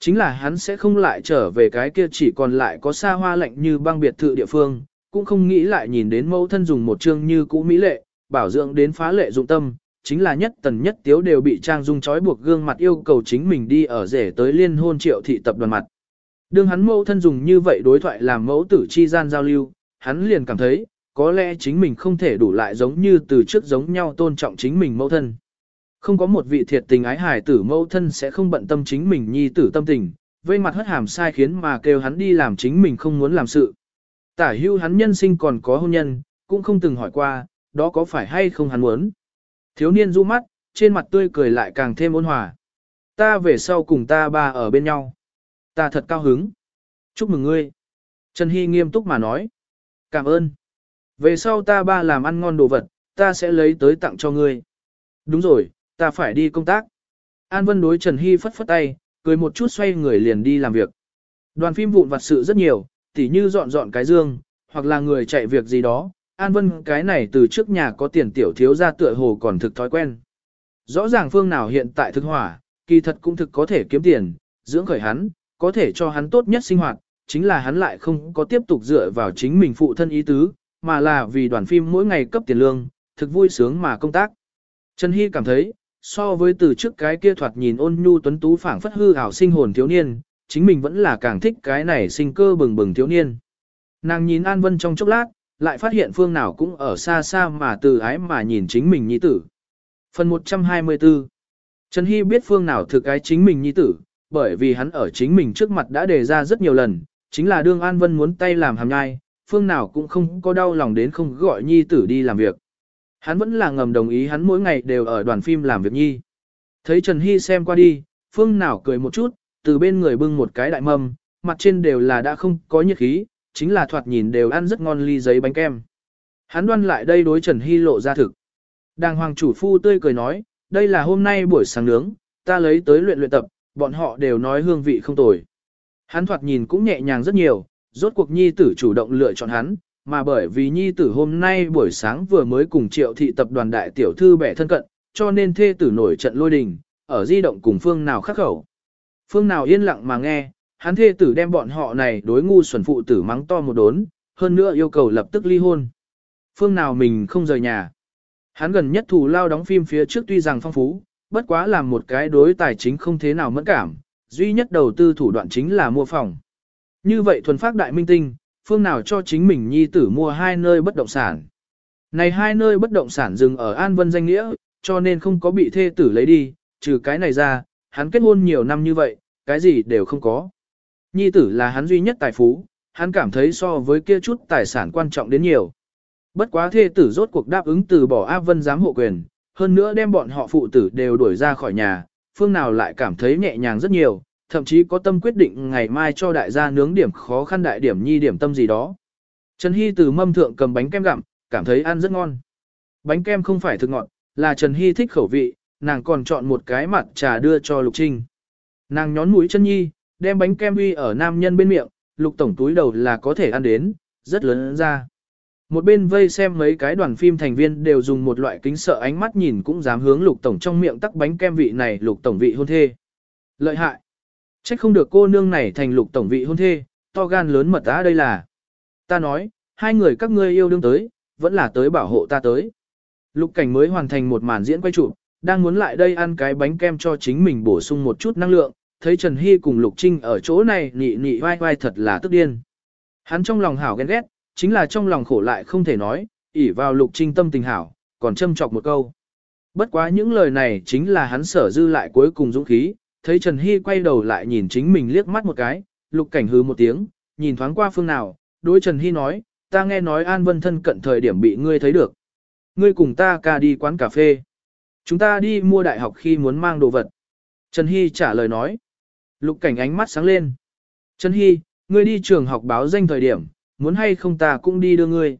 Chính là hắn sẽ không lại trở về cái kia chỉ còn lại có xa hoa lạnh như băng biệt thự địa phương, cũng không nghĩ lại nhìn đến mẫu thân dùng một chương như cũ mỹ lệ, bảo dưỡng đến phá lệ dụng tâm, chính là nhất tần nhất tiếu đều bị trang dung trói buộc gương mặt yêu cầu chính mình đi ở rể tới liên hôn triệu thị tập đoàn mặt. Đương hắn mẫu thân dùng như vậy đối thoại làm mẫu tử chi gian giao lưu, hắn liền cảm thấy, có lẽ chính mình không thể đủ lại giống như từ trước giống nhau tôn trọng chính mình mẫu thân. Không có một vị thiệt tình ái hài tử mẫu thân sẽ không bận tâm chính mình nhi tử tâm tình, vây mặt hất hàm sai khiến mà kêu hắn đi làm chính mình không muốn làm sự. Tả hưu hắn nhân sinh còn có hôn nhân, cũng không từng hỏi qua, đó có phải hay không hắn muốn. Thiếu niên du mắt, trên mặt tươi cười lại càng thêm ôn hòa. Ta về sau cùng ta ba ở bên nhau. Ta thật cao hứng. Chúc mừng ngươi. Trần Hy nghiêm túc mà nói. Cảm ơn. Về sau ta ba làm ăn ngon đồ vật, ta sẽ lấy tới tặng cho ngươi. Đúng rồi, ta phải đi công tác. An Vân đối Trần Hy phất phất tay, cười một chút xoay người liền đi làm việc. Đoàn phim vụn vặt sự rất nhiều, tỉ như dọn dọn cái dương, hoặc là người chạy việc gì đó. An Vân cái này từ trước nhà có tiền tiểu thiếu ra tựa hồ còn thực thói quen. Rõ ràng phương nào hiện tại thực hỏa, kỳ thật cũng thực có thể kiếm tiền, dưỡng khởi hắn, có thể cho hắn tốt nhất sinh hoạt, chính là hắn lại không có tiếp tục dựa vào chính mình phụ thân ý tứ, mà là vì đoàn phim mỗi ngày cấp tiền lương, thực vui sướng mà công tác. Trần Hy cảm thấy, so với từ trước cái kia thoạt nhìn ôn nhu tuấn tú phảng phất hư ảo sinh hồn thiếu niên, chính mình vẫn là càng thích cái này sinh cơ bừng bừng thiếu niên. Nàng nhìn An Vân trong chốc lát, lại phát hiện phương nào cũng ở xa xa mà từ ái mà nhìn chính mình nhi tử. Phần 124 Trần Hy biết phương nào thực cái chính mình nhi tử, bởi vì hắn ở chính mình trước mặt đã đề ra rất nhiều lần, chính là đương An Vân muốn tay làm hàm nhai, phương nào cũng không có đau lòng đến không gọi nhi tử đi làm việc. Hắn vẫn là ngầm đồng ý hắn mỗi ngày đều ở đoàn phim làm việc nhi. Thấy Trần Hy xem qua đi, phương nào cười một chút, từ bên người bưng một cái đại mâm, mặt trên đều là đã không có nhiệt khí, chính là thoạt nhìn đều ăn rất ngon ly giấy bánh kem. Hắn đoan lại đây đối Trần Hy lộ ra thực. Đàng hoàng chủ phu tươi cười nói, đây là hôm nay buổi sáng nướng, ta lấy tới luyện luyện tập, bọn họ đều nói hương vị không tồi. Hắn thoạt nhìn cũng nhẹ nhàng rất nhiều, rốt cuộc nhi tử chủ động lựa chọn hắn, mà bởi vì nhi tử hôm nay buổi sáng vừa mới cùng triệu thị tập đoàn đại tiểu thư bẻ thân cận, cho nên thê tử nổi trận lôi đình, ở di động cùng phương nào khắc khẩu. Phương nào yên lặng mà nghe, hắn thê tử đem bọn họ này đối ngu xuẩn phụ tử mắng to một đốn, hơn nữa yêu cầu lập tức ly hôn. Phương nào mình không rời nhà. Hắn gần nhất thủ lao đóng phim phía trước tuy rằng phong phú, bất quá làm một cái đối tài chính không thế nào mẫn cảm, duy nhất đầu tư thủ đoạn chính là mua phòng. Như vậy thuần phát đại minh tinh, phương nào cho chính mình nhi tử mua hai nơi bất động sản. Này hai nơi bất động sản dừng ở An Vân danh nghĩa, cho nên không có bị thê tử lấy đi, trừ cái này ra, hắn kết hôn nhiều năm như vậy, cái gì đều không có. Nhi tử là hắn duy nhất tài phú, hắn cảm thấy so với kia chút tài sản quan trọng đến nhiều. Bất quá thê tử rốt cuộc đáp ứng từ bỏ A Vân giám hộ quyền, hơn nữa đem bọn họ phụ tử đều đuổi ra khỏi nhà, phương nào lại cảm thấy nhẹ nhàng rất nhiều, thậm chí có tâm quyết định ngày mai cho đại gia nướng điểm khó khăn đại điểm nhi điểm tâm gì đó. Trần Hy từ mâm thượng cầm bánh kem gặm, cảm thấy ăn rất ngon. Bánh kem không phải thực ngọt, là Trần Hy thích khẩu vị, nàng còn chọn một cái mặt trà đưa cho Lục Trinh. Nàng nhón mũi chân nhi, đem bánh kem uy ở nam nhân bên miệng, Lục tổng túi đầu là có thể ăn đến, rất lớn ra. Một bên vây xem mấy cái đoàn phim thành viên đều dùng một loại kính sợ ánh mắt nhìn cũng dám hướng Lục tổng trong miệng tắc bánh kem vị này Lục tổng vị hôn thê. Lợi hại. Trách không được cô nương này thành lục tổng vị hôn thê, to gan lớn mật ta đây là. Ta nói, hai người các ngươi yêu đương tới, vẫn là tới bảo hộ ta tới. Lục cảnh mới hoàn thành một màn diễn quay chụp, đang muốn lại đây ăn cái bánh kem cho chính mình bổ sung một chút năng lượng, thấy Trần Hy cùng Lục Trinh ở chỗ này nị nị vai vai thật là tức điên. Hắn trong lòng hảo ghen ghét, chính là trong lòng khổ lại không thể nói, ỉ vào Lục Trinh tâm tình hảo, còn châm chọc một câu. Bất quá những lời này chính là hắn sở dư lại cuối cùng dũng khí, thấy Trần Hy quay đầu lại nhìn chính mình liếc mắt một cái, lục cảnh hứ một tiếng, nhìn thoáng qua phương nào, đối Trần Hy nói, ta nghe nói An Vân thân cận thời điểm bị ngươi thấy được. Ngươi cùng ta ca đi quán cà phê. Chúng ta đi mua đại học khi muốn mang đồ vật. Trần Hy trả lời nói. Lục cảnh ánh mắt sáng lên. Trần Hy, ngươi đi trường học báo danh thời điểm, muốn hay không ta cũng đi đưa ngươi.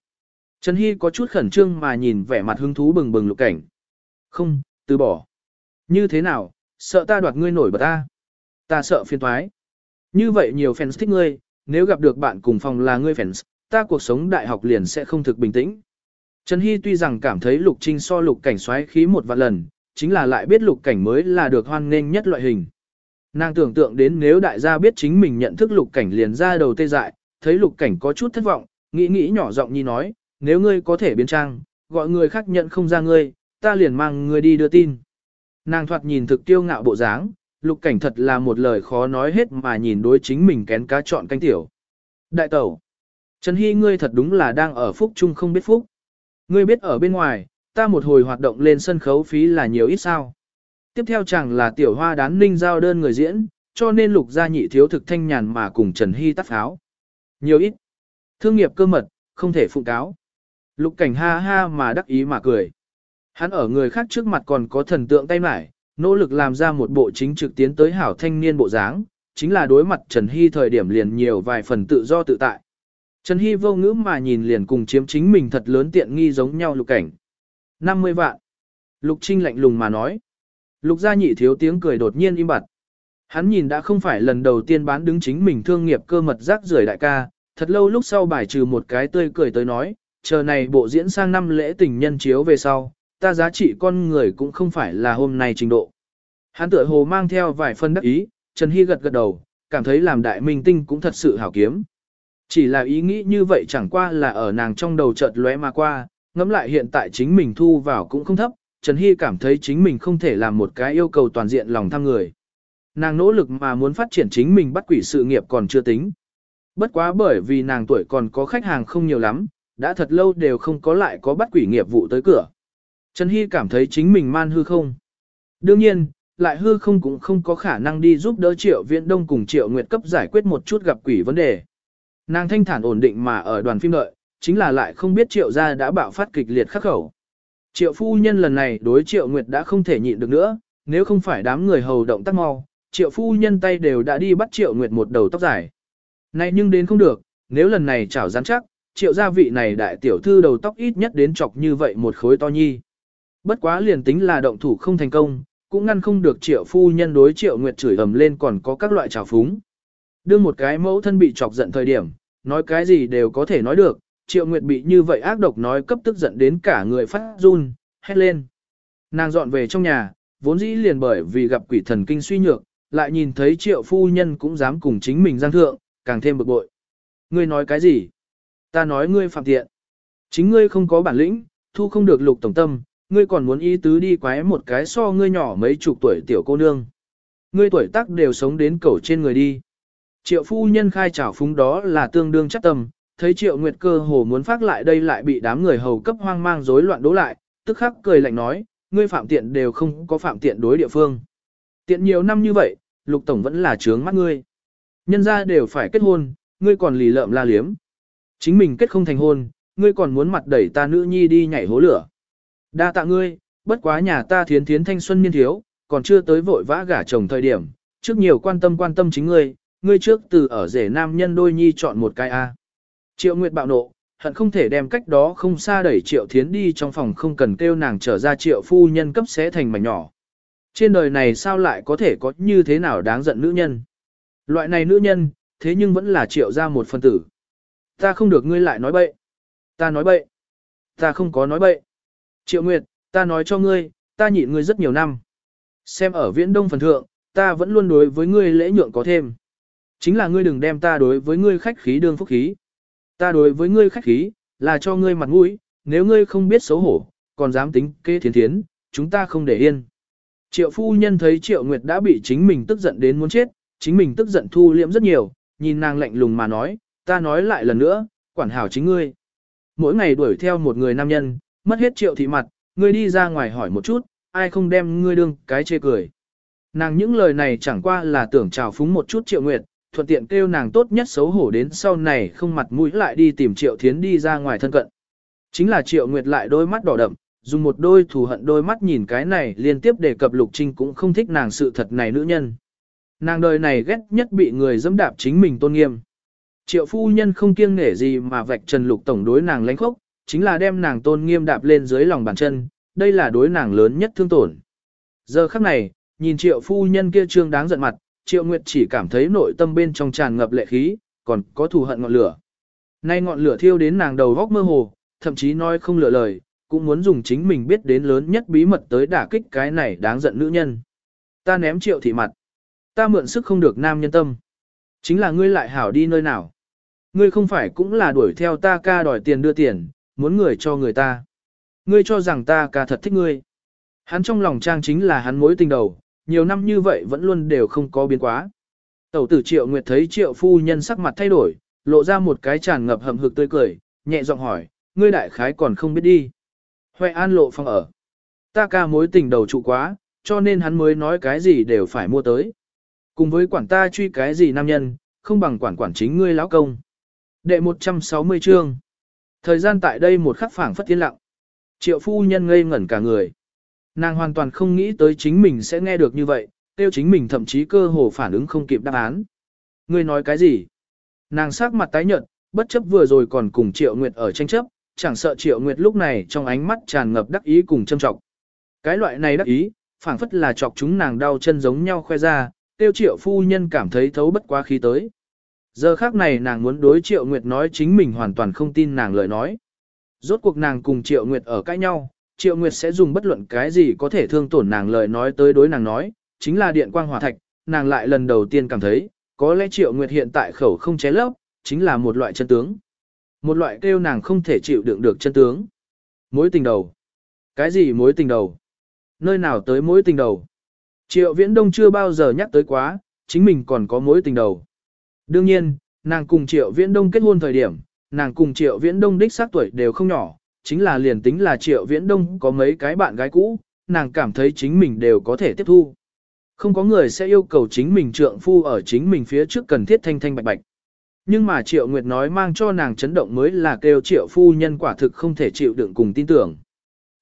Trần Hy có chút khẩn trương mà nhìn vẻ mặt hứng thú bừng bừng lục cảnh. Không, từ bỏ. Như thế nào, sợ ta đoạt ngươi nổi bật ta. Ta sợ phiền thoái. Như vậy nhiều fans thích ngươi, nếu gặp được bạn cùng phòng là ngươi fans, ta cuộc sống đại học liền sẽ không thực bình tĩnh. Trần Hy tuy rằng cảm thấy lục trinh so lục cảnh xoáy khí một vạn lần, chính là lại biết lục cảnh mới là được hoan nghênh nhất loại hình. Nàng tưởng tượng đến nếu đại gia biết chính mình nhận thức lục cảnh liền ra đầu tê dại, thấy lục cảnh có chút thất vọng, nghĩ nghĩ nhỏ giọng nhi nói, nếu ngươi có thể biến trang, gọi người khác nhận không ra ngươi, ta liền mang ngươi đi đưa tin. Nàng thoạt nhìn thực tiêu ngạo bộ dáng, lục cảnh thật là một lời khó nói hết mà nhìn đối chính mình kén cá chọn canh tiểu. Đại tẩu, Trần Hy ngươi thật đúng là đang ở phúc chung không biết phúc. Ngươi biết ở bên ngoài, ta một hồi hoạt động lên sân khấu phí là nhiều ít sao. Tiếp theo chẳng là tiểu hoa đán ninh giao đơn người diễn, cho nên lục gia nhị thiếu thực thanh nhàn mà cùng Trần Hy tắt pháo. Nhiều ít. Thương nghiệp cơ mật, không thể phụ cáo. Lục cảnh ha ha mà đắc ý mà cười. Hắn ở người khác trước mặt còn có thần tượng tay mải, nỗ lực làm ra một bộ chính trực tiến tới hảo thanh niên bộ dáng, chính là đối mặt Trần Hy thời điểm liền nhiều vài phần tự do tự tại. Trần Hy vô ngữ mà nhìn liền cùng chiếm chính mình thật lớn tiện nghi giống nhau lục cảnh. 50 vạn. Lục Trinh lạnh lùng mà nói. Lục gia nhị thiếu tiếng cười đột nhiên im bặt. Hắn nhìn đã không phải lần đầu tiên bán đứng chính mình thương nghiệp cơ mật rác rưởi đại ca, thật lâu lúc sau bài trừ một cái tươi cười tới nói, chờ này bộ diễn sang năm lễ tình nhân chiếu về sau, ta giá trị con người cũng không phải là hôm nay trình độ. Hắn tựa hồ mang theo vài phân đắc ý, Trần Hy gật gật đầu, cảm thấy làm đại minh tinh cũng thật sự hảo kiếm. Chỉ là ý nghĩ như vậy chẳng qua là ở nàng trong đầu chợt lóe mà qua, ngẫm lại hiện tại chính mình thu vào cũng không thấp, Trần Hy cảm thấy chính mình không thể làm một cái yêu cầu toàn diện lòng tham người. Nàng nỗ lực mà muốn phát triển chính mình bắt quỷ sự nghiệp còn chưa tính. Bất quá bởi vì nàng tuổi còn có khách hàng không nhiều lắm, đã thật lâu đều không có lại có bắt quỷ nghiệp vụ tới cửa. Trần Hy cảm thấy chính mình man hư không. Đương nhiên, lại hư không cũng không có khả năng đi giúp đỡ Triệu Viễn Đông cùng Triệu Nguyệt cấp giải quyết một chút gặp quỷ vấn đề. Nàng thanh thản ổn định mà ở đoàn phim đợi, chính là lại không biết Triệu gia đã bạo phát kịch liệt khắc khẩu. Triệu phu nhân lần này đối Triệu Nguyệt đã không thể nhịn được nữa, nếu không phải đám người hầu động tác mau, Triệu phu nhân tay đều đã đi bắt Triệu Nguyệt một đầu tóc dài. Này nhưng đến không được, nếu lần này chảo rắn chắc, Triệu gia vị này đại tiểu thư đầu tóc ít nhất đến chọc như vậy một khối to nhi. Bất quá liền tính là động thủ không thành công, cũng ngăn không được Triệu phu nhân đối Triệu Nguyệt chửi ầm lên còn có các loại trào phúng. Đưa một cái mẫu thân bị chọc giận thời điểm, nói cái gì đều có thể nói được, Triệu Nguyệt bị như vậy ác độc nói cấp tức giận đến cả người phát run, hét lên. Nàng dọn về trong nhà, vốn dĩ liền bởi vì gặp quỷ thần kinh suy nhược, lại nhìn thấy Triệu phu nhân cũng dám cùng chính mình giang thượng, càng thêm bực bội. Ngươi nói cái gì? Ta nói ngươi phạm tiện. Chính ngươi không có bản lĩnh, thu không được lục tổng tâm, ngươi còn muốn ý tứ đi quái một cái so ngươi nhỏ mấy chục tuổi tiểu cô nương. Ngươi tuổi tác đều sống đến cầu trên người đi. Triệu phu nhân khai trảo phúng đó là tương đương chắc tâm, thấy triệu nguyệt cơ hồ muốn phát lại đây lại bị đám người hầu cấp hoang mang rối loạn đố lại, tức khắc cười lạnh nói, ngươi phạm tiện đều không có phạm tiện đối địa phương. Tiện nhiều năm như vậy, lục tổng vẫn là trướng mắt ngươi. Nhân ra đều phải kết hôn, ngươi còn lì lợm la liếm. Chính mình kết không thành hôn, ngươi còn muốn mặt đẩy ta nữ nhi đi nhảy hố lửa. Đa tạ ngươi, bất quá nhà ta thiến thiến thanh xuân niên thiếu, còn chưa tới vội vã gả chồng thời điểm, trước nhiều quan tâm quan tâm chính ngươi, ngươi trước từ ở rể nam nhân đôi nhi chọn một cái A. Triệu Nguyệt bạo nộ, hận không thể đem cách đó không xa đẩy Triệu Thiến đi trong phòng không cần kêu nàng trở ra Triệu phu nhân cấp xé thành mảnh nhỏ. Trên đời này sao lại có thể có như thế nào đáng giận nữ nhân? Loại này nữ nhân, thế nhưng vẫn là Triệu ra một phân tử. Ta không được ngươi lại nói bậy. Ta nói bậy. Ta không có nói bậy. Triệu Nguyệt, ta nói cho ngươi, ta nhịn ngươi rất nhiều năm. Xem ở viễn đông phần thượng, ta vẫn luôn đối với ngươi lễ nhượng có thêm. Chính là ngươi đừng đem ta đối với ngươi khách khí đương phúc khí. Ta đối với ngươi khách khí, là cho ngươi mặt mũi, nếu ngươi không biết xấu hổ, còn dám tính kê thiến thiến, chúng ta không để yên. Triệu phu nhân thấy Triệu Nguyệt đã bị chính mình tức giận đến muốn chết, chính mình tức giận thu liễm rất nhiều, nhìn nàng lạnh lùng mà nói, ta nói lại lần nữa, quản hảo chính ngươi. Mỗi ngày đuổi theo một người nam nhân, mất hết triệu thị mặt, ngươi đi ra ngoài hỏi một chút, ai không đem ngươi đương cái chê cười. Nàng những lời này chẳng qua là tưởng trào phúng một chút Triệu Nguyệt, thuận tiện kêu nàng tốt nhất xấu hổ đến sau này không mặt mũi lại đi tìm Triệu Thiến đi ra ngoài thân cận. Chính là Triệu Nguyệt lại đôi mắt đỏ đậm, dùng một đôi thù hận đôi mắt nhìn cái này liên tiếp đề cập Lục Trinh cũng không thích nàng sự thật này nữ nhân. Nàng đời này ghét nhất bị người dẫm đạp chính mình tôn nghiêm. Triệu phu nhân không kiêng nể gì mà vạch trần Lục Tổng đối nàng lánh khốc, chính là đem nàng tôn nghiêm đạp lên dưới lòng bàn chân, đây là đối nàng lớn nhất thương tổn. Giờ khắc này, nhìn triệu phu nhân kia trương đáng giận mặt, Triệu Nguyệt chỉ cảm thấy nội tâm bên trong tràn ngập lệ khí, còn có thù hận ngọn lửa. Nay ngọn lửa thiêu đến nàng đầu góc mơ hồ, thậm chí nói không lựa lời, cũng muốn dùng chính mình biết đến lớn nhất bí mật tới đả kích cái này đáng giận nữ nhân. Ta ném Triệu thị mặt. Ta mượn sức không được nam nhân tâm. Chính là ngươi lại hảo đi nơi nào. Ngươi không phải cũng là đuổi theo ta ca đòi tiền đưa tiền, muốn người cho người ta. Ngươi cho rằng ta ca thật thích ngươi. Hắn trong lòng trang chính là hắn mối tình đầu, nhiều năm như vậy vẫn luôn đều không có biến quá. Tẩu tử triệu nguyệt thấy triệu phu nhân sắc mặt thay đổi, lộ ra một cái tràn ngập hầm hực tươi cười, nhẹ giọng hỏi, ngươi đại khái còn không biết đi. Huệ an lộ phòng ở. Ta ca mối tình đầu trụ quá, cho nên hắn mới nói cái gì đều phải mua tới. Cùng với quản ta truy cái gì nam nhân, không bằng quản quản chính ngươi lão công. Đệ 160 chương. Thời gian tại đây một khắc phảng phất tiến lặng. Triệu phu nhân ngây ngẩn cả người. Nàng hoàn toàn không nghĩ tới chính mình sẽ nghe được như vậy, tiêu chính mình thậm chí cơ hồ phản ứng không kịp đáp án. Ngươi nói cái gì? Nàng sắc mặt tái nhợt, bất chấp vừa rồi còn cùng Triệu Nguyệt ở tranh chấp, chẳng sợ Triệu Nguyệt lúc này trong ánh mắt tràn ngập đắc ý cùng châm trọng. Cái loại này đắc ý, phảng phất là chọc chúng nàng đau chân giống nhau khoe ra, tiêu Triệu phu nhân cảm thấy thấu bất quá khí tới. Giờ khác này nàng muốn đối Triệu Nguyệt nói chính mình hoàn toàn không tin nàng lời nói. Rốt cuộc nàng cùng Triệu Nguyệt ở cãi nhau, Triệu Nguyệt sẽ dùng bất luận cái gì có thể thương tổn nàng lời nói tới đối nàng nói, chính là điện quang hỏa thạch, nàng lại lần đầu tiên cảm thấy, có lẽ Triệu Nguyệt hiện tại khẩu không ché lấp, chính là một loại chân tướng. Một loại kêu nàng không thể chịu đựng được chân tướng. Mối tình đầu. Cái gì mối tình đầu? Nơi nào tới mối tình đầu? Triệu Viễn Đông chưa bao giờ nhắc tới quá, chính mình còn có mối tình đầu. Đương nhiên, nàng cùng Triệu Viễn Đông kết hôn thời điểm, nàng cùng Triệu Viễn Đông đích xác tuổi đều không nhỏ, chính là liền tính là Triệu Viễn Đông có mấy cái bạn gái cũ, nàng cảm thấy chính mình đều có thể tiếp thu. Không có người sẽ yêu cầu chính mình trượng phu ở chính mình phía trước cần thiết thanh thanh bạch bạch. Nhưng mà Triệu Nguyệt nói mang cho nàng chấn động mới là kêu Triệu phu nhân quả thực không thể chịu đựng cùng tin tưởng.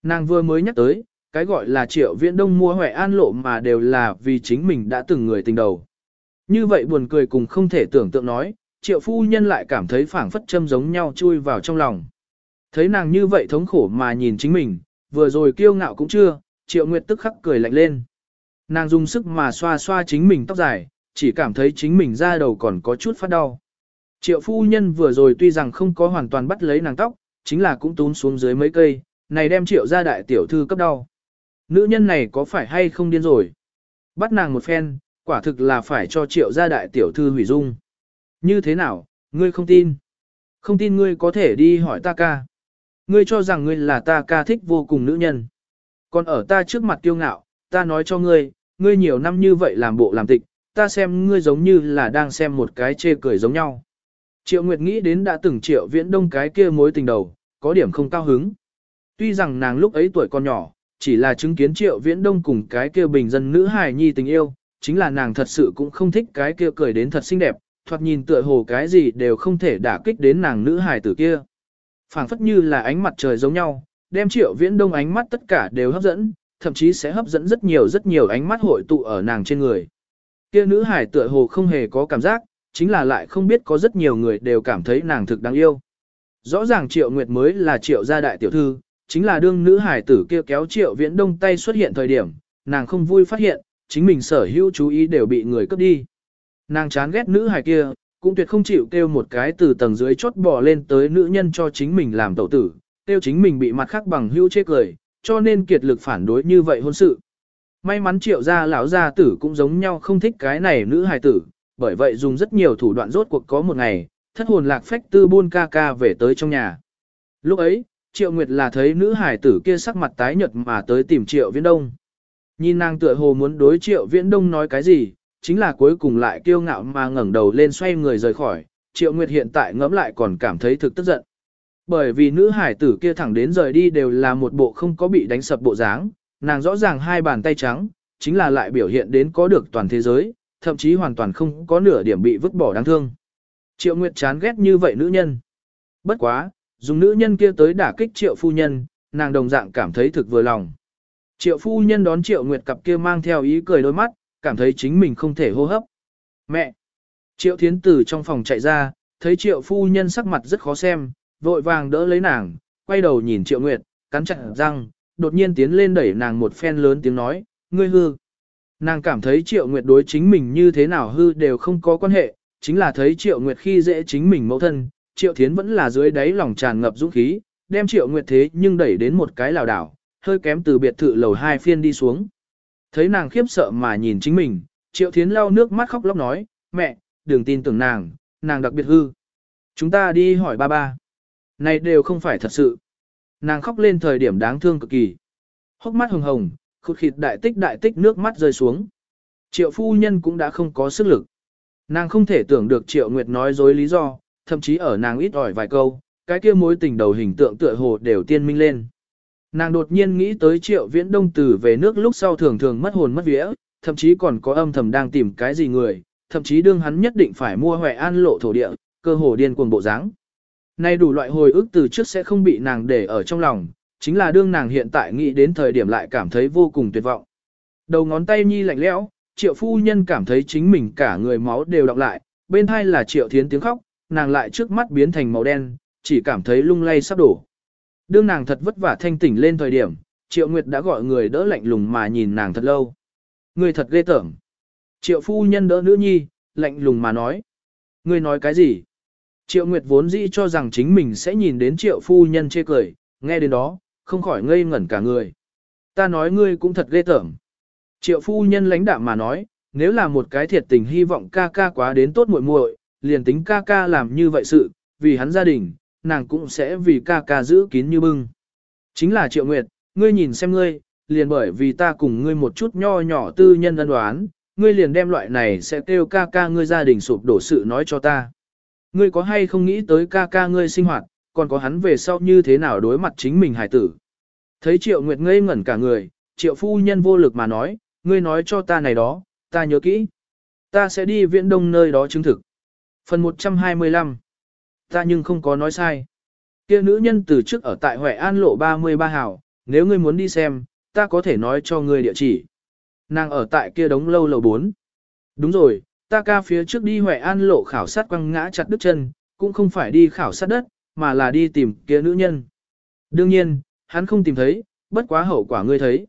Nàng vừa mới nhắc tới, cái gọi là Triệu Viễn Đông mua Huệ An lộ mà đều là vì chính mình đã từng người tình đầu. Như vậy buồn cười cùng không thể tưởng tượng nói, Triệu phu nhân lại cảm thấy phảng phất châm giống nhau chui vào trong lòng. Thấy nàng như vậy thống khổ mà nhìn chính mình, vừa rồi kiêu ngạo cũng chưa, Triệu Nguyệt tức khắc cười lạnh lên. Nàng dùng sức mà xoa xoa chính mình tóc dài, chỉ cảm thấy chính mình da đầu còn có chút phát đau. Triệu phu nhân vừa rồi tuy rằng không có hoàn toàn bắt lấy nàng tóc, chính là cũng tún xuống dưới mấy cây, này đem triệu ra đại tiểu thư cấp đau. Nữ nhân này có phải hay không điên rồi? Bắt nàng một phen, quả thực là phải cho triệu gia đại tiểu thư hủy dung. Như thế nào, ngươi không tin? Không tin ngươi có thể đi hỏi ta ca. Ngươi cho rằng ngươi là ta ca thích vô cùng nữ nhân. Còn ở ta trước mặt tiêu ngạo, ta nói cho ngươi, ngươi nhiều năm như vậy làm bộ làm tịch, ta xem ngươi giống như là đang xem một cái chê cười giống nhau. Triệu Nguyệt nghĩ đến đã từng triệu viễn đông cái kia mối tình đầu, có điểm không cao hứng. Tuy rằng nàng lúc ấy tuổi còn nhỏ, chỉ là chứng kiến triệu viễn đông cùng cái kia bình dân nữ hài nhi tình yêu, chính là nàng thật sự cũng không thích cái kia cười đến thật xinh đẹp, thoạt nhìn tựa hồ cái gì đều không thể đả kích đến nàng nữ hài tử kia. phảng phất như là ánh mặt trời giống nhau, đem triệu viễn đông ánh mắt tất cả đều hấp dẫn, thậm chí sẽ hấp dẫn rất nhiều rất nhiều ánh mắt hội tụ ở nàng trên người. Kia nữ hải tựa hồ không hề có cảm giác, chính là lại không biết có rất nhiều người đều cảm thấy nàng thực đáng yêu. Rõ ràng Triệu Nguyệt mới là Triệu gia đại tiểu thư, chính là đương nữ hải tử kia kéo Triệu Viễn Đông tay xuất hiện thời điểm, nàng không vui phát hiện, chính mình sở hữu chú ý đều bị người cướp đi. Nàng chán ghét nữ hài kia, cũng tuyệt không chịu kêu một cái từ tầng dưới chốt bò lên tới nữ nhân cho chính mình làm tẩu tử, kêu chính mình bị mặt khác bằng hữu chê cười, cho nên kiệt lực phản đối như vậy hôn sự. May mắn triệu gia lão gia tử cũng giống nhau không thích cái này nữ hài tử, bởi vậy dùng rất nhiều thủ đoạn rốt cuộc có một ngày, thất hồn lạc phách tư buôn ca ca về tới trong nhà. Lúc ấy, triệu nguyệt là thấy nữ hài tử kia sắc mặt tái nhợt mà tới tìm triệu viễn đông. Nhìn nàng tựa hồ muốn đối triệu viễn đông nói cái gì, chính là cuối cùng lại kiêu ngạo mà ngẩng đầu lên xoay người rời khỏi, triệu nguyệt hiện tại ngẫm lại còn cảm thấy thực tức giận. Bởi vì nữ hải tử kia thẳng đến rời đi đều là một bộ không có bị đánh sập bộ dáng, nàng rõ ràng hai bàn tay trắng, chính là lại biểu hiện đến có được toàn thế giới, thậm chí hoàn toàn không có nửa điểm bị vứt bỏ đáng thương. Triệu Nguyệt chán ghét như vậy nữ nhân. Bất quá, dùng nữ nhân kia tới đả kích triệu phu nhân, nàng đồng dạng cảm thấy thực vừa lòng. Triệu phu nhân đón triệu Nguyệt cặp kia mang theo ý cười đôi mắt, cảm thấy chính mình không thể hô hấp. Mẹ! Triệu thiến tử trong phòng chạy ra, thấy triệu phu nhân sắc mặt rất khó xem, vội vàng đỡ lấy nàng, quay đầu nhìn Triệu Nguyệt, cắn chặt răng, đột nhiên tiến lên đẩy nàng một phen lớn tiếng nói, ngươi hư. Nàng cảm thấy Triệu Nguyệt đối chính mình như thế nào hư đều không có quan hệ, chính là thấy Triệu Nguyệt khi dễ chính mình mẫu thân, Triệu Thiến vẫn là dưới đáy lòng tràn ngập dũng khí, đem Triệu Nguyệt thế nhưng đẩy đến một cái lảo đảo, hơi kém từ biệt thự lầu hai phiên đi xuống. Thấy nàng khiếp sợ mà nhìn chính mình, Triệu Thiến lau nước mắt khóc lóc nói, mẹ, đừng tin tưởng nàng, nàng đặc biệt hư. Chúng ta đi hỏi ba ba. Này đều không phải thật sự. Nàng khóc lên thời điểm đáng thương cực kỳ. Hốc mắt hồng hồng, khụt khịt đại tích đại tích nước mắt rơi xuống. Triệu phu nhân cũng đã không có sức lực. Nàng không thể tưởng được Triệu Nguyệt nói dối lý do, thậm chí ở nàng ít ỏi vài câu, cái kia mối tình đầu hình tượng tựa hồ đều tiên minh lên. Nàng đột nhiên nghĩ tới Triệu Viễn Đông từ về nước lúc sau thường thường mất hồn mất vía, thậm chí còn có âm thầm đang tìm cái gì người, thậm chí đương hắn nhất định phải mua Huệ An lộ thổ địa, cơ hồ điên cuồng bộ dáng. Nay đủ loại hồi ức từ trước sẽ không bị nàng để ở trong lòng, chính là đương nàng hiện tại nghĩ đến thời điểm lại cảm thấy vô cùng tuyệt vọng. Đầu ngón tay nhi lạnh lẽo, triệu phu nhân cảm thấy chính mình cả người máu đều đọng lại, bên hai là triệu thiến tiếng khóc, nàng lại trước mắt biến thành màu đen, chỉ cảm thấy lung lay sắp đổ. Đương nàng thật vất vả thanh tỉnh lên thời điểm, triệu nguyệt đã gọi người đỡ lạnh lùng mà nhìn nàng thật lâu. Người thật ghê tởm. Triệu phu nhân đỡ nữ nhi, lạnh lùng mà nói. Người nói cái gì? Triệu Nguyệt vốn dĩ cho rằng chính mình sẽ nhìn đến triệu phu nhân chê cười, nghe đến đó, không khỏi ngây ngẩn cả người. Ta nói ngươi cũng thật ghê tởm. Triệu phu nhân lãnh đạm mà nói, nếu là một cái thiệt tình hy vọng ca ca quá đến tốt muội muội, liền tính ca ca làm như vậy sự, vì hắn gia đình, nàng cũng sẽ vì ca ca giữ kín như bưng. Chính là Triệu Nguyệt, ngươi nhìn xem ngươi, liền bởi vì ta cùng ngươi một chút nho nhỏ tư nhân ân đoán, ngươi liền đem loại này sẽ kêu ca ca ngươi gia đình sụp đổ sự nói cho ta. Ngươi có hay không nghĩ tới ca ca ngươi sinh hoạt, còn có hắn về sau như thế nào đối mặt chính mình hải tử. Thấy Triệu Nguyệt ngây ngẩn cả người, Triệu phu nhân vô lực mà nói, ngươi nói cho ta này đó, ta nhớ kỹ. Ta sẽ đi viễn đông nơi đó chứng thực. Phần 125 Ta nhưng không có nói sai. Kia nữ nhân từ trước ở tại Huệ An lộ 33 hào, nếu ngươi muốn đi xem, ta có thể nói cho ngươi địa chỉ. Nàng ở tại kia đống lâu lầu 4. Đúng rồi, ta ca phía trước đi Huệ An lộ khảo sát quăng ngã chặt đứt chân, cũng không phải đi khảo sát đất, mà là đi tìm kia nữ nhân. Đương nhiên, hắn không tìm thấy, bất quá hậu quả ngươi thấy.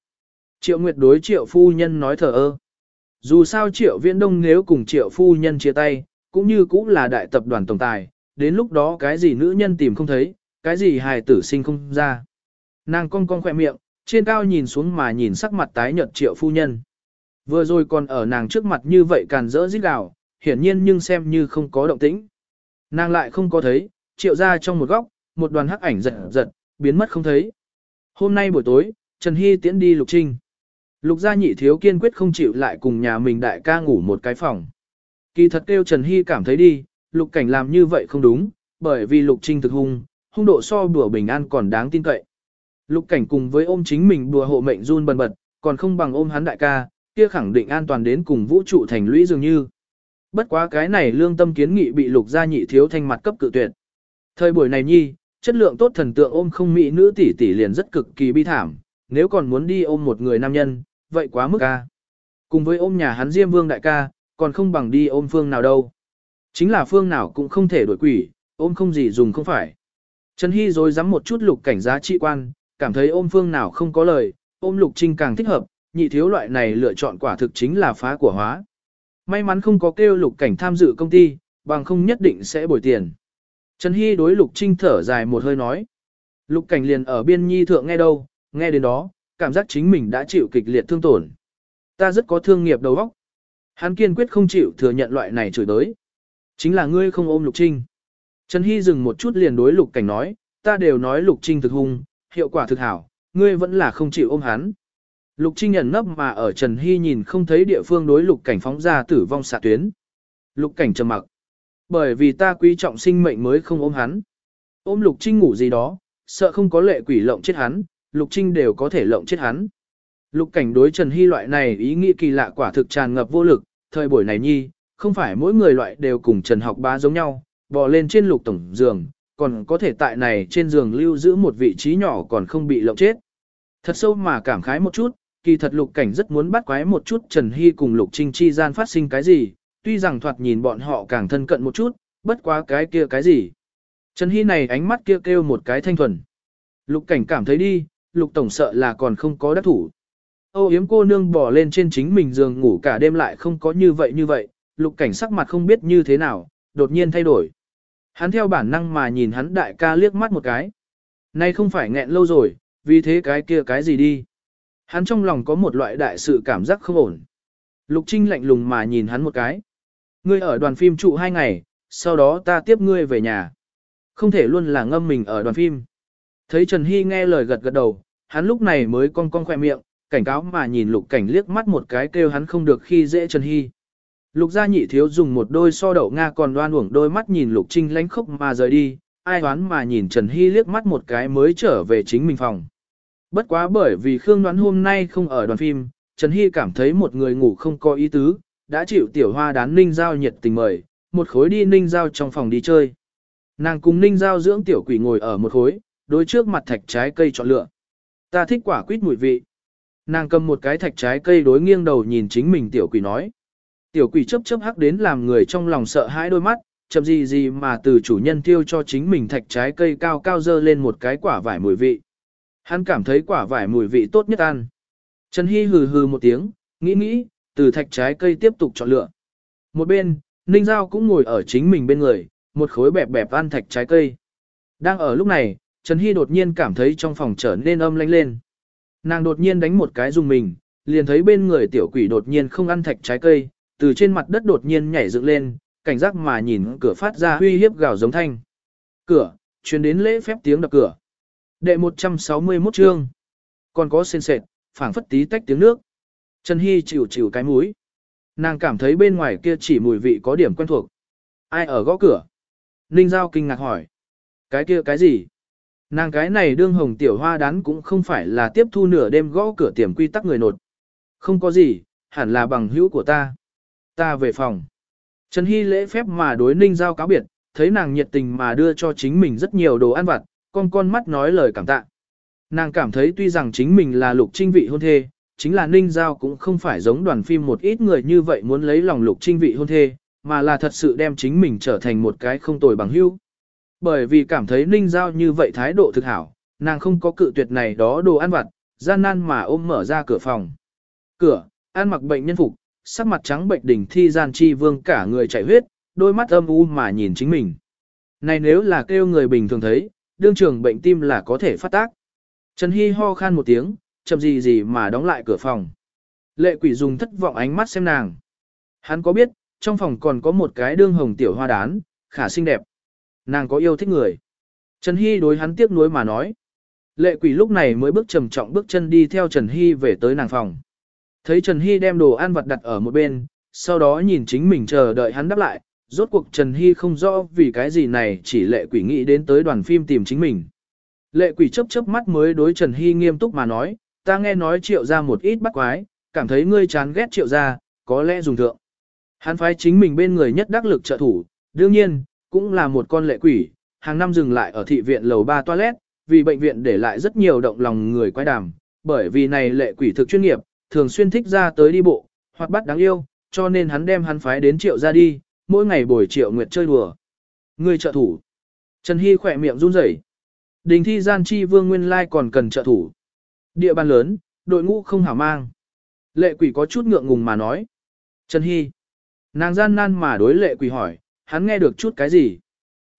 Triệu Nguyệt đối triệu phu nhân nói thờ ơ. Dù sao triệu viễn đông nếu cùng triệu phu nhân chia tay, cũng như cũng là đại tập đoàn tổng tài, đến lúc đó cái gì nữ nhân tìm không thấy, cái gì hài tử sinh không ra. Nàng cong cong khỏe miệng, trên cao nhìn xuống mà nhìn sắc mặt tái nhợt triệu phu nhân. Vừa rồi còn ở nàng trước mặt như vậy càn rỡ rít gào, hiển nhiên nhưng xem như không có động tĩnh. Nàng lại không có thấy, triệu ra trong một góc, một đoàn hắc ảnh giật giật, biến mất không thấy. Hôm nay buổi tối, Trần Hy tiễn đi Lục Trinh. Lục gia nhị thiếu kiên quyết không chịu lại cùng nhà mình đại ca ngủ một cái phòng. Kỳ thật kêu Trần Hy cảm thấy đi, lục cảnh làm như vậy không đúng, bởi vì lục trinh thực hung, hung độ so bùa bình an còn đáng tin cậy. Lục cảnh cùng với ôm chính mình bùa hộ mệnh run bần bật, còn không bằng ôm hắn đại ca, kia khẳng định an toàn đến cùng vũ trụ thành lũy dường như. Bất quá cái này lương tâm kiến nghị bị lục gia nhị thiếu thanh mặt cấp cự tuyệt. Thời buổi này nhi, chất lượng tốt thần tượng ôm không mỹ nữ tỷ tỷ liền rất cực kỳ bi thảm, nếu còn muốn đi ôm một người nam nhân, vậy quá mức ca. Cùng với ôm nhà hắn Diêm Vương đại ca, còn không bằng đi ôm phương nào đâu. Chính là phương nào cũng không thể đổi quỷ, ôm không gì dùng không phải. Trần Hy rồi dám một chút lục cảnh giá trị quan, cảm thấy ôm phương nào không có lời, ôm lục trinh càng thích hợp, nhị thiếu loại này lựa chọn quả thực chính là phá của hóa. May mắn không có kêu lục cảnh tham dự công ty, bằng không nhất định sẽ bồi tiền. Trần Hy đối lục trinh thở dài một hơi nói. Lục cảnh liền ở biên nhi thượng nghe đâu, nghe đến đó, cảm giác chính mình đã chịu kịch liệt thương tổn. Ta rất có thương nghiệp đầu óc. Hắn kiên quyết không chịu thừa nhận loại này chửi tới. Chính là ngươi không ôm Lục Trinh. Trần Hy dừng một chút liền đối Lục Cảnh nói, ta đều nói Lục Trinh thực hung, hiệu quả thực hảo, ngươi vẫn là không chịu ôm hắn. Lục Trinh nhận nấp mà ở Trần Hy nhìn không thấy địa phương đối Lục Cảnh phóng ra tử vong xạ tuyến. Lục Cảnh trầm mặc. Bởi vì ta quý trọng sinh mệnh mới không ôm hắn. Ôm Lục Trinh ngủ gì đó, sợ không có lệ quỷ lộng chết hắn, Lục Trinh đều có thể lộng chết hắn. Lục cảnh đối Trần Hy loại này ý nghĩ kỳ lạ quả thực tràn ngập vô lực, thời buổi này nhi, không phải mỗi người loại đều cùng Trần học bá giống nhau, bò lên trên lục tổng giường, còn có thể tại này trên giường lưu giữ một vị trí nhỏ còn không bị lộng chết. Thật sâu mà cảm khái một chút, kỳ thật lục cảnh rất muốn bắt quái một chút Trần Hy cùng lục trinh chi gian phát sinh cái gì, tuy rằng thoạt nhìn bọn họ càng thân cận một chút, bất quá cái kia cái gì. Trần Hy này ánh mắt kia kêu, kêu một cái thanh thuần. Lục cảnh cảm thấy đi, lục tổng sợ là còn không có đắc thủ. Âu yếm cô nương bỏ lên trên chính mình giường ngủ cả đêm lại không có như vậy như vậy, lục cảnh sắc mặt không biết như thế nào, đột nhiên thay đổi. Hắn theo bản năng mà nhìn hắn đại ca liếc mắt một cái. Nay không phải nghẹn lâu rồi, vì thế cái kia cái gì đi. Hắn trong lòng có một loại đại sự cảm giác không ổn. Lục Trinh lạnh lùng mà nhìn hắn một cái. Ngươi ở đoàn phim trụ hai ngày, sau đó ta tiếp ngươi về nhà. Không thể luôn là ngâm mình ở đoàn phim. Thấy Trần Hy nghe lời gật gật đầu, hắn lúc này mới cong cong khoe miệng, cảnh cáo mà nhìn lục cảnh liếc mắt một cái kêu hắn không được khi dễ Trần Hy. Lục gia nhị thiếu dùng một đôi so đậu Nga còn đoan uổng đôi mắt nhìn lục trinh lánh khốc mà rời đi, ai đoán mà nhìn Trần Hy liếc mắt một cái mới trở về chính mình phòng. Bất quá bởi vì Khương đoán hôm nay không ở đoàn phim, Trần Hy cảm thấy một người ngủ không có ý tứ, đã chịu tiểu hoa đán ninh giao nhiệt tình mời, một khối đi ninh giao trong phòng đi chơi. Nàng cùng ninh giao dưỡng tiểu quỷ ngồi ở một khối, đối trước mặt thạch trái cây chọn lựa. Ta thích quả quýt mùi vị. Nàng cầm một cái thạch trái cây đối nghiêng đầu nhìn chính mình tiểu quỷ nói. Tiểu quỷ chấp chấp hắc đến làm người trong lòng sợ hãi đôi mắt, chậm gì gì mà từ chủ nhân tiêu cho chính mình thạch trái cây cao cao dơ lên một cái quả vải mùi vị. Hắn cảm thấy quả vải mùi vị tốt nhất ăn. Trần Hy hừ hừ một tiếng, nghĩ nghĩ, từ thạch trái cây tiếp tục chọn lựa. Một bên, Ninh Giao cũng ngồi ở chính mình bên người, một khối bẹp bẹp ăn thạch trái cây. Đang ở lúc này, Trần Hy đột nhiên cảm thấy trong phòng trở nên âm lanh lên. Nàng đột nhiên đánh một cái dùng mình, liền thấy bên người tiểu quỷ đột nhiên không ăn thạch trái cây, từ trên mặt đất đột nhiên nhảy dựng lên, cảnh giác mà nhìn cửa phát ra huy hiếp gào giống thanh. Cửa, truyền đến lễ phép tiếng đập cửa. Đệ 161 chương. Còn có sên sệt, phảng phất tí tách tiếng nước. Trần Hy chịu chịu cái mũi. Nàng cảm thấy bên ngoài kia chỉ mùi vị có điểm quen thuộc. Ai ở gõ cửa? Ninh Giao kinh ngạc hỏi. Cái kia cái gì? Nàng cái này đương hồng tiểu hoa đán cũng không phải là tiếp thu nửa đêm gõ cửa tiềm quy tắc người nột. Không có gì, hẳn là bằng hữu của ta. Ta về phòng. Trần Hy lễ phép mà đối ninh giao cáo biệt, thấy nàng nhiệt tình mà đưa cho chính mình rất nhiều đồ ăn vặt, con con mắt nói lời cảm tạ. Nàng cảm thấy tuy rằng chính mình là lục trinh vị hôn thê, chính là ninh giao cũng không phải giống đoàn phim một ít người như vậy muốn lấy lòng lục trinh vị hôn thê, mà là thật sự đem chính mình trở thành một cái không tồi bằng hữu. Bởi vì cảm thấy ninh giao như vậy thái độ thực hảo, nàng không có cự tuyệt này đó đồ ăn vặt, gian nan mà ôm mở ra cửa phòng. Cửa, ăn mặc bệnh nhân phục, sắc mặt trắng bệnh đỉnh thi gian chi vương cả người chảy huyết, đôi mắt âm u mà nhìn chính mình. Này nếu là kêu người bình thường thấy, đương trường bệnh tim là có thể phát tác. Trần Hy ho khan một tiếng, chậm gì gì mà đóng lại cửa phòng. Lệ quỷ dùng thất vọng ánh mắt xem nàng. Hắn có biết, trong phòng còn có một cái đương hồng tiểu hoa đán, khả xinh đẹp. Nàng có yêu thích người. Trần Hy đối hắn tiếc nuối mà nói. Lệ quỷ lúc này mới bước trầm trọng bước chân đi theo Trần Hy về tới nàng phòng. Thấy Trần Hy đem đồ ăn vặt đặt ở một bên, sau đó nhìn chính mình chờ đợi hắn đáp lại, rốt cuộc Trần Hy không rõ vì cái gì này chỉ lệ quỷ nghĩ đến tới đoàn phim tìm chính mình. Lệ quỷ chớp chớp mắt mới đối Trần Hy nghiêm túc mà nói, ta nghe nói triệu ra một ít bắt quái, cảm thấy ngươi chán ghét triệu ra, có lẽ dùng thượng. Hắn phái chính mình bên người nhất đắc lực trợ thủ, đương nhiên, cũng là một con lệ quỷ, hàng năm dừng lại ở thị viện lầu 3 toilet, vì bệnh viện để lại rất nhiều động lòng người quái đàm, bởi vì này lệ quỷ thực chuyên nghiệp, thường xuyên thích ra tới đi bộ, hoặc bắt đáng yêu, cho nên hắn đem hắn phái đến triệu ra đi, mỗi ngày buổi triệu nguyệt chơi đùa. Người trợ thủ. Trần Hy khỏe miệng run rẩy. Đình thi gian chi vương nguyên lai còn cần trợ thủ. Địa bàn lớn, đội ngũ không hảo mang. Lệ quỷ có chút ngượng ngùng mà nói. Trần Hy. Nàng gian nan mà đối lệ quỷ hỏi, hắn nghe được chút cái gì.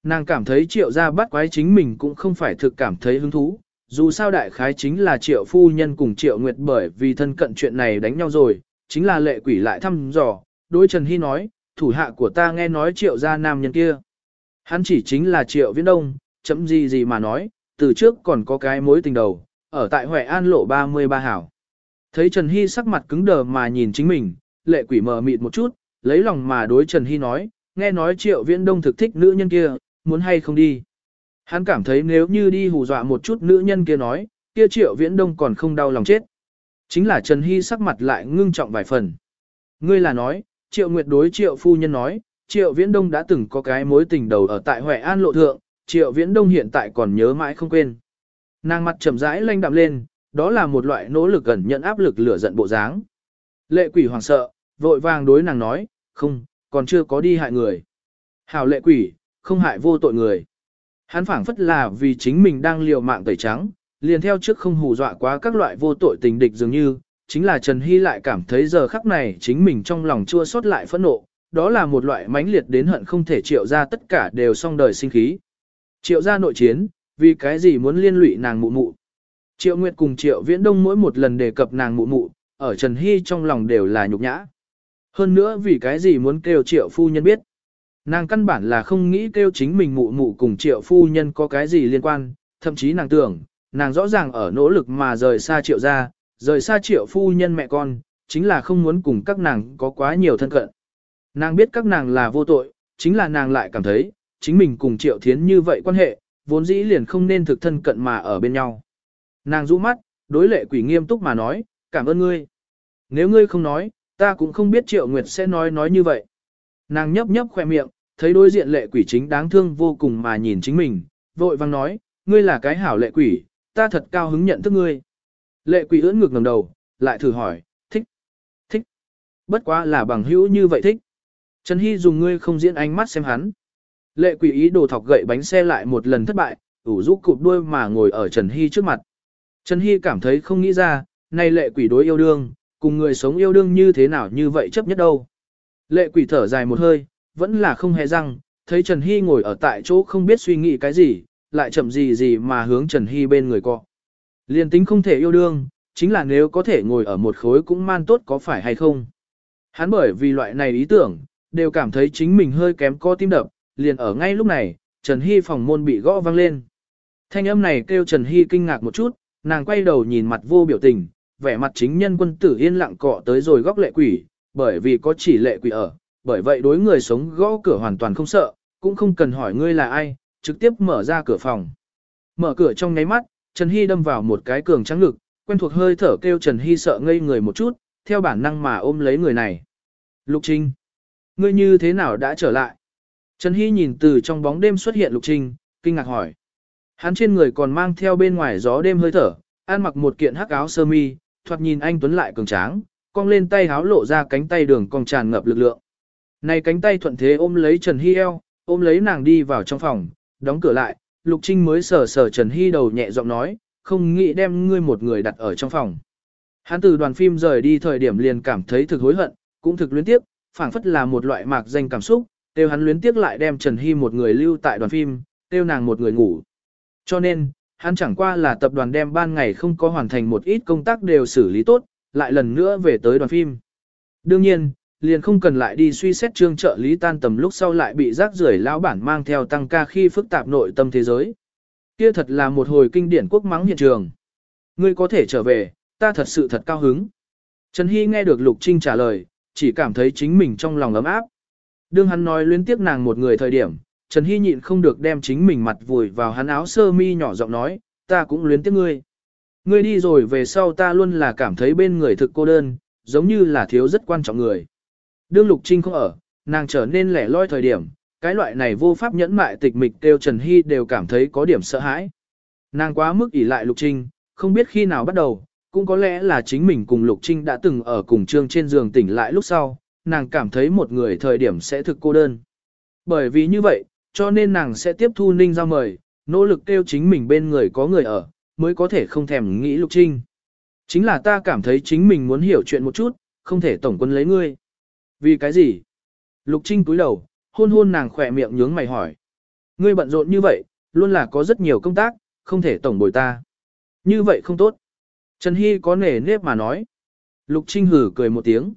Nàng cảm thấy triệu gia bắt quái chính mình cũng không phải thực cảm thấy hứng thú, dù sao đại khái chính là triệu phu nhân cùng triệu nguyệt bởi vì thân cận chuyện này đánh nhau rồi, chính là lệ quỷ lại thăm dò, đối Trần Hy nói, thủ hạ của ta nghe nói triệu gia nam nhân kia. Hắn chỉ chính là triệu viễn đông, chấm gì gì mà nói, từ trước còn có cái mối tình đầu, ở tại Huệ An lộ 33 hảo. Thấy Trần Hy sắc mặt cứng đờ mà nhìn chính mình, lệ quỷ mờ mịt một chút, lấy lòng mà đối Trần Hy nói, nghe nói triệu viễn đông thực thích nữ nhân kia, muốn hay không đi. Hắn cảm thấy nếu như đi hù dọa một chút nữ nhân kia nói, kia triệu viễn đông còn không đau lòng chết. Chính là Trần Hy sắc mặt lại ngưng trọng vài phần. Ngươi là nói, triệu nguyệt đối triệu phu nhân nói, triệu viễn đông đã từng có cái mối tình đầu ở tại Huệ An lộ thượng, triệu viễn đông hiện tại còn nhớ mãi không quên. Nàng mặt trầm rãi lanh đạm lên, đó là một loại nỗ lực gần nhận áp lực lửa giận bộ dáng. Lệ quỷ hoàng sợ, vội vàng đối nàng nói, không, còn chưa có đi hại người. Hảo lệ quỷ, không hại vô tội người. Hắn phảng phất là vì chính mình đang liều mạng tẩy trắng, liền theo trước không hù dọa quá các loại vô tội tình địch dường như, chính là Trần Hy lại cảm thấy giờ khắc này chính mình trong lòng chua xót lại phẫn nộ, đó là một loại mãnh liệt đến hận không thể triệu ra tất cả đều xong đời sinh khí. Triệu ra nội chiến, vì cái gì muốn liên lụy nàng mụ mụ. Triệu Nguyệt cùng Triệu Viễn Đông mỗi một lần đề cập nàng mụ mụ, ở Trần Hy trong lòng đều là nhục nhã. Hơn nữa vì cái gì muốn kêu triệu phu nhân biết. Nàng căn bản là không nghĩ kêu chính mình mụ mụ cùng triệu phu nhân có cái gì liên quan, thậm chí nàng tưởng, nàng rõ ràng ở nỗ lực mà rời xa triệu ra, rời xa triệu phu nhân mẹ con, chính là không muốn cùng các nàng có quá nhiều thân cận. Nàng biết các nàng là vô tội, chính là nàng lại cảm thấy, chính mình cùng triệu thiến như vậy quan hệ, vốn dĩ liền không nên thực thân cận mà ở bên nhau. Nàng rũ mắt, đối lệ quỷ nghiêm túc mà nói, cảm ơn ngươi. Nếu ngươi không nói, ta cũng không biết triệu nguyệt sẽ nói nói như vậy. Nàng nhấp nhấp khoe miệng, thấy đối diện lệ quỷ chính đáng thương vô cùng mà nhìn chính mình, vội vang nói, ngươi là cái hảo lệ quỷ, ta thật cao hứng nhận thức ngươi. Lệ quỷ ưỡn ngược ngầm đầu, lại thử hỏi, thích, thích, bất quá là bằng hữu như vậy thích. Trần Hy dùng ngươi không diễn ánh mắt xem hắn. Lệ quỷ ý đồ thọc gậy bánh xe lại một lần thất bại, ủ rũ cụp đuôi mà ngồi ở Trần Hy trước mặt. Trần Hy cảm thấy không nghĩ ra, nay lệ quỷ đối yêu đương, cùng người sống yêu đương như thế nào như vậy chấp nhất đâu. Lệ quỷ thở dài một hơi, vẫn là không hề răng, thấy Trần Hy ngồi ở tại chỗ không biết suy nghĩ cái gì, lại chậm gì gì mà hướng Trần Hy bên người cọ. Liên tính không thể yêu đương, chính là nếu có thể ngồi ở một khối cũng man tốt có phải hay không. Hắn bởi vì loại này ý tưởng, đều cảm thấy chính mình hơi kém co tim đập, liền ở ngay lúc này, Trần Hy phòng môn bị gõ vang lên. Thanh âm này kêu Trần Hy kinh ngạc một chút, nàng quay đầu nhìn mặt vô biểu tình, vẻ mặt chính nhân quân tử yên lặng cọ tới rồi góc lệ quỷ, bởi vì có chỉ lệ quỷ ở, bởi vậy đối người sống gõ cửa hoàn toàn không sợ, cũng không cần hỏi ngươi là ai, trực tiếp mở ra cửa phòng. Mở cửa trong nháy mắt, Trần Hy đâm vào một cái cường trắng ngực, quen thuộc hơi thở kêu Trần Hy sợ ngây người một chút, theo bản năng mà ôm lấy người này. Lục Trinh, ngươi như thế nào đã trở lại? Trần Hy nhìn từ trong bóng đêm xuất hiện Lục Trinh, kinh ngạc hỏi. Hắn trên người còn mang theo bên ngoài gió đêm hơi thở, ăn mặc một kiện hắc áo sơ mi, thoạt nhìn anh Tuấn lại cường tráng, cong lên tay háo lộ ra cánh tay đường cong tràn ngập lực lượng. Này cánh tay thuận thế ôm lấy Trần Hy eo, ôm lấy nàng đi vào trong phòng, đóng cửa lại, Lục Trinh mới sờ sờ Trần Hy đầu nhẹ giọng nói, không nghĩ đem ngươi một người đặt ở trong phòng. Hắn từ đoàn phim rời đi thời điểm liền cảm thấy thực hối hận, cũng thực luyến tiếc, phảng phất là một loại mạc danh cảm xúc, tiêu hắn luyến tiếc lại đem Trần Hy một người lưu tại đoàn phim, tiêu nàng một người ngủ. Cho nên, hắn chẳng qua là tập đoàn đem ban ngày không có hoàn thành một ít công tác đều xử lý tốt, lại lần nữa về tới đoàn phim. Đương nhiên, liền không cần lại đi suy xét trương trợ lý tan tầm lúc sau lại bị rác rưởi lão bản mang theo tăng ca khi phức tạp nội tâm thế giới. Kia thật là một hồi kinh điển quốc mắng hiện trường. Ngươi có thể trở về, ta thật sự thật cao hứng. Trần Hy nghe được Lục Trinh trả lời, chỉ cảm thấy chính mình trong lòng ấm áp. Đương hắn nói liên tiếp nàng một người thời điểm, Trần Hy nhịn không được đem chính mình mặt vùi vào hắn áo sơ mi nhỏ giọng nói, ta cũng luyến tiếc ngươi. Ngươi đi rồi về sau ta luôn là cảm thấy bên người thực cô đơn, giống như là thiếu rất quan trọng người. Đương Lục Trinh không ở, nàng trở nên lẻ loi thời điểm, cái loại này vô pháp nhẫn mại tịch mịch kêu Trần Hy đều cảm thấy có điểm sợ hãi. Nàng quá mức ỷ lại Lục Trinh, không biết khi nào bắt đầu, cũng có lẽ là chính mình cùng Lục Trinh đã từng ở cùng trương trên giường tỉnh lại lúc sau, nàng cảm thấy một người thời điểm sẽ thực cô đơn. Bởi vì như vậy, cho nên nàng sẽ tiếp thu Ninh Giao mời, nỗ lực kêu chính mình bên người có người ở, mới có thể không thèm nghĩ Lục Trinh. Chính là ta cảm thấy chính mình muốn hiểu chuyện một chút, không thể tổng quân lấy ngươi. Vì cái gì? Lục Trinh cúi đầu, hôn hôn nàng khỏe miệng nhướng mày hỏi. Ngươi bận rộn như vậy, luôn là có rất nhiều công tác, không thể tổng bồi ta. Như vậy không tốt. Trần Hy có nể nếp mà nói. Lục Trinh hử cười một tiếng.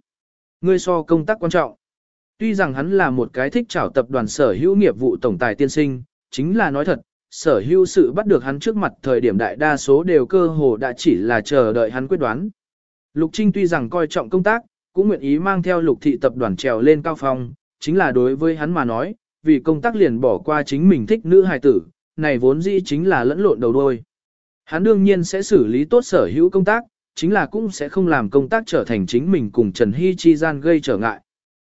Ngươi so công tác quan trọng. Tuy rằng hắn là một cái thích trảo tập đoàn sở hữu nghiệp vụ tổng tài tiên sinh, chính là nói thật, sở hữu sự bắt được hắn trước mặt thời điểm đại đa số đều cơ hồ đã chỉ là chờ đợi hắn quyết đoán. Lục Trinh tuy rằng coi trọng công tác, cũng nguyện ý mang theo lục thị tập đoàn trèo lên cao phong, chính là đối với hắn mà nói, vì công tác liền bỏ qua chính mình thích nữ hài tử, này vốn dĩ chính là lẫn lộn đầu đôi. Hắn đương nhiên sẽ xử lý tốt sở hữu công tác, chính là cũng sẽ không làm công tác trở thành chính mình cùng Trần Hy chi gian gây trở ngại.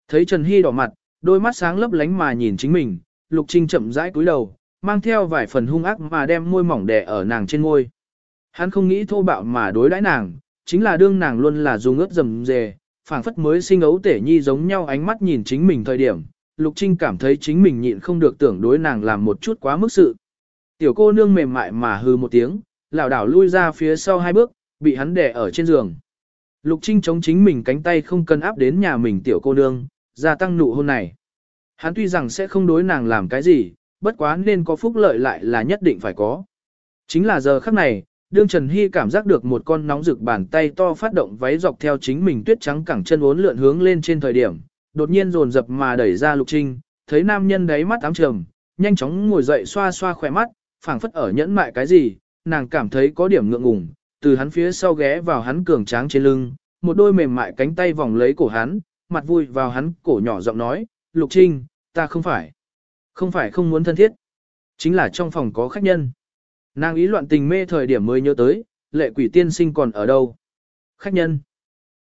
Thấy Trần Hy đỏ mặt, đôi mắt sáng lấp lánh mà nhìn chính mình, Lục Trinh chậm rãi cúi đầu, mang theo vài phần hung ác mà đem môi mỏng đè ở nàng trên môi. Hắn không nghĩ thô bạo mà đối đãi nàng, chính là đương nàng luôn là dùng ướt dầm dề, phảng phất mới sinh ấu tể nhi giống nhau ánh mắt nhìn chính mình thời điểm, Lục Trinh cảm thấy chính mình nhịn không được tưởng đối nàng làm một chút quá mức sự. Tiểu cô nương mềm mại mà hư một tiếng, lảo đảo lui ra phía sau hai bước, bị hắn đè ở trên giường. Lục Trinh chống chính mình cánh tay không cần áp đến nhà mình tiểu cô nương, gia tăng nụ hôn này. Hắn tuy rằng sẽ không đối nàng làm cái gì, bất quá nên có phúc lợi lại là nhất định phải có. Chính là giờ khắc này, đương Trần Hy cảm giác được một con nóng rực bàn tay to phát động váy dọc theo chính mình tuyết trắng cẳng chân uốn lượn hướng lên trên thời điểm, đột nhiên dồn dập mà đẩy ra Lục Trinh, thấy nam nhân đáy mắt ám trầm, nhanh chóng ngồi dậy xoa xoa khỏe mắt, phảng phất ở nhẫn mại cái gì, nàng cảm thấy có điểm ngượng ngùng, từ hắn phía sau ghé vào hắn cường tráng trên lưng, một đôi mềm mại cánh tay vòng lấy cổ hắn, mặt vui vào hắn cổ nhỏ giọng nói, Lục Trinh, ta không phải, không phải không muốn thân thiết, chính là trong phòng có khách nhân. Nàng ý loạn tình mê thời điểm mới nhớ tới, lệ quỷ tiên sinh còn ở đâu. Khách nhân.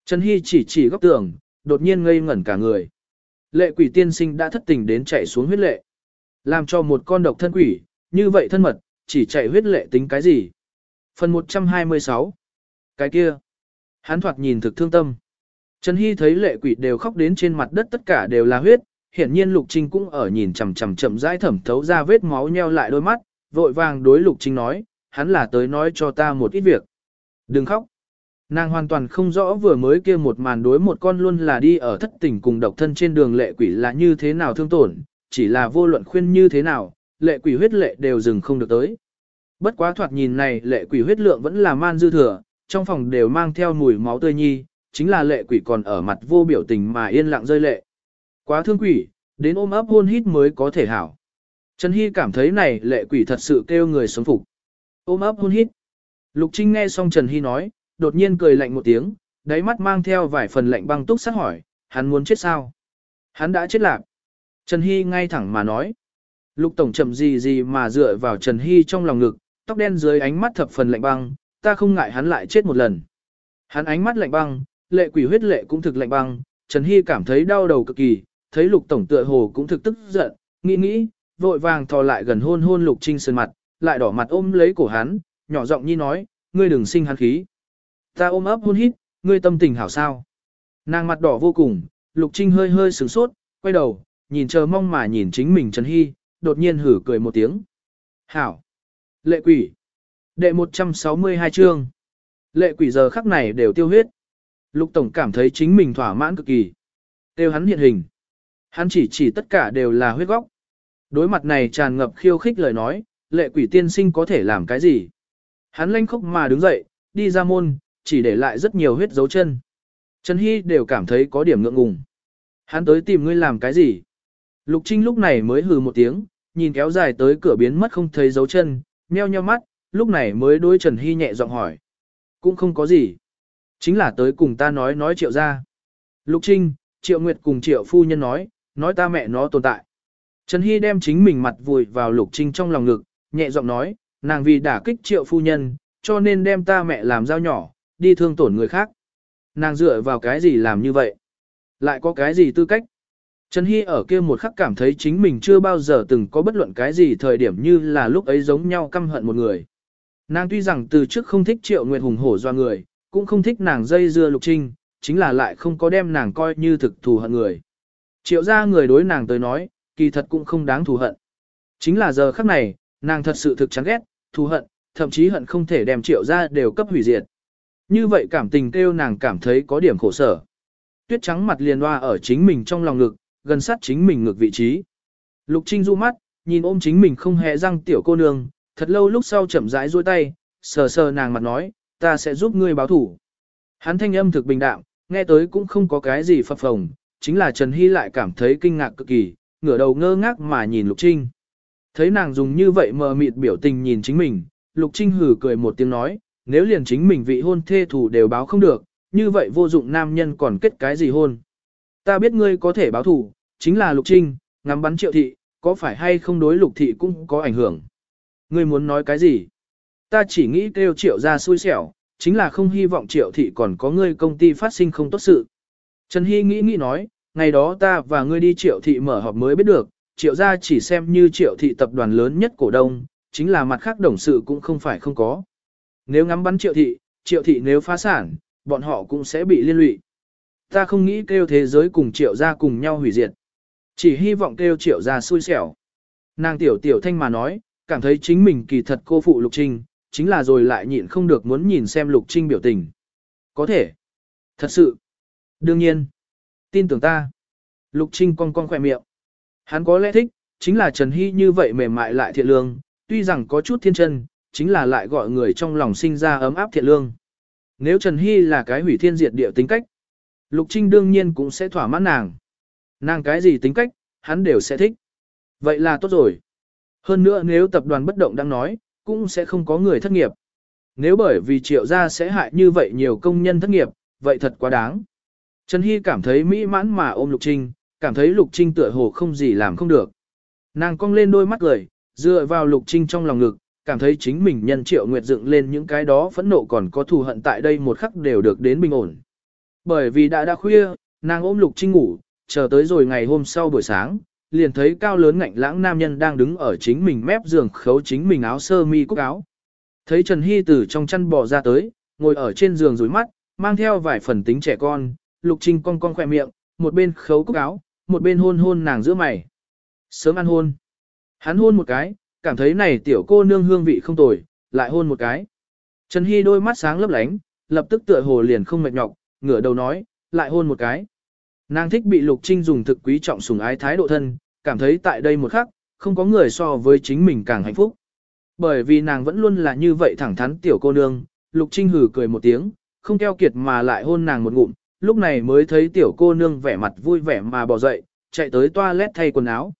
Trần Hy chỉ chỉ góc tường, đột nhiên ngây ngẩn cả người. Lệ quỷ tiên sinh đã thất tình đến chạy xuống huyết lệ. Làm cho một con độc thân quỷ, như vậy thân mật, chỉ chạy huyết lệ tính cái gì. Phần 126 Cái kia. Hắn thoạt nhìn thực thương tâm. Trần Hy thấy lệ quỷ đều khóc đến trên mặt đất tất cả đều là huyết, hiển nhiên Lục Trinh cũng ở nhìn chằm chằm chậm rãi thẩm thấu ra vết máu nheo lại đôi mắt, vội vàng đối Lục Trinh nói, hắn là tới nói cho ta một ít việc. Đừng khóc. Nàng hoàn toàn không rõ vừa mới kia một màn đối một con luôn là đi ở thất tình cùng độc thân trên đường lệ quỷ là như thế nào thương tổn, chỉ là vô luận khuyên như thế nào, lệ quỷ huyết lệ đều dừng không được tới. Bất quá thoạt nhìn này lệ quỷ huyết lượng vẫn là man dư thừa, trong phòng đều mang theo mùi máu tươi nhi, chính là lệ quỷ còn ở mặt vô biểu tình mà yên lặng rơi lệ. Quá thương quỷ, đến ôm ấp hôn hít mới có thể hảo. Trần Hy cảm thấy này lệ quỷ thật sự kêu người sống phục. Ôm ấp hôn hít. Lục Trinh nghe xong Trần Hy nói, đột nhiên cười lạnh một tiếng, đáy mắt mang theo vài phần lạnh băng túc sát hỏi, hắn muốn chết sao? Hắn đã chết lạc. Trần Hy ngay thẳng mà nói. Lục Tổng chậm gì gì mà dựa vào Trần Hy trong lòng ngực, tóc đen dưới ánh mắt thập phần lạnh băng, ta không ngại hắn lại chết một lần. Hắn ánh mắt lạnh băng, lệ quỷ huyết lệ cũng thực lạnh băng, Trần Hy cảm thấy đau đầu cực kỳ, thấy Lục Tổng tựa hồ cũng thực tức giận, nghĩ nghĩ, vội vàng thò lại gần hôn hôn Lục Trinh sơn mặt, lại đỏ mặt ôm lấy cổ hắn, nhỏ giọng nhi nói, ngươi đừng sinh hắn khí. Ta ôm ấp hôn hít, ngươi tâm tình hảo sao. Nàng mặt đỏ vô cùng, Lục Trinh hơi hơi sửng sốt, quay đầu, nhìn chờ mong mà nhìn chính mình Trần Hy, đột nhiên hử cười một tiếng. Hảo! Lệ quỷ! Đệ 162 chương. Lệ quỷ giờ khắc này đều tiêu huyết. Lục Tổng cảm thấy chính mình thỏa mãn cực kỳ. Tiêu hắn hiện hình. Hắn chỉ chỉ tất cả đều là huyết góc. Đối mặt này tràn ngập khiêu khích lời nói, lệ quỷ tiên sinh có thể làm cái gì? Hắn lanh khốc mà đứng dậy, đi ra môn, chỉ để lại rất nhiều huyết dấu chân. Trần Hy đều cảm thấy có điểm ngượng ngùng. Hắn tới tìm ngươi làm cái gì? Lục Trinh lúc này mới hừ một tiếng, nhìn kéo dài tới cửa biến mất không thấy dấu chân, nheo nheo mắt, lúc này mới đối Trần Hy nhẹ giọng hỏi. Cũng không có gì. Chính là tới cùng ta nói nói triệu ra. Lục Trinh, triệu nguyệt cùng triệu phu nhân nói, nói ta mẹ nó tồn tại. Trần Hy đem chính mình mặt vùi vào Lục Trinh trong lòng ngực, nhẹ giọng nói, nàng vì đả kích triệu phu nhân, cho nên đem ta mẹ làm dao nhỏ, đi thương tổn người khác. Nàng dựa vào cái gì làm như vậy? Lại có cái gì tư cách? Trần Hy ở kia một khắc cảm thấy chính mình chưa bao giờ từng có bất luận cái gì thời điểm như là lúc ấy giống nhau căm hận một người. Nàng tuy rằng từ trước không thích triệu nguyệt hùng hổ do người, cũng không thích nàng dây dưa lục trinh, chính là lại không có đem nàng coi như thực thù hận người. Triệu ra người đối nàng tới nói, kỳ thật cũng không đáng thù hận. Chính là giờ khắc này, nàng thật sự thực chán ghét, thù hận, thậm chí hận không thể đem triệu ra đều cấp hủy diệt. Như vậy cảm tình kêu nàng cảm thấy có điểm khổ sở. Tuyết trắng mặt liền hoa ở chính mình trong lòng ngực, gần sát chính mình ngược vị trí. Lục Trinh du mắt, nhìn ôm chính mình không hề răng tiểu cô nương, thật lâu lúc sau chậm rãi duỗi tay, sờ sờ nàng mặt nói, ta sẽ giúp ngươi báo thủ. Hắn thanh âm thực bình đạm, nghe tới cũng không có cái gì phập phồng, chính là Trần Hy lại cảm thấy kinh ngạc cực kỳ, ngửa đầu ngơ ngác mà nhìn Lục Trinh. Thấy nàng dùng như vậy mờ mịt biểu tình nhìn chính mình, Lục Trinh hừ cười một tiếng nói, nếu liền chính mình vị hôn thê thủ đều báo không được, như vậy vô dụng nam nhân còn kết cái gì hôn. Ta biết ngươi có thể báo thủ, chính là Lục Trinh, ngắm bắn triệu thị, có phải hay không đối Lục thị cũng có ảnh hưởng. Ngươi muốn nói cái gì? Ta chỉ nghĩ kêu triệu ra xui xẻo, chính là không hy vọng triệu thị còn có ngươi công ty phát sinh không tốt sự. Trần Hy nghĩ nghĩ nói, ngày đó ta và ngươi đi triệu thị mở họp mới biết được, triệu gia chỉ xem như triệu thị tập đoàn lớn nhất cổ đông, chính là mặt khác đồng sự cũng không phải không có. Nếu ngắm bắn triệu thị, triệu thị nếu phá sản, bọn họ cũng sẽ bị liên lụy. Ta không nghĩ kêu thế giới cùng triệu gia cùng nhau hủy diệt. Chỉ hy vọng kêu triệu gia xui xẻo. Nàng tiểu tiểu thanh mà nói, cảm thấy chính mình kỳ thật cô phụ Lục Trinh, chính là rồi lại nhịn không được muốn nhìn xem Lục Trinh biểu tình. Có thể. Thật sự. Đương nhiên. Tin tưởng ta. Lục Trinh cong cong khỏe miệng. Hắn có lẽ thích, chính là Trần Hy như vậy mềm mại lại thiện lương, tuy rằng có chút thiên chân, chính là lại gọi người trong lòng sinh ra ấm áp thiện lương. Nếu Trần Hy là cái hủy thiên diệt địa tính cách, Lục Trinh đương nhiên cũng sẽ thỏa mãn nàng. Nàng cái gì tính cách, hắn đều sẽ thích. Vậy là tốt rồi. Hơn nữa nếu tập đoàn bất động đang nói, cũng sẽ không có người thất nghiệp. Nếu bởi vì triệu gia sẽ hại như vậy nhiều công nhân thất nghiệp, vậy thật quá đáng. Trần Hy cảm thấy mỹ mãn mà ôm Lục Trinh, cảm thấy Lục Trinh tựa hồ không gì làm không được. Nàng cong lên đôi mắt cười, dựa vào Lục Trinh trong lòng ngực, cảm thấy chính mình nhân triệu nguyệt dựng lên những cái đó phẫn nộ còn có thù hận tại đây một khắc đều được đến bình ổn. Bởi vì đã đã khuya, nàng ôm Lục Trinh ngủ, chờ tới rồi ngày hôm sau buổi sáng, liền thấy cao lớn ngạnh lãng nam nhân đang đứng ở chính mình mép giường khấu chính mình áo sơ mi cúc áo. Thấy Trần Hy từ trong chăn bò ra tới, ngồi ở trên giường rối mắt, mang theo vài phần tính trẻ con, Lục Trinh cong cong khỏe miệng, một bên khấu cúc áo, một bên hôn hôn nàng giữa mày. Sớm ăn hôn. Hắn hôn một cái, cảm thấy này tiểu cô nương hương vị không tồi, lại hôn một cái. Trần Hy đôi mắt sáng lấp lánh, lập tức tựa hồ liền không mệt nhọc, ngửa đầu nói, lại hôn một cái. Nàng thích bị Lục Trinh dùng thực quý trọng sủng ái thái độ thân, cảm thấy tại đây một khắc, không có người so với chính mình càng hạnh phúc. Bởi vì nàng vẫn luôn là như vậy thẳng thắn tiểu cô nương, Lục Trinh hử cười một tiếng, không keo kiệt mà lại hôn nàng một ngụm, lúc này mới thấy tiểu cô nương vẻ mặt vui vẻ mà bỏ dậy, chạy tới toilet thay quần áo.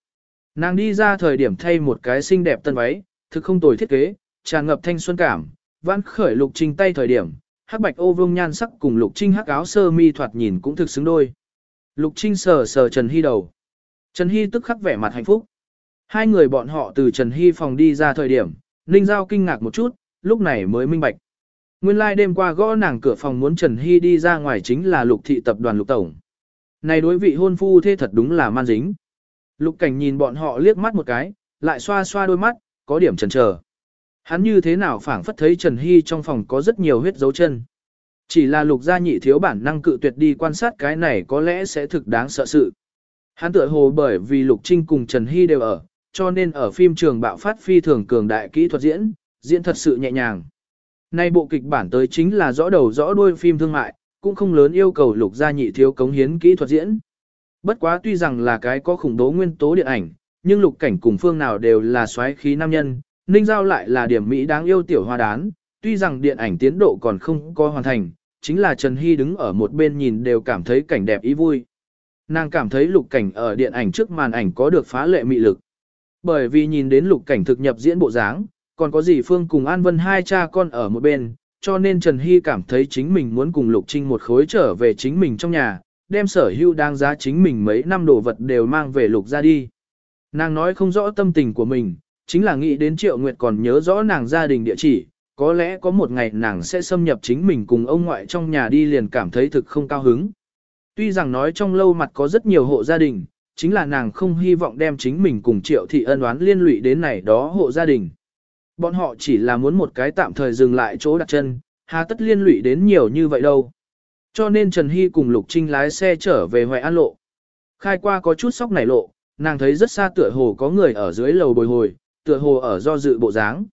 Nàng đi ra thời điểm thay một cái xinh đẹp tân váy, thực không tồi thiết kế, tràn ngập thanh xuân cảm, vãn khởi Lục Trinh tay thời điểm, hắc bạch ô vương nhan sắc cùng Lục Trinh hắc áo sơ mi thoạt nhìn cũng thực xứng đôi. Lục Trinh sờ sờ Trần Hy đầu. Trần Hy tức khắc vẻ mặt hạnh phúc. Hai người bọn họ từ Trần Hy phòng đi ra thời điểm, Ninh Giao kinh ngạc một chút, lúc này mới minh bạch. Nguyên lai like đêm qua gõ nàng cửa phòng muốn Trần Hy đi ra ngoài chính là lục thị tập đoàn lục tổng. Này đối vị hôn phu thế thật đúng là man dính. Lục cảnh nhìn bọn họ liếc mắt một cái, lại xoa xoa đôi mắt, có điểm chần chờ. Hắn như thế nào phảng phất thấy Trần Hy trong phòng có rất nhiều huyết dấu chân. Chỉ là lục gia nhị thiếu bản năng cự tuyệt đi quan sát cái này có lẽ sẽ thực đáng sợ sự. Hắn tựa hồ bởi vì lục trinh cùng Trần Hy đều ở, cho nên ở phim trường bạo phát phi thường cường đại kỹ thuật diễn, diễn thật sự nhẹ nhàng. Nay bộ kịch bản tới chính là rõ đầu rõ đuôi phim thương mại, cũng không lớn yêu cầu lục gia nhị thiếu cống hiến kỹ thuật diễn. Bất quá tuy rằng là cái có khủng bố nguyên tố điện ảnh, nhưng lục cảnh cùng phương nào đều là xoáy khí nam nhân, ninh giao lại là điểm mỹ đáng yêu tiểu hoa đán, tuy rằng điện ảnh tiến độ còn không có hoàn thành, chính là Trần Hy đứng ở một bên nhìn đều cảm thấy cảnh đẹp ý vui. Nàng cảm thấy lục cảnh ở điện ảnh trước màn ảnh có được phá lệ mị lực. Bởi vì nhìn đến lục cảnh thực nhập diễn bộ dáng, còn có gì Phương cùng An Vân hai cha con ở một bên, cho nên Trần Hy cảm thấy chính mình muốn cùng Lục Trinh một khối trở về chính mình trong nhà, đem sở hữu đang giá chính mình mấy năm đồ vật đều mang về Lục ra đi. Nàng nói không rõ tâm tình của mình, chính là nghĩ đến Triệu Nguyệt còn nhớ rõ nàng gia đình địa chỉ, có lẽ có một ngày nàng sẽ xâm nhập chính mình cùng ông ngoại trong nhà đi liền cảm thấy thực không cao hứng. Tuy rằng nói trong lâu mặt có rất nhiều hộ gia đình, chính là nàng không hy vọng đem chính mình cùng Triệu Thị ân oán liên lụy đến này đó hộ gia đình. Bọn họ chỉ là muốn một cái tạm thời dừng lại chỗ đặt chân, hà tất liên lụy đến nhiều như vậy đâu. Cho nên Trần Hy cùng Lục Trinh lái xe trở về Hoài An Lộ. Khai qua có chút sóc nảy lộ, nàng thấy rất xa tựa hồ có người ở dưới lầu bồi hồi, tựa hồ ở do dự bộ dáng.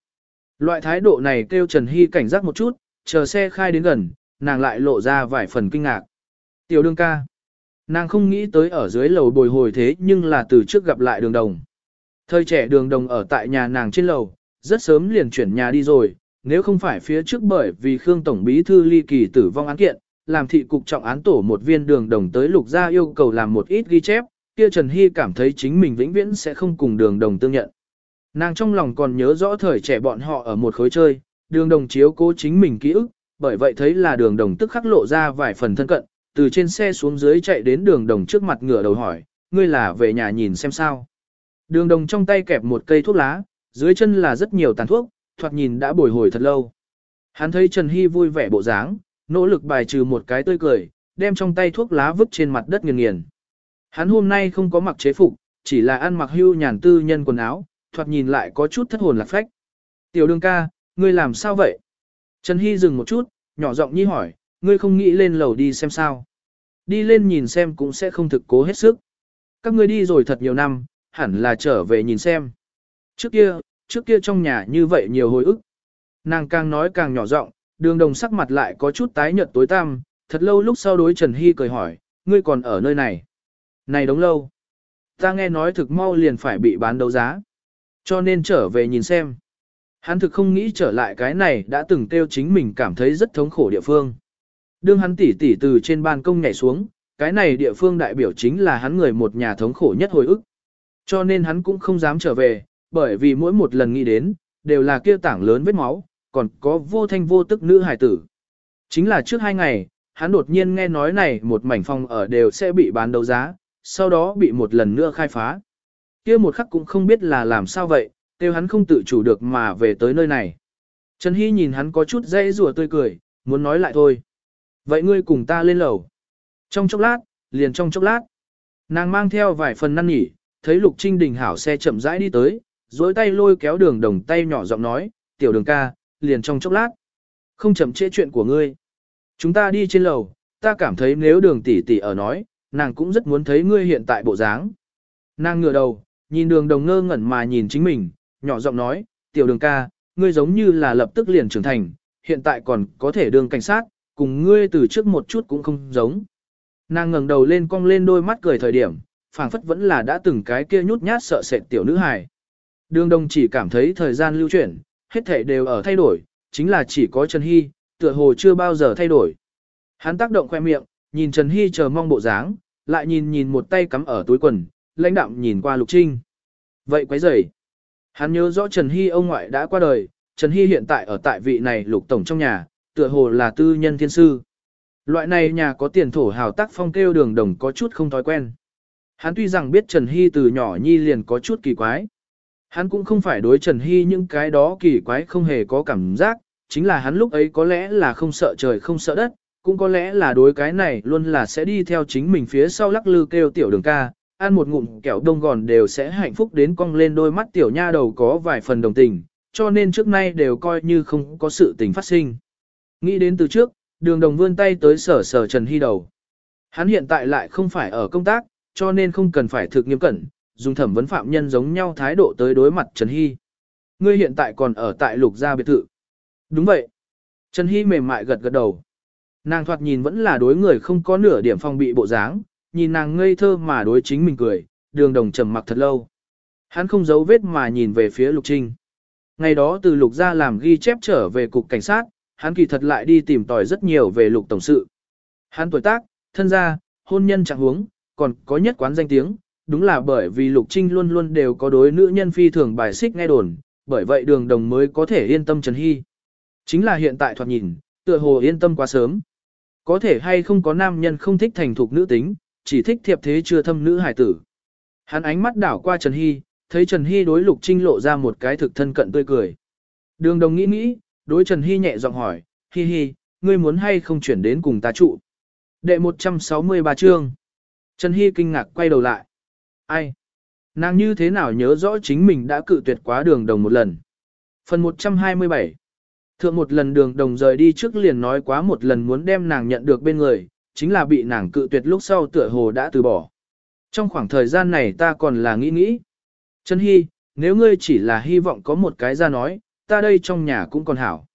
Loại thái độ này kêu Trần Hy cảnh giác một chút, chờ xe khai đến gần, nàng lại lộ ra vài phần kinh ngạc. Tiểu đương ca. Nàng không nghĩ tới ở dưới lầu bồi hồi thế nhưng là từ trước gặp lại đường đồng. Thời trẻ đường đồng ở tại nhà nàng trên lầu, rất sớm liền chuyển nhà đi rồi, nếu không phải phía trước bởi vì Khương Tổng Bí Thư ly kỳ tử vong án kiện, làm thị cục trọng án tổ một viên đường đồng tới lục gia yêu cầu làm một ít ghi chép, kia Trần Hy cảm thấy chính mình vĩnh viễn sẽ không cùng đường đồng tương nhận. Nàng trong lòng còn nhớ rõ thời trẻ bọn họ ở một khối chơi, đường đồng chiếu cố chính mình ký ức, bởi vậy thấy là đường đồng tức khắc lộ ra vài phần thân cận, từ trên xe xuống dưới chạy đến đường đồng trước mặt ngửa đầu hỏi, ngươi là về nhà nhìn xem sao. Đường đồng trong tay kẹp một cây thuốc lá, dưới chân là rất nhiều tàn thuốc, thoạt nhìn đã bồi hồi thật lâu. Hắn thấy Trần Hy vui vẻ bộ dáng, nỗ lực bài trừ một cái tươi cười, đem trong tay thuốc lá vứt trên mặt đất nghiền nghiền. Hắn hôm nay không có mặc chế phục, chỉ là ăn mặc hưu nhàn tư nhân quần áo, thoạt nhìn lại có chút thất hồn lạc phách. Tiểu đương ca, ngươi làm sao vậy? Trần Hy dừng một chút, nhỏ giọng nhi hỏi, ngươi không nghĩ lên lầu đi xem sao? Đi lên nhìn xem cũng sẽ không thực cố hết sức. Các ngươi đi rồi thật nhiều năm, hẳn là trở về nhìn xem. Trước kia, trước kia trong nhà như vậy nhiều hồi ức. Nàng càng nói càng nhỏ giọng, đường đồng sắc mặt lại có chút tái nhợt tối tăm, thật lâu lúc sau đối Trần Hy cười hỏi, ngươi còn ở nơi này. Này đống lâu. Ta nghe nói thực mau liền phải bị bán đấu giá. Cho nên trở về nhìn xem. Hắn thực không nghĩ trở lại cái này đã từng kêu chính mình cảm thấy rất thống khổ địa phương. Đương hắn tỉ tỉ từ trên ban công nhảy xuống, cái này địa phương đại biểu chính là hắn người một nhà thống khổ nhất hồi ức. Cho nên hắn cũng không dám trở về, bởi vì mỗi một lần nghĩ đến, đều là kia tảng lớn vết máu, còn có vô thanh vô tức nữ hải tử. Chính là trước hai ngày, hắn đột nhiên nghe nói này một mảnh phòng ở đều sẽ bị bán đấu giá, sau đó bị một lần nữa khai phá. kia một khắc cũng không biết là làm sao vậy, kêu hắn không tự chủ được mà về tới nơi này. Trần Hy nhìn hắn có chút dễ rùa tươi cười, muốn nói lại thôi. Vậy ngươi cùng ta lên lầu. Trong chốc lát, liền trong chốc lát. Nàng mang theo vài phần năn nhỉ, thấy Lục Trinh Đình hảo xe chậm rãi đi tới, dối tay lôi kéo đường đồng tay nhỏ giọng nói, tiểu đường ca, liền trong chốc lát. Không chậm trễ chuyện của ngươi. Chúng ta đi trên lầu, ta cảm thấy nếu đường tỷ tỷ ở nói, nàng cũng rất muốn thấy ngươi hiện tại bộ dáng. Nàng ngửa đầu, nhìn đường đồng ngơ ngẩn mà nhìn chính mình, nhỏ giọng nói, tiểu đường ca, ngươi giống như là lập tức liền trưởng thành, hiện tại còn có thể đường cảnh sát, cùng ngươi từ trước một chút cũng không giống. Nàng ngẩng đầu lên cong lên đôi mắt cười thời điểm, phảng phất vẫn là đã từng cái kia nhút nhát sợ sệt tiểu nữ hài. Đường đồng chỉ cảm thấy thời gian lưu chuyển, hết thể đều ở thay đổi, chính là chỉ có Trần Hy, tựa hồ chưa bao giờ thay đổi. Hắn tác động khoe miệng, nhìn Trần Hy chờ mong bộ dáng, lại nhìn nhìn một tay cắm ở túi quần, lãnh đạm nhìn qua Lục Trinh. Vậy quấy rầy. Hắn nhớ rõ Trần Hy ông ngoại đã qua đời, Trần Hy hiện tại ở tại vị này Lục Tổng trong nhà, tựa hồ là tư nhân thiên sư. Loại này nhà có tiền thổ hào tác phong kêu đường đồng có chút không thói quen. Hắn tuy rằng biết Trần Hy từ nhỏ nhi liền có chút kỳ quái. Hắn cũng không phải đối Trần Hy những cái đó kỳ quái không hề có cảm giác, chính là hắn lúc ấy có lẽ là không sợ trời không sợ đất, cũng có lẽ là đối cái này luôn là sẽ đi theo chính mình phía sau lắc lư kêu tiểu đường ca, ăn một ngụm kẹo đông gòn đều sẽ hạnh phúc đến cong lên đôi mắt tiểu nha đầu có vài phần đồng tình, cho nên trước nay đều coi như không có sự tình phát sinh. Nghĩ đến từ trước, đường đồng vươn tay tới sở sở Trần Hy đầu. Hắn hiện tại lại không phải ở công tác, cho nên không cần phải thực nghiêm cẩn, dùng thẩm vấn phạm nhân giống nhau thái độ tới đối mặt Trần Hy. Ngươi hiện tại còn ở tại lục gia biệt thự. Đúng vậy. Trần Hy mềm mại gật gật đầu. Nàng thoạt nhìn vẫn là đối người không có nửa điểm phong bị bộ dáng, nhìn nàng ngây thơ mà đối chính mình cười, đường đồng trầm mặc thật lâu. Hắn không giấu vết mà nhìn về phía Lục Trinh. Ngày đó từ Lục Gia làm ghi chép trở về cục cảnh sát, hắn kỳ thật lại đi tìm tòi rất nhiều về Lục Tổng sự. Hắn tuổi tác, thân gia, hôn nhân trạng huống, còn có nhất quán danh tiếng, đúng là bởi vì Lục Trinh luôn luôn đều có đối nữ nhân phi thường bài xích nghe đồn, bởi vậy đường đồng mới có thể yên tâm Trần Hy. Chính là hiện tại thoạt nhìn, tựa hồ yên tâm quá sớm. Có thể hay không có nam nhân không thích thành thục nữ tính, chỉ thích thiệp thế chưa thâm nữ hải tử. Hắn ánh mắt đảo qua Trần Hy, thấy Trần Hy đối Lục Trinh lộ ra một cái thực thân cận tươi cười. Đường đồng nghĩ nghĩ, đối Trần Hy nhẹ giọng hỏi, Hi Hi, ngươi muốn hay không chuyển đến cùng ta trụ? Đệ 163 chương. Trần Hy kinh ngạc quay đầu lại. Ai? Nàng như thế nào nhớ rõ chính mình đã cự tuyệt quá đường đồng một lần? Phần 127 Thượng một lần đường đồng rời đi trước liền nói quá một lần muốn đem nàng nhận được bên người, chính là bị nàng cự tuyệt lúc sau tựa hồ đã từ bỏ. Trong khoảng thời gian này ta còn là nghĩ nghĩ. Trân Hy, nếu ngươi chỉ là hy vọng có một cái ra nói, ta đây trong nhà cũng còn hảo.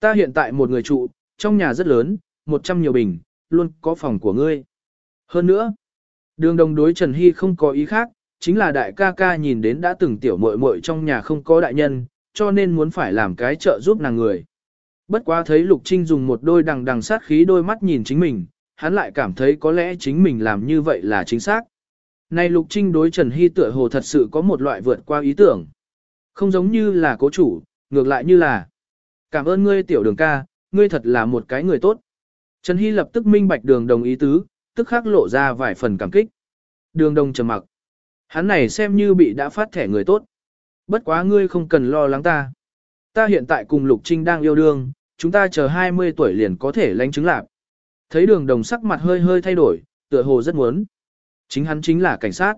Ta hiện tại một người trụ, trong nhà rất lớn, một trăm nhiều bình, luôn có phòng của ngươi. Hơn nữa, đường đồng đối Trần Hy không có ý khác, chính là đại ca ca nhìn đến đã từng tiểu muội muội trong nhà không có đại nhân, cho nên muốn phải làm cái trợ giúp nàng người. Bất quá thấy Lục Trinh dùng một đôi đằng đằng sát khí đôi mắt nhìn chính mình, hắn lại cảm thấy có lẽ chính mình làm như vậy là chính xác. Này Lục Trinh đối Trần Hy tựa hồ thật sự có một loại vượt qua ý tưởng. Không giống như là cố chủ, ngược lại như là Cảm ơn ngươi tiểu đường ca, ngươi thật là một cái người tốt. Trần Hy lập tức minh bạch đường đồng ý tứ, tức khắc lộ ra vài phần cảm kích. Đường Đông trầm mặc. Hắn này xem như bị đã phát thẻ người tốt. Bất quá ngươi không cần lo lắng ta. Ta hiện tại cùng Lục Trinh đang yêu đương, chúng ta chờ 20 tuổi liền có thể lánh chứng lạc. Thấy đường đồng sắc mặt hơi hơi thay đổi, tựa hồ rất muốn. Chính hắn chính là cảnh sát.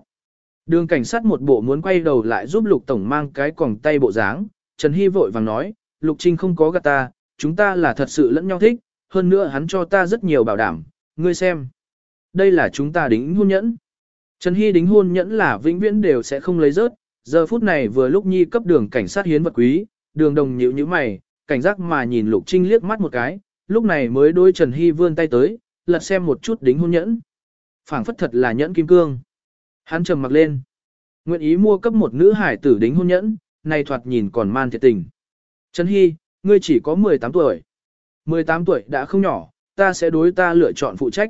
Đường cảnh sát một bộ muốn quay đầu lại giúp Lục Tổng mang cái còng tay bộ dáng, Trần Hy vội vàng nói, Lục Trinh không có gạt ta, chúng ta là thật sự lẫn nhau thích, hơn nữa hắn cho ta rất nhiều bảo đảm, ngươi xem. Đây là chúng ta đính hôn nhẫn. Trần Hy đính hôn nhẫn là vĩnh viễn đều sẽ không lấy rớt, giờ phút này vừa lúc nhi cấp đường cảnh sát hiến vật quý, đường đồng nhịu như mày, cảnh giác mà nhìn Lục Trinh liếc mắt một cái, lúc này mới đối Trần Hy vươn tay tới, lật xem một chút đính hôn nhẫn. phảng phất thật là nhẫn kim cương. Hắn trầm mặc lên. Nguyện ý mua cấp một nữ hải tử đính hôn nhẫn, này thoạt nhìn còn man thiệt tình. Trần Hy, ngươi chỉ có 18 tuổi. 18 tuổi đã không nhỏ, ta sẽ đối ta lựa chọn phụ trách.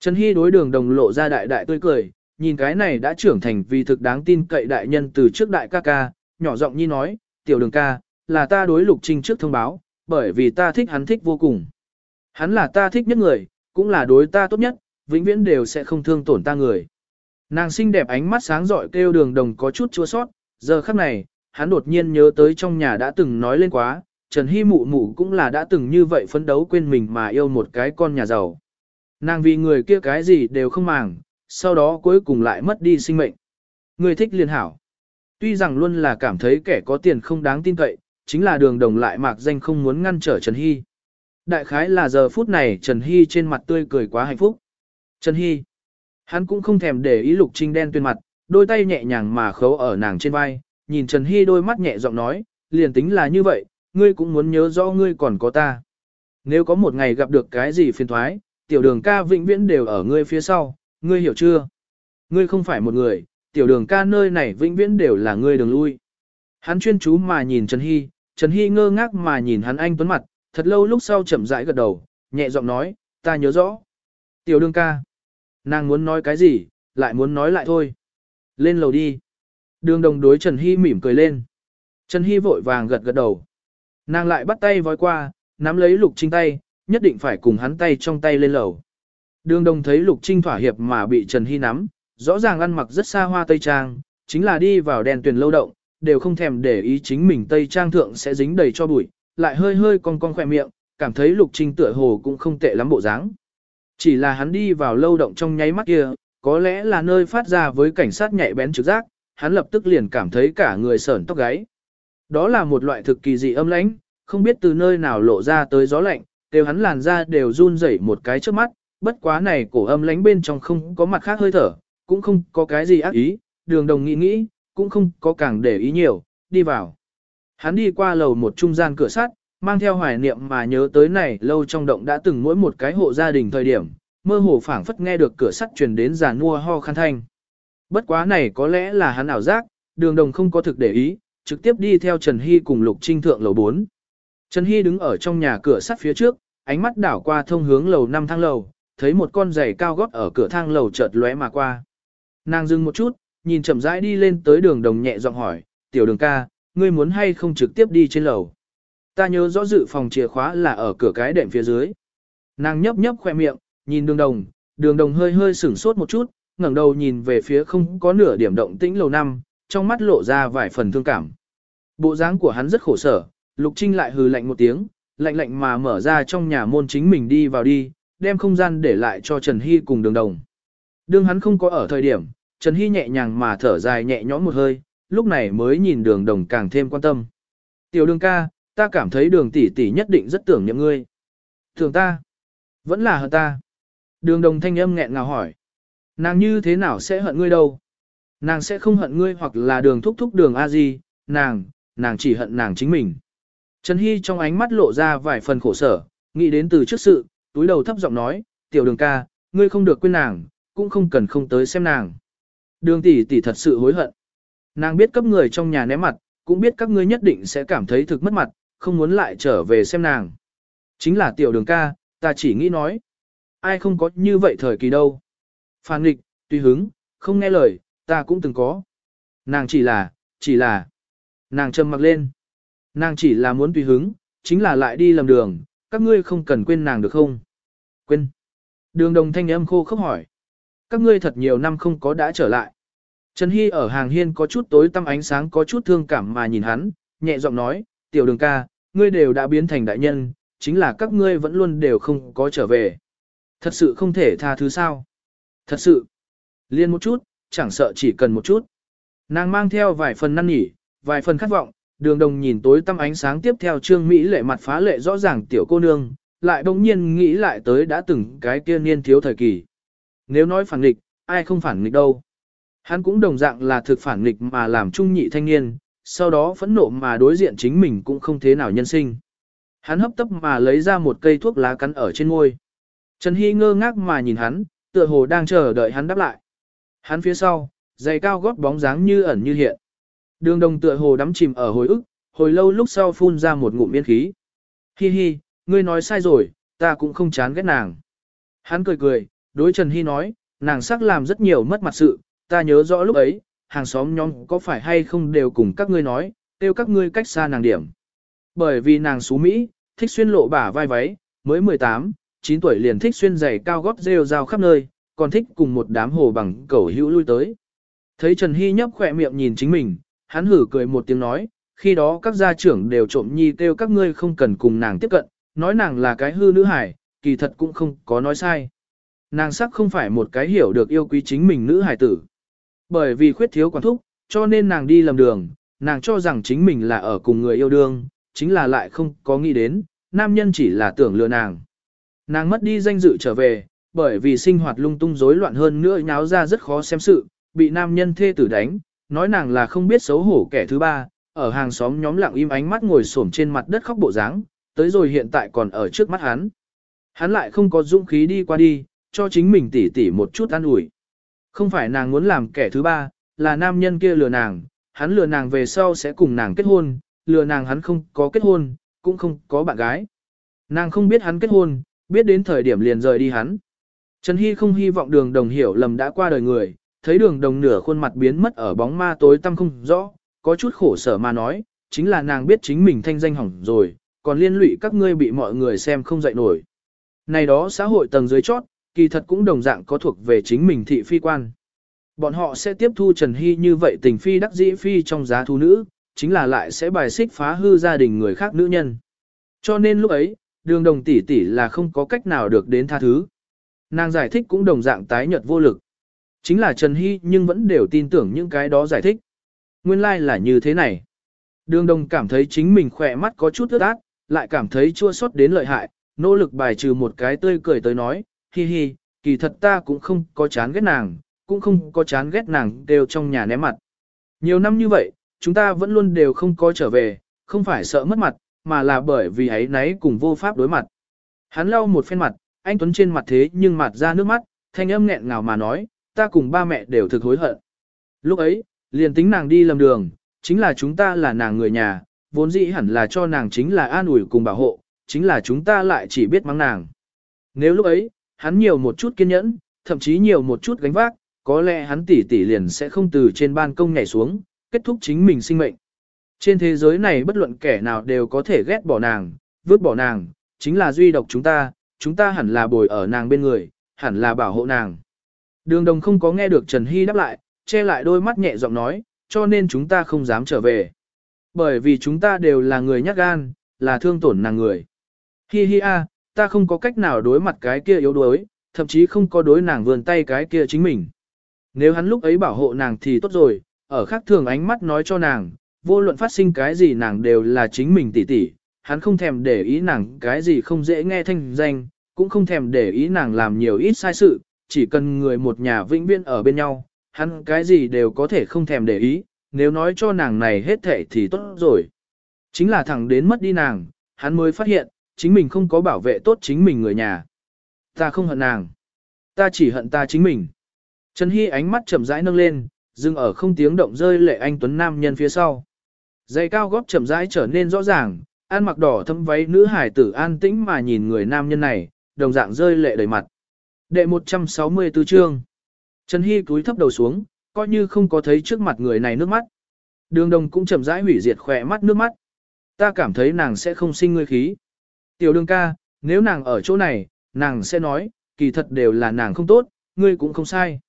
Trần Hy đối đường đồng lộ ra đại đại tươi cười, nhìn cái này đã trưởng thành vì thực đáng tin cậy đại nhân từ trước đại ca ca, nhỏ giọng nhi nói, tiểu đường ca, là ta đối lục trinh trước thông báo, bởi vì ta thích hắn thích vô cùng. Hắn là ta thích nhất người, cũng là đối ta tốt nhất, vĩnh viễn đều sẽ không thương tổn ta người. Nàng xinh đẹp ánh mắt sáng rọi kêu đường đồng có chút chua sót, giờ khắc này, hắn đột nhiên nhớ tới trong nhà đã từng nói lên quá, Trần Hy mụ mụ cũng là đã từng như vậy phấn đấu quên mình mà yêu một cái con nhà giàu. Nàng vì người kia cái gì đều không màng, sau đó cuối cùng lại mất đi sinh mệnh. Người thích liên hảo. Tuy rằng luôn là cảm thấy kẻ có tiền không đáng tin cậy, chính là đường đồng lại mạc danh không muốn ngăn trở Trần Hy. Đại khái là giờ phút này Trần Hy trên mặt tươi cười quá hạnh phúc. Trần Hy. Hắn cũng không thèm để ý lục trinh đen tuyên mặt, đôi tay nhẹ nhàng mà khấu ở nàng trên vai, nhìn Trần Hy đôi mắt nhẹ giọng nói, liền tính là như vậy, ngươi cũng muốn nhớ rõ ngươi còn có ta. Nếu có một ngày gặp được cái gì phiền thoái, tiểu đường ca vĩnh viễn đều ở ngươi phía sau, ngươi hiểu chưa? Ngươi không phải một người, tiểu đường ca nơi này vĩnh viễn đều là ngươi đường lui. Hắn chuyên chú mà nhìn Trần Hy, Trần Hy ngơ ngác mà nhìn hắn anh tuấn mặt, thật lâu lúc sau chậm rãi gật đầu, nhẹ giọng nói, ta nhớ rõ. Tiểu đường ca. Nàng muốn nói cái gì, lại muốn nói lại thôi. Lên lầu đi. Đường đồng đối Trần Hy mỉm cười lên. Trần Hy vội vàng gật gật đầu. Nàng lại bắt tay vói qua, nắm lấy lục trinh tay, nhất định phải cùng hắn tay trong tay lên lầu. Đường đồng thấy lục trinh thỏa hiệp mà bị Trần Hy nắm, rõ ràng ăn mặc rất xa hoa tây trang, chính là đi vào đèn tuyển lâu động, đều không thèm để ý chính mình tây trang thượng sẽ dính đầy cho bụi, lại hơi hơi cong cong khỏe miệng, cảm thấy lục trinh tựa hồ cũng không tệ lắm bộ dáng. Chỉ là hắn đi vào lâu động trong nháy mắt kia, có lẽ là nơi phát ra với cảnh sát nhạy bén trực giác, hắn lập tức liền cảm thấy cả người sởn tóc gáy. Đó là một loại thực kỳ dị âm lãnh, không biết từ nơi nào lộ ra tới gió lạnh, đều hắn làn ra đều run rẩy một cái trước mắt, bất quá này cổ âm lánh bên trong không có mặt khác hơi thở, cũng không có cái gì ác ý, đường đồng nghĩ nghĩ, cũng không có càng để ý nhiều, đi vào. Hắn đi qua lầu một trung gian cửa sắt, mang theo hoài niệm mà nhớ tới này lâu trong động đã từng mỗi một cái hộ gia đình thời điểm, mơ hồ phảng phất nghe được cửa sắt truyền đến giàn mua ho khăn thanh. Bất quá này có lẽ là hắn ảo giác, đường đồng không có thực để ý, trực tiếp đi theo Trần Hy cùng Lục Trinh thượng lầu 4. Trần Hy đứng ở trong nhà cửa sắt phía trước, ánh mắt đảo qua thông hướng lầu 5 thang lầu, thấy một con giày cao gót ở cửa thang lầu chợt lóe mà qua. Nàng dừng một chút, nhìn chậm rãi đi lên tới đường đồng nhẹ giọng hỏi, tiểu đường ca, ngươi muốn hay không trực tiếp đi trên lầu. Ta nhớ rõ dự phòng chìa khóa là ở cửa cái đệm phía dưới. Nàng nhấp nhấp khoe miệng, nhìn đường đồng, đường đồng hơi hơi sửng sốt một chút, ngẩng đầu nhìn về phía không có nửa điểm động tĩnh lầu năm, trong mắt lộ ra vài phần thương cảm. Bộ dáng của hắn rất khổ sở, Lục Trinh lại hừ lạnh một tiếng, lạnh lạnh mà mở ra trong nhà môn chính mình đi vào đi, đem không gian để lại cho Trần Hy cùng đường đồng. Đường hắn không có ở thời điểm, Trần Hy nhẹ nhàng mà thở dài nhẹ nhõm một hơi, lúc này mới nhìn đường đồng càng thêm quan tâm. Tiểu đường ca, ta cảm thấy đường tỷ tỷ nhất định rất tưởng nhậm ngươi. Thường ta, vẫn là hận ta. Đường đồng thanh âm nghẹn ngào hỏi. Nàng như thế nào sẽ hận ngươi đâu? Nàng sẽ không hận ngươi hoặc là đường thúc thúc đường a di, nàng, nàng chỉ hận nàng chính mình. Trần Hy trong ánh mắt lộ ra vài phần khổ sở, nghĩ đến từ trước sự, túi đầu thấp giọng nói, tiểu đường ca, ngươi không được quên nàng, cũng không cần không tới xem nàng. Đường tỷ tỷ thật sự hối hận. Nàng biết cấp người trong nhà ném mặt, cũng biết các ngươi nhất định sẽ cảm thấy thực mất mặt, không muốn lại trở về xem nàng. Chính là tiểu đường ca, ta chỉ nghĩ nói. Ai không có như vậy thời kỳ đâu. Phản nghịch, tùy hứng, không nghe lời, ta cũng từng có. Nàng chỉ là, chỉ là. Nàng trầm mặc lên. Nàng chỉ là muốn tùy hứng, chính là lại đi lầm đường, các ngươi không cần quên nàng được không? Quên. Đường đồng thanh âm khô khốc hỏi. Các ngươi thật nhiều năm không có đã trở lại. Trần Hy ở hàng hiên có chút tối tăm ánh sáng có chút thương cảm mà nhìn hắn, nhẹ giọng nói, tiểu đường ca, ngươi đều đã biến thành đại nhân, chính là các ngươi vẫn luôn đều không có trở về. Thật sự không thể tha thứ sao? Thật sự. Liên một chút, chẳng sợ chỉ cần một chút. Nàng mang theo vài phần năn nỉ, vài phần khát vọng, đường đồng nhìn tối tăm ánh sáng tiếp theo trương Mỹ lệ mặt phá lệ rõ ràng tiểu cô nương, lại bỗng nhiên nghĩ lại tới đã từng cái kia niên thiếu thời kỳ. Nếu nói phản nghịch, ai không phản nghịch đâu. Hắn cũng đồng dạng là thực phản nghịch mà làm trung nhị thanh niên, sau đó phẫn nộ mà đối diện chính mình cũng không thế nào nhân sinh. Hắn hấp tấp mà lấy ra một cây thuốc lá cắn ở trên ngôi. Trần Hy ngơ ngác mà nhìn hắn, tựa hồ đang chờ đợi hắn đáp lại. Hắn phía sau, giày cao gót bóng dáng như ẩn như hiện. Đường đồng tựa hồ đắm chìm ở hồi ức, hồi lâu lúc sau phun ra một ngụm miên khí. Hi hi, ngươi nói sai rồi, ta cũng không chán ghét nàng. Hắn cười cười, đối Trần Hi nói, nàng sắc làm rất nhiều mất mặt sự, ta nhớ rõ lúc ấy, hàng xóm nhóm có phải hay không đều cùng các ngươi nói, tiêu các ngươi cách xa nàng điểm. Bởi vì nàng xú Mỹ, thích xuyên lộ bả vai váy, mới 18, 9 tuổi liền thích xuyên giày cao gót rêu rao khắp nơi, còn thích cùng một đám hồ bằng cẩu hữu lui tới. Thấy Trần Hy nhấp khỏe miệng nhìn chính mình, hắn hử cười một tiếng nói, khi đó các gia trưởng đều trộm nhi kêu các ngươi không cần cùng nàng tiếp cận, nói nàng là cái hư nữ hải, kỳ thật cũng không có nói sai. Nàng sắc không phải một cái hiểu được yêu quý chính mình nữ hải tử. Bởi vì khuyết thiếu quản thúc, cho nên nàng đi lầm đường, nàng cho rằng chính mình là ở cùng người yêu đương, chính là lại không có nghĩ đến, nam nhân chỉ là tưởng lừa nàng. Nàng mất đi danh dự trở về, bởi vì sinh hoạt lung tung rối loạn hơn nữa nháo ra rất khó xem sự, bị nam nhân thê tử đánh, nói nàng là không biết xấu hổ kẻ thứ ba, ở hàng xóm nhóm lặng im ánh mắt ngồi xổm trên mặt đất khóc bộ dáng, tới rồi hiện tại còn ở trước mắt hắn. Hắn lại không có dũng khí đi qua đi, cho chính mình tỉ tỉ một chút an ủi. Không phải nàng muốn làm kẻ thứ ba, là nam nhân kia lừa nàng, hắn lừa nàng về sau sẽ cùng nàng kết hôn, lừa nàng hắn không có kết hôn, cũng không có bạn gái. Nàng không biết hắn kết hôn, biết đến thời điểm liền rời đi hắn. Trần Hy không hy vọng đường đồng hiểu lầm đã qua đời người, thấy đường đồng nửa khuôn mặt biến mất ở bóng ma tối tăm không rõ, có chút khổ sở mà nói, chính là nàng biết chính mình thanh danh hỏng rồi, còn liên lụy các ngươi bị mọi người xem không dậy nổi. Này đó xã hội tầng dưới chót, kỳ thật cũng đồng dạng có thuộc về chính mình thị phi quan. Bọn họ sẽ tiếp thu Trần Hy như vậy tình phi đắc dĩ phi trong giá thu nữ, chính là lại sẽ bài xích phá hư gia đình người khác nữ nhân. Cho nên lúc ấy, đường đồng tỷ tỷ là không có cách nào được đến tha thứ. Nàng giải thích cũng đồng dạng tái nhợt vô lực. Chính là Trần Hy nhưng vẫn đều tin tưởng những cái đó giải thích. Nguyên lai like là như thế này. Đường đồng cảm thấy chính mình khỏe mắt có chút ướt át, lại cảm thấy chua xót đến lợi hại, nỗ lực bài trừ một cái tươi cười tới nói, hi hi, kỳ thật ta cũng không có chán ghét nàng, cũng không có chán ghét nàng đều trong nhà ném mặt. Nhiều năm như vậy, chúng ta vẫn luôn đều không có trở về, không phải sợ mất mặt, mà là bởi vì ấy nấy cùng vô pháp đối mặt. Hắn lau một phen mặt, anh Tuấn trên mặt thế nhưng mặt ra nước mắt, thanh âm nghẹn ngào mà nói, ta cùng ba mẹ đều thực hối hận. Lúc ấy, liền tính nàng đi lầm đường, chính là chúng ta là nàng người nhà, vốn dĩ hẳn là cho nàng chính là an ủi cùng bảo hộ, chính là chúng ta lại chỉ biết mắng nàng. Nếu lúc ấy, hắn nhiều một chút kiên nhẫn, thậm chí nhiều một chút gánh vác, có lẽ hắn tỷ tỷ liền sẽ không từ trên ban công nhảy xuống, kết thúc chính mình sinh mệnh. Trên thế giới này bất luận kẻ nào đều có thể ghét bỏ nàng, vứt bỏ nàng, chính là duy độc chúng ta, chúng ta hẳn là bồi ở nàng bên người, hẳn là bảo hộ nàng. Đường đồng không có nghe được Trần Hy đáp lại, che lại đôi mắt nhẹ giọng nói, cho nên chúng ta không dám trở về. Bởi vì chúng ta đều là người nhát gan, là thương tổn nàng người. Hi hi a, ta không có cách nào đối mặt cái kia yếu đuối, thậm chí không có đối nàng vườn tay cái kia chính mình. Nếu hắn lúc ấy bảo hộ nàng thì tốt rồi, ở khác thường ánh mắt nói cho nàng, vô luận phát sinh cái gì nàng đều là chính mình tỷ tỷ, hắn không thèm để ý nàng cái gì không dễ nghe thanh danh, cũng không thèm để ý nàng làm nhiều ít sai sự, chỉ cần người một nhà vĩnh viễn ở bên nhau, hắn cái gì đều có thể không thèm để ý, nếu nói cho nàng này hết thệ thì tốt rồi. Chính là thẳng đến mất đi nàng, hắn mới phát hiện, chính mình không có bảo vệ tốt chính mình người nhà. Ta không hận nàng. Ta chỉ hận ta chính mình. Trần Hy ánh mắt chậm rãi nâng lên, dừng ở không tiếng động rơi lệ anh Tuấn Nam nhân phía sau. Giày cao góp chậm rãi trở nên rõ ràng, an mặc đỏ thâm váy nữ hải tử an tĩnh mà nhìn người nam nhân này, đồng dạng rơi lệ đầy mặt. Đệ 164 chương. Trần Hy cúi thấp đầu xuống, coi như không có thấy trước mặt người này nước mắt. Đường đồng cũng chậm rãi hủy diệt khỏe mắt nước mắt. Ta cảm thấy nàng sẽ không sinh ngươi khí. Tiểu đường ca, nếu nàng ở chỗ này, nàng sẽ nói, kỳ thật đều là nàng không tốt, ngươi cũng không sai.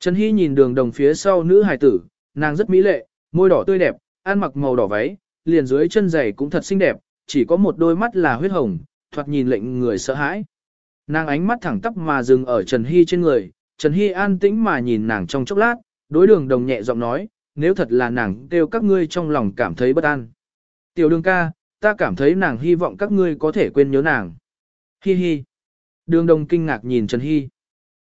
Trần Hy nhìn đường đồng phía sau nữ hài tử, nàng rất mỹ lệ, môi đỏ tươi đẹp, ăn mặc màu đỏ váy, liền dưới chân giày cũng thật xinh đẹp, chỉ có một đôi mắt là huyết hồng, thoạt nhìn lệnh người sợ hãi. Nàng ánh mắt thẳng tắp mà dừng ở Trần Hy trên người, Trần Hy an tĩnh mà nhìn nàng trong chốc lát, đối đường đồng nhẹ giọng nói, nếu thật là nàng kêu các ngươi trong lòng cảm thấy bất an. Tiểu đường ca, ta cảm thấy nàng hy vọng các ngươi có thể quên nhớ nàng. Hi hi. Đường đồng kinh ngạc nhìn Trần Hy.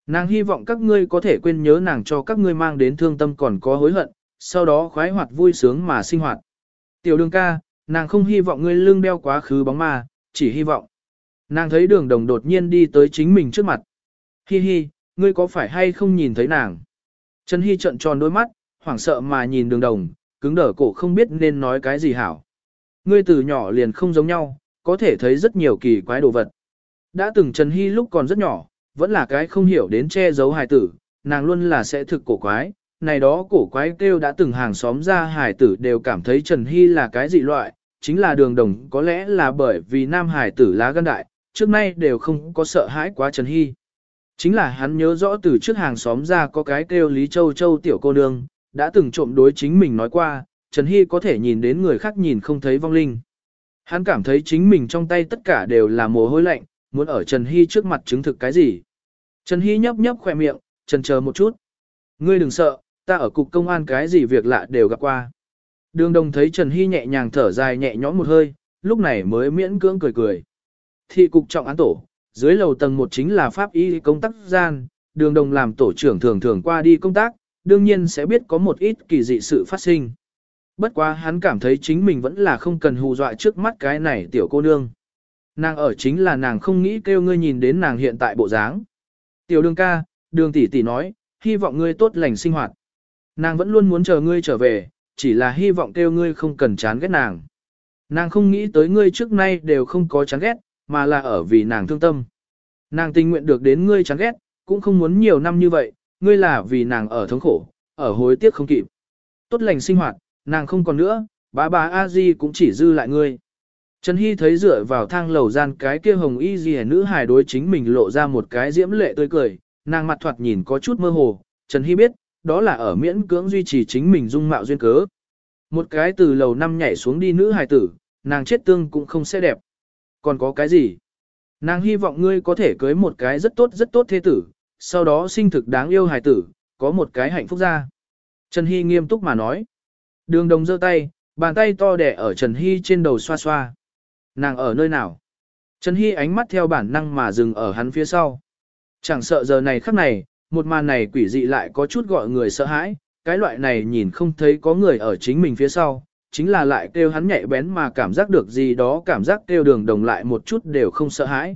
Nàng hy vọng các ngươi có thể quên nhớ nàng cho các ngươi mang đến thương tâm còn có hối hận, sau đó khoái hoạt vui sướng mà sinh hoạt. Tiểu đường ca, nàng không hy vọng ngươi lưng đeo quá khứ bóng ma, chỉ hy vọng. Nàng thấy đường đồng đột nhiên đi tới chính mình trước mặt. Hi hi, ngươi có phải hay không nhìn thấy nàng? Trần Hy trợn tròn đôi mắt, hoảng sợ mà nhìn đường đồng, cứng đở cổ không biết nên nói cái gì hảo. ngươi từ nhỏ liền không giống nhau, có thể thấy rất nhiều kỳ quái đồ vật. Đã từng Trần Hy lúc còn rất nhỏ, vẫn là cái không hiểu đến che giấu hài tử, nàng luôn là sẽ thực cổ quái, này đó cổ quái kêu đã từng hàng xóm ra hài tử đều cảm thấy Trần Hy là cái dị loại, chính là đường đồng có lẽ là bởi vì nam hài tử lá gan đại, trước nay đều không có sợ hãi quá Trần Hy. Chính là hắn nhớ rõ từ trước hàng xóm ra có cái kêu Lý Châu Châu tiểu cô nương, đã từng trộm đối chính mình nói qua, Trần Hy có thể nhìn đến người khác nhìn không thấy vong linh. Hắn cảm thấy chính mình trong tay tất cả đều là mồ hôi lạnh, muốn ở Trần Hy trước mặt chứng thực cái gì. Trần Hy nhấp nhấp khỏe miệng, trần chờ một chút. Ngươi đừng sợ, ta ở cục công an cái gì việc lạ đều gặp qua. Đường đồng thấy Trần Hy nhẹ nhàng thở dài nhẹ nhõm một hơi, lúc này mới miễn cưỡng cười cười. Thị cục trọng án tổ, dưới lầu tầng 1 chính là pháp y công tác gian, đường đồng làm tổ trưởng thường thường qua đi công tác, đương nhiên sẽ biết có một ít kỳ dị sự phát sinh. Bất quá hắn cảm thấy chính mình vẫn là không cần hù dọa trước mắt cái này tiểu cô nương. Nàng ở chính là nàng không nghĩ kêu ngươi nhìn đến nàng hiện tại bộ dáng. Tiểu đường ca, đường tỷ tỷ nói, hy vọng ngươi tốt lành sinh hoạt. Nàng vẫn luôn muốn chờ ngươi trở về, chỉ là hy vọng kêu ngươi không cần chán ghét nàng. Nàng không nghĩ tới ngươi trước nay đều không có chán ghét, mà là ở vì nàng thương tâm. Nàng tình nguyện được đến ngươi chán ghét, cũng không muốn nhiều năm như vậy, ngươi là vì nàng ở thống khổ, ở hối tiếc không kịp. Tốt lành sinh hoạt, nàng không còn nữa, bá bá a di cũng chỉ dư lại ngươi. Trần Hy thấy dựa vào thang lầu gian cái kia hồng y gì nữ hài đối chính mình lộ ra một cái diễm lệ tươi cười, nàng mặt thoạt nhìn có chút mơ hồ, Trần Hy biết, đó là ở miễn cưỡng duy trì chính mình dung mạo duyên cớ. Một cái từ lầu năm nhảy xuống đi nữ hài tử, nàng chết tương cũng không sẽ đẹp. Còn có cái gì? Nàng hy vọng ngươi có thể cưới một cái rất tốt rất tốt thế tử, sau đó sinh thực đáng yêu hài tử, có một cái hạnh phúc ra. Trần Hy nghiêm túc mà nói. Đường đồng giơ tay, bàn tay to đẻ ở Trần Hy trên đầu xoa xoa. Nàng ở nơi nào? Trần Hy ánh mắt theo bản năng mà dừng ở hắn phía sau. Chẳng sợ giờ này khắc này, một màn này quỷ dị lại có chút gọi người sợ hãi, cái loại này nhìn không thấy có người ở chính mình phía sau, chính là lại kêu hắn nhạy bén mà cảm giác được gì đó cảm giác kêu đường đồng lại một chút đều không sợ hãi.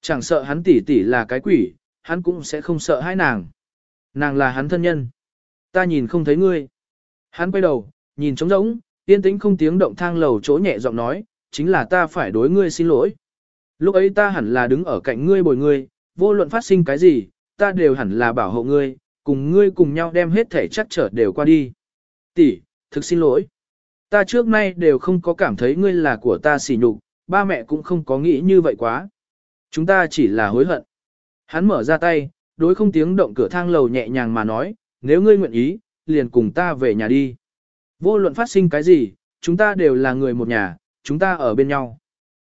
Chẳng sợ hắn tỉ tỉ là cái quỷ, hắn cũng sẽ không sợ hãi nàng. Nàng là hắn thân nhân. Ta nhìn không thấy ngươi. Hắn quay đầu, nhìn trống rỗng, yên tĩnh không tiếng động thang lầu chỗ nhẹ giọng nói, chính là ta phải đối ngươi xin lỗi. Lúc ấy ta hẳn là đứng ở cạnh ngươi bồi ngươi, vô luận phát sinh cái gì, ta đều hẳn là bảo hộ ngươi, cùng ngươi cùng nhau đem hết thể chắc trở đều qua đi. Tỷ, thực xin lỗi. Ta trước nay đều không có cảm thấy ngươi là của ta xỉ nhục, ba mẹ cũng không có nghĩ như vậy quá. Chúng ta chỉ là hối hận. Hắn mở ra tay, đối không tiếng động cửa thang lầu nhẹ nhàng mà nói, nếu ngươi nguyện ý, liền cùng ta về nhà đi. Vô luận phát sinh cái gì, chúng ta đều là người một nhà, chúng ta ở bên nhau.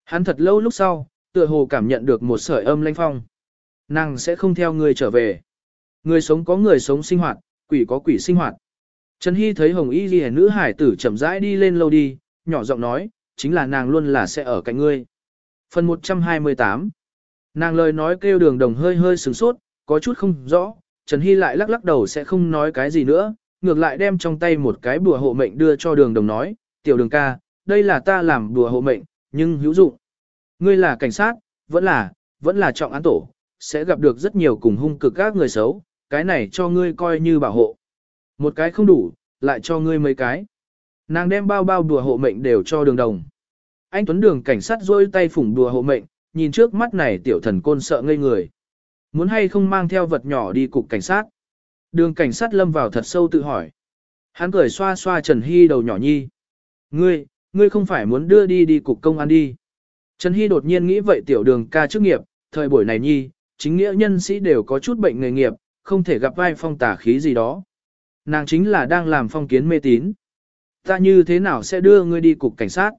Hắn thật lâu lúc sau, tựa hồ cảm nhận được một sợi âm lanh phong. Nàng sẽ không theo ngươi trở về. Người sống có người sống sinh hoạt, quỷ có quỷ sinh hoạt. Trần Hy thấy Hồng Y Ghi nữ hải tử chậm rãi đi lên lâu đi, nhỏ giọng nói, chính là nàng luôn là sẽ ở cạnh ngươi. Phần 128 Nàng lời nói kêu đường đồng hơi hơi sừng sốt, có chút không rõ, Trần Hy lại lắc lắc đầu sẽ không nói cái gì nữa, ngược lại đem trong tay một cái bùa hộ mệnh đưa cho đường đồng nói, tiểu đường ca, đây là ta làm bùa hộ mệnh, nhưng hữu dụng. Ngươi là cảnh sát, vẫn là, vẫn là trọng án tổ, sẽ gặp được rất nhiều cùng hung cực các người xấu, cái này cho ngươi coi như bảo hộ. Một cái không đủ, lại cho ngươi mấy cái. Nàng đem bao bao đùa hộ mệnh đều cho đường đồng. Anh Tuấn Đường cảnh sát rôi tay phủng đùa hộ mệnh, nhìn trước mắt này tiểu thần côn sợ ngây người. Muốn hay không mang theo vật nhỏ đi cục cảnh sát. Đường cảnh sát lâm vào thật sâu tự hỏi. Hắn cười xoa xoa Trần Hy đầu nhỏ nhi. Ngươi, ngươi không phải muốn đưa đi đi cục công an đi. Trần Hy đột nhiên nghĩ vậy tiểu đường ca chức nghiệp, thời buổi này nhi, chính nghĩa nhân sĩ đều có chút bệnh nghề nghiệp, không thể gặp vai phong tả khí gì đó. Nàng chính là đang làm phong kiến mê tín. Ta như thế nào sẽ đưa ngươi đi cục cảnh sát?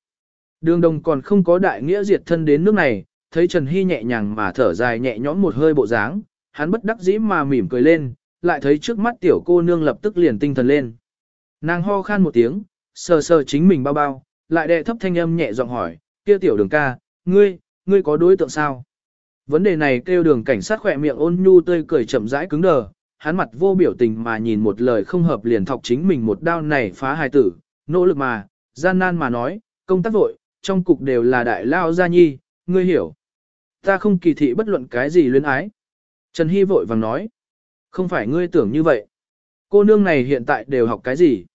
Đường đồng còn không có đại nghĩa diệt thân đến nước này, thấy Trần Hy nhẹ nhàng mà thở dài nhẹ nhõm một hơi bộ dáng, hắn bất đắc dĩ mà mỉm cười lên, lại thấy trước mắt tiểu cô nương lập tức liền tinh thần lên. Nàng ho khan một tiếng, sờ sờ chính mình bao bao, lại đệ thấp thanh âm nhẹ giọng hỏi, kia tiểu đường ca, ngươi, ngươi có đối tượng sao? Vấn đề này kêu đường cảnh sát khỏe miệng ôn nhu tươi cười chậm rãi cứng đờ, hắn mặt vô biểu tình mà nhìn một lời không hợp liền thọc chính mình một đao này phá hài tử, nỗ lực mà, gian nan mà nói, công tác vội, trong cục đều là đại lao gia nhi, ngươi hiểu. Ta không kỳ thị bất luận cái gì luyến ái. Trần Hy vội vàng nói, không phải ngươi tưởng như vậy. Cô nương này hiện tại đều học cái gì?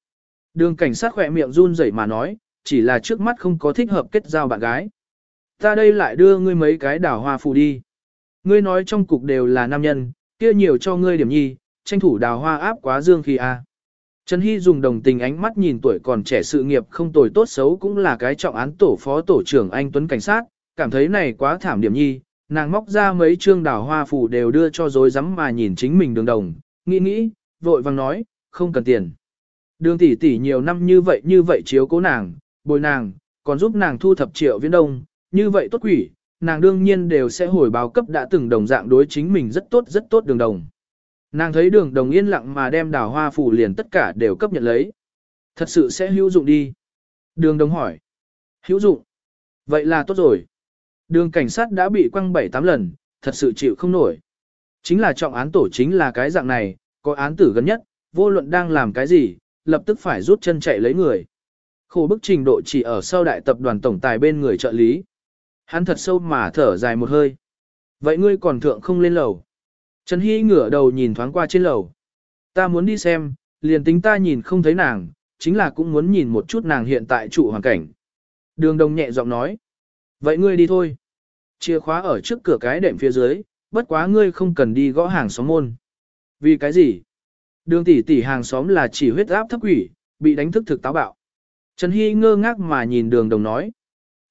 Đường cảnh sát khỏe miệng run rẩy mà nói, chỉ là trước mắt không có thích hợp kết giao bạn gái. Ta đây lại đưa ngươi mấy cái đảo hoa phù đi. Ngươi nói trong cục đều là nam nhân, kia nhiều cho ngươi điểm nhi, tranh thủ đào hoa áp quá dương khi a. À. Trần Hy dùng đồng tình ánh mắt nhìn tuổi còn trẻ sự nghiệp không tồi tốt xấu cũng là cái trọng án tổ phó tổ trưởng anh Tuấn Cảnh sát, cảm thấy này quá thảm điểm nhi, nàng móc ra mấy trương đào hoa phủ đều đưa cho dối rắm mà nhìn chính mình đường đồng, nghĩ nghĩ, vội vàng nói, không cần tiền. Đường tỷ tỷ nhiều năm như vậy như vậy chiếu cố nàng, bồi nàng, còn giúp nàng thu thập triệu viễn đông, như vậy tốt quỷ, nàng đương nhiên đều sẽ hồi báo cấp đã từng đồng dạng đối chính mình rất tốt rất tốt đường đồng. Nàng thấy đường đồng yên lặng mà đem đào hoa phủ liền tất cả đều cấp nhận lấy. Thật sự sẽ hữu dụng đi. Đường đồng hỏi. Hữu dụng. Vậy là tốt rồi. Đường cảnh sát đã bị quăng 7-8 lần, thật sự chịu không nổi. Chính là trọng án tổ chính là cái dạng này, có án tử gần nhất, vô luận đang làm cái gì, lập tức phải rút chân chạy lấy người. Khổ bức trình độ chỉ ở sau đại tập đoàn tổng tài bên người trợ lý. Hắn thật sâu mà thở dài một hơi. Vậy ngươi còn thượng không lên lầu. Trần Hy ngửa đầu nhìn thoáng qua trên lầu. Ta muốn đi xem, liền tính ta nhìn không thấy nàng, chính là cũng muốn nhìn một chút nàng hiện tại trụ hoàn cảnh. Đường đồng nhẹ giọng nói. Vậy ngươi đi thôi. Chìa khóa ở trước cửa cái đệm phía dưới, bất quá ngươi không cần đi gõ hàng xóm môn. Vì cái gì? Đường tỷ tỷ hàng xóm là chỉ huyết áp thấp quỷ, bị đánh thức thực táo bạo. Trần Hy ngơ ngác mà nhìn đường đồng nói.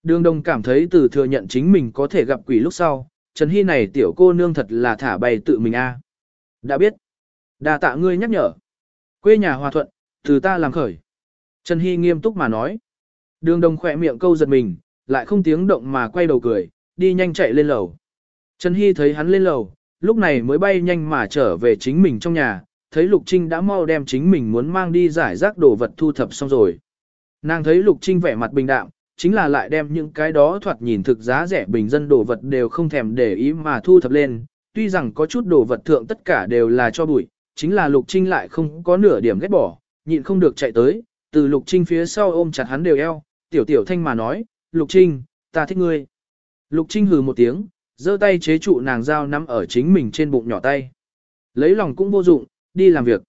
Đường đồng cảm thấy từ thừa nhận chính mình có thể gặp quỷ lúc sau, Trần Hy này tiểu cô nương thật là thả bày tự mình a. Đã biết. đa tạ ngươi nhắc nhở. Quê nhà hòa thuận, từ ta làm khởi. Trần Hy nghiêm túc mà nói. Đường đồng khỏe miệng câu giật mình, lại không tiếng động mà quay đầu cười, đi nhanh chạy lên lầu. Trần Hy thấy hắn lên lầu, lúc này mới bay nhanh mà trở về chính mình trong nhà, thấy Lục Trinh đã mau đem chính mình muốn mang đi giải rác đồ vật thu thập xong rồi. Nàng thấy Lục Trinh vẻ mặt bình đạm, chính là lại đem những cái đó thoạt nhìn thực giá rẻ bình dân đồ vật đều không thèm để ý mà thu thập lên, tuy rằng có chút đồ vật thượng tất cả đều là cho bụi, chính là Lục Trinh lại không có nửa điểm ghét bỏ, nhịn không được chạy tới, từ Lục Trinh phía sau ôm chặt hắn đều eo, tiểu tiểu thanh mà nói, Lục Trinh, ta thích ngươi. Lục Trinh hừ một tiếng, giơ tay chế trụ nàng dao nắm ở chính mình trên bụng nhỏ tay. Lấy lòng cũng vô dụng, đi làm việc.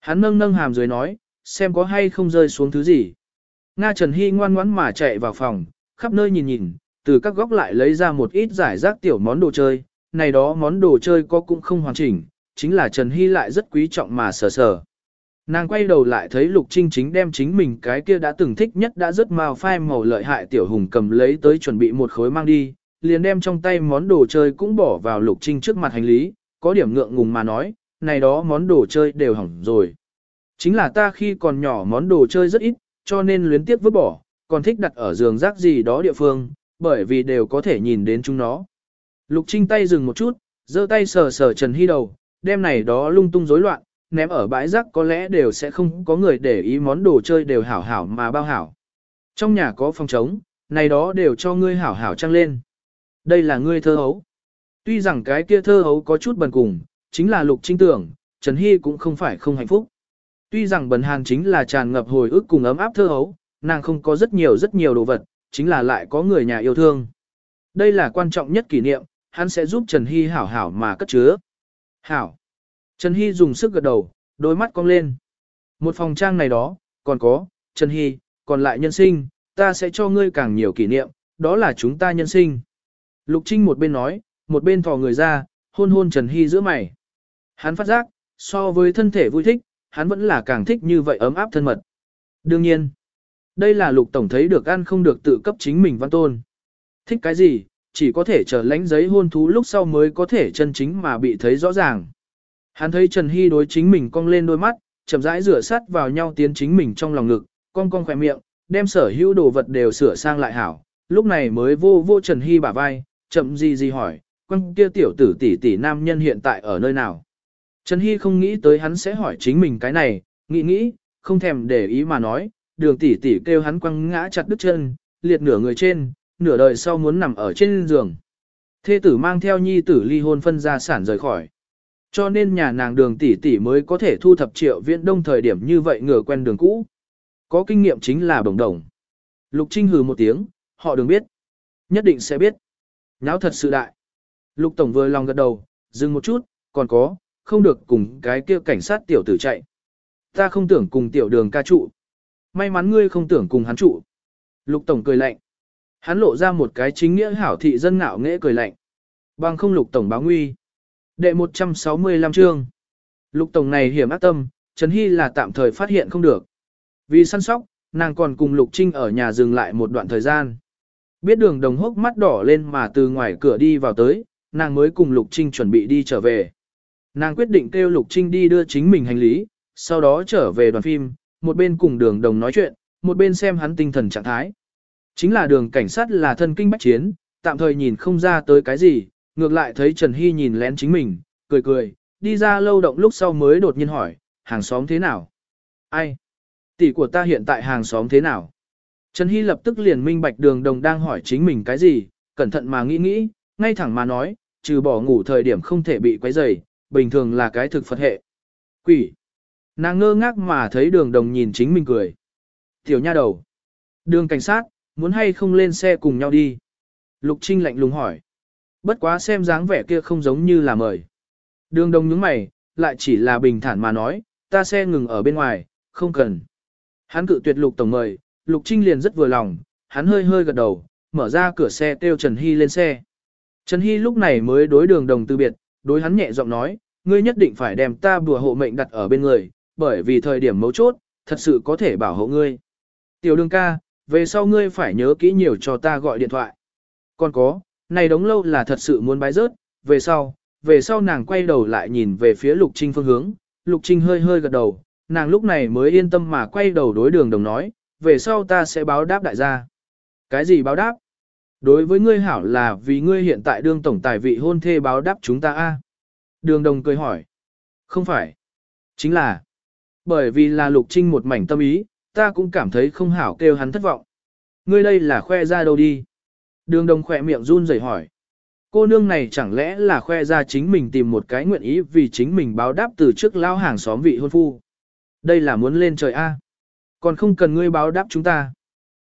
Hắn nâng nâng hàm dưới nói, xem có hay không rơi xuống thứ gì. Nga Trần Hy ngoan ngoãn mà chạy vào phòng, khắp nơi nhìn nhìn, từ các góc lại lấy ra một ít giải rác tiểu món đồ chơi, này đó món đồ chơi có cũng không hoàn chỉnh, chính là Trần Hy lại rất quý trọng mà sờ sờ. Nàng quay đầu lại thấy Lục Trinh chính đem chính mình cái kia đã từng thích nhất đã rất màu phai màu lợi hại tiểu hùng cầm lấy tới chuẩn bị một khối mang đi, liền đem trong tay món đồ chơi cũng bỏ vào Lục Trinh trước mặt hành lý, có điểm ngượng ngùng mà nói, này đó món đồ chơi đều hỏng rồi. Chính là ta khi còn nhỏ món đồ chơi rất ít, cho nên luyến tiếp vứt bỏ, còn thích đặt ở giường rác gì đó địa phương, bởi vì đều có thể nhìn đến chúng nó. Lục Trinh tay dừng một chút, giơ tay sờ sờ Trần Hy đầu, đem này đó lung tung rối loạn, ném ở bãi rác có lẽ đều sẽ không có người để ý món đồ chơi đều hảo hảo mà bao hảo. Trong nhà có phòng trống, này đó đều cho ngươi hảo hảo trăng lên. Đây là ngươi thơ hấu. Tuy rằng cái kia thơ hấu có chút bần cùng, chính là lục trinh tưởng, Trần Hy cũng không phải không hạnh phúc. Tuy rằng bần hàn chính là tràn ngập hồi ức cùng ấm áp thơ hấu, nàng không có rất nhiều rất nhiều đồ vật, chính là lại có người nhà yêu thương. Đây là quan trọng nhất kỷ niệm, hắn sẽ giúp Trần Hy hảo hảo mà cất chứa. Hảo. Trần Hy dùng sức gật đầu, đôi mắt cong lên. Một phòng trang này đó, còn có, Trần Hy, còn lại nhân sinh, ta sẽ cho ngươi càng nhiều kỷ niệm, đó là chúng ta nhân sinh. Lục Trinh một bên nói, một bên thò người ra, hôn hôn Trần Hy giữa mày. Hắn phát giác, so với thân thể vui thích, hắn vẫn là càng thích như vậy ấm áp thân mật. Đương nhiên, đây là lục tổng thấy được ăn không được tự cấp chính mình văn tôn. Thích cái gì, chỉ có thể chờ lánh giấy hôn thú lúc sau mới có thể chân chính mà bị thấy rõ ràng. Hắn thấy Trần Hy đối chính mình cong lên đôi mắt, chậm rãi rửa sát vào nhau tiến chính mình trong lòng ngực, cong cong khỏe miệng, đem sở hữu đồ vật đều sửa sang lại hảo. Lúc này mới vô vô Trần Hy bả vai, chậm gì gì hỏi, quăng kia tiểu tử tỷ tỷ nam nhân hiện tại ở nơi nào. Trần Hy không nghĩ tới hắn sẽ hỏi chính mình cái này, nghĩ nghĩ, không thèm để ý mà nói, đường tỷ tỷ kêu hắn quăng ngã chặt đứt chân, liệt nửa người trên, nửa đời sau muốn nằm ở trên giường. Thê tử mang theo nhi tử ly hôn phân gia sản rời khỏi. Cho nên nhà nàng đường tỷ tỷ mới có thể thu thập triệu viện đông thời điểm như vậy ngửa quen đường cũ. Có kinh nghiệm chính là đồng đồng. Lục Trinh hừ một tiếng, họ đừng biết. Nhất định sẽ biết. Nháo thật sự đại. Lục Tổng vừa lòng gật đầu, dừng một chút, còn có, không được cùng cái kia cảnh sát tiểu tử chạy. Ta không tưởng cùng tiểu đường ca trụ. May mắn ngươi không tưởng cùng hắn trụ. Lục Tổng cười lạnh. Hắn lộ ra một cái chính nghĩa hảo thị dân ngạo nghễ cười lạnh. Bằng không Lục Tổng báo nguy. Đệ 165 chương. Lục Tổng này hiểm ác tâm, Trần Hy là tạm thời phát hiện không được. Vì săn sóc, nàng còn cùng Lục Trinh ở nhà dừng lại một đoạn thời gian. Biết đường đồng hốc mắt đỏ lên mà từ ngoài cửa đi vào tới, nàng mới cùng Lục Trinh chuẩn bị đi trở về. Nàng quyết định kêu Lục Trinh đi đưa chính mình hành lý, sau đó trở về đoàn phim, một bên cùng đường đồng nói chuyện, một bên xem hắn tinh thần trạng thái. Chính là đường cảnh sát là thân kinh bách chiến, tạm thời nhìn không ra tới cái gì, ngược lại thấy Trần Hy nhìn lén chính mình, cười cười, đi ra lâu động lúc sau mới đột nhiên hỏi, hàng xóm thế nào? Ai? Tỷ của ta hiện tại hàng xóm thế nào? Trần Hy lập tức liền minh bạch đường đồng đang hỏi chính mình cái gì, cẩn thận mà nghĩ nghĩ, ngay thẳng mà nói, trừ bỏ ngủ thời điểm không thể bị quấy rầy, bình thường là cái thực Phật hệ. Quỷ. Nàng ngơ ngác mà thấy đường đồng nhìn chính mình cười. Tiểu nha đầu. Đường cảnh sát, muốn hay không lên xe cùng nhau đi? Lục Trinh lạnh lùng hỏi. Bất quá xem dáng vẻ kia không giống như là mời. Đường đồng nhướng mày, lại chỉ là bình thản mà nói, ta xe ngừng ở bên ngoài, không cần. Hắn cự tuyệt lục tổng mời, lục trinh liền rất vừa lòng, hắn hơi hơi gật đầu, mở ra cửa xe kêu Trần Hy lên xe. Trần Hy lúc này mới đối đường đồng từ biệt, đối hắn nhẹ giọng nói, ngươi nhất định phải đem ta bùa hộ mệnh đặt ở bên người, bởi vì thời điểm mấu chốt, thật sự có thể bảo hộ ngươi. Tiểu đường ca, về sau ngươi phải nhớ kỹ nhiều cho ta gọi điện thoại. Còn có, này đống lâu là thật sự muốn bái rớt, về sau, về sau nàng quay đầu lại nhìn về phía Lục Trinh phương hướng, Lục Trinh hơi hơi gật đầu, nàng lúc này mới yên tâm mà quay đầu đối đường đồng nói, về sau ta sẽ báo đáp đại gia. Cái gì báo đáp? Đối với ngươi hảo là vì ngươi hiện tại đương tổng tài vị hôn thê báo đáp chúng ta a. Đường đồng cười hỏi. Không phải. Chính là. Bởi vì là Lục Trinh một mảnh tâm ý, ta cũng cảm thấy không hảo kêu hắn thất vọng. Ngươi đây là khoe ra đâu đi? Đường đồng khỏe miệng run rẩy hỏi. Cô nương này chẳng lẽ là khoe ra chính mình tìm một cái nguyện ý vì chính mình báo đáp từ trước lao hàng xóm vị hôn phu. Đây là muốn lên trời A. Còn không cần ngươi báo đáp chúng ta.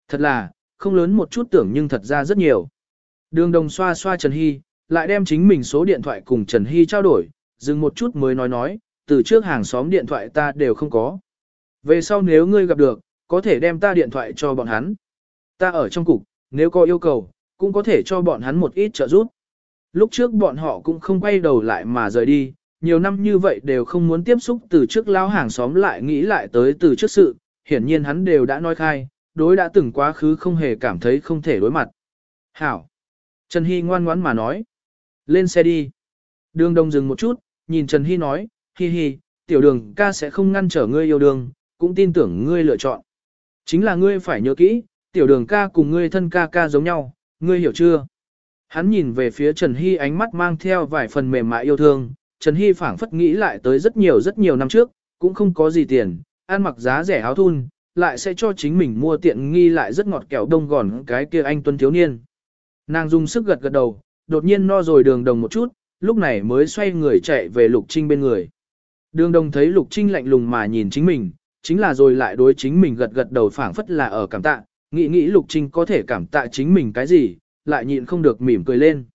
Thật là, không lớn một chút tưởng nhưng thật ra rất nhiều. Đường đồng xoa xoa Trần Hy, lại đem chính mình số điện thoại cùng Trần Hy trao đổi, dừng một chút mới nói nói, từ trước hàng xóm điện thoại ta đều không có. Về sau nếu ngươi gặp được, có thể đem ta điện thoại cho bọn hắn. Ta ở trong cục, nếu có yêu cầu, cũng có thể cho bọn hắn một ít trợ giúp. Lúc trước bọn họ cũng không quay đầu lại mà rời đi, nhiều năm như vậy đều không muốn tiếp xúc từ trước lao hàng xóm lại nghĩ lại tới từ trước sự, hiển nhiên hắn đều đã nói khai, đối đã từng quá khứ không hề cảm thấy không thể đối mặt. Hảo! Trần Hy ngoan ngoãn mà nói. Lên xe đi. Đường đồng dừng một chút, nhìn Trần Hy nói, hi hi, tiểu đường ca sẽ không ngăn trở ngươi yêu đương, cũng tin tưởng ngươi lựa chọn. Chính là ngươi phải nhớ kỹ, tiểu đường ca cùng ngươi thân ca ca giống nhau, ngươi hiểu chưa? Hắn nhìn về phía Trần Hy ánh mắt mang theo vài phần mềm mại yêu thương, Trần Hy phảng phất nghĩ lại tới rất nhiều rất nhiều năm trước, cũng không có gì tiền, ăn mặc giá rẻ áo thun, lại sẽ cho chính mình mua tiện nghi lại rất ngọt kẹo đông gòn cái kia anh tuân thiếu niên. Nàng dùng sức gật gật đầu, đột nhiên no rồi đường đồng một chút, lúc này mới xoay người chạy về Lục Trinh bên người. Đường đồng thấy Lục Trinh lạnh lùng mà nhìn chính mình, chính là rồi lại đối chính mình gật gật đầu phảng phất là ở cảm tạ, nghĩ nghĩ Lục Trinh có thể cảm tạ chính mình cái gì, lại nhịn không được mỉm cười lên.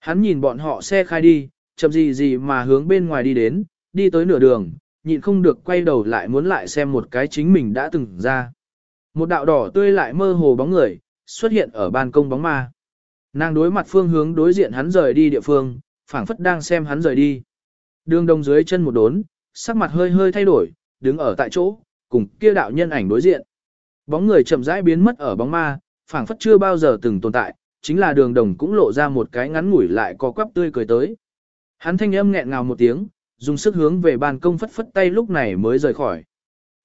Hắn nhìn bọn họ xe khai đi, chậm gì gì mà hướng bên ngoài đi đến, đi tới nửa đường, nhịn không được quay đầu lại muốn lại xem một cái chính mình đã từng ra. Một đạo đỏ tươi lại mơ hồ bóng người, xuất hiện ở ban công bóng ma. Nàng đối mặt phương hướng đối diện hắn rời đi địa phương, phảng phất đang xem hắn rời đi. Đường đông dưới chân một đốn, sắc mặt hơi hơi thay đổi, đứng ở tại chỗ, cùng kia đạo nhân ảnh đối diện. Bóng người chậm rãi biến mất ở bóng ma, phảng phất chưa bao giờ từng tồn tại, chính là đường đồng cũng lộ ra một cái ngắn ngủi lại có quắp tươi cười tới. Hắn thanh âm nghẹn ngào một tiếng, dùng sức hướng về ban công phất phất tay lúc này mới rời khỏi.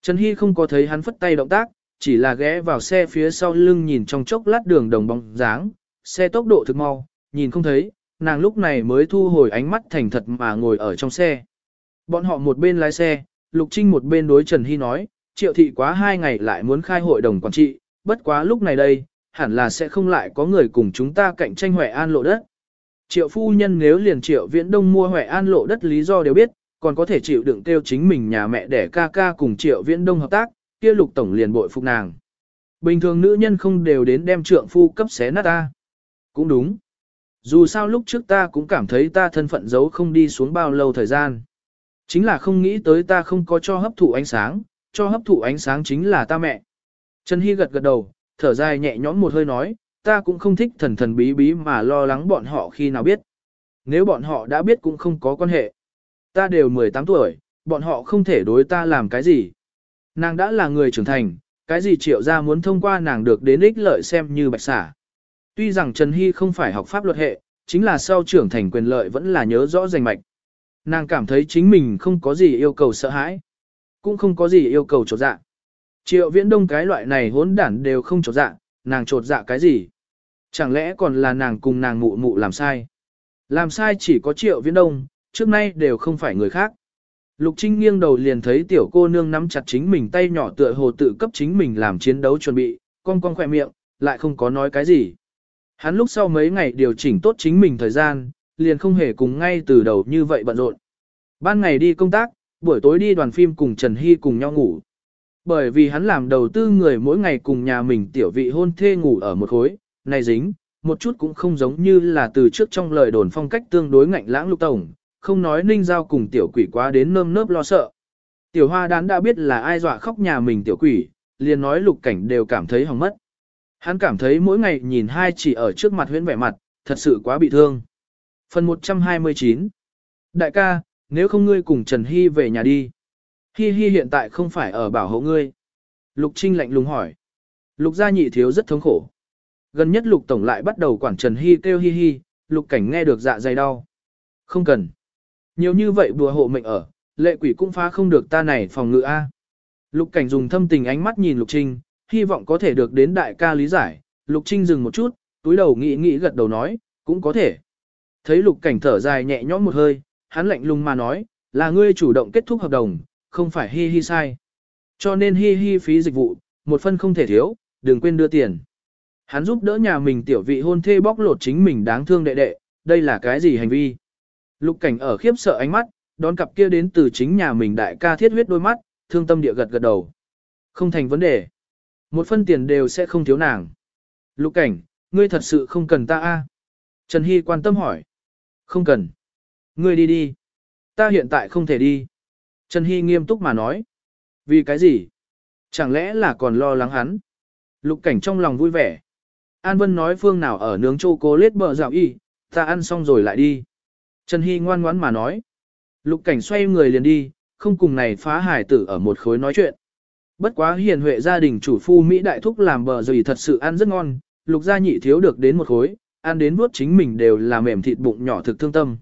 Trần Hy không có thấy hắn phất tay động tác, chỉ là ghé vào xe phía sau lưng nhìn trong chốc lát đường đồng bóng dáng, xe tốc độ thực mau, nhìn không thấy, nàng lúc này mới thu hồi ánh mắt thành thật mà ngồi ở trong xe. Bọn họ một bên lái xe, Lục Trinh một bên đối Trần Hy nói, triệu thị quá hai ngày lại muốn khai hội đồng quản trị, bất quá lúc này đây, hẳn là sẽ không lại có người cùng chúng ta cạnh tranh Huệ An lộ đất. Triệu phu nhân nếu liền triệu viễn đông mua Huệ An lộ đất lý do đều biết, còn có thể chịu đựng kêu chính mình nhà mẹ để ca ca cùng triệu viễn đông hợp tác, kia lục tổng liền bội phục nàng. Bình thường nữ nhân không đều đến đem trượng phu cấp xé nát ta. Cũng đúng. Dù sao lúc trước ta cũng cảm thấy ta thân phận giấu không đi xuống bao lâu thời gian. Chính là không nghĩ tới ta không có cho hấp thụ ánh sáng, cho hấp thụ ánh sáng chính là ta mẹ. Trần Hy gật gật đầu, thở dài nhẹ nhõm một hơi nói, ta cũng không thích thần thần bí bí mà lo lắng bọn họ khi nào biết. Nếu bọn họ đã biết cũng không có quan hệ. Ta đều 18 tuổi, bọn họ không thể đối ta làm cái gì. Nàng đã là người trưởng thành, cái gì triệu ra muốn thông qua nàng được đến ích lợi xem như bạch xả. Tuy rằng Trần Hy không phải học pháp luật hệ, chính là sau trưởng thành quyền lợi vẫn là nhớ rõ rành mạch. Nàng cảm thấy chính mình không có gì yêu cầu sợ hãi, cũng không có gì yêu cầu trột dạ. Triệu viễn đông cái loại này hốn đản đều không trột dạ, nàng trột dạ cái gì? Chẳng lẽ còn là nàng cùng nàng mụ mụ làm sai? Làm sai chỉ có triệu viễn đông, trước nay đều không phải người khác. Lục Trinh nghiêng đầu liền thấy tiểu cô nương nắm chặt chính mình tay nhỏ tựa hồ tự cấp chính mình làm chiến đấu chuẩn bị, cong cong khỏe miệng, lại không có nói cái gì. Hắn lúc sau mấy ngày điều chỉnh tốt chính mình thời gian, liền không hề cùng ngay từ đầu như vậy bận rộn. Ban ngày đi công tác, buổi tối đi đoàn phim cùng Trần Hy cùng nhau ngủ. Bởi vì hắn làm đầu tư người mỗi ngày cùng nhà mình tiểu vị hôn thê ngủ ở một khối, này dính, một chút cũng không giống như là từ trước trong lời đồn phong cách tương đối ngạnh lãng lục tổng, không nói ninh giao cùng tiểu quỷ quá đến nơm nớp lo sợ. Tiểu hoa đán đã biết là ai dọa khóc nhà mình tiểu quỷ, liền nói lục cảnh đều cảm thấy hỏng mất. Hắn cảm thấy mỗi ngày nhìn hai chỉ ở trước mặt huyễn vẻ mặt, thật sự quá bị thương. Phần 129 Đại ca, nếu không ngươi cùng Trần Hy về nhà đi. Hi Hi hiện tại không phải ở bảo hộ ngươi. Lục Trinh lạnh lùng hỏi. Lục gia nhị thiếu rất thống khổ. Gần nhất Lục Tổng lại bắt đầu quản Trần Hi kêu Hi Hi, Lục Cảnh nghe được dạ dày đau. Không cần. Nhiều như vậy bùa hộ mệnh ở, lệ quỷ cũng phá không được ta này phòng ngự A. Lục Cảnh dùng thâm tình ánh mắt nhìn Lục Trinh, hy vọng có thể được đến đại ca lý giải. Lục Trinh dừng một chút, túi đầu nghĩ nghĩ gật đầu nói, cũng có thể. Thấy Lục Cảnh thở dài nhẹ nhõm một hơi, hắn lạnh lùng mà nói, là ngươi chủ động kết thúc hợp đồng, không phải hi hi sai. Cho nên hi hi phí dịch vụ, một phân không thể thiếu, đừng quên đưa tiền. Hắn giúp đỡ nhà mình tiểu vị hôn thê bóc lột chính mình đáng thương đệ đệ, đây là cái gì hành vi? Lục cảnh ở khiếp sợ ánh mắt, đón cặp kia đến từ chính nhà mình đại ca thiết huyết đôi mắt, thương tâm địa gật gật đầu. Không thành vấn đề. Một phân tiền đều sẽ không thiếu nàng. Lục cảnh, ngươi thật sự không cần ta a? Trần Hy quan tâm hỏi. Không cần. Ngươi đi đi. Ta hiện tại không thể đi. Trần Hy nghiêm túc mà nói. Vì cái gì? Chẳng lẽ là còn lo lắng hắn? Lục cảnh trong lòng vui vẻ. An Vân nói phương nào ở nướng chô cố lết bờ dạo y, ta ăn xong rồi lại đi. Trần Hy ngoan ngoãn mà nói. Lục cảnh xoay người liền đi, không cùng này phá hải tử ở một khối nói chuyện. Bất quá hiền huệ gia đình chủ phu Mỹ đại thúc làm bờ gì thật sự ăn rất ngon, lục gia nhị thiếu được đến một khối, ăn đến vuốt chính mình đều là mềm thịt bụng nhỏ thực thương tâm.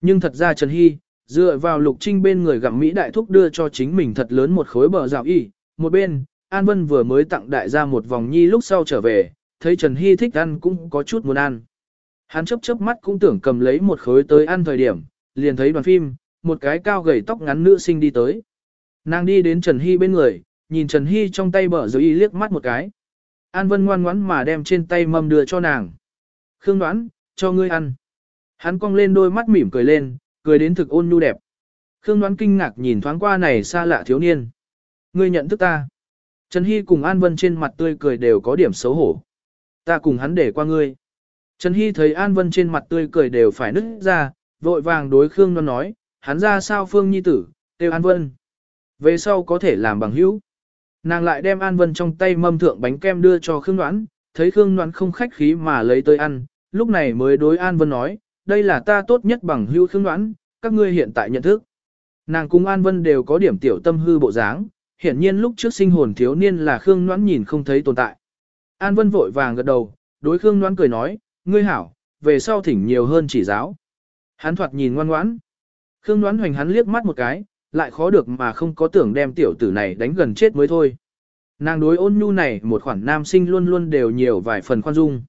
Nhưng thật ra Trần Hy, dựa vào lục trinh bên người gặm Mỹ đại thúc đưa cho chính mình thật lớn một khối bờ rào y, một bên, An Vân vừa mới tặng đại gia một vòng nhi lúc sau trở về, thấy Trần Hy thích ăn cũng có chút muốn ăn. Hắn chấp chớp mắt cũng tưởng cầm lấy một khối tới ăn thời điểm, liền thấy đoàn phim, một cái cao gầy tóc ngắn nữ sinh đi tới. Nàng đi đến Trần Hy bên người, nhìn Trần Hy trong tay bở giới y liếc mắt một cái. An Vân ngoan ngoãn mà đem trên tay mâm đưa cho nàng. Khương đoán, cho ngươi ăn. Hắn cong lên đôi mắt mỉm cười lên, cười đến thực ôn nhu đẹp. Khương đoán kinh ngạc nhìn thoáng qua này xa lạ thiếu niên. Ngươi nhận thức ta. Trần Hy cùng An Vân trên mặt tươi cười đều có điểm xấu hổ. Ta cùng hắn để qua ngươi. Trần Hy thấy An Vân trên mặt tươi cười đều phải nứt ra, vội vàng đối Khương đoán nói, hắn ra sao phương nhi tử, tiêu An Vân. Về sau có thể làm bằng hữu. Nàng lại đem An Vân trong tay mâm thượng bánh kem đưa cho Khương đoán, thấy Khương đoán không khách khí mà lấy tới ăn, lúc này mới đối An Vân nói, đây là ta tốt nhất bằng hữu khương đoán, các ngươi hiện tại nhận thức. Nàng cùng An Vân đều có điểm tiểu tâm hư bộ dáng, hiển nhiên lúc trước sinh hồn thiếu niên là Khương Noãn nhìn không thấy tồn tại. An Vân vội vàng gật đầu, đối Khương Noãn cười nói, ngươi hảo, về sau thỉnh nhiều hơn chỉ giáo. Hắn thoạt nhìn ngoan ngoãn. Khương Noãn hoành hắn liếc mắt một cái, lại khó được mà không có tưởng đem tiểu tử này đánh gần chết mới thôi. Nàng đối ôn nhu này một khoản nam sinh luôn luôn đều nhiều vài phần khoan dung.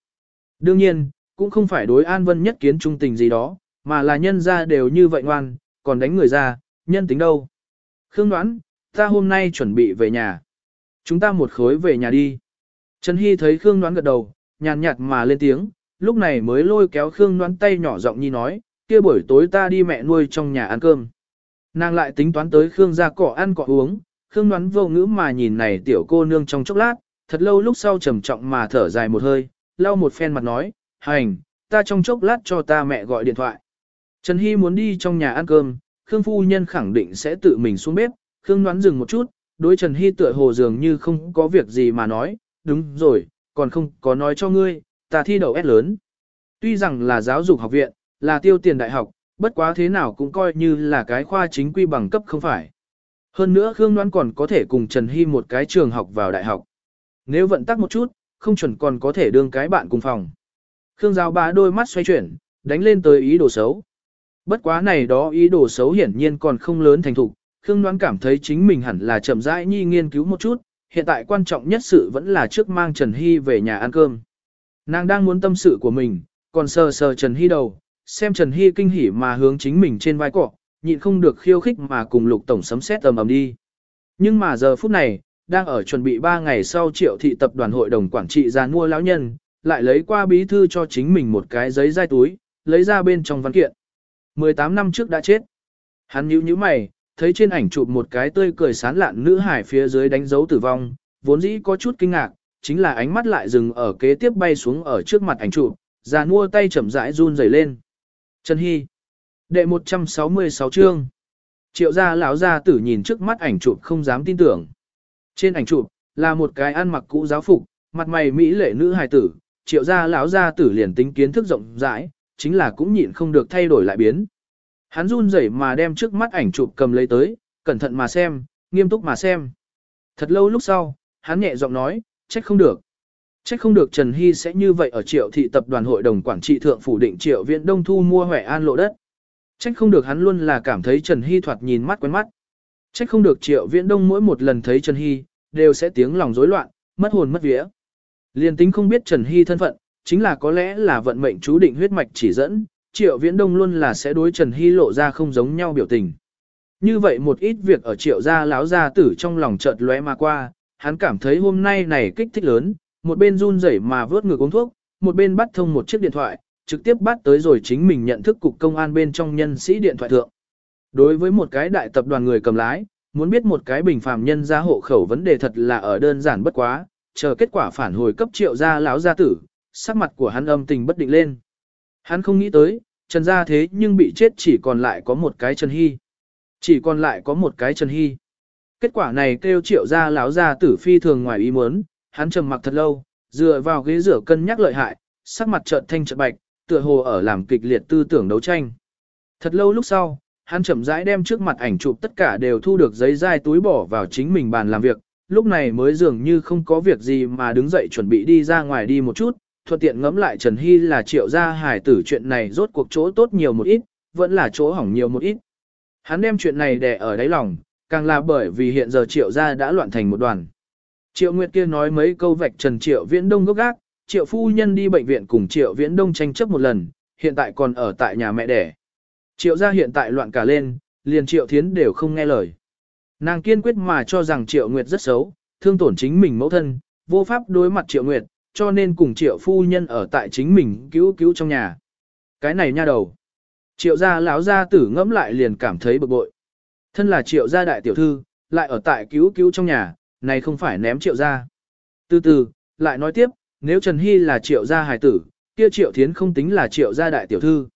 Đương nhiên, cũng không phải đối An Vân nhất kiến trung tình gì đó, mà là nhân ra đều như vậy ngoan, còn đánh người ra, nhân tính đâu. Khương đoán, ta hôm nay chuẩn bị về nhà. Chúng ta một khối về nhà đi. Trần Hy thấy Khương đoán gật đầu, nhàn nhạt mà lên tiếng, lúc này mới lôi kéo Khương đoán tay nhỏ giọng nhi nói, kia buổi tối ta đi mẹ nuôi trong nhà ăn cơm. Nàng lại tính toán tới Khương ra cỏ ăn cỏ uống, Khương đoán vô ngữ mà nhìn này tiểu cô nương trong chốc lát, thật lâu lúc sau trầm trọng mà thở dài một hơi, lau một phen mặt nói, hành, ta trong chốc lát cho ta mẹ gọi điện thoại. Trần Hy muốn đi trong nhà ăn cơm, Khương Phu Nhân khẳng định sẽ tự mình xuống bếp, Khương đoán dừng một chút, đối Trần Hy tựa hồ dường như không có việc gì mà nói, đúng rồi, còn không có nói cho ngươi, ta thi đậu S lớn. Tuy rằng là giáo dục học viện, là tiêu tiền đại học, bất quá thế nào cũng coi như là cái khoa chính quy bằng cấp không phải. Hơn nữa Khương Đoan còn có thể cùng Trần Hy một cái trường học vào đại học. Nếu vận tắc một chút, không chuẩn còn có thể đương cái bạn cùng phòng. Khương Giao bá đôi mắt xoay chuyển, đánh lên tới ý đồ xấu. Bất quá này đó ý đồ xấu hiển nhiên còn không lớn thành thục, Khương Đoan cảm thấy chính mình hẳn là chậm rãi nhi nghiên cứu một chút, hiện tại quan trọng nhất sự vẫn là trước mang Trần Hy về nhà ăn cơm. Nàng đang muốn tâm sự của mình, còn sờ sờ Trần Hy đầu, xem Trần Hy kinh hỉ mà hướng chính mình trên vai cọ, nhịn không được khiêu khích mà cùng lục tổng sấm xét tầm ầm đi. Nhưng mà giờ phút này, đang ở chuẩn bị 3 ngày sau triệu thị tập đoàn hội đồng quản trị ra mua lão nhân, lại lấy qua bí thư cho chính mình một cái giấy dai túi, lấy ra bên trong văn kiện. 18 năm trước đã chết. Hắn nhíu nhíu mày, thấy trên ảnh chụp một cái tươi cười sán lạn nữ hải phía dưới đánh dấu tử vong, vốn dĩ có chút kinh ngạc, chính là ánh mắt lại dừng ở kế tiếp bay xuống ở trước mặt ảnh chụp, già mua tay chậm rãi run rẩy lên. Trần Hy. Đệ 166 chương. Triệu gia lão gia tử nhìn trước mắt ảnh chụp không dám tin tưởng. Trên ảnh chụp là một cái ăn mặc cũ giáo phục, mặt mày mỹ lệ nữ hài tử, triệu gia lão gia tử liền tính kiến thức rộng rãi, chính là cũng nhịn không được thay đổi lại biến. Hắn run rẩy mà đem trước mắt ảnh chụp cầm lấy tới, cẩn thận mà xem, nghiêm túc mà xem. Thật lâu lúc sau, hắn nhẹ giọng nói, trách không được. Trách không được Trần Hy sẽ như vậy ở triệu thị tập đoàn hội đồng quản trị thượng phủ định triệu viện đông thu mua hỏe An lộ đất. Trách không được hắn luôn là cảm thấy Trần Hy thoạt nhìn mắt quen mắt. Trách không được triệu viện đông mỗi một lần thấy Trần Hy, đều sẽ tiếng lòng rối loạn, mất hồn mất vía. Liên tính không biết Trần Hy thân phận, chính là có lẽ là vận mệnh chú định huyết mạch chỉ dẫn, triệu viễn đông luôn là sẽ đối Trần Hy lộ ra không giống nhau biểu tình. Như vậy một ít việc ở triệu gia lão gia tử trong lòng chợt lóe mà qua, hắn cảm thấy hôm nay này kích thích lớn, một bên run rẩy mà vớt ngược uống thuốc, một bên bắt thông một chiếc điện thoại, trực tiếp bắt tới rồi chính mình nhận thức cục công an bên trong nhân sĩ điện thoại thượng. Đối với một cái đại tập đoàn người cầm lái, muốn biết một cái bình phàm nhân ra hộ khẩu vấn đề thật là ở đơn giản bất quá, chờ kết quả phản hồi cấp triệu gia lão gia tử, sắc mặt của hắn âm tình bất định lên. Hắn không nghĩ tới, Trần gia thế nhưng bị chết chỉ còn lại có một cái Trần Hy. Chỉ còn lại có một cái Trần Hy. Kết quả này kêu triệu gia lão gia tử phi thường ngoài ý muốn, hắn trầm mặc thật lâu, dựa vào ghế rửa cân nhắc lợi hại, sắc mặt chợt thanh chợt bạch, tựa hồ ở làm kịch liệt tư tưởng đấu tranh. Thật lâu lúc sau, hắn chậm rãi đem trước mặt ảnh chụp tất cả đều thu được giấy dai túi bỏ vào chính mình bàn làm việc, lúc này mới dường như không có việc gì mà đứng dậy chuẩn bị đi ra ngoài đi một chút, thuận tiện ngẫm lại Trần Hy là triệu gia hải tử chuyện này rốt cuộc chỗ tốt nhiều một ít, vẫn là chỗ hỏng nhiều một ít. Hắn đem chuyện này đè ở đáy lòng, càng là bởi vì hiện giờ triệu gia đã loạn thành một đoàn. Triệu Nguyệt kia nói mấy câu vạch trần Triệu Viễn Đông gốc gác, Triệu Phu Nhân đi bệnh viện cùng Triệu Viễn Đông tranh chấp một lần, hiện tại còn ở tại nhà mẹ đẻ. Triệu gia hiện tại loạn cả lên, liền Triệu Thiến đều không nghe lời. Nàng kiên quyết mà cho rằng Triệu Nguyệt rất xấu, thương tổn chính mình mẫu thân, vô pháp đối mặt Triệu Nguyệt, cho nên cùng Triệu Phu Nhân ở tại chính mình cứu cứu trong nhà. Cái này nha đầu. Triệu gia lão gia tử ngẫm lại liền cảm thấy bực bội. Thân là Triệu gia đại tiểu thư, lại ở tại cứu cứu trong nhà, này không phải ném triệu gia. Từ từ, lại nói tiếp, nếu Trần Hy là triệu gia hài tử, kia triệu thiến không tính là triệu gia đại tiểu thư.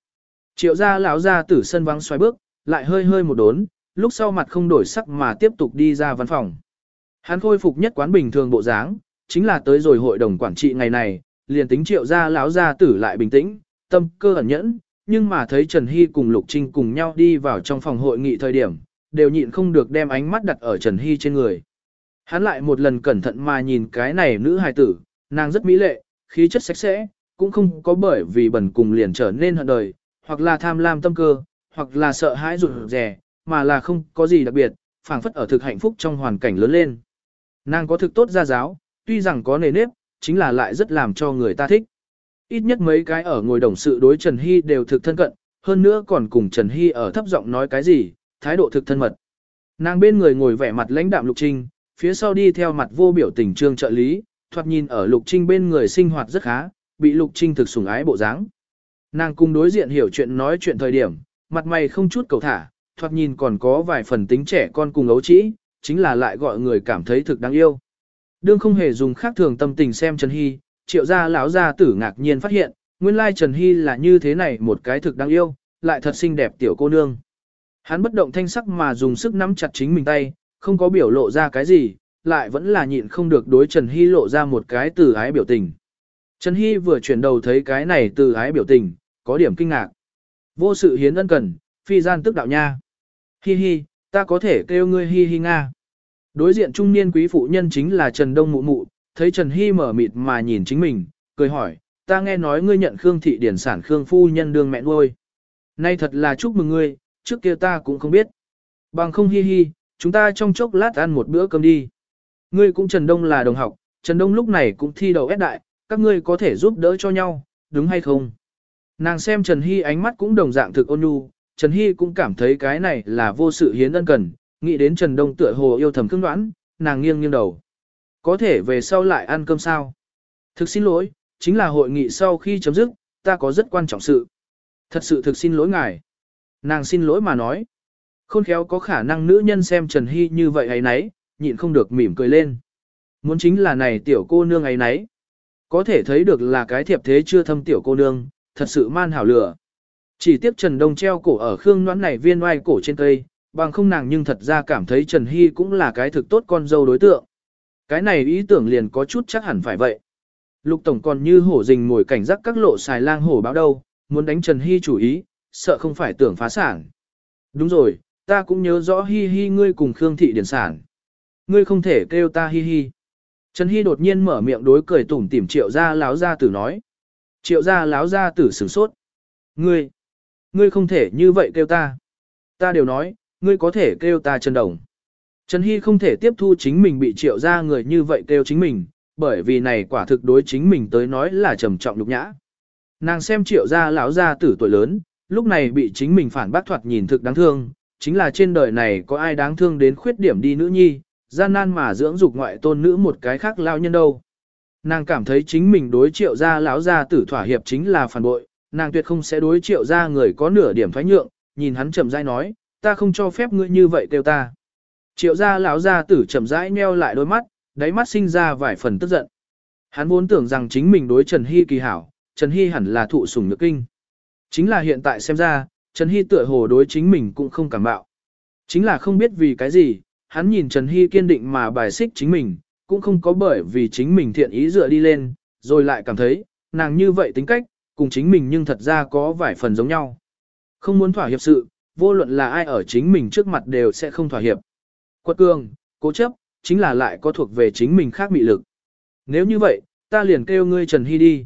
Triệu gia lão gia tử sân vắng xoay bước, lại hơi hơi một đốn, lúc sau mặt không đổi sắc mà tiếp tục đi ra văn phòng. Hắn khôi phục nhất quán bình thường bộ dáng, chính là tới rồi hội đồng quản trị ngày này, liền tính triệu gia lão gia tử lại bình tĩnh, tâm cơ ẩn nhẫn, nhưng mà thấy Trần Hy cùng Lục Trinh cùng nhau đi vào trong phòng hội nghị thời điểm, đều nhịn không được đem ánh mắt đặt ở Trần Hy trên người. Hắn lại một lần cẩn thận mà nhìn cái này nữ hài tử, nàng rất mỹ lệ, khí chất sạch sẽ, cũng không có bởi vì bẩn cùng liền trở nên hận đời, hoặc là tham lam tâm cơ, hoặc là sợ hãi rụt rè, mà là không có gì đặc biệt, phảng phất ở thực hạnh phúc trong hoàn cảnh lớn lên. Nàng có thực tốt gia giáo, tuy rằng có nề nếp, chính là lại rất làm cho người ta thích. Ít nhất mấy cái ở ngồi đồng sự đối Trần Hy đều thực thân cận, hơn nữa còn cùng Trần Hy ở thấp giọng nói cái gì, thái độ thực thân mật. Nàng bên người ngồi vẻ mặt lãnh đạm lục trinh, phía sau đi theo mặt vô biểu tình trương trợ lý, thoạt nhìn ở Lục Trinh bên người sinh hoạt rất khá, bị Lục Trinh thực sủng ái bộ dáng. Nàng cùng đối diện hiểu chuyện nói chuyện thời điểm, mặt mày không chút cầu thả, thoạt nhìn còn có vài phần tính trẻ con cùng ấu trĩ, chính là lại gọi người cảm thấy thực đáng yêu. Đương không hề dùng khác thường tâm tình xem Trần Hy, triệu gia lão gia tử ngạc nhiên phát hiện, nguyên lai Trần Hy là như thế này một cái thực đáng yêu, lại thật xinh đẹp tiểu cô nương. Hắn bất động thanh sắc mà dùng sức nắm chặt chính mình tay, không có biểu lộ ra cái gì, lại vẫn là nhịn không được đối Trần Hy lộ ra một cái từ ái biểu tình. Trần Hy vừa chuyển đầu thấy cái này từ ái biểu tình, có điểm kinh ngạc. Vô sự hiến ân cần, phi gian tức đạo nha. Hi hi, ta có thể kêu ngươi hi hi nga. Đối diện trung niên quý phụ nhân chính là Trần Đông Mụ Mụ, thấy Trần Hy mở mịt mà nhìn chính mình, cười hỏi, ta nghe nói ngươi nhận Khương thị điển sản Khương phu nhân đương mẹ nuôi. Nay thật là chúc mừng ngươi, trước kia ta cũng không biết. Bằng không hi hi, chúng ta trong chốc lát ăn một bữa cơm đi. Ngươi cũng Trần Đông là đồng học, Trần Đông lúc này cũng thi đầu ép đại, các ngươi có thể giúp đỡ cho nhau, đúng hay không? Nàng xem Trần Hy ánh mắt cũng đồng dạng thực ôn nhu, Trần Hy cũng cảm thấy cái này là vô sự hiến ân cần, nghĩ đến Trần Đông tựa hồ yêu thầm cưng đoán, nàng nghiêng nghiêng đầu. Có thể về sau lại ăn cơm sao? Thực xin lỗi, chính là hội nghị sau khi chấm dứt, ta có rất quan trọng sự. Thật sự thực xin lỗi ngài. Nàng xin lỗi mà nói. Khôn khéo có khả năng nữ nhân xem Trần Hy như vậy ấy nấy, nhịn không được mỉm cười lên. Muốn chính là này tiểu cô nương ấy nấy. Có thể thấy được là cái thiệp thế chưa thâm tiểu cô nương, thật sự man hảo lửa. Chỉ tiếp Trần Đông treo cổ ở khương noãn này viên oai cổ trên cây, bằng không nàng nhưng thật ra cảm thấy Trần Hy cũng là cái thực tốt con dâu đối tượng. Cái này ý tưởng liền có chút chắc hẳn phải vậy. Lục Tổng còn như hổ rình ngồi cảnh giác các lộ xài lang hổ báo đâu, muốn đánh Trần Hy chủ ý, sợ không phải tưởng phá sản. Đúng rồi, ta cũng nhớ rõ Hi Hi ngươi cùng Khương Thị Điển sản. Ngươi không thể kêu ta Hi Hi. Trần Hy đột nhiên mở miệng đối cười tủm tỉm triệu gia láo gia tử nói. Triệu gia láo gia tử sửng sốt. Ngươi, ngươi không thể như vậy kêu ta. Ta đều nói, ngươi có thể kêu ta Trần Đồng. Trần Hy không thể tiếp thu chính mình bị triệu gia người như vậy kêu chính mình, bởi vì này quả thực đối chính mình tới nói là trầm trọng nhục nhã. Nàng xem triệu gia lão gia tử tuổi lớn, lúc này bị chính mình phản bác thoạt nhìn thực đáng thương, chính là trên đời này có ai đáng thương đến khuyết điểm đi nữ nhi, gian nan mà dưỡng dục ngoại tôn nữ một cái khác lao nhân đâu. Nàng cảm thấy chính mình đối triệu gia lão gia tử thỏa hiệp chính là phản bội, nàng tuyệt không sẽ đối triệu gia người có nửa điểm thoái nhượng, nhìn hắn chậm rãi nói, ta không cho phép ngươi như vậy kêu ta. Triệu gia lão gia tử chậm rãi nheo lại đôi mắt, đáy mắt sinh ra vài phần tức giận. Hắn vốn tưởng rằng chính mình đối Trần Hy kỳ hảo, Trần Hy hẳn là thụ sủng nhược kinh. Chính là hiện tại xem ra, Trần Hy tựa hồ đối chính mình cũng không cảm bạo. Chính là không biết vì cái gì, hắn nhìn Trần Hy kiên định mà bài xích chính mình, cũng không có bởi vì chính mình thiện ý dựa đi lên, rồi lại cảm thấy, nàng như vậy tính cách, cùng chính mình nhưng thật ra có vài phần giống nhau. Không muốn thỏa hiệp sự, vô luận là ai ở chính mình trước mặt đều sẽ không thỏa hiệp. Quật cường, cố chấp, chính là lại có thuộc về chính mình khác mị lực. Nếu như vậy, ta liền kêu ngươi Trần Hy đi.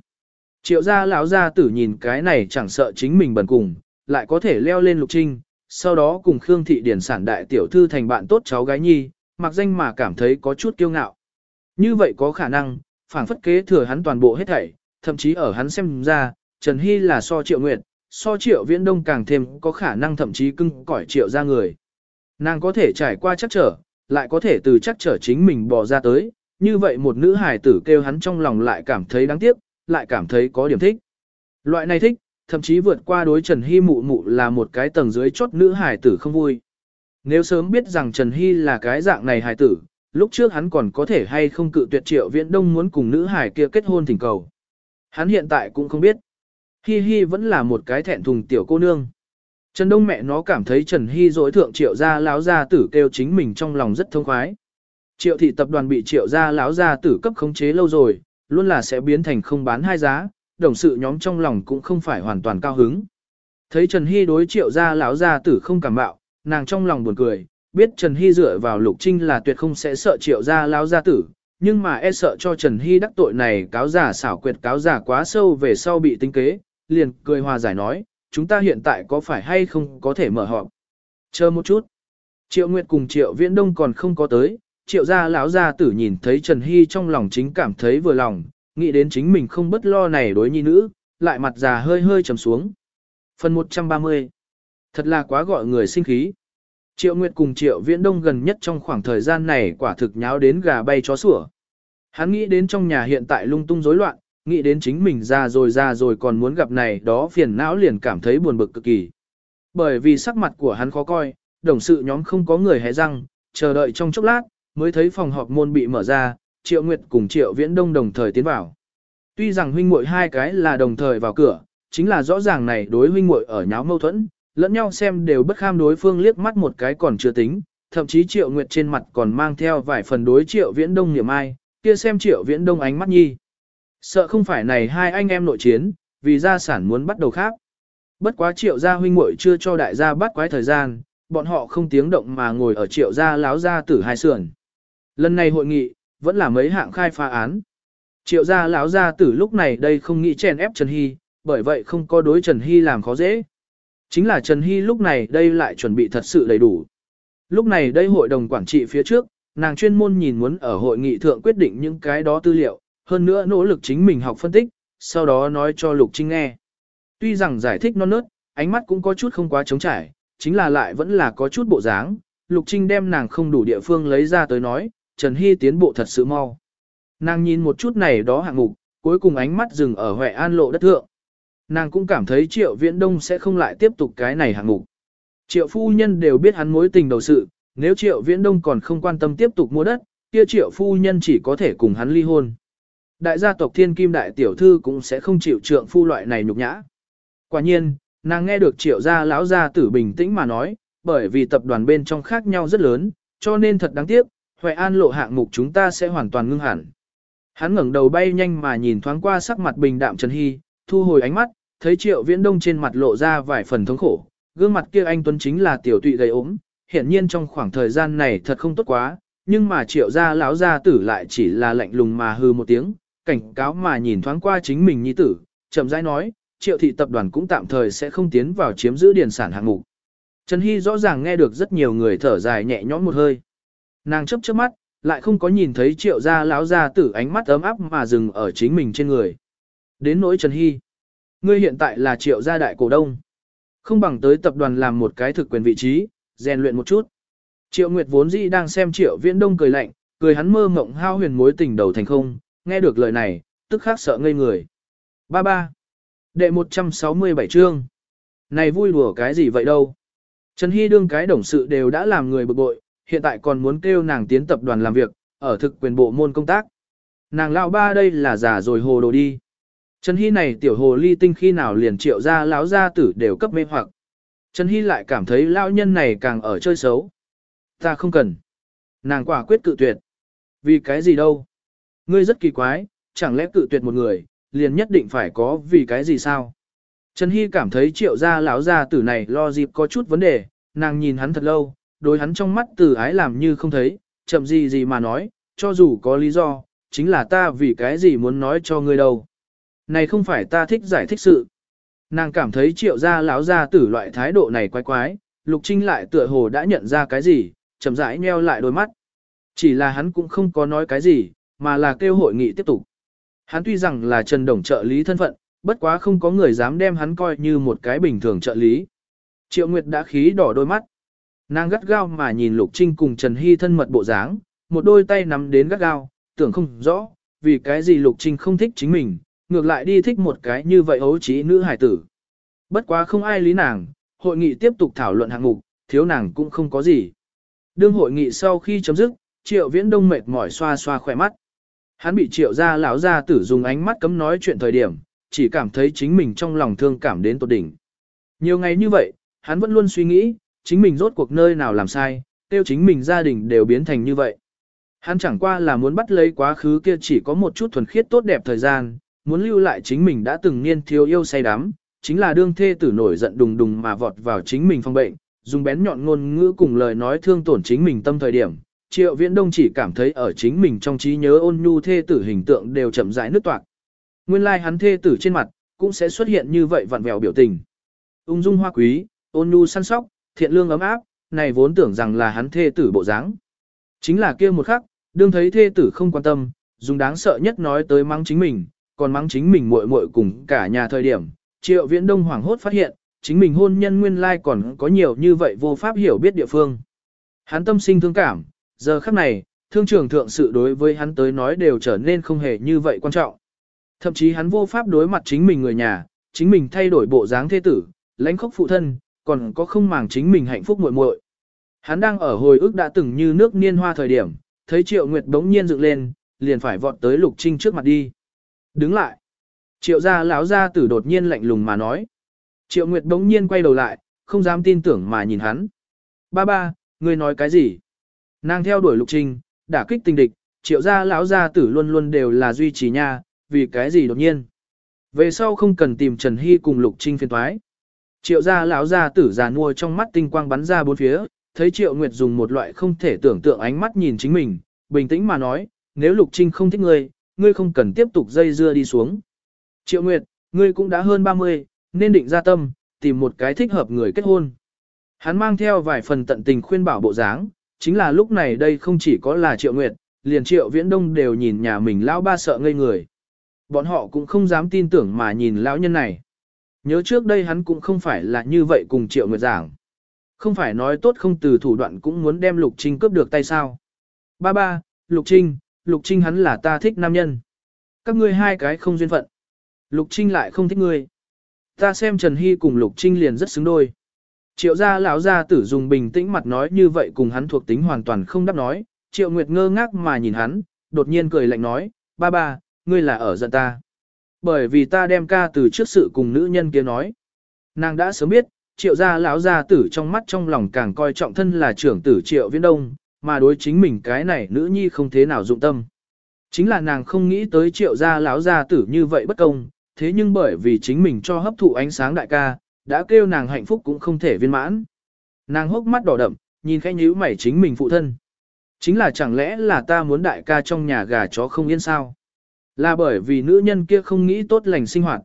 Triệu gia lão gia tử nhìn cái này chẳng sợ chính mình bần cùng, lại có thể leo lên lục trinh, sau đó cùng Khương Thị Điển sản đại tiểu thư thành bạn tốt cháu gái nhi, mặc danh mà cảm thấy có chút kiêu ngạo. Như vậy có khả năng, phảng phất kế thừa hắn toàn bộ hết thảy, thậm chí ở hắn xem ra, Trần Hy là so triệu nguyệt, so triệu viễn đông càng thêm có khả năng thậm chí cưng cõi triệu ra người. Nàng có thể trải qua chắc trở, lại có thể từ chắc trở chính mình bỏ ra tới, như vậy một nữ hài tử kêu hắn trong lòng lại cảm thấy đáng tiếc, lại cảm thấy có điểm thích. Loại này thích, thậm chí vượt qua đối Trần Hy mụ mụ là một cái tầng dưới chốt nữ hài tử không vui. Nếu sớm biết rằng Trần Hy là cái dạng này hài tử, lúc trước hắn còn có thể hay không cự tuyệt triệu viễn đông muốn cùng nữ hài kia kết hôn thỉnh cầu. Hắn hiện tại cũng không biết. Hi Hi vẫn là một cái thẹn thùng tiểu cô nương. Trần Đông mẹ nó cảm thấy Trần Hi dối thượng triệu gia láo gia tử kêu chính mình trong lòng rất thông khoái. Triệu thị tập đoàn bị triệu gia láo gia tử cấp khống chế lâu rồi, luôn là sẽ biến thành không bán hai giá, đồng sự nhóm trong lòng cũng không phải hoàn toàn cao hứng. Thấy Trần Hi đối triệu gia láo gia tử không cảm bạo, nàng trong lòng buồn cười, biết Trần Hi dựa vào lục trinh là tuyệt không sẽ sợ triệu gia láo gia tử, nhưng mà e sợ cho Trần Hy đắc tội này cáo giả xảo quyệt cáo giả quá sâu về sau bị tính kế, liền cười hòa giải nói, chúng ta hiện tại có phải hay không có thể mở họp. Chờ một chút. Triệu Nguyệt cùng Triệu Viễn Đông còn không có tới, Triệu gia lão gia tử nhìn thấy Trần Hy trong lòng chính cảm thấy vừa lòng, nghĩ đến chính mình không bất lo này đối nhi nữ, lại mặt già hơi hơi trầm xuống. Phần 130 Thật là quá gọi người sinh khí. Triệu Nguyệt cùng Triệu Viễn Đông gần nhất trong khoảng thời gian này quả thực nháo đến gà bay chó sủa. Hắn nghĩ đến trong nhà hiện tại lung tung rối loạn, nghĩ đến chính mình ra rồi ra rồi còn muốn gặp này đó phiền não liền cảm thấy buồn bực cực kỳ. Bởi vì sắc mặt của hắn khó coi, đồng sự nhóm không có người hé răng, chờ đợi trong chốc lát, mới thấy phòng họp môn bị mở ra, Triệu Nguyệt cùng Triệu Viễn Đông đồng thời tiến vào. Tuy rằng huynh muội hai cái là đồng thời vào cửa, chính là rõ ràng này đối huynh muội ở nháo mâu thuẫn, lẫn nhau xem đều bất kham đối phương liếc mắt một cái còn chưa tính, thậm chí Triệu Nguyệt trên mặt còn mang theo vài phần đối Triệu Viễn Đông niềm ai, kia xem Triệu Viễn Đông ánh mắt nhi. Sợ không phải này hai anh em nội chiến, vì gia sản muốn bắt đầu khác. Bất quá Triệu gia huynh muội chưa cho đại gia bắt quái thời gian, bọn họ không tiếng động mà ngồi ở Triệu gia láo gia tử hai sườn. Lần này hội nghị, vẫn là mấy hạng khai phá án. Triệu gia láo gia tử lúc này đây không nghĩ chèn ép Trần Hy, bởi vậy không có đối Trần Hy làm khó dễ. Chính là Trần Hy lúc này đây lại chuẩn bị thật sự đầy đủ. Lúc này đây hội đồng quản trị phía trước, nàng chuyên môn nhìn muốn ở hội nghị thượng quyết định những cái đó tư liệu, hơn nữa nỗ lực chính mình học phân tích, sau đó nói cho Lục Trinh nghe. Tuy rằng giải thích non nớt, ánh mắt cũng có chút không quá trống trải, chính là lại vẫn là có chút bộ dáng. Lục Trinh đem nàng không đủ địa phương lấy ra tới nói, Trần Hy tiến bộ thật sự mau. Nàng nhìn một chút này đó hạng mục, cuối cùng ánh mắt dừng ở Huệ An lộ đất thượng. Nàng cũng cảm thấy Triệu Viễn Đông sẽ không lại tiếp tục cái này hạng mục. Triệu phu nhân đều biết hắn mối tình đầu sự, nếu Triệu Viễn Đông còn không quan tâm tiếp tục mua đất, kia Triệu phu nhân chỉ có thể cùng hắn ly hôn. Đại gia tộc Thiên Kim đại tiểu thư cũng sẽ không chịu trượng phu loại này nhục nhã. Quả nhiên, nàng nghe được Triệu gia lão gia tử bình tĩnh mà nói, bởi vì tập đoàn bên trong khác nhau rất lớn, cho nên thật đáng tiếc, Huệ An lộ hạng mục chúng ta sẽ hoàn toàn ngưng hẳn. Hắn ngẩng đầu bay nhanh mà nhìn thoáng qua sắc mặt bình đạm Trần Hy, thu hồi ánh mắt, thấy Triệu Viễn Đông trên mặt lộ ra vài phần thống khổ, gương mặt kia anh Tuấn chính là tiểu tụy gầy ốm, hiển nhiên trong khoảng thời gian này thật không tốt quá, nhưng mà Triệu gia lão gia tử lại chỉ là lạnh lùng mà hư một tiếng, cảnh cáo mà nhìn thoáng qua chính mình nhi tử, chậm rãi nói, Triệu thị tập đoàn cũng tạm thời sẽ không tiến vào chiếm giữ điền sản hạng mục. Trần Hy rõ ràng nghe được rất nhiều người thở dài nhẹ nhõm một hơi. Nàng chấp chớp mắt, lại không có nhìn thấy triệu gia lão gia tử ánh mắt ấm áp mà dừng ở chính mình trên người. Đến nỗi Trần Hy. Ngươi hiện tại là triệu gia đại cổ đông. Không bằng tới tập đoàn làm một cái thực quyền vị trí, rèn luyện một chút. Triệu Nguyệt vốn dĩ đang xem triệu viễn đông cười lạnh, cười hắn mơ mộng hao huyền mối tình đầu thành không, nghe được lời này, tức khắc sợ ngây người. Ba ba. Đệ 167 chương. Này vui đùa cái gì vậy đâu. Trần Hy đương cái đồng sự đều đã làm người bực bội, hiện tại còn muốn kêu nàng tiến tập đoàn làm việc, ở thực quyền bộ môn công tác. Nàng lão ba đây là giả rồi hồ đồ đi. Trần Hy này tiểu hồ ly tinh khi nào liền triệu ra lão gia tử đều cấp mê hoặc. Trần Hy lại cảm thấy lão nhân này càng ở chơi xấu. Ta không cần. Nàng quả quyết cự tuyệt. Vì cái gì đâu? Ngươi rất kỳ quái, chẳng lẽ cự tuyệt một người, liền nhất định phải có vì cái gì sao? Trần Hy cảm thấy triệu gia lão gia tử này lo dịp có chút vấn đề, nàng nhìn hắn thật lâu, đối hắn trong mắt từ ái làm như không thấy, chậm gì gì mà nói, cho dù có lý do, chính là ta vì cái gì muốn nói cho ngươi đâu. Này không phải ta thích giải thích sự. Nàng cảm thấy triệu gia lão gia tử loại thái độ này quái quái, Lục Trinh lại tựa hồ đã nhận ra cái gì, chậm rãi nheo lại đôi mắt. Chỉ là hắn cũng không có nói cái gì, mà là kêu hội nghị tiếp tục. Hắn tuy rằng là Trần Đồng trợ lý thân phận, bất quá không có người dám đem hắn coi như một cái bình thường trợ lý. Triệu Nguyệt đã khí đỏ đôi mắt. Nàng gắt gao mà nhìn Lục Trinh cùng Trần Hy thân mật bộ dáng, một đôi tay nắm đến gắt gao, tưởng không rõ, vì cái gì Lục Trinh không thích chính mình, ngược lại đi thích một cái như vậy ấu trí nữ hải tử. Bất quá không ai lý nàng, hội nghị tiếp tục thảo luận hạng mục, thiếu nàng cũng không có gì. Đương hội nghị sau khi chấm dứt, Triệu Viễn Đông mệt mỏi xoa xoa khỏe mắt. Hắn bị Triệu gia lão gia tử dùng ánh mắt cấm nói chuyện thời điểm, chỉ cảm thấy chính mình trong lòng thương cảm đến tột đỉnh. Nhiều ngày như vậy, hắn vẫn luôn suy nghĩ, chính mình rốt cuộc nơi nào làm sai, tiêu chính mình gia đình đều biến thành như vậy. Hắn chẳng qua là muốn bắt lấy quá khứ kia chỉ có một chút thuần khiết tốt đẹp thời gian, muốn lưu lại chính mình đã từng niên thiếu yêu say đắm, chính là đương thê tử nổi giận đùng đùng mà vọt vào chính mình phong bệnh, dùng bén nhọn ngôn ngữ cùng lời nói thương tổn chính mình tâm thời điểm. Triệu Viễn Đông chỉ cảm thấy ở chính mình trong trí nhớ ôn nhu thê tử hình tượng đều chậm rãi nứt toạc. Nguyên lai like hắn thê tử trên mặt cũng sẽ xuất hiện như vậy vặn vẹo biểu tình. Ung dung hoa quý, ôn nhu săn sóc, thiện lương ấm áp, này vốn tưởng rằng là hắn thê tử bộ dáng. Chính là kia một khắc, đương thấy thê tử không quan tâm, dùng đáng sợ nhất nói tới mắng chính mình, còn mắng chính mình muội muội cùng cả nhà thời điểm, Triệu Viễn Đông hoảng hốt phát hiện, chính mình hôn nhân nguyên lai còn có nhiều như vậy vô pháp hiểu biết địa phương. Hắn tâm sinh thương cảm, giờ khắc này, thương trường thượng sự đối với hắn tới nói đều trở nên không hề như vậy quan trọng. Thậm chí hắn vô pháp đối mặt chính mình người nhà, chính mình thay đổi bộ dáng thế tử, lãnh khốc phụ thân, còn có không màng chính mình hạnh phúc muội muội. Hắn đang ở hồi ức đã từng như nước niên hoa thời điểm, thấy Triệu Nguyệt đống nhiên dựng lên, liền phải vọt tới Lục Trinh trước mặt đi. Đứng lại. Triệu gia lão gia tử đột nhiên lạnh lùng mà nói. Triệu Nguyệt đống nhiên quay đầu lại, không dám tin tưởng mà nhìn hắn. Ba ba, ngươi nói cái gì? Nàng theo đuổi lục trinh, đả kích tình địch, triệu gia lão gia tử luôn luôn đều là duy trì nha, vì cái gì đột nhiên. Về sau không cần tìm Trần Hy cùng lục trinh phiền thoái. Triệu gia lão gia tử già nuôi trong mắt tinh quang bắn ra bốn phía, thấy Triệu Nguyệt dùng một loại không thể tưởng tượng ánh mắt nhìn chính mình, bình tĩnh mà nói, nếu Lục Trinh không thích ngươi, ngươi không cần tiếp tục dây dưa đi xuống. Triệu Nguyệt, ngươi cũng đã hơn 30, nên định ra tâm, tìm một cái thích hợp người kết hôn. Hắn mang theo vài phần tận tình khuyên bảo bộ dáng, chính là lúc này đây không chỉ có là Triệu Nguyệt, liền Triệu Viễn Đông đều nhìn nhà mình lão ba sợ ngây người. Bọn họ cũng không dám tin tưởng mà nhìn lão nhân này. Nhớ trước đây hắn cũng không phải là như vậy cùng Triệu Nguyệt giảng. Không phải nói tốt không từ thủ đoạn cũng muốn đem Lục Trinh cướp được tay sao. Ba ba, Lục Trinh, Lục Trinh hắn là ta thích nam nhân. Các ngươi hai cái không duyên phận. Lục Trinh lại không thích ngươi. Ta xem Trần Hy cùng Lục Trinh liền rất xứng đôi. Triệu gia lão gia tử dùng bình tĩnh mặt nói như vậy cùng hắn thuộc tính hoàn toàn không đáp nói. Triệu Nguyệt ngơ ngác mà nhìn hắn, đột nhiên cười lạnh nói, ba ba, ngươi là ở giận ta. Bởi vì ta đem ca từ trước sự cùng nữ nhân kia nói. Nàng đã sớm biết, triệu gia lão gia tử trong mắt trong lòng càng coi trọng thân là trưởng tử triệu viễn đông, mà đối chính mình cái này nữ nhi không thế nào dụng tâm. Chính là nàng không nghĩ tới triệu gia lão gia tử như vậy bất công, thế nhưng bởi vì chính mình cho hấp thụ ánh sáng đại ca, đã kêu nàng hạnh phúc cũng không thể viên mãn. Nàng hốc mắt đỏ đậm, nhìn khẽ nhíu mày chính mình phụ thân. Chính là chẳng lẽ là ta muốn đại ca trong nhà gà chó không yên sao? Là bởi vì nữ nhân kia không nghĩ tốt lành sinh hoạt.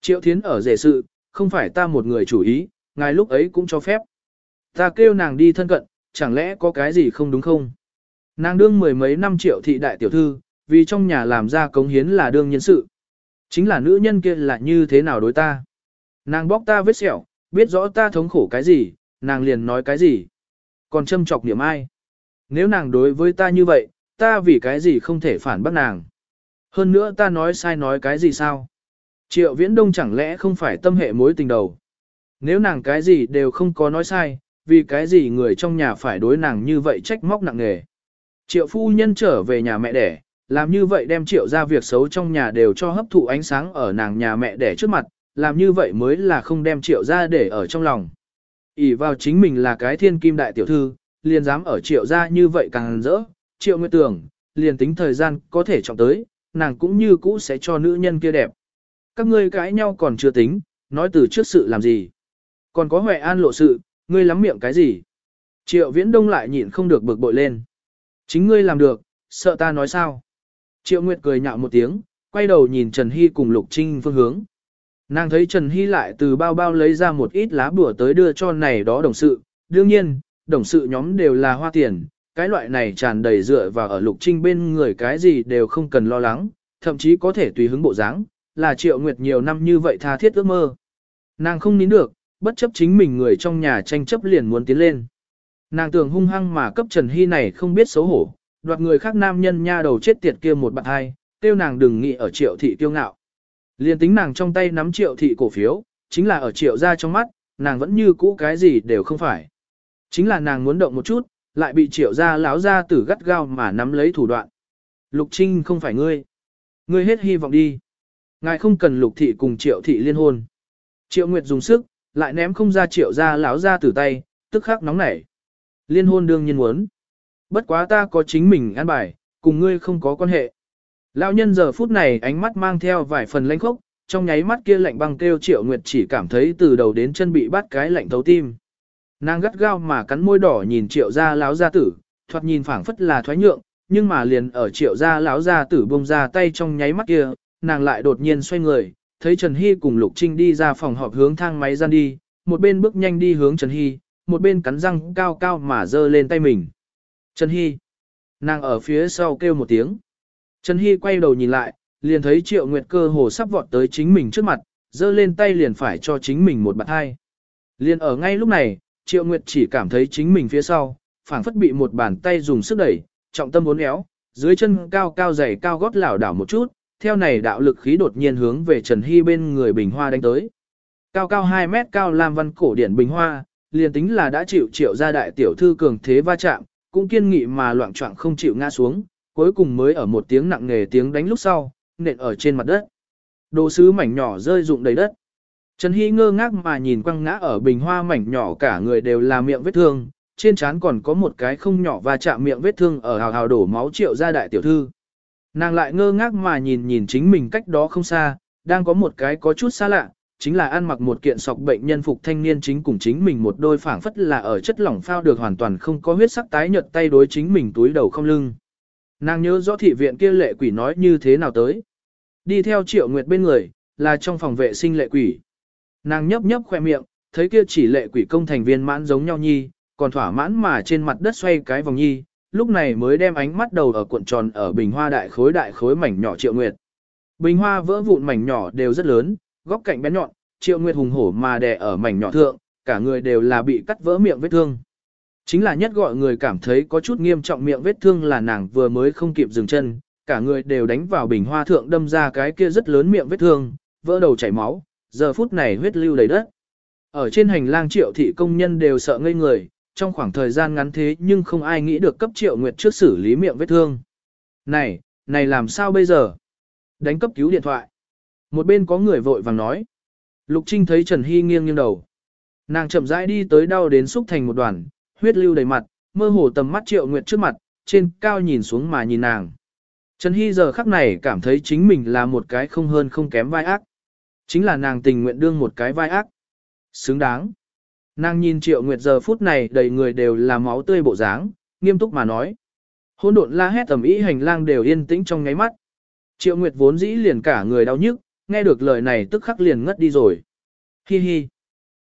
Triệu thiến ở rể sự, không phải ta một người chủ ý, ngài lúc ấy cũng cho phép. Ta kêu nàng đi thân cận, chẳng lẽ có cái gì không đúng không? Nàng đương mười mấy năm triệu thị đại tiểu thư, vì trong nhà làm ra cống hiến là đương nhân sự. Chính là nữ nhân kia là như thế nào đối ta? Nàng bóc ta vết sẹo, biết rõ ta thống khổ cái gì, nàng liền nói cái gì. Còn châm chọc niệm ai? Nếu nàng đối với ta như vậy, ta vì cái gì không thể phản bác nàng? Hơn nữa ta nói sai nói cái gì sao? Triệu viễn đông chẳng lẽ không phải tâm hệ mối tình đầu? Nếu nàng cái gì đều không có nói sai, vì cái gì người trong nhà phải đối nàng như vậy trách móc nặng nề. Triệu phu nhân trở về nhà mẹ đẻ, làm như vậy đem triệu ra việc xấu trong nhà đều cho hấp thụ ánh sáng ở nàng nhà mẹ đẻ trước mặt, làm như vậy mới là không đem triệu ra để ở trong lòng. ỉ vào chính mình là cái thiên kim đại tiểu thư, liền dám ở triệu ra như vậy càng rỡ, triệu nguyệt tưởng, liền tính thời gian có thể trọng tới, nàng cũng như cũ sẽ cho nữ nhân kia đẹp. Các ngươi cãi nhau còn chưa tính, nói từ trước sự làm gì. Còn có Huệ An lộ sự, ngươi lắm miệng cái gì? Triệu Viễn Đông lại nhịn không được bực bội lên. Chính ngươi làm được, sợ ta nói sao? Triệu Nguyệt cười nhạo một tiếng, quay đầu nhìn Trần Hy cùng Lục Trinh phương hướng. Nàng thấy Trần Hy lại từ bao bao lấy ra một ít lá bùa tới đưa cho này đó đồng sự. Đương nhiên, đồng sự nhóm đều là hoa tiền, cái loại này tràn đầy dựa vào ở Lục Trinh bên người cái gì đều không cần lo lắng, thậm chí có thể tùy hứng bộ dáng, là Triệu Nguyệt nhiều năm như vậy tha thiết ước mơ. Nàng không nín được, bất chấp chính mình người trong nhà tranh chấp liền muốn tiến lên. Nàng tưởng hung hăng mà cấp Trần Hy này không biết xấu hổ, đoạt người khác nam nhân nha đầu chết tiệt kia một bạn hai, tiêu nàng đừng nghĩ ở triệu thị tiêu ngạo liên tính nàng trong tay nắm triệu thị cổ phiếu, chính là ở triệu ra trong mắt, nàng vẫn như cũ cái gì đều không phải. Chính là nàng muốn động một chút, lại bị triệu ra láo ra tử gắt gao mà nắm lấy thủ đoạn. Lục Trinh không phải ngươi. Ngươi hết hy vọng đi. Ngài không cần lục thị cùng triệu thị liên hôn. Triệu Nguyệt dùng sức, lại ném không ra triệu ra lão ra tử tay, tức khắc nóng nảy. Liên hôn đương nhiên muốn. Bất quá ta có chính mình ăn bài, cùng ngươi không có quan hệ. Lão nhân giờ phút này ánh mắt mang theo vài phần lãnh khốc, trong nháy mắt kia lạnh băng kêu triệu nguyệt chỉ cảm thấy từ đầu đến chân bị bắt cái lạnh thấu tim. Nàng gắt gao mà cắn môi đỏ nhìn triệu gia lão gia tử, thoạt nhìn phảng phất là thoái nhượng, nhưng mà liền ở triệu gia lão gia tử bông ra tay trong nháy mắt kia, nàng lại đột nhiên xoay người, thấy Trần Hy cùng Lục Trinh đi ra phòng họp hướng thang máy gian đi, một bên bước nhanh đi hướng Trần Hy, một bên cắn răng cao cao mà giơ lên tay mình. Trần Hy. Nàng ở phía sau kêu một tiếng. Trần Hy quay đầu nhìn lại, liền thấy Triệu Nguyệt cơ hồ sắp vọt tới chính mình trước mặt, giơ lên tay liền phải cho chính mình một bạt hai. Liền ở ngay lúc này, Triệu Nguyệt chỉ cảm thấy chính mình phía sau, phảng phất bị một bàn tay dùng sức đẩy, trọng tâm uốn éo, dưới chân cao cao dày cao gót lảo đảo một chút, theo này đạo lực khí đột nhiên hướng về Trần Hy bên người bình hoa đánh tới. Cao cao 2 mét cao làm văn cổ điển bình hoa, liền tính là đã chịu triệu gia đại tiểu thư cường thế va chạm, cũng kiên nghị mà loạn trọng không chịu ngã xuống, cuối cùng mới ở một tiếng nặng nề tiếng đánh lúc sau, nện ở trên mặt đất. Đồ sứ mảnh nhỏ rơi rụng đầy đất. Trần Hy ngơ ngác mà nhìn quăng ngã ở bình hoa mảnh nhỏ cả người đều là miệng vết thương, trên trán còn có một cái không nhỏ và chạm miệng vết thương ở hào hào đổ máu triệu ra đại tiểu thư. Nàng lại ngơ ngác mà nhìn nhìn chính mình cách đó không xa, đang có một cái có chút xa lạ, chính là ăn mặc một kiện sọc bệnh nhân phục thanh niên chính cùng chính mình một đôi phảng phất là ở chất lỏng phao được hoàn toàn không có huyết sắc tái nhợt tay đối chính mình túi đầu không lưng. Nàng nhớ rõ thị viện kia lệ quỷ nói như thế nào tới. Đi theo triệu nguyệt bên người, là trong phòng vệ sinh lệ quỷ. Nàng nhấp nhấp khoe miệng, thấy kia chỉ lệ quỷ công thành viên mãn giống nhau nhi, còn thỏa mãn mà trên mặt đất xoay cái vòng nhi, lúc này mới đem ánh mắt đầu ở cuộn tròn ở bình hoa đại khối đại khối mảnh nhỏ triệu nguyệt. Bình hoa vỡ vụn mảnh nhỏ đều rất lớn, góc cạnh bé nhọn, triệu nguyệt hùng hổ mà đè ở mảnh nhỏ thượng, cả người đều là bị cắt vỡ miệng vết thương. Chính là nhất gọi người cảm thấy có chút nghiêm trọng miệng vết thương là nàng vừa mới không kịp dừng chân, cả người đều đánh vào bình hoa thượng đâm ra cái kia rất lớn miệng vết thương, vỡ đầu chảy máu, giờ phút này huyết lưu đầy đất. Ở trên hành lang triệu thị công nhân đều sợ ngây người, trong khoảng thời gian ngắn thế nhưng không ai nghĩ được cấp triệu nguyệt trước xử lý miệng vết thương. Này, này làm sao bây giờ? Đánh cấp cứu điện thoại. Một bên có người vội vàng nói. Lục Trinh thấy Trần Hy nghiêng nghiêng đầu. Nàng chậm rãi đi tới đau đến xúc thành một đoàn, huyết lưu đầy mặt, mơ hồ tầm mắt triệu nguyệt trước mặt, trên cao nhìn xuống mà nhìn nàng. Trần Hy giờ khắc này cảm thấy chính mình là một cái không hơn không kém vai ác. Chính là nàng tình nguyện đương một cái vai ác. Xứng đáng. Nàng nhìn triệu nguyệt giờ phút này đầy người đều là máu tươi bộ dáng, nghiêm túc mà nói. Hôn độn la hét tầm ý hành lang đều yên tĩnh trong ngáy mắt. Triệu nguyệt vốn dĩ liền cả người đau nhức, nghe được lời này tức khắc liền ngất đi rồi. Hi hi.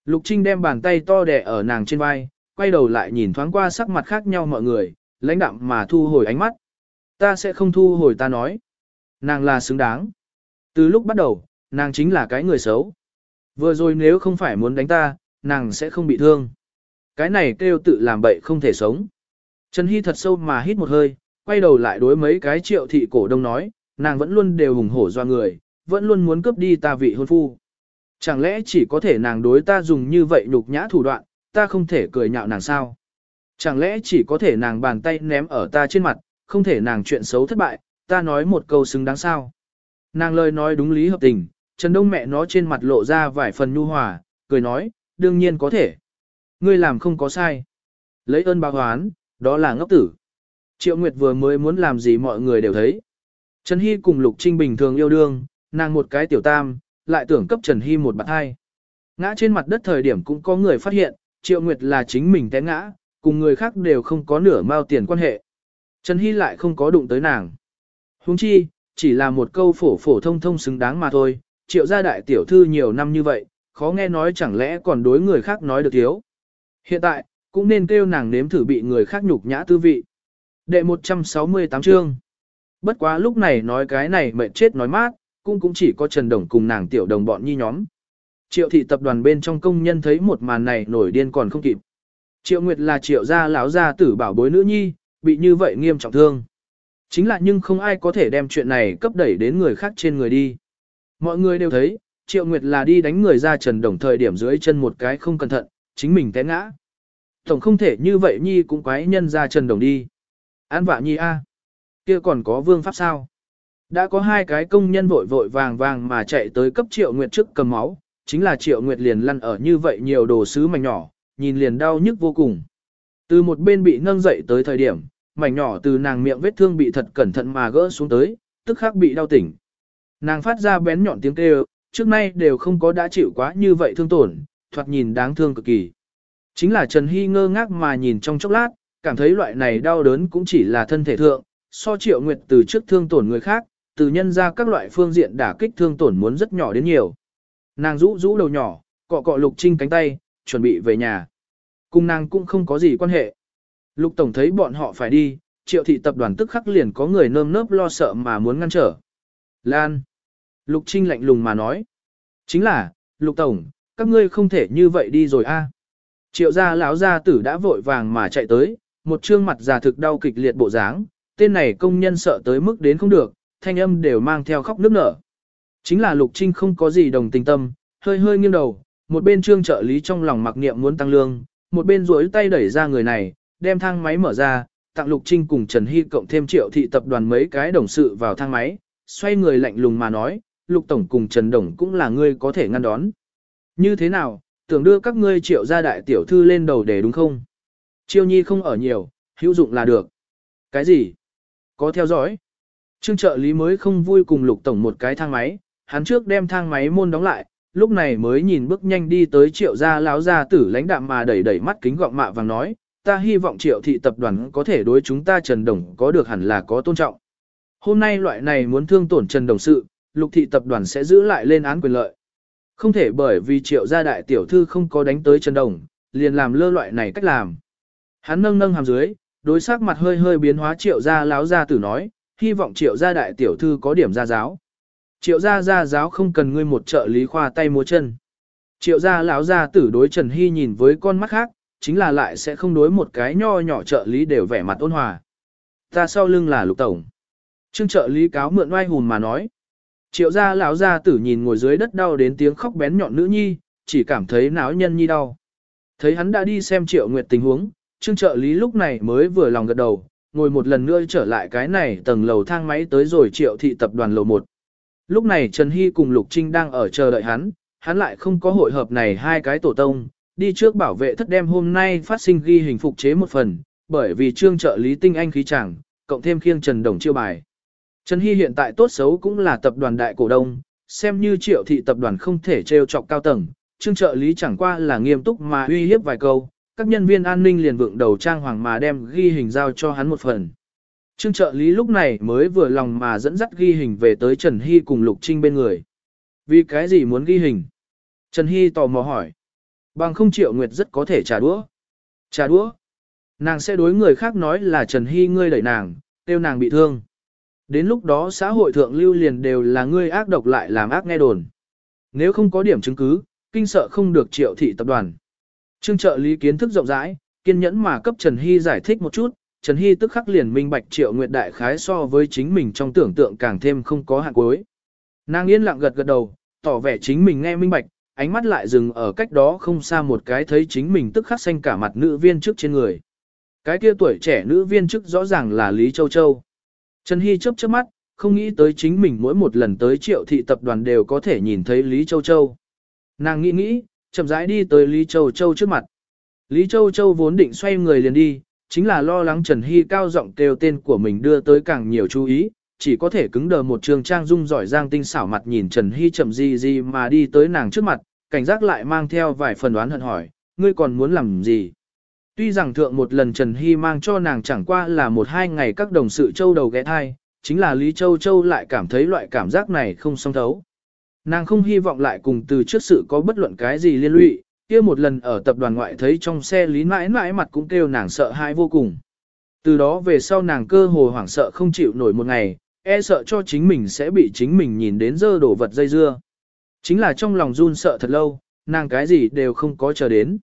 Lục Trinh đem bàn tay to đè ở nàng trên vai, quay đầu lại nhìn thoáng qua sắc mặt khác nhau mọi người, lãnh đạm mà thu hồi ánh mắt. Ta sẽ không thu hồi ta nói. Nàng là xứng đáng. Từ lúc bắt đầu, nàng chính là cái người xấu. Vừa rồi nếu không phải muốn đánh ta, nàng sẽ không bị thương. Cái này kêu tự làm bậy không thể sống. Trần Hy thật sâu mà hít một hơi, quay đầu lại đối mấy cái triệu thị cổ đông nói, nàng vẫn luôn đều hùng hổ do người, vẫn luôn muốn cướp đi ta vị hôn phu. Chẳng lẽ chỉ có thể nàng đối ta dùng như vậy nhục nhã thủ đoạn, ta không thể cười nhạo nàng sao? Chẳng lẽ chỉ có thể nàng bàn tay ném ở ta trên mặt, không thể nàng chuyện xấu thất bại, ta nói một câu xứng đáng sao? Nàng lời nói đúng lý hợp tình, Trần Đông mẹ nó trên mặt lộ ra vài phần nhu hòa, cười nói, đương nhiên có thể. Ngươi làm không có sai. Lấy ơn báo hoán, đó là ngốc tử. Triệu Nguyệt vừa mới muốn làm gì mọi người đều thấy. Trần Hy cùng Lục Trinh bình thường yêu đương, nàng một cái tiểu tam, lại tưởng cấp Trần Hy một bạn hai. Ngã trên mặt đất thời điểm cũng có người phát hiện, Triệu Nguyệt là chính mình té ngã, cùng người khác đều không có nửa mao tiền quan hệ. Trần Hy lại không có đụng tới nàng. Huống chi, chỉ là một câu phổ phổ thông thông xứng đáng mà thôi, triệu gia đại tiểu thư nhiều năm như vậy, khó nghe nói chẳng lẽ còn đối người khác nói được thiếu. Hiện tại, cũng nên kêu nàng nếm thử bị người khác nhục nhã tư vị. Đệ 168 chương. Bất quá lúc này nói cái này mệt chết nói mát, cũng cũng chỉ có Trần Đồng cùng nàng tiểu đồng bọn nhi nhóm. Triệu thị tập đoàn bên trong công nhân thấy một màn này nổi điên còn không kịp. Triệu Nguyệt là triệu gia lão gia tử bảo bối nữ nhi, bị như vậy nghiêm trọng thương. Chính là nhưng không ai có thể đem chuyện này cấp đẩy đến người khác trên người đi. Mọi người đều thấy, Triệu Nguyệt là đi đánh người ra Trần Đồng thời điểm dưới chân một cái không cẩn thận, chính mình té ngã. Tổng không thể như vậy Nhi cũng quái nhân ra Trần Đồng đi. An vạ Nhi A. kia còn có vương pháp sao? Đã có hai cái công nhân vội vội vàng vàng mà chạy tới cấp Triệu Nguyệt trước cầm máu, chính là Triệu Nguyệt liền lăn ở như vậy nhiều đồ sứ mảnh nhỏ, nhìn liền đau nhức vô cùng. Từ một bên bị nâng dậy tới thời điểm, mảnh nhỏ từ nàng miệng vết thương bị thật cẩn thận mà gỡ xuống tới, tức khắc bị đau tỉnh. Nàng phát ra bén nhọn tiếng kêu, trước nay đều không có đã chịu quá như vậy thương tổn, thoạt nhìn đáng thương cực kỳ. Chính là Trần Hy ngơ ngác mà nhìn trong chốc lát, cảm thấy loại này đau đớn cũng chỉ là thân thể thượng, so triệu nguyệt từ trước thương tổn người khác, từ nhân ra các loại phương diện đả kích thương tổn muốn rất nhỏ đến nhiều. Nàng rũ rũ đầu nhỏ, cọ cọ lục trinh cánh tay, chuẩn bị về nhà. Cùng nàng cũng không có gì quan hệ. Lục Tổng thấy bọn họ phải đi, triệu thị tập đoàn tức khắc liền có người nơm nớp lo sợ mà muốn ngăn trở. Lan. Lục Trinh lạnh lùng mà nói. Chính là, Lục Tổng, các ngươi không thể như vậy đi rồi a. Triệu gia lão gia tử đã vội vàng mà chạy tới, một trương mặt già thực đau kịch liệt bộ dáng, tên này công nhân sợ tới mức đến không được, thanh âm đều mang theo khóc nức nở. Chính là Lục Trinh không có gì đồng tình tâm, hơi hơi nghiêng đầu, một bên trương trợ lý trong lòng mặc niệm muốn tăng lương, một bên duỗi tay đẩy ra người này, đem thang máy mở ra, tặng Lục Trinh cùng Trần Hy cộng thêm triệu thị tập đoàn mấy cái đồng sự vào thang máy, xoay người lạnh lùng mà nói, Lục Tổng cùng Trần Đồng cũng là ngươi có thể ngăn đón. Như thế nào, tưởng đưa các ngươi triệu gia đại tiểu thư lên đầu để đúng không? Chiêu nhi không ở nhiều, hữu dụng là được. Cái gì? Có theo dõi. Trương trợ lý mới không vui cùng lục tổng một cái thang máy, hắn trước đem thang máy môn đóng lại, lúc này mới nhìn bước nhanh đi tới triệu gia láo gia tử lãnh đạm mà đẩy đẩy mắt kính gọng mạ vàng nói, ta hy vọng triệu thị tập đoàn có thể đối chúng ta Trần Đồng có được hẳn là có tôn trọng. Hôm nay loại này muốn thương tổn Trần Đồng sự, lục thị tập đoàn sẽ giữ lại lên án quyền lợi. Không thể bởi vì triệu gia đại tiểu thư không có đánh tới Trần Đồng, liền làm lơ loại này cách làm. Hắn nâng nâng hàm dưới, đối sắc mặt hơi hơi biến hóa triệu gia láo gia tử nói, hy vọng triệu gia đại tiểu thư có điểm gia giáo. Triệu gia gia giáo không cần ngươi một trợ lý khoa tay múa chân. Triệu gia lão gia tử đối Trần Hy nhìn với con mắt khác, chính là lại sẽ không đối một cái nho nhỏ trợ lý đều vẻ mặt ôn hòa. Ta sau lưng là lục tổng. Trương trợ lý cáo mượn oai hùn mà nói. Triệu gia lão gia tử nhìn ngồi dưới đất đau đến tiếng khóc bén nhọn nữ nhi, chỉ cảm thấy não nhân nhi đau. Thấy hắn đã đi xem triệu nguyệt tình huống, trương trợ lý lúc này mới vừa lòng gật đầu, ngồi một lần nữa trở lại cái này tầng lầu thang máy tới rồi triệu thị tập đoàn lầu 1. Lúc này Trần Hy cùng Lục Trinh đang ở chờ đợi hắn, hắn lại không có hội hợp này hai cái tổ tông, đi trước bảo vệ thất đem hôm nay phát sinh ghi hình phục chế một phần, bởi vì trương trợ lý tinh anh khí chẳng, cộng thêm khiêng Trần Đồng chiêu bài. Trần Hy hiện tại tốt xấu cũng là tập đoàn đại cổ đông, xem như triệu thị tập đoàn không thể trêu chọc cao tầng, trương trợ lý chẳng qua là nghiêm túc mà uy hiếp vài câu, các nhân viên an ninh liền vượng đầu trang hoàng mà đem ghi hình giao cho hắn một phần. Trương trợ lý lúc này mới vừa lòng mà dẫn dắt ghi hình về tới Trần Hy cùng Lục Trinh bên người. Vì cái gì muốn ghi hình? Trần Hy tò mò hỏi. Bằng không triệu nguyệt rất có thể trả đũa. Trả đũa? Nàng sẽ đối người khác nói là Trần Hy ngươi đẩy nàng, tiêu nàng bị thương. Đến lúc đó xã hội thượng lưu liền đều là ngươi ác độc lại làm ác nghe đồn. Nếu không có điểm chứng cứ, kinh sợ không được triệu thị tập đoàn. Trương trợ lý kiến thức rộng rãi, kiên nhẫn mà cấp Trần Hy giải thích một chút, Trần Hy tức khắc liền minh bạch triệu nguyệt đại khái so với chính mình trong tưởng tượng càng thêm không có hạn cuối. Nàng yên lặng gật gật đầu, tỏ vẻ chính mình nghe minh bạch, ánh mắt lại dừng ở cách đó không xa một cái thấy chính mình tức khắc xanh cả mặt nữ viên trước trên người. Cái kia tuổi trẻ nữ viên chức rõ ràng là Lý Châu Châu. Trần Hy chớp chớp mắt, không nghĩ tới chính mình mỗi một lần tới triệu thị tập đoàn đều có thể nhìn thấy Lý Châu Châu. Nàng nghĩ nghĩ, chậm rãi đi tới Lý Châu Châu trước mặt. Lý Châu Châu vốn định xoay người liền đi, chính là lo lắng Trần Hy cao giọng kêu tên của mình đưa tới càng nhiều chú ý, chỉ có thể cứng đờ một trường trang dung giỏi giang tinh xảo mặt nhìn Trần Hy chậm gì gì mà đi tới nàng trước mặt, cảnh giác lại mang theo vài phần đoán hận hỏi, ngươi còn muốn làm gì? Tuy rằng thượng một lần Trần Hy mang cho nàng chẳng qua là một hai ngày các đồng sự châu đầu ghé thai, chính là Lý Châu Châu lại cảm thấy loại cảm giác này không song thấu. Nàng không hy vọng lại cùng từ trước sự có bất luận cái gì liên lụy, kia một lần ở tập đoàn ngoại thấy trong xe Lý mãi mãi mặt cũng kêu nàng sợ hãi vô cùng. Từ đó về sau nàng cơ hồ hoảng sợ không chịu nổi một ngày, e sợ cho chính mình sẽ bị chính mình nhìn đến dơ đổ vật dây dưa. Chính là trong lòng run sợ thật lâu, nàng cái gì đều không có chờ đến.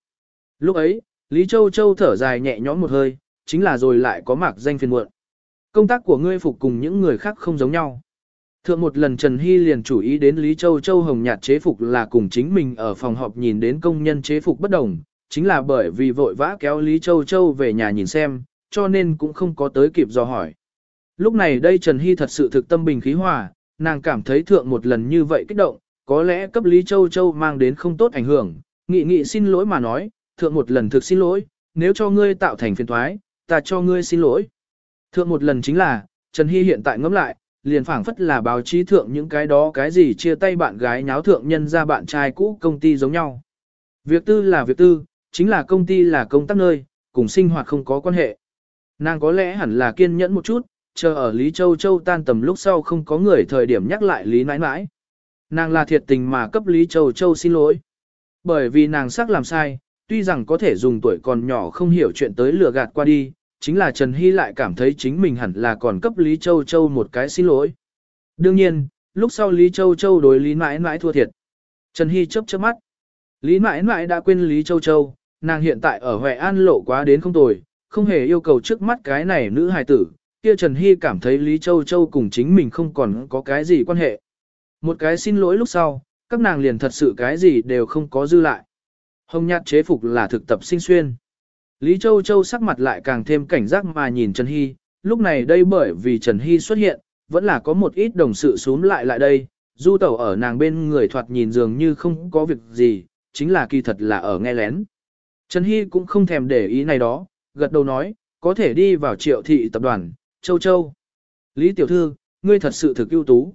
Lúc ấy, Lý Châu Châu thở dài nhẹ nhõm một hơi, chính là rồi lại có mạc danh phiền muộn. Công tác của ngươi phục cùng những người khác không giống nhau. Thượng một lần Trần Hy liền chủ ý đến Lý Châu Châu hồng nhạt chế phục là cùng chính mình ở phòng họp nhìn đến công nhân chế phục bất đồng, chính là bởi vì vội vã kéo Lý Châu Châu về nhà nhìn xem, cho nên cũng không có tới kịp dò hỏi. Lúc này đây Trần Hy thật sự thực tâm bình khí hòa, nàng cảm thấy thượng một lần như vậy kích động, có lẽ cấp Lý Châu Châu mang đến không tốt ảnh hưởng, nghị nghị xin lỗi mà nói, thượng một lần thực xin lỗi, nếu cho ngươi tạo thành phiền thoái, ta cho ngươi xin lỗi. Thượng một lần chính là, Trần Hy hiện tại ngẫm lại, liền phảng phất là báo chí thượng những cái đó cái gì chia tay bạn gái nháo thượng nhân ra bạn trai cũ công ty giống nhau. Việc tư là việc tư, chính là công ty là công tác nơi, cùng sinh hoạt không có quan hệ. Nàng có lẽ hẳn là kiên nhẫn một chút, chờ ở Lý Châu Châu tan tầm lúc sau không có người thời điểm nhắc lại Lý nãi nãi. Nàng là thiệt tình mà cấp Lý Châu Châu xin lỗi. Bởi vì nàng sắc làm sai, tuy rằng có thể dùng tuổi còn nhỏ không hiểu chuyện tới lừa gạt qua đi, chính là Trần Hy lại cảm thấy chính mình hẳn là còn cấp Lý Châu Châu một cái xin lỗi. Đương nhiên, lúc sau Lý Châu Châu đối Lý mãi mãi thua thiệt. Trần Hy chấp chớp mắt. Lý mãi mãi đã quên Lý Châu Châu, nàng hiện tại ở Huệ An lộ quá đến không tồi, không hề yêu cầu trước mắt cái này nữ hài tử. Kia Trần Hy cảm thấy Lý Châu Châu cùng chính mình không còn có cái gì quan hệ. Một cái xin lỗi lúc sau, các nàng liền thật sự cái gì đều không có dư lại. Hồng nhạt chế phục là thực tập sinh xuyên. Lý Châu Châu sắc mặt lại càng thêm cảnh giác mà nhìn Trần Hy, lúc này đây bởi vì Trần Hy xuất hiện, vẫn là có một ít đồng sự xuống lại lại đây, du tẩu ở nàng bên người thoạt nhìn dường như không có việc gì, chính là kỳ thật là ở nghe lén. Trần Hy cũng không thèm để ý này đó, gật đầu nói, có thể đi vào triệu thị tập đoàn, châu châu. Lý tiểu thư, ngươi thật sự thực ưu tú.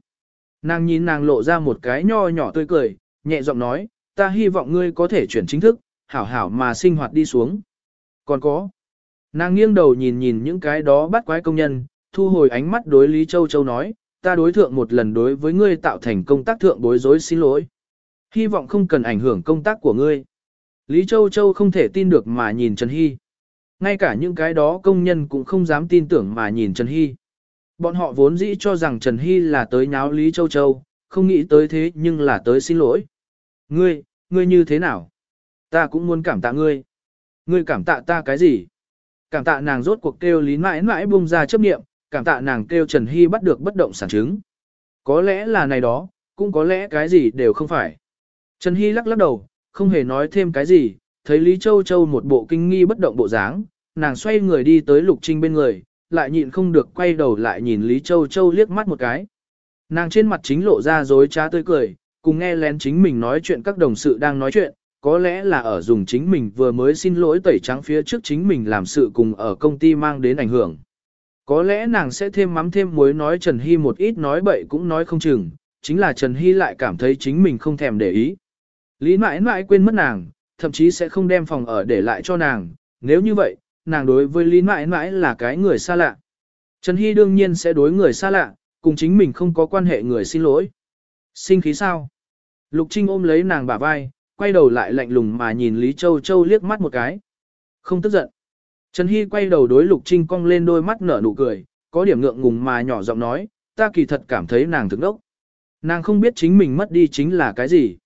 Nàng nhìn nàng lộ ra một cái nho nhỏ tươi cười, nhẹ giọng nói, ta hy vọng ngươi có thể chuyển chính thức, hảo hảo mà sinh hoạt đi xuống. Còn có, nàng nghiêng đầu nhìn nhìn những cái đó bắt quái công nhân, thu hồi ánh mắt đối Lý Châu Châu nói, ta đối thượng một lần đối với ngươi tạo thành công tác thượng bối rối xin lỗi. Hy vọng không cần ảnh hưởng công tác của ngươi. Lý Châu Châu không thể tin được mà nhìn Trần Hy. Ngay cả những cái đó công nhân cũng không dám tin tưởng mà nhìn Trần Hy. Bọn họ vốn dĩ cho rằng Trần Hy là tới nháo Lý Châu Châu, không nghĩ tới thế nhưng là tới xin lỗi. Ngươi, ngươi như thế nào? Ta cũng muốn cảm tạ ngươi. Ngươi cảm tạ ta cái gì? Cảm tạ nàng rốt cuộc kêu Lý mãi mãi buông ra chấp niệm, cảm tạ nàng kêu Trần Hy bắt được bất động sản chứng. Có lẽ là này đó, cũng có lẽ cái gì đều không phải. Trần Hy lắc lắc đầu, không hề nói thêm cái gì, thấy Lý Châu Châu một bộ kinh nghi bất động bộ dáng, nàng xoay người đi tới Lục Trinh bên người, lại nhịn không được quay đầu lại nhìn Lý Châu Châu liếc mắt một cái. Nàng trên mặt chính lộ ra dối trá tươi cười, cùng nghe lén chính mình nói chuyện các đồng sự đang nói chuyện, có lẽ là ở dùng chính mình vừa mới xin lỗi tẩy trắng phía trước chính mình làm sự cùng ở công ty mang đến ảnh hưởng. Có lẽ nàng sẽ thêm mắm thêm muối nói Trần Hy một ít nói bậy cũng nói không chừng, chính là Trần Hy lại cảm thấy chính mình không thèm để ý. Lý mãi mãi quên mất nàng, thậm chí sẽ không đem phòng ở để lại cho nàng, nếu như vậy, nàng đối với Lý mãi mãi là cái người xa lạ. Trần Hy đương nhiên sẽ đối người xa lạ, cùng chính mình không có quan hệ người xin lỗi. Sinh khí sao? Lục Trinh ôm lấy nàng bả vai, quay đầu lại lạnh lùng mà nhìn Lý Châu Châu liếc mắt một cái. Không tức giận. Trần Hy quay đầu đối Lục Trinh cong lên đôi mắt nở nụ cười, có điểm ngượng ngùng mà nhỏ giọng nói, ta kỳ thật cảm thấy nàng thức đốc. Nàng không biết chính mình mất đi chính là cái gì.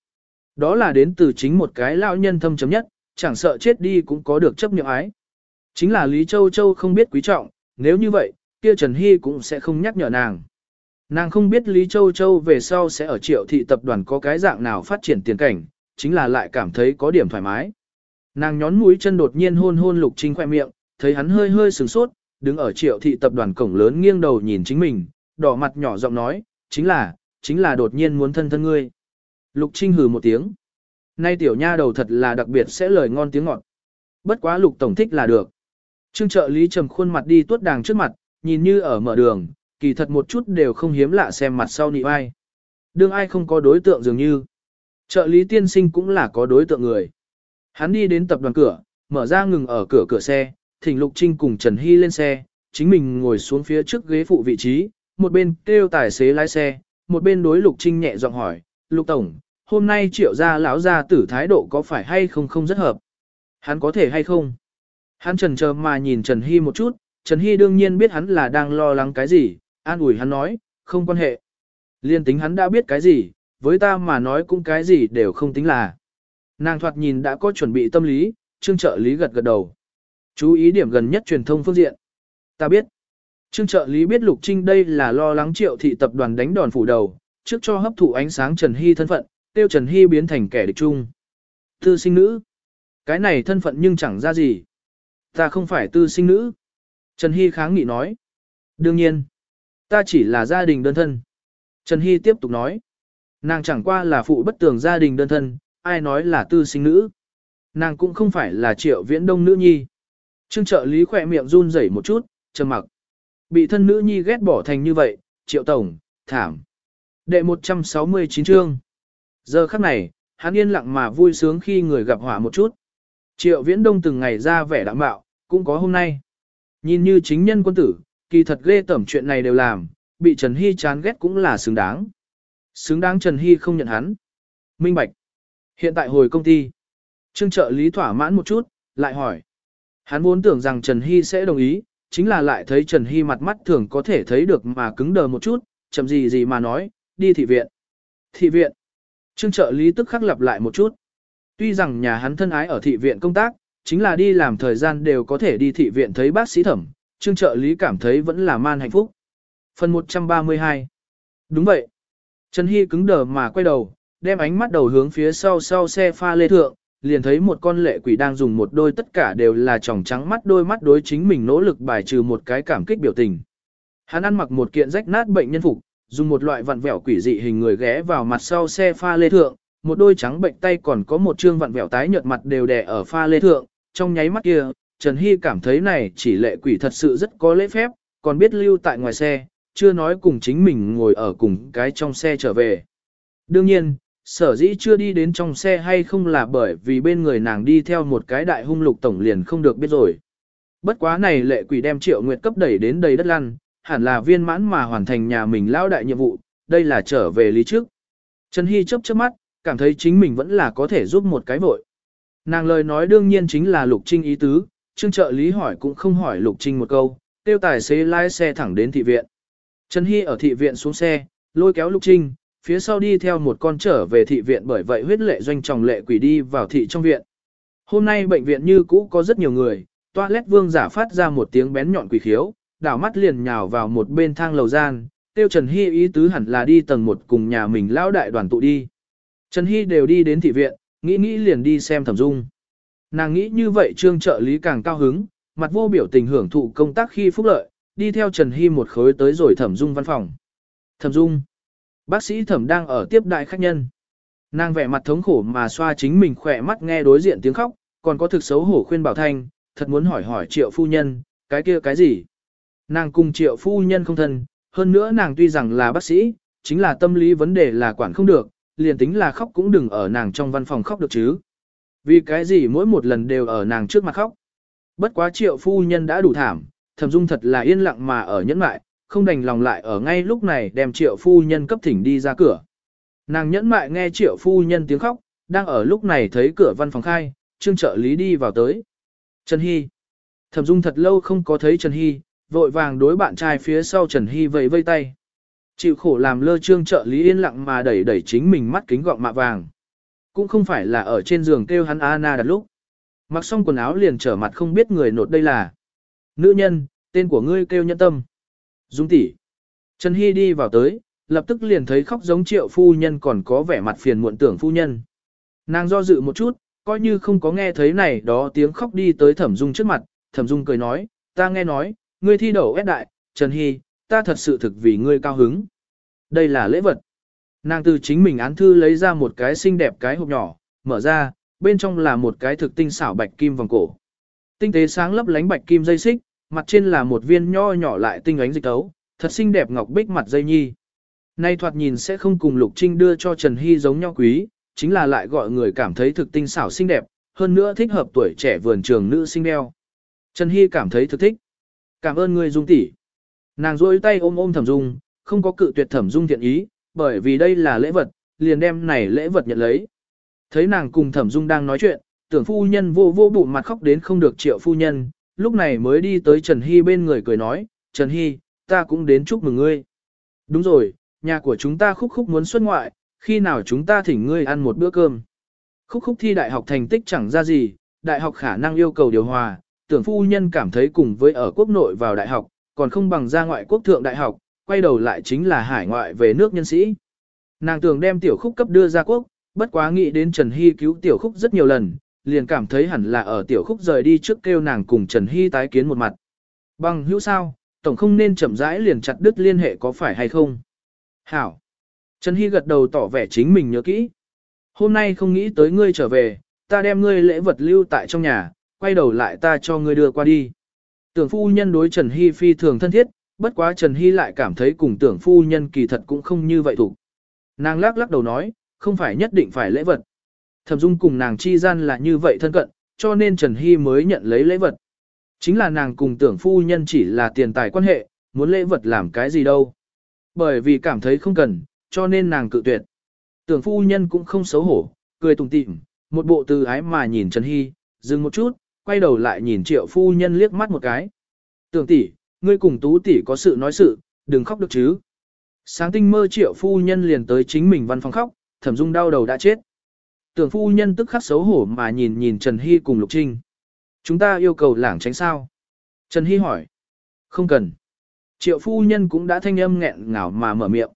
Đó là đến từ chính một cái lão nhân thâm chấm nhất, chẳng sợ chết đi cũng có được chấp nhận ái. Chính là Lý Châu Châu không biết quý trọng, nếu như vậy, kia Trần Hy cũng sẽ không nhắc nhở nàng. Nàng không biết Lý Châu Châu về sau sẽ ở triệu thị tập đoàn có cái dạng nào phát triển tiền cảnh, chính là lại cảm thấy có điểm thoải mái. Nàng nhón mũi chân đột nhiên hôn hôn Lục Trinh khoe miệng, thấy hắn hơi hơi sửng sốt, đứng ở triệu thị tập đoàn cổng lớn nghiêng đầu nhìn chính mình, đỏ mặt nhỏ giọng nói, chính là, chính là đột nhiên muốn thân thân ngươi. Lục Trinh hừ một tiếng. Nay tiểu nha đầu thật là đặc biệt sẽ lời ngon tiếng ngọt. Bất quá Lục Tổng thích là được. Trương trợ lý trầm khuôn mặt đi tuốt đàng trước mặt, nhìn như ở mở đường, kỳ thật một chút đều không hiếm lạ xem mặt sau nị ai. Đương ai không có đối tượng dường như. Trợ lý tiên sinh cũng là có đối tượng người. Hắn đi đến tập đoàn cửa, mở ra ngừng ở cửa cửa xe, thỉnh Lục Trinh cùng Trần Hy lên xe, chính mình ngồi xuống phía trước ghế phụ vị trí, một bên kêu tài xế lái xe, một bên đối Lục Trinh nhẹ giọng hỏi, Lục Tổng, hôm nay triệu gia lão gia tử thái độ có phải hay không không rất hợp? Hắn có thể hay không? Hắn trần chờ mà nhìn Trần Hy một chút, Trần Hy đương nhiên biết hắn là đang lo lắng cái gì, an ủi hắn nói, không quan hệ. Liên tính hắn đã biết cái gì, với ta mà nói cũng cái gì đều không tính là. Nàng thoạt nhìn đã có chuẩn bị tâm lý, trương trợ lý gật gật đầu. Chú ý điểm gần nhất truyền thông phương diện. Ta biết. Trương trợ lý biết Lục Trinh đây là lo lắng triệu thị tập đoàn đánh đòn phủ đầu, trước cho hấp thụ ánh sáng Trần Hy thân phận, tiêu Trần Hy biến thành kẻ địch chung. Tư sinh nữ. Cái này thân phận nhưng chẳng ra gì. Ta không phải tư sinh nữ. Trần Hy kháng nghị nói. Đương nhiên. Ta chỉ là gia đình đơn thân. Trần Hy tiếp tục nói. Nàng chẳng qua là phụ bất tường gia đình đơn thân, ai nói là tư sinh nữ. Nàng cũng không phải là triệu viễn đông nữ nhi. Trương trợ lý khỏe miệng run rẩy một chút, trầm mặc. Bị thân nữ nhi ghét bỏ thành như vậy, triệu tổng, thảm. Đệ 169 chương. Giờ khắc này, hắn yên lặng mà vui sướng khi người gặp họa một chút. Triệu viễn đông từng ngày ra vẻ đạm bạo, cũng có hôm nay. Nhìn như chính nhân quân tử, kỳ thật ghê tẩm chuyện này đều làm, bị Trần Hy chán ghét cũng là xứng đáng. Xứng đáng Trần Hy không nhận hắn. Minh Bạch. Hiện tại hồi công ty. Trương trợ lý thỏa mãn một chút, lại hỏi. Hắn vốn tưởng rằng Trần Hy sẽ đồng ý, chính là lại thấy Trần Hy mặt mắt thường có thể thấy được mà cứng đờ một chút, chậm gì gì mà nói, đi thị viện. Thị viện. Trương trợ lý tức khắc lặp lại một chút. Tuy rằng nhà hắn thân ái ở thị viện công tác, chính là đi làm thời gian đều có thể đi thị viện thấy bác sĩ thẩm, trương trợ lý cảm thấy vẫn là man hạnh phúc. Phần 132 Đúng vậy. Trần Hy cứng đờ mà quay đầu, đem ánh mắt đầu hướng phía sau sau xe pha lê thượng, liền thấy một con lệ quỷ đang dùng một đôi tất cả đều là tròng trắng mắt đôi mắt đối chính mình nỗ lực bài trừ một cái cảm kích biểu tình. Hắn ăn mặc một kiện rách nát bệnh nhân phục, dùng một loại vặn vẹo quỷ dị hình người ghé vào mặt sau xe pha lê thượng, một đôi trắng bệnh tay còn có một trương vặn vẹo tái nhợt mặt đều đè ở pha lê thượng, trong nháy mắt kia, Trần Hy cảm thấy này chỉ lệ quỷ thật sự rất có lễ phép, còn biết lưu tại ngoài xe, chưa nói cùng chính mình ngồi ở cùng cái trong xe trở về. Đương nhiên, sở dĩ chưa đi đến trong xe hay không là bởi vì bên người nàng đi theo một cái đại hung lục tổng liền không được biết rồi. Bất quá này lệ quỷ đem triệu nguyệt cấp đẩy đến đầy đất lăn, hẳn là viên mãn mà hoàn thành nhà mình lao đại nhiệm vụ, đây là trở về lý trước. Trần Hy chớp chớp mắt, cảm thấy chính mình vẫn là có thể giúp một cái vội. Nàng lời nói đương nhiên chính là Lục Trinh ý tứ, trương trợ lý hỏi cũng không hỏi Lục Trinh một câu, tiêu tài xế lái xe thẳng đến thị viện. Trần Hy ở thị viện xuống xe, lôi kéo Lục Trinh, phía sau đi theo một con trở về thị viện bởi vậy huyết lệ doanh tròng lệ quỷ đi vào thị trong viện. Hôm nay bệnh viện như cũ có rất nhiều người, toilet vương giả phát ra một tiếng bén nhọn quỷ khiếu, đảo mắt liền nhào vào một bên thang lầu gian, tiêu Trần Hy ý tứ hẳn là đi tầng một cùng nhà mình lão đại đoàn tụ đi. Trần Hy đều đi đến thị viện, nghĩ nghĩ liền đi xem thẩm dung. Nàng nghĩ như vậy trương trợ lý càng cao hứng, mặt vô biểu tình hưởng thụ công tác khi phúc lợi, đi theo Trần Hy một khối tới rồi thẩm dung văn phòng. Thẩm dung. Bác sĩ thẩm đang ở tiếp đại khách nhân. Nàng vẻ mặt thống khổ mà xoa chính mình khỏe mắt nghe đối diện tiếng khóc, còn có thực xấu hổ khuyên bảo thanh, thật muốn hỏi hỏi triệu phu nhân, cái kia cái gì. Nàng cùng triệu phu nhân không thân, hơn nữa nàng tuy rằng là bác sĩ, chính là tâm lý vấn đề là quản không được, liền tính là khóc cũng đừng ở nàng trong văn phòng khóc được chứ. Vì cái gì mỗi một lần đều ở nàng trước mặt khóc. Bất quá triệu phu nhân đã đủ thảm, thẩm dung thật là yên lặng mà ở nhẫn mại, không đành lòng lại ở ngay lúc này đem triệu phu nhân cấp thỉnh đi ra cửa. Nàng nhẫn mại nghe triệu phu nhân tiếng khóc, đang ở lúc này thấy cửa văn phòng khai, trương trợ lý đi vào tới. Trần Hy. Thẩm dung thật lâu không có thấy Trần Hy, vội vàng đối bạn trai phía sau Trần Hy vẫy vây tay. Chịu khổ làm lơ trương trợ lý yên lặng mà đẩy đẩy chính mình mắt kính gọng mạ vàng. Cũng không phải là ở trên giường kêu hắn Anna đặt lúc. Mặc xong quần áo liền trở mặt không biết người nột đây là. Nữ nhân, tên của ngươi kêu nhẫn tâm. Dung tỷ. Trần Hy đi vào tới, lập tức liền thấy khóc giống triệu phu nhân còn có vẻ mặt phiền muộn tưởng phu nhân. Nàng do dự một chút, coi như không có nghe thấy này đó tiếng khóc đi tới thẩm dung trước mặt, thẩm dung cười nói, ta nghe nói, ngươi thi đậu ép đại, Trần Hy, ta thật sự thực vì ngươi cao hứng. Đây là lễ vật. Nàng từ chính mình án thư lấy ra một cái xinh đẹp cái hộp nhỏ, mở ra, bên trong là một cái thực tinh xảo bạch kim vòng cổ. Tinh tế sáng lấp lánh bạch kim dây xích, mặt trên là một viên nho nhỏ lại tinh ánh dịch tấu, thật xinh đẹp ngọc bích mặt dây nhi. Nay thoạt nhìn sẽ không cùng Lục Trinh đưa cho Trần Hy giống nhau quý, chính là lại gọi người cảm thấy thực tinh xảo xinh đẹp, hơn nữa thích hợp tuổi trẻ vườn trường nữ sinh đeo. Trần Hy cảm thấy thực thích. Cảm ơn người Dung tỷ. Nàng rôi tay ôm ôm Thẩm Dung, không có cự tuyệt Thẩm Dung thiện ý, bởi vì đây là lễ vật, liền đem này lễ vật nhận lấy. Thấy nàng cùng Thẩm Dung đang nói chuyện, tưởng phu nhân vô vô bụng mặt khóc đến không được triệu phu nhân, lúc này mới đi tới Trần Hy bên người cười nói, Trần Hy, ta cũng đến chúc mừng ngươi. Đúng rồi, nhà của chúng ta khúc khúc muốn xuất ngoại, khi nào chúng ta thỉnh ngươi ăn một bữa cơm. Khúc khúc thi đại học thành tích chẳng ra gì, đại học khả năng yêu cầu điều hòa, tưởng phu nhân cảm thấy cùng với ở quốc nội vào đại học, còn không bằng ra ngoại quốc thượng đại học, quay đầu lại chính là hải ngoại về nước nhân sĩ. Nàng tưởng đem tiểu khúc cấp đưa ra quốc, bất quá nghĩ đến Trần Hy cứu tiểu khúc rất nhiều lần, liền cảm thấy hẳn là ở tiểu khúc rời đi trước kêu nàng cùng Trần Hy tái kiến một mặt. Bằng hữu sao, tổng không nên chậm rãi liền chặt đứt liên hệ có phải hay không? Hảo. Trần Hy gật đầu tỏ vẻ chính mình nhớ kỹ. Hôm nay không nghĩ tới ngươi trở về, ta đem ngươi lễ vật lưu tại trong nhà, quay đầu lại ta cho ngươi đưa qua đi. Tưởng phu nhân đối Trần Hy phi thường thân thiết, bất quá Trần Hy lại cảm thấy cùng tưởng phu nhân kỳ thật cũng không như vậy thủ. Nàng lắc lắc đầu nói, không phải nhất định phải lễ vật. Thẩm Dung cùng nàng chi gian là như vậy thân cận, cho nên Trần Hy mới nhận lấy lễ vật. Chính là nàng cùng tưởng phu nhân chỉ là tiền tài quan hệ, muốn lễ vật làm cái gì đâu. Bởi vì cảm thấy không cần, cho nên nàng cự tuyệt. Tưởng phu nhân cũng không xấu hổ, cười tùng tịm, một bộ từ ái mà nhìn Trần Hy, dừng một chút, quay đầu lại nhìn triệu phu nhân liếc mắt một cái. Tưởng tỷ, ngươi cùng tú tỷ có sự nói sự, đừng khóc được chứ. Sáng tinh mơ triệu phu nhân liền tới chính mình văn phòng khóc, thẩm dung đau đầu đã chết. Tưởng phu nhân tức khắc xấu hổ mà nhìn nhìn Trần Hy cùng Lục Trinh. Chúng ta yêu cầu lảng tránh sao? Trần Hy hỏi. Không cần. Triệu phu nhân cũng đã thanh âm nghẹn ngào mà mở miệng.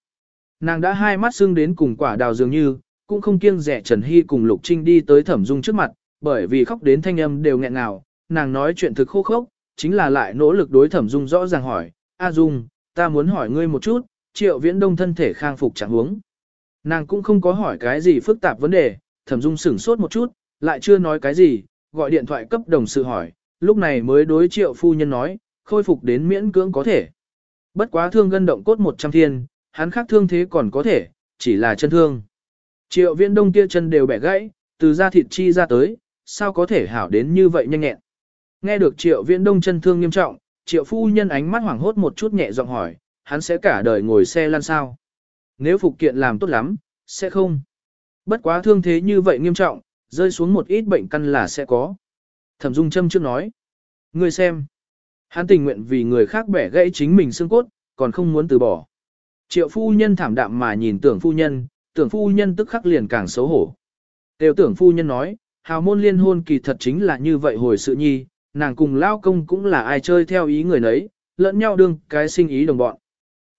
Nàng đã hai mắt sưng đến cùng quả đào dường như, cũng không kiêng rẻ Trần Hy cùng Lục Trinh đi tới thẩm dung trước mặt, bởi vì khóc đến thanh âm đều nghẹn ngào, nàng nói chuyện thực khô khốc, chính là lại nỗ lực đối thẩm dung rõ ràng hỏi, A Dung, ta muốn hỏi ngươi một chút, triệu viễn đông thân thể khang phục chẳng huống. Nàng cũng không có hỏi cái gì phức tạp vấn đề, thẩm dung sửng sốt một chút, lại chưa nói cái gì, gọi điện thoại cấp đồng sự hỏi, lúc này mới đối triệu phu nhân nói, khôi phục đến miễn cưỡng có thể. Bất quá thương gân động cốt 100 thiên, hắn khác thương thế còn có thể, chỉ là chân thương. Triệu viễn đông kia chân đều bẻ gãy, từ da thịt chi ra tới, sao có thể hảo đến như vậy nhanh nhẹn. Nghe được triệu viễn đông chân thương nghiêm trọng, triệu phu nhân ánh mắt hoảng hốt một chút nhẹ giọng hỏi, hắn sẽ cả đời ngồi xe lăn sao? Nếu phục kiện làm tốt lắm, sẽ không. Bất quá thương thế như vậy nghiêm trọng, rơi xuống một ít bệnh căn là sẽ có. Thẩm Dung Trâm trước nói. Ngươi xem. Hắn tình nguyện vì người khác bẻ gãy chính mình xương cốt, còn không muốn từ bỏ. Triệu phu nhân thảm đạm mà nhìn tưởng phu nhân, tưởng phu nhân tức khắc liền càng xấu hổ. Tiêu tưởng phu nhân nói, hào môn liên hôn kỳ thật chính là như vậy hồi sự nhi, nàng cùng lao công cũng là ai chơi theo ý người nấy, lẫn nhau đương cái sinh ý đồng bọn.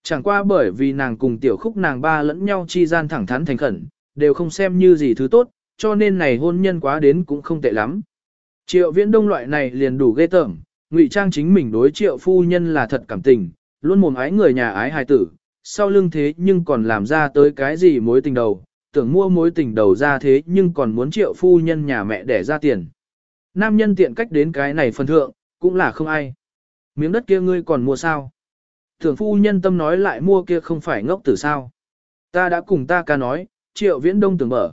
Chẳng qua bởi vì nàng cùng tiểu khúc nàng ba lẫn nhau chi gian thẳng thắn thành khẩn, đều không xem như gì thứ tốt, cho nên này hôn nhân quá đến cũng không tệ lắm. Triệu viễn đông loại này liền đủ ghê tởm, ngụy trang chính mình đối triệu phu nhân là thật cảm tình, luôn mồm ái người nhà ái hài tử, sau lưng thế nhưng còn làm ra tới cái gì mối tình đầu, tưởng mua mối tình đầu ra thế nhưng còn muốn triệu phu nhân nhà mẹ để ra tiền. Nam nhân tiện cách đến cái này phần thượng, cũng là không ai. Miếng đất kia ngươi còn mua sao? Tưởng phu nhân tâm nói lại mua kia không phải ngốc tử sao? Ta đã cùng ta ca nói, triệu viễn đông tưởng mở.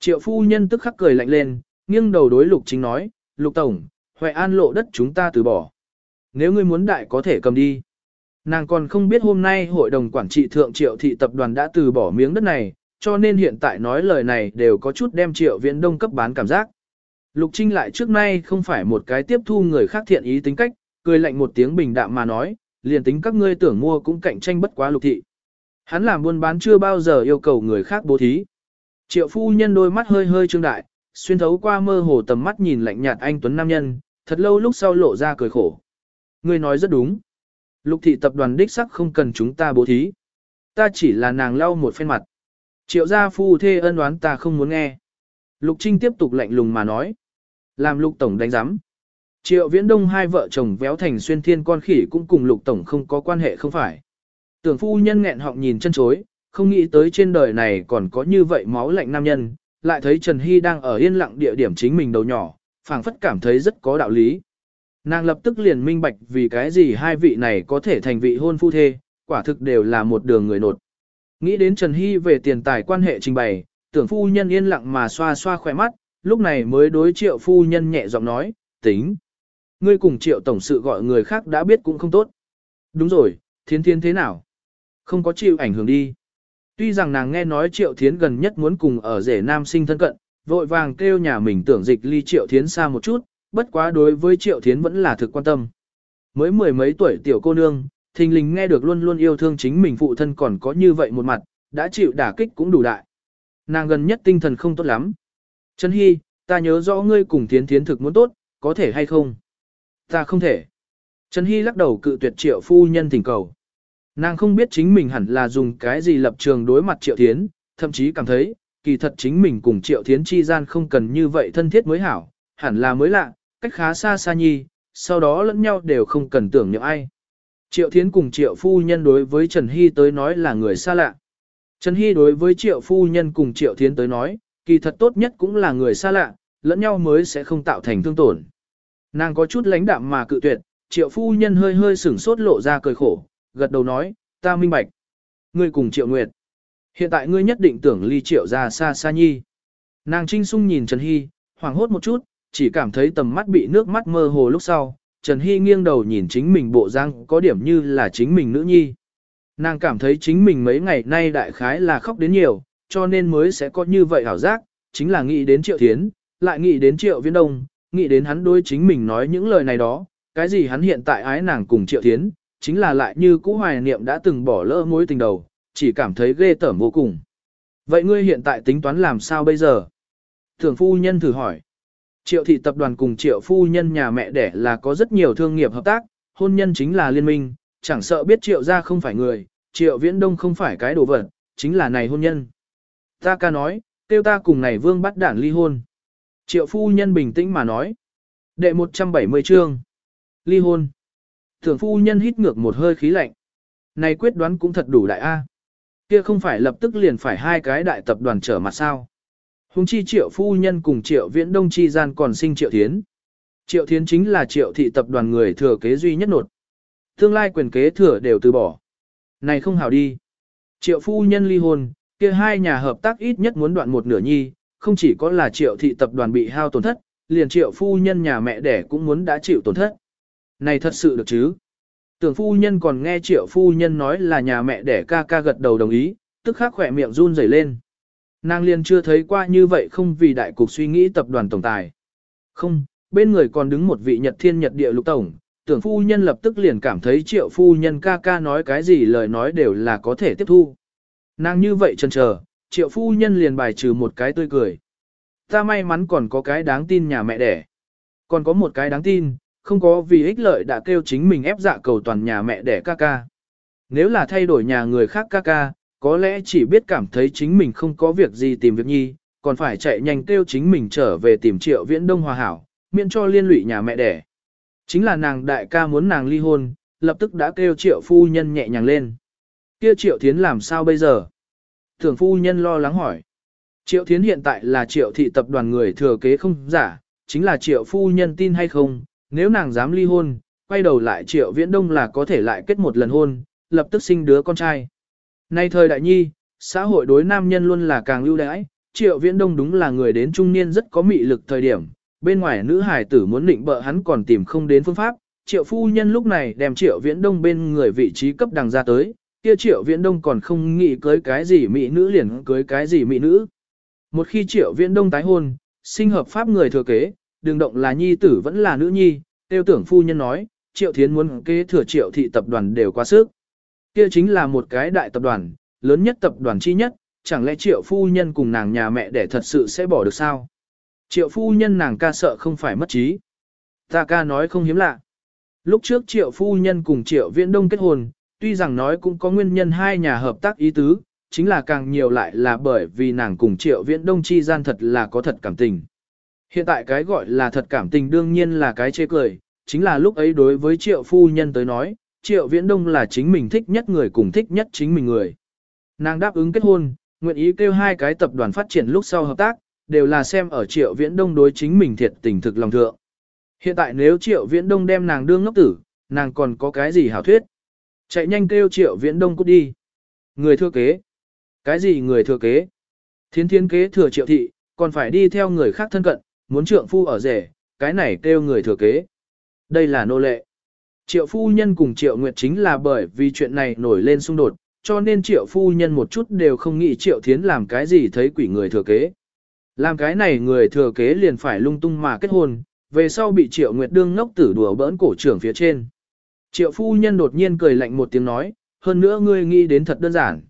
Triệu phu nhân tức khắc cười lạnh lên, nghiêng đầu đối lục chính nói, lục tổng, Huệ An lộ đất chúng ta từ bỏ. Nếu ngươi muốn đại có thể cầm đi. Nàng còn không biết hôm nay hội đồng quản trị thượng triệu thị tập đoàn đã từ bỏ miếng đất này, cho nên hiện tại nói lời này đều có chút đem triệu viễn đông cấp bán cảm giác. Lục Trinh lại trước nay không phải một cái tiếp thu người khác thiện ý tính cách, cười lạnh một tiếng bình đạm mà nói, liền tính các ngươi tưởng mua cũng cạnh tranh bất quá lục thị. Hắn làm buôn bán chưa bao giờ yêu cầu người khác bố thí. Triệu phu nhân đôi mắt hơi hơi trương đại, xuyên thấu qua mơ hồ tầm mắt nhìn lạnh nhạt anh Tuấn Nam Nhân, thật lâu lúc sau lộ ra cười khổ. Ngươi nói rất đúng. Lục thị tập đoàn đích sắc không cần chúng ta bố thí. Ta chỉ là nàng lau một phen mặt. Triệu gia phu thê ân oán ta không muốn nghe. Lục Trinh tiếp tục lạnh lùng mà nói. Làm lục tổng đánh giám. Triệu viễn đông hai vợ chồng véo thành xuyên thiên con khỉ cũng cùng lục tổng không có quan hệ không phải. Tưởng phu nhân nghẹn họng nhìn chân chối, không nghĩ tới trên đời này còn có như vậy máu lạnh nam nhân, lại thấy Trần Hy đang ở yên lặng địa điểm chính mình đầu nhỏ, phảng phất cảm thấy rất có đạo lý. Nàng lập tức liền minh bạch vì cái gì hai vị này có thể thành vị hôn phu thê, quả thực đều là một đường người nột. Nghĩ đến Trần Hy về tiền tài quan hệ trình bày, tưởng phu nhân yên lặng mà xoa xoa khỏe mắt, lúc này mới đối triệu phu nhân nhẹ giọng nói, tính. Ngươi cùng triệu tổng sự gọi người khác đã biết cũng không tốt. Đúng rồi, thiên thiên thế nào? Không có chịu ảnh hưởng đi. Tuy rằng nàng nghe nói triệu thiến gần nhất muốn cùng ở rể nam sinh thân cận, vội vàng kêu nhà mình tưởng dịch ly triệu thiến xa một chút, bất quá đối với triệu thiến vẫn là thực quan tâm. Mới mười mấy tuổi tiểu cô nương, thình lình nghe được luôn luôn yêu thương chính mình phụ thân còn có như vậy một mặt, đã chịu đả kích cũng đủ đại. Nàng gần nhất tinh thần không tốt lắm. Trần Hy, ta nhớ rõ ngươi cùng thiến thiến thực muốn tốt, có thể hay không? Ta không thể. Trần Hy lắc đầu cự tuyệt triệu phu nhân thỉnh cầu. Nàng không biết chính mình hẳn là dùng cái gì lập trường đối mặt triệu thiến, thậm chí cảm thấy, kỳ thật chính mình cùng triệu thiến chi gian không cần như vậy thân thiết mới hảo, hẳn là mới lạ, cách khá xa xa nhi, sau đó lẫn nhau đều không cần tưởng nhậm ai. Triệu thiến cùng triệu phu nhân đối với Trần Hy tới nói là người xa lạ. Trần Hy đối với triệu phu nhân cùng triệu thiến tới nói, kỳ thật tốt nhất cũng là người xa lạ, lẫn nhau mới sẽ không tạo thành thương tổn. Nàng có chút lãnh đạm mà cự tuyệt, triệu phu nhân hơi hơi sửng sốt lộ ra cười khổ, gật đầu nói, ta minh bạch. Ngươi cùng triệu nguyệt. Hiện tại ngươi nhất định tưởng ly triệu ra xa xa nhi. Nàng trinh sung nhìn Trần Hy, hoảng hốt một chút, chỉ cảm thấy tầm mắt bị nước mắt mơ hồ lúc sau. Trần Hy nghiêng đầu nhìn chính mình bộ răng có điểm như là chính mình nữ nhi. Nàng cảm thấy chính mình mấy ngày nay đại khái là khóc đến nhiều, cho nên mới sẽ có như vậy hảo giác, chính là nghĩ đến triệu thiến, lại nghĩ đến triệu viễn đông, nghĩ đến hắn đối chính mình nói những lời này đó, cái gì hắn hiện tại ái nàng cùng triệu thiến, chính là lại như cũ hoài niệm đã từng bỏ lỡ mối tình đầu, chỉ cảm thấy ghê tởm vô cùng. Vậy ngươi hiện tại tính toán làm sao bây giờ? Thường phu nhân thử hỏi. Triệu thị tập đoàn cùng triệu phu nhân nhà mẹ đẻ là có rất nhiều thương nghiệp hợp tác, hôn nhân chính là liên minh, chẳng sợ biết triệu gia không phải người, triệu viễn đông không phải cái đồ vật, chính là này hôn nhân. Ta ca nói, tiêu ta cùng này vương bắt đản ly hôn. Triệu phu nhân bình tĩnh mà nói. Đệ 170 chương. Ly hôn. Thường phu nhân hít ngược một hơi khí lạnh. Này quyết đoán cũng thật đủ đại A. Kia không phải lập tức liền phải hai cái đại tập đoàn trở mặt sao. Hùng chi triệu phu nhân cùng triệu viễn đông chi gian còn sinh triệu thiến. Triệu Thiến chính là triệu thị tập đoàn người thừa kế duy nhất nột. Tương lai quyền kế thừa đều từ bỏ. Này không hảo đi. Triệu phu nhân ly hôn, kia hai nhà hợp tác ít nhất muốn đoạn một nửa nhi, không chỉ có là triệu thị tập đoàn bị hao tổn thất, liền triệu phu nhân nhà mẹ đẻ cũng muốn đã chịu tổn thất. Này thật sự được chứ? Tưởng phu nhân còn nghe triệu phu nhân nói là nhà mẹ đẻ ca ca gật đầu đồng ý, tức khắc khỏe miệng run rẩy lên. Nàng liền chưa thấy qua như vậy không vì đại cục suy nghĩ tập đoàn tổng tài. Không, bên người còn đứng một vị nhật thiên nhật địa lục tổng, tưởng phu nhân lập tức liền cảm thấy triệu phu nhân ca ca nói cái gì lời nói đều là có thể tiếp thu. Nàng như vậy chần chờ, triệu phu nhân liền bài trừ một cái tươi cười. Ta may mắn còn có cái đáng tin nhà mẹ đẻ. Còn có một cái đáng tin, không có vì ích lợi đã kêu chính mình ép dạ cầu toàn nhà mẹ đẻ ca ca. Nếu là thay đổi nhà người khác ca ca, có lẽ chỉ biết cảm thấy chính mình không có việc gì tìm việc nhi, còn phải chạy nhanh kêu chính mình trở về tìm triệu viễn đông hòa hảo, miễn cho liên lụy nhà mẹ đẻ. Chính là nàng đại ca muốn nàng ly hôn, lập tức đã kêu triệu phu nhân nhẹ nhàng lên. Kia triệu thiến làm sao bây giờ? Thường phu nhân lo lắng hỏi. Triệu thiến hiện tại là triệu thị tập đoàn người thừa kế không giả, chính là triệu phu nhân tin hay không, nếu nàng dám ly hôn, quay đầu lại triệu viễn đông là có thể lại kết một lần hôn, lập tức sinh đứa con trai. Nay thời đại nhi, xã hội đối nam nhân luôn là càng lưu đãi, triệu viễn đông đúng là người đến trung niên rất có mị lực thời điểm, bên ngoài nữ hải tử muốn định bợ hắn còn tìm không đến phương pháp, triệu phu nhân lúc này đem triệu viễn đông bên người vị trí cấp đằng ra tới, kia triệu viễn đông còn không nghĩ cưới cái gì mỹ nữ liền cưới cái gì mỹ nữ. Một khi triệu viễn đông tái hôn, sinh hợp pháp người thừa kế, đừng động là nhi tử vẫn là nữ nhi, tiêu tưởng phu nhân nói, triệu thiến muốn kế thừa triệu thị tập đoàn đều quá sức. Kia chính là một cái đại tập đoàn, lớn nhất tập đoàn chi nhất, chẳng lẽ triệu phu nhân cùng nàng nhà mẹ để thật sự sẽ bỏ được sao? Triệu phu nhân nàng ca sợ không phải mất trí. Ta ca nói không hiếm lạ. Lúc trước triệu phu nhân cùng triệu viễn đông kết hôn, tuy rằng nói cũng có nguyên nhân hai nhà hợp tác ý tứ, chính là càng nhiều lại là bởi vì nàng cùng triệu viễn đông chi gian thật là có thật cảm tình. Hiện tại cái gọi là thật cảm tình đương nhiên là cái chê cười, chính là lúc ấy đối với triệu phu nhân tới nói, triệu viễn đông là chính mình thích nhất người cùng thích nhất chính mình người. Nàng đáp ứng kết hôn, nguyện ý kêu hai cái tập đoàn phát triển lúc sau hợp tác, đều là xem ở triệu viễn đông đối chính mình thiệt tình thực lòng thượng. Hiện tại nếu triệu viễn đông đem nàng đương ngốc tử, nàng còn có cái gì hảo thuyết? Chạy nhanh kêu triệu viễn đông cút đi. Người thừa kế. Cái gì người thừa kế? Thiến thiên kế thừa triệu thị, còn phải đi theo người khác thân cận, muốn trượng phu ở rể, cái này kêu người thừa kế. Đây là nô lệ. Triệu phu nhân cùng triệu nguyệt chính là bởi vì chuyện này nổi lên xung đột, cho nên triệu phu nhân một chút đều không nghĩ triệu thiến làm cái gì thấy quỷ người thừa kế. Làm cái này người thừa kế liền phải lung tung mà kết hôn, về sau bị triệu nguyệt đương ngốc tử đùa bỡn cổ trưởng phía trên. Triệu phu nhân đột nhiên cười lạnh một tiếng nói, hơn nữa ngươi nghĩ đến thật đơn giản.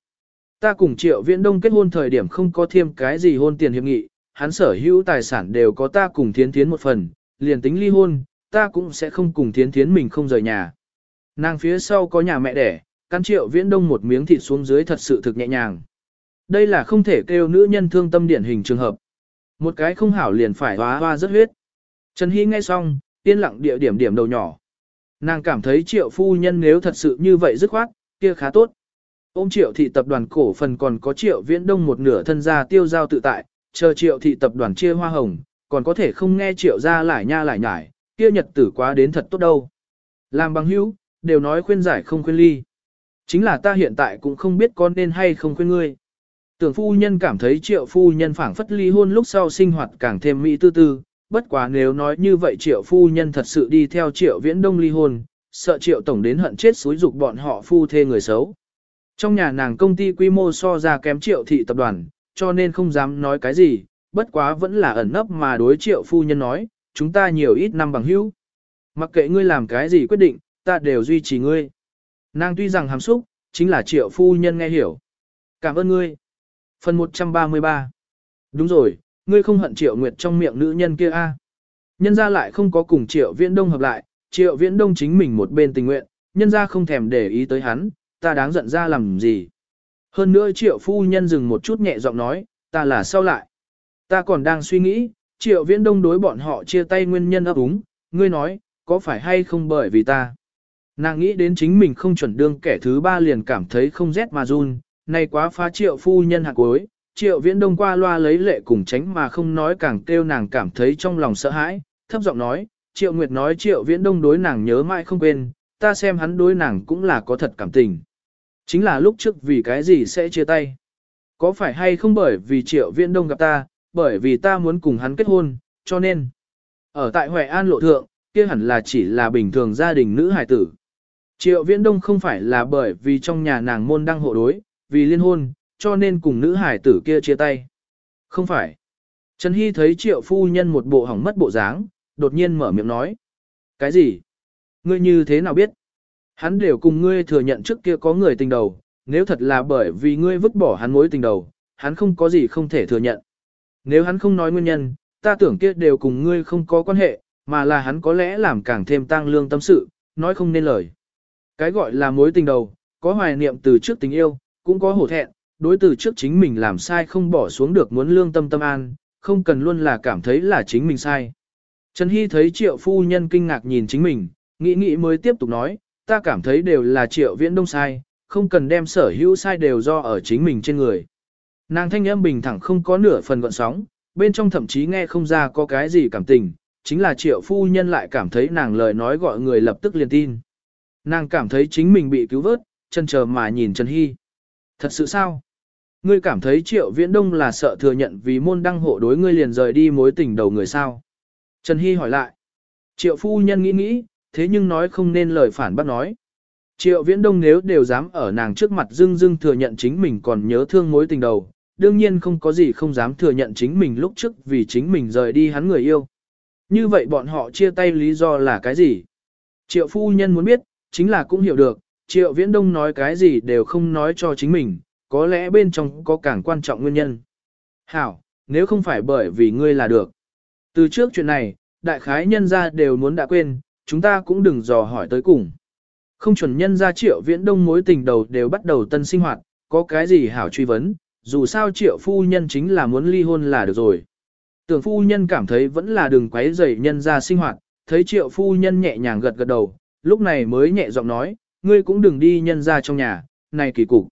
Ta cùng triệu viễn đông kết hôn thời điểm không có thêm cái gì hôn tiền hiệp nghị, hắn sở hữu tài sản đều có ta cùng thiến thiến một phần, liền tính ly hôn, ta cũng sẽ không cùng thiến thiến mình không rời nhà. Nàng phía sau có nhà mẹ đẻ, căn triệu viễn đông một miếng thịt xuống dưới thật sự thực nhẹ nhàng. Đây là không thể kêu nữ nhân thương tâm điển hình trường hợp. Một cái không hảo liền phải hóa hoa rất huyết. Trần Hy nghe xong, yên lặng địa điểm điểm đầu nhỏ. Nàng cảm thấy triệu phu nhân nếu thật sự như vậy dứt khoát, kia khá tốt. Ôm triệu thị tập đoàn cổ phần còn có triệu viễn đông một nửa thân gia tiêu giao tự tại, chờ triệu thị tập đoàn chia hoa hồng, còn có thể không nghe triệu ra lại nha lại nhải, kia nhật tử quá đến thật tốt đâu. Làm bằng hữu, đều nói khuyên giải không khuyên ly. Chính là ta hiện tại cũng không biết con nên hay không khuyên ngươi. Tưởng phu nhân cảm thấy triệu phu nhân phảng phất ly hôn lúc sau sinh hoạt càng thêm mỹ tư tư, bất quá nếu nói như vậy triệu phu nhân thật sự đi theo triệu viễn đông ly hôn, sợ triệu tổng đến hận chết xúi dục bọn họ phu thê người xấu. Trong nhà nàng công ty quy mô so ra kém triệu thị tập đoàn, cho nên không dám nói cái gì, bất quá vẫn là ẩn nấp mà đối triệu phu nhân nói, chúng ta nhiều ít năm bằng hữu. Mặc kệ ngươi làm cái gì quyết định, ta đều duy trì ngươi. Nàng tuy rằng hàm xúc, chính là triệu phu nhân nghe hiểu. Cảm ơn ngươi. Phần 133 Đúng rồi, ngươi không hận triệu nguyệt trong miệng nữ nhân kia a Nhân ra lại không có cùng triệu viễn đông hợp lại, triệu viễn đông chính mình một bên tình nguyện, nhân ra không thèm để ý tới hắn, ta đáng giận ra làm gì. Hơn nữa triệu phu nhân dừng một chút nhẹ giọng nói, ta là sao lại. Ta còn đang suy nghĩ, triệu viễn đông đối bọn họ chia tay nguyên nhân ấp úng, ngươi nói, có phải hay không bởi vì ta. Nàng nghĩ đến chính mình không chuẩn đương kẻ thứ ba liền cảm thấy không rét mà run, nay quá phá triệu phu nhân hạt cuối, triệu viễn đông qua loa lấy lệ cùng tránh mà không nói càng kêu nàng cảm thấy trong lòng sợ hãi, thấp giọng nói, Triệu Nguyệt nói Triệu Viễn Đông đối nàng nhớ mãi không quên, ta xem hắn đối nàng cũng là có thật cảm tình. Chính là lúc trước vì cái gì sẽ chia tay. Có phải hay không bởi vì Triệu Viễn Đông gặp ta, bởi vì ta muốn cùng hắn kết hôn, cho nên. Ở tại Huệ An lộ thượng, kia hẳn là chỉ là bình thường gia đình nữ hài tử. Triệu Viễn Đông không phải là bởi vì trong nhà nàng môn đăng hộ đối, vì liên hôn, cho nên cùng nữ hài tử kia chia tay. Không phải. Trần Hy thấy triệu phu nhân một bộ hỏng mất bộ dáng, đột nhiên mở miệng nói. Cái gì? Ngươi như thế nào biết? Hắn đều cùng ngươi thừa nhận trước kia có người tình đầu, nếu thật là bởi vì ngươi vứt bỏ hắn mối tình đầu, hắn không có gì không thể thừa nhận. Nếu hắn không nói nguyên nhân, ta tưởng kia đều cùng ngươi không có quan hệ, mà là hắn có lẽ làm càng thêm tăng lương tâm sự, nói không nên lời. Cái gọi là mối tình đầu, có hoài niệm từ trước tình yêu, cũng có hổ thẹn, đối từ trước chính mình làm sai không bỏ xuống được muốn lương tâm tâm an, không cần luôn là cảm thấy là chính mình sai. Trần Hy thấy triệu phu nhân kinh ngạc nhìn chính mình, nghĩ nghĩ mới tiếp tục nói, ta cảm thấy đều là triệu viễn đông sai, không cần đem sở hữu sai đều do ở chính mình trên người. Nàng thanh âm bình thẳng không có nửa phần gọn sóng, bên trong thậm chí nghe không ra có cái gì cảm tình, chính là triệu phu nhân lại cảm thấy nàng lời nói gọi người lập tức liền tin. Nàng cảm thấy chính mình bị cứu vớt, chân chờ mà nhìn Trần Hy. Thật sự sao? Ngươi cảm thấy triệu viễn đông là sợ thừa nhận vì môn đăng hộ đối ngươi liền rời đi mối tình đầu người sao? Trần Hy hỏi lại. Triệu phu nhân nghĩ nghĩ, thế nhưng nói không nên lời phản bác nói. Triệu viễn đông nếu đều dám ở nàng trước mặt dưng dưng thừa nhận chính mình còn nhớ thương mối tình đầu, đương nhiên không có gì không dám thừa nhận chính mình lúc trước vì chính mình rời đi hắn người yêu. Như vậy bọn họ chia tay lý do là cái gì? Triệu phu nhân muốn biết, chính là cũng hiểu được, triệu viễn đông nói cái gì đều không nói cho chính mình, có lẽ bên trong có càng quan trọng nguyên nhân. Hảo, nếu không phải bởi vì ngươi là được. Từ trước chuyện này, đại khái nhân gia đều muốn đã quên, chúng ta cũng đừng dò hỏi tới cùng. Không chuẩn nhân gia triệu viễn đông mối tình đầu đều bắt đầu tân sinh hoạt, có cái gì hảo truy vấn, dù sao triệu phu nhân chính là muốn ly hôn là được rồi. Tưởng phu nhân cảm thấy vẫn là đừng quấy rầy nhân gia sinh hoạt, thấy triệu phu nhân nhẹ nhàng gật gật đầu, lúc này mới nhẹ giọng nói, ngươi cũng đừng đi nhân gia trong nhà, này kỳ cục.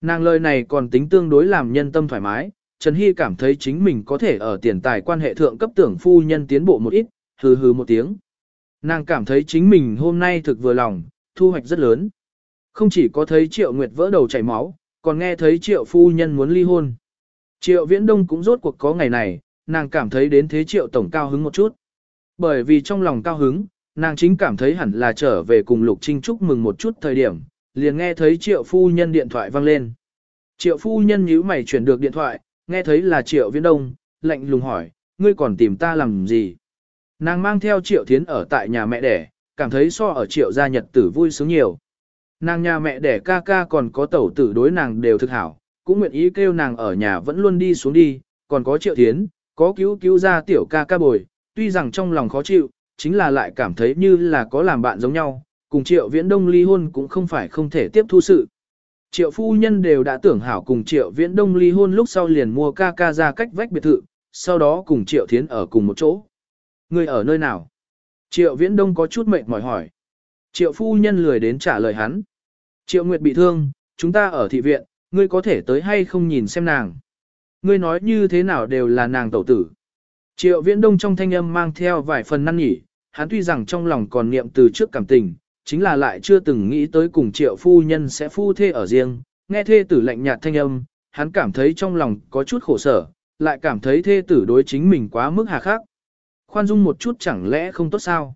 Nàng lời này còn tính tương đối làm nhân tâm thoải mái, Trần Hy cảm thấy chính mình có thể ở tiền tài quan hệ thượng cấp tưởng phu nhân tiến bộ một ít, hừ hừ một tiếng. Nàng cảm thấy chính mình hôm nay thực vừa lòng, thu hoạch rất lớn. Không chỉ có thấy Triệu Nguyệt vỡ đầu chảy máu, còn nghe thấy Triệu phu nhân muốn ly hôn. Triệu Viễn Đông cũng rốt cuộc có ngày này, nàng cảm thấy đến thế Triệu tổng cao hứng một chút. Bởi vì trong lòng cao hứng, nàng chính cảm thấy hẳn là trở về cùng Lục Trinh chúc mừng một chút thời điểm, liền nghe thấy triệu phu nhân điện thoại vang lên. Triệu phu nhân nhíu mày chuyển được điện thoại, nghe thấy là triệu viễn đông, lạnh lùng hỏi, ngươi còn tìm ta làm gì? Nàng mang theo triệu thiến ở tại nhà mẹ đẻ, cảm thấy so ở triệu gia nhật tử vui sướng nhiều. Nàng nhà mẹ đẻ ca ca còn có tẩu tử đối nàng đều thực hảo, cũng nguyện ý kêu nàng ở nhà vẫn luôn đi xuống đi, còn có triệu thiến, có cứu cứu ra tiểu ca ca bồi, tuy rằng trong lòng khó chịu, chính là lại cảm thấy như là có làm bạn giống nhau, cùng triệu viễn đông ly hôn cũng không phải không thể tiếp thu sự. Triệu phu nhân đều đã tưởng hảo cùng triệu viễn đông ly hôn lúc sau liền mua ca ca ra cách vách biệt thự, sau đó cùng triệu thiến ở cùng một chỗ. Người ở nơi nào? Triệu viễn đông có chút mệt mỏi hỏi. Triệu phu nhân lười đến trả lời hắn. Triệu Nguyệt bị thương, chúng ta ở thị viện, ngươi có thể tới hay không nhìn xem nàng. Ngươi nói như thế nào đều là nàng tẩu tử. Triệu viễn đông trong thanh âm mang theo vài phần năn nhỉ, hắn tuy rằng trong lòng còn niệm từ trước cảm tình, chính là lại chưa từng nghĩ tới cùng triệu phu nhân sẽ phu thê ở riêng, nghe thê tử lạnh nhạt thanh âm, hắn cảm thấy trong lòng có chút khổ sở, lại cảm thấy thê tử đối chính mình quá mức hà khắc. Khoan dung một chút chẳng lẽ không tốt sao?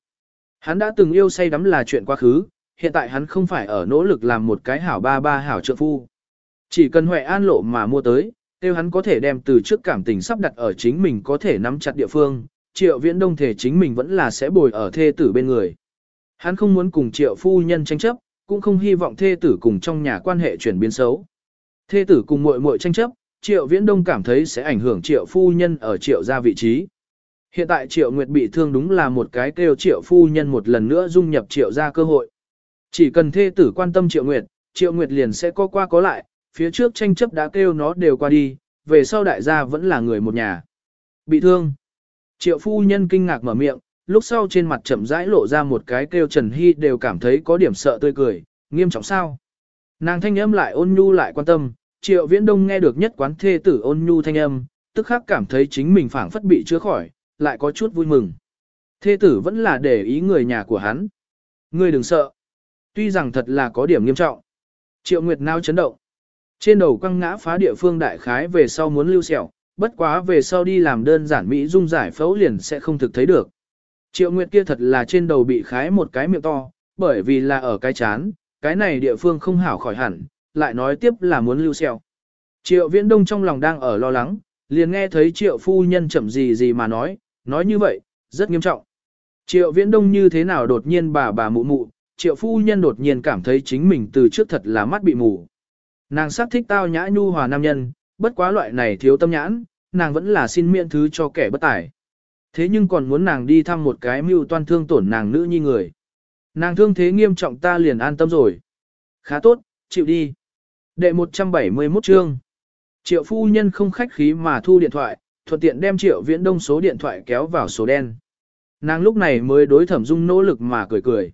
Hắn đã từng yêu say đắm là chuyện quá khứ, hiện tại hắn không phải ở nỗ lực làm một cái hảo ba ba hảo trợ phu. Chỉ cần Huệ An lộ mà mua tới, tiêu hắn có thể đem từ trước cảm tình sắp đặt ở chính mình có thể nắm chặt địa phương, triệu viễn đông thể chính mình vẫn là sẽ bồi ở thê tử bên người. Hắn không muốn cùng triệu phu nhân tranh chấp, cũng không hy vọng thê tử cùng trong nhà quan hệ chuyển biến xấu. Thê tử cùng muội muội tranh chấp, triệu viễn đông cảm thấy sẽ ảnh hưởng triệu phu nhân ở triệu gia vị trí. Hiện tại triệu nguyệt bị thương đúng là một cái kêu triệu phu nhân một lần nữa dung nhập triệu gia cơ hội. Chỉ cần thê tử quan tâm triệu nguyệt, triệu nguyệt liền sẽ có qua có lại, phía trước tranh chấp đã kêu nó đều qua đi, về sau đại gia vẫn là người một nhà. Bị thương. Triệu phu nhân kinh ngạc mở miệng, lúc sau trên mặt chậm rãi lộ ra một cái kêu Trần Hy đều cảm thấy có điểm sợ tươi cười, nghiêm trọng sao. Nàng thanh âm lại ôn nhu lại quan tâm, triệu viễn đông nghe được nhất quán thê tử ôn nhu thanh âm, tức khắc cảm thấy chính mình phảng phất bị chữa khỏi, lại có chút vui mừng. Thê tử vẫn là để ý người nhà của hắn. Ngươi đừng sợ. Tuy rằng thật là có điểm nghiêm trọng. Triệu Nguyệt nao chấn động. Trên đầu quăng ngã phá địa phương đại khái về sau muốn lưu sẹo, bất quá về sau đi làm đơn giản Mỹ dung giải phẫu liền sẽ không thực thấy được. Triệu Nguyệt kia thật là trên đầu bị khái một cái miệng to, bởi vì là ở cái chán, cái này địa phương không hảo khỏi hẳn, lại nói tiếp là muốn lưu sẹo. Triệu Viễn Đông trong lòng đang ở lo lắng, liền nghe thấy Triệu phu nhân chậm gì gì mà nói, nói như vậy, rất nghiêm trọng. Triệu Viễn Đông như thế nào đột nhiên bà bà mụ mụ, Triệu phu nhân đột nhiên cảm thấy chính mình từ trước thật là mắt bị mù. Nàng sắc thích tao nhã nhu hòa nam nhân, bất quá loại này thiếu tâm nhãn, nàng vẫn là xin miễn thứ cho kẻ bất tài. Thế nhưng còn muốn nàng đi thăm một cái mưu toan thương tổn nàng nữ nhi người. Nàng thương thế nghiêm trọng ta liền an tâm rồi. Khá tốt, chịu đi. Đệ 171 chương. Triệu phu nhân không khách khí mà thu điện thoại, thuận tiện đem triệu viễn đông số điện thoại kéo vào số đen. Nàng lúc này mới đối thẩm dung nỗ lực mà cười cười.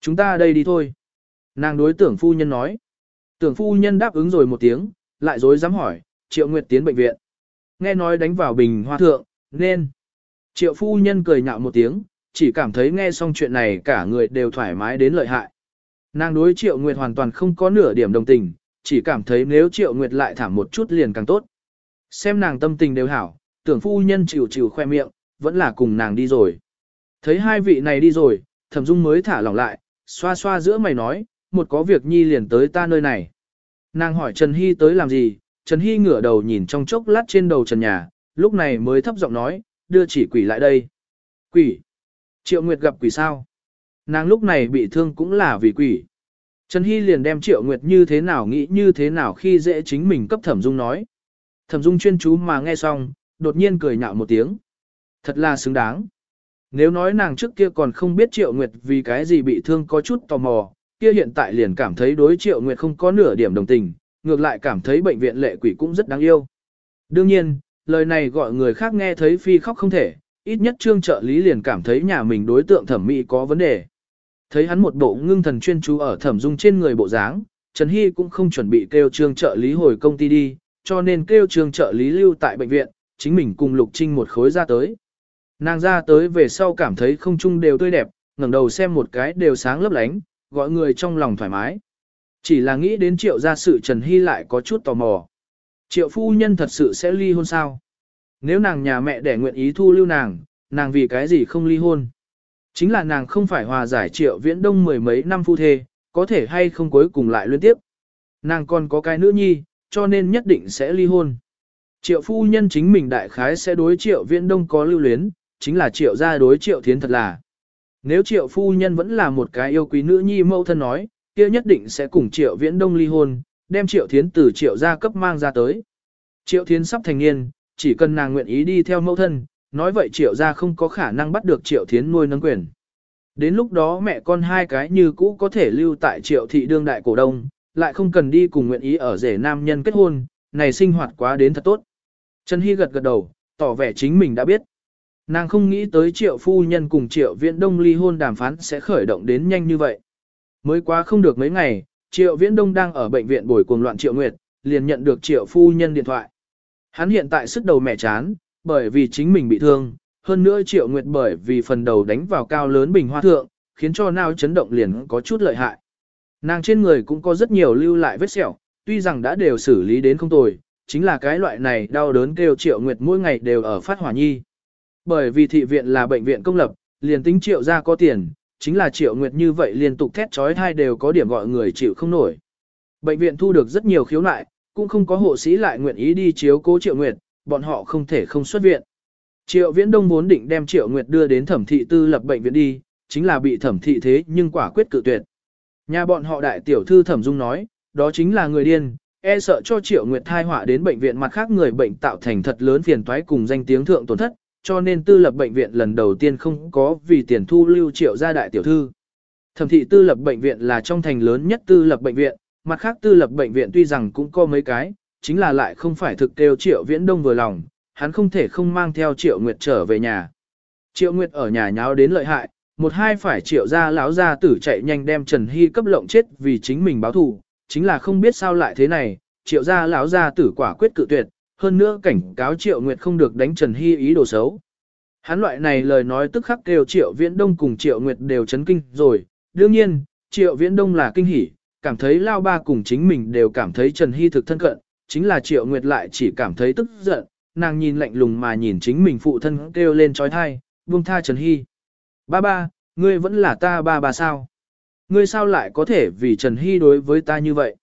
Chúng ta đây đi thôi. Nàng đối tưởng phu nhân nói. Tưởng phu nhân đáp ứng rồi một tiếng, lại dối dám hỏi, triệu nguyệt tiến bệnh viện. Nghe nói đánh vào bình hoa thượng, nên. Triệu phu nhân cười nhạo một tiếng, chỉ cảm thấy nghe xong chuyện này cả người đều thoải mái đến lợi hại. Nàng đối triệu nguyệt hoàn toàn không có nửa điểm đồng tình, chỉ cảm thấy nếu triệu nguyệt lại thảm một chút liền càng tốt. Xem nàng tâm tình đều hảo, tưởng phu nhân chịu chịu khoe miệng, vẫn là cùng nàng đi rồi. Thấy hai vị này đi rồi, thẩm dung mới thả lỏng lại, xoa xoa giữa mày nói, một có việc nhi liền tới ta nơi này. Nàng hỏi Trần Hy tới làm gì, Trần Hy ngửa đầu nhìn trong chốc lát trên đầu trần nhà, lúc này mới thấp giọng nói, đưa chỉ quỷ lại đây. Quỷ? Triệu Nguyệt gặp quỷ sao? Nàng lúc này bị thương cũng là vì quỷ. Trần Hy liền đem Triệu Nguyệt như thế nào nghĩ như thế nào khi dễ chính mình cấp Thẩm Dung nói. Thẩm Dung chuyên chú mà nghe xong, đột nhiên cười nhạo một tiếng. Thật là xứng đáng. Nếu nói nàng trước kia còn không biết Triệu Nguyệt vì cái gì bị thương có chút tò mò, kia hiện tại liền cảm thấy đối Triệu Nguyệt không có nửa điểm đồng tình, ngược lại cảm thấy bệnh viện lệ quỷ cũng rất đáng yêu. Đương nhiên, lời này gọi người khác nghe thấy phi khóc không thể, ít nhất trương trợ lý liền cảm thấy nhà mình đối tượng thẩm mỹ có vấn đề. Thấy hắn một bộ ngưng thần chuyên chú ở thẩm dung trên người bộ dáng, Trần Hy cũng không chuẩn bị kêu trương trợ lý hồi công ty đi, cho nên kêu trương trợ lý lưu tại bệnh viện, chính mình cùng Lục Trinh một khối ra tới. Nàng ra tới về sau cảm thấy không chung đều tươi đẹp, ngẩng đầu xem một cái đều sáng lấp lánh, gọi người trong lòng thoải mái. Chỉ là nghĩ đến triệu gia sự Trần Hy lại có chút tò mò. Triệu phu nhân thật sự sẽ ly hôn sao? Nếu nàng nhà mẹ để nguyện ý thu lưu nàng, nàng vì cái gì không ly hôn? Chính là nàng không phải hòa giải triệu viễn đông mười mấy năm phu thê, có thể hay không cuối cùng lại liên tiếp. Nàng còn có cái nữ nhi, cho nên nhất định sẽ ly hôn. Triệu phu nhân chính mình đại khái sẽ đối triệu viễn đông có lưu luyến, chính là triệu gia đối triệu thiến thật là. Nếu triệu phu nhân vẫn là một cái yêu quý nữ nhi mẫu thân nói, kia nhất định sẽ cùng triệu viễn đông ly hôn, đem triệu thiến từ triệu gia cấp mang ra tới. Triệu thiến sắp thành niên, chỉ cần nàng nguyện ý đi theo mẫu thân, nói vậy triệu gia không có khả năng bắt được triệu thiến nuôi nâng quyền. Đến lúc đó mẹ con hai cái như cũ có thể lưu tại triệu thị đương đại cổ đông, lại không cần đi cùng nguyện ý ở rể nam nhân kết hôn, này sinh hoạt quá đến thật tốt. Trần Hy gật gật đầu, tỏ vẻ chính mình đã biết. Nàng không nghĩ tới triệu phu nhân cùng triệu viễn đông ly hôn đàm phán sẽ khởi động đến nhanh như vậy. Mới quá không được mấy ngày, triệu viễn đông đang ở bệnh viện bồi cuồng loạn triệu nguyệt, liền nhận được triệu phu nhân điện thoại. Hắn hiện tại sức đầu mẹ chán, bởi vì chính mình bị thương, hơn nữa triệu nguyệt bởi vì phần đầu đánh vào cao lớn bình hoa thượng, khiến cho nao chấn động liền có chút lợi hại. Nàng trên người cũng có rất nhiều lưu lại vết sẹo, tuy rằng đã đều xử lý đến không tồi, chính là cái loại này đau đớn kêu triệu nguyệt mỗi ngày đều ở phát hỏa nhi. Bởi vì thị viện là bệnh viện công lập, liền tính triệu ra có tiền, chính là triệu nguyệt như vậy liên tục thét trói thai đều có điểm gọi người chịu không nổi. Bệnh viện thu được rất nhiều khiếu nại, cũng không có hộ sĩ lại nguyện ý đi chiếu cố triệu nguyệt, bọn họ không thể không xuất viện. Triệu Viễn Đông vốn định đem Triệu Nguyệt đưa đến thẩm thị tư lập bệnh viện đi, chính là bị thẩm thị thế nhưng quả quyết cự tuyệt. Nhà bọn họ đại tiểu thư thẩm dung nói, đó chính là người điên, e sợ cho Triệu Nguyệt thai họa đến bệnh viện mặt khác người bệnh tạo thành thật lớn phiền toái cùng danh tiếng thượng tổn thất, cho nên tư lập bệnh viện lần đầu tiên không có vì tiền thu lưu Triệu gia đại tiểu thư. Thẩm thị tư lập bệnh viện là trong thành lớn nhất tư lập bệnh viện, mặt khác tư lập bệnh viện tuy rằng cũng có mấy cái, chính là lại không phải thực kêu Triệu Viễn Đông vừa lòng, hắn không thể không mang theo Triệu Nguyệt trở về nhà. Triệu Nguyệt ở nhà nháo đến lợi hại, một hai phải Triệu gia lão gia tử chạy nhanh đem Trần Hy cấp lộng chết vì chính mình báo thù, chính là không biết sao lại thế này, Triệu gia lão gia tử quả quyết cự tuyệt, hơn nữa cảnh cáo Triệu Nguyệt không được đánh Trần Hy ý đồ xấu. Hắn loại này lời nói tức khắc kêu Triệu Viễn Đông cùng Triệu Nguyệt đều chấn kinh rồi, đương nhiên, Triệu Viễn Đông là kinh hỉ, cảm thấy Lao Ba cùng chính mình đều cảm thấy Trần Hy thực thân cận, chính là Triệu Nguyệt lại chỉ cảm thấy tức giận, nàng nhìn lạnh lùng mà nhìn chính mình phụ thân kêu lên trói thai, buông tha Trần Hy. Ba ba, ngươi vẫn là ta ba ba sao? Ngươi sao lại có thể vì Trần Hy đối với ta như vậy?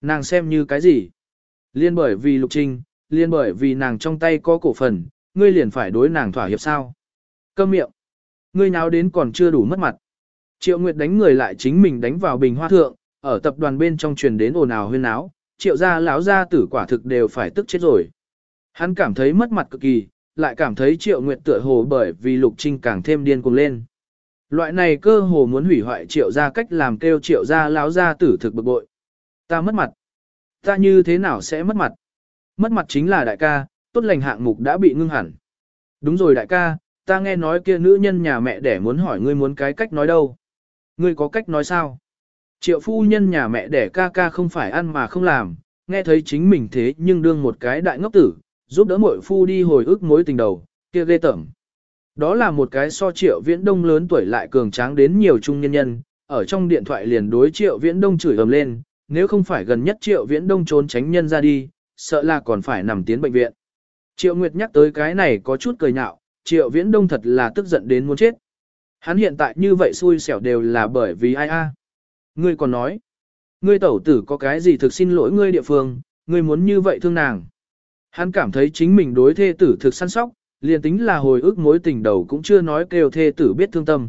Nàng xem như cái gì? Liên bởi vì Lục Trinh, liên bởi vì nàng trong tay có cổ phần, ngươi liền phải đối nàng thỏa hiệp sao? Câm miệng. Ngươi nào đến còn chưa đủ mất mặt. Triệu Nguyệt đánh người lại chính mình đánh vào bình hoa thượng, ở tập đoàn bên trong truyền đến ồn ào huyên áo, triệu gia lão gia tử quả thực đều phải tức chết rồi. Hắn cảm thấy mất mặt cực kỳ, lại cảm thấy triệu nguyệt tựa hồ bởi vì lục trinh càng thêm điên cuồng lên. Loại này cơ hồ muốn hủy hoại triệu gia cách làm kêu triệu gia lão gia tử thực bực bội. Ta mất mặt. Ta như thế nào sẽ mất mặt? Mất mặt chính là đại ca, tốt lành hạng mục đã bị ngưng hẳn. Đúng rồi đại ca, ta nghe nói kia nữ nhân nhà mẹ để muốn hỏi ngươi muốn cái cách nói đâu. Ngươi có cách nói sao? Triệu phu nhân nhà mẹ đẻ ca ca không phải ăn mà không làm, nghe thấy chính mình thế nhưng đương một cái đại ngốc tử, giúp đỡ mội phu đi hồi ức mối tình đầu, kia ghê tởm. Đó là một cái so triệu viễn đông lớn tuổi lại cường tráng đến nhiều trung nhân nhân, ở trong điện thoại liền đối triệu viễn đông chửi ầm lên, nếu không phải gần nhất triệu viễn đông trốn tránh nhân ra đi, sợ là còn phải nằm tiến bệnh viện. Triệu Nguyệt nhắc tới cái này có chút cười nhạo, triệu viễn đông thật là tức giận đến muốn chết. Hắn hiện tại như vậy xui xẻo đều là bởi vì ai a? Ngươi còn nói, ngươi tẩu tử có cái gì thực xin lỗi ngươi địa phương, ngươi muốn như vậy thương nàng. Hắn cảm thấy chính mình đối thê tử thực săn sóc, liền tính là hồi ức mối tình đầu cũng chưa nói kêu thê tử biết thương tâm.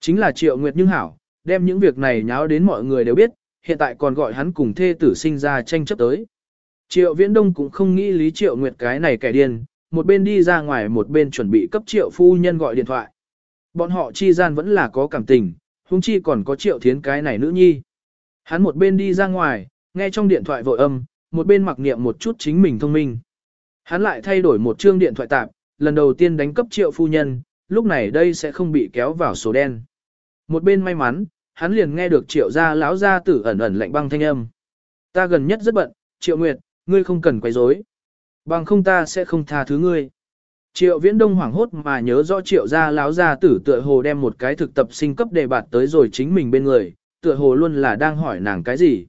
Chính là triệu nguyệt nhưng hảo, đem những việc này nháo đến mọi người đều biết, hiện tại còn gọi hắn cùng thê tử sinh ra tranh chấp tới. Triệu viễn đông cũng không nghĩ lý triệu nguyệt cái này kẻ điên, một bên đi ra ngoài một bên chuẩn bị cấp triệu phu nhân gọi điện thoại. Bọn họ chi gian vẫn là có cảm tình, huống chi còn có triệu thiến cái này nữ nhi. Hắn một bên đi ra ngoài, nghe trong điện thoại vội âm, một bên mặc niệm một chút chính mình thông minh. Hắn lại thay đổi một chương điện thoại tạp, lần đầu tiên đánh cấp triệu phu nhân, lúc này đây sẽ không bị kéo vào số đen. Một bên may mắn, hắn liền nghe được triệu gia lão gia tử ẩn ẩn lạnh băng thanh âm. Ta gần nhất rất bận, triệu nguyệt, ngươi không cần quấy rối. Bằng không ta sẽ không tha thứ ngươi. Triệu viễn đông hoảng hốt mà nhớ rõ triệu gia láo gia tử tựa hồ đem một cái thực tập sinh cấp đề bạt tới rồi chính mình bên người, tựa hồ luôn là đang hỏi nàng cái gì.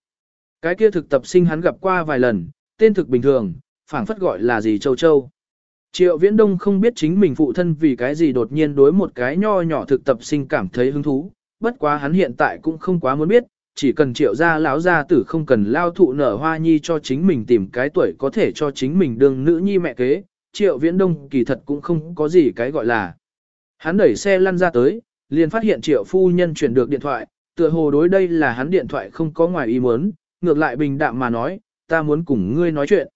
Cái kia thực tập sinh hắn gặp qua vài lần, tên thực bình thường, phảng phất gọi là gì châu châu. Triệu viễn đông không biết chính mình phụ thân vì cái gì đột nhiên đối một cái nho nhỏ thực tập sinh cảm thấy hứng thú, bất quá hắn hiện tại cũng không quá muốn biết, chỉ cần triệu gia lão gia tử không cần lao thụ nở hoa nhi cho chính mình tìm cái tuổi có thể cho chính mình đương nữ nhi mẹ kế, triệu viễn đông kỳ thật cũng không có gì cái gọi là. Hắn đẩy xe lăn ra tới, liền phát hiện triệu phu nhân chuyển được điện thoại, tựa hồ đối đây là hắn điện thoại không có ngoài ý muốn, ngược lại bình đạm mà nói, ta muốn cùng ngươi nói chuyện.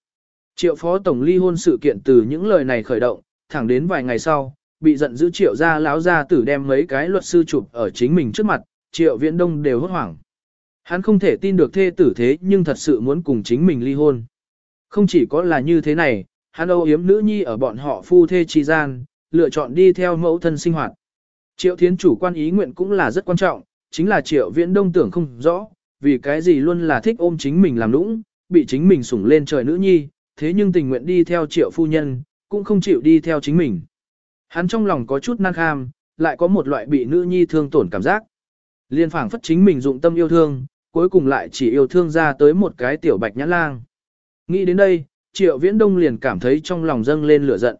Triệu phó tổng ly hôn sự kiện từ những lời này khởi động, thẳng đến vài ngày sau, bị giận dữ triệu ra láo ra tử đem mấy cái luật sư chụp ở chính mình trước mặt, triệu viễn đông đều hốt hoảng. Hắn không thể tin được thê tử thế nhưng thật sự muốn cùng chính mình ly hôn. Không chỉ có là như thế này, hắn âu yếm nữ nhi ở bọn họ phu thê trì gian, lựa chọn đi theo mẫu thân sinh hoạt. Triệu thiến chủ quan ý nguyện cũng là rất quan trọng, chính là triệu viễn đông tưởng không rõ, vì cái gì luôn là thích ôm chính mình làm lũng, bị chính mình sủng lên trời nữ nhi, thế nhưng tình nguyện đi theo triệu phu nhân, cũng không chịu đi theo chính mình. Hắn trong lòng có chút năng kham, lại có một loại bị nữ nhi thương tổn cảm giác. Liên phảng phất chính mình dụng tâm yêu thương, cuối cùng lại chỉ yêu thương ra tới một cái tiểu bạch nhãn lang. Nghĩ đến đây, Triệu Viễn Đông liền cảm thấy trong lòng dâng lên lửa giận.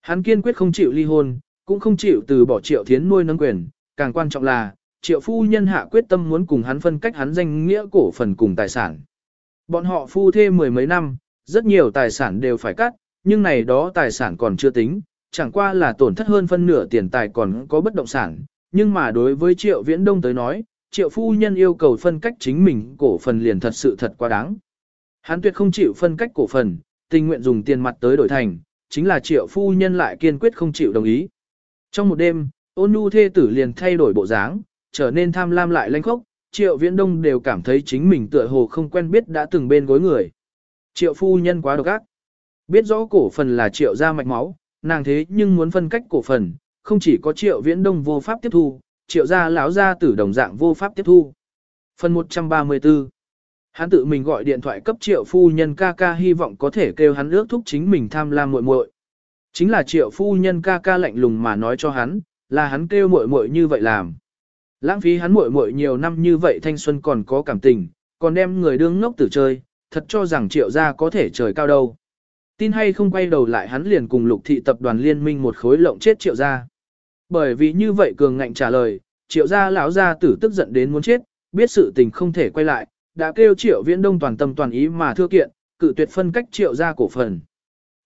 Hắn kiên quyết không chịu ly hôn, cũng không chịu từ bỏ Triệu Thiến nuôi nâng quyền, càng quan trọng là, Triệu phu nhân hạ quyết tâm muốn cùng hắn phân cách hắn danh nghĩa cổ phần cùng tài sản. Bọn họ phu thê mười mấy năm, rất nhiều tài sản đều phải cắt, nhưng này đó tài sản còn chưa tính, chẳng qua là tổn thất hơn phân nửa tiền tài còn có bất động sản, nhưng mà đối với Triệu Viễn Đông tới nói, Triệu phu nhân yêu cầu phân cách chính mình cổ phần liền thật sự thật quá đáng. Hắn tuyệt không chịu phân cách cổ phần, tình nguyện dùng tiền mặt tới đổi thành, chính là triệu phu nhân lại kiên quyết không chịu đồng ý. Trong một đêm, ôn nhu thê tử liền thay đổi bộ dáng, trở nên tham lam lại lanh khốc, triệu viễn đông đều cảm thấy chính mình tựa hồ không quen biết đã từng bên gối người. Triệu phu nhân quá độc ác. Biết rõ cổ phần là triệu ra mạch máu, nàng thế nhưng muốn phân cách cổ phần, không chỉ có triệu viễn đông vô pháp tiếp thu, triệu gia lão gia tử đồng dạng vô pháp tiếp thu. Phần 134 Hắn tự mình gọi điện thoại cấp triệu phu nhân ca ca hy vọng có thể kêu hắn ước thúc chính mình tham lam muội muội. Chính là triệu phu nhân ca ca lạnh lùng mà nói cho hắn, là hắn kêu muội muội như vậy làm. Lãng phí hắn muội muội nhiều năm như vậy thanh xuân còn có cảm tình, còn đem người đương ngốc tử chơi, thật cho rằng triệu gia có thể trời cao đâu. Tin hay không quay đầu lại hắn liền cùng lục thị tập đoàn liên minh một khối lộng chết triệu gia. Bởi vì như vậy cường ngạnh trả lời, triệu gia lão gia tử tức giận đến muốn chết, biết sự tình không thể quay lại, đã kêu triệu viễn đông toàn tâm toàn ý mà thưa kiện, cự tuyệt phân cách triệu gia cổ phần.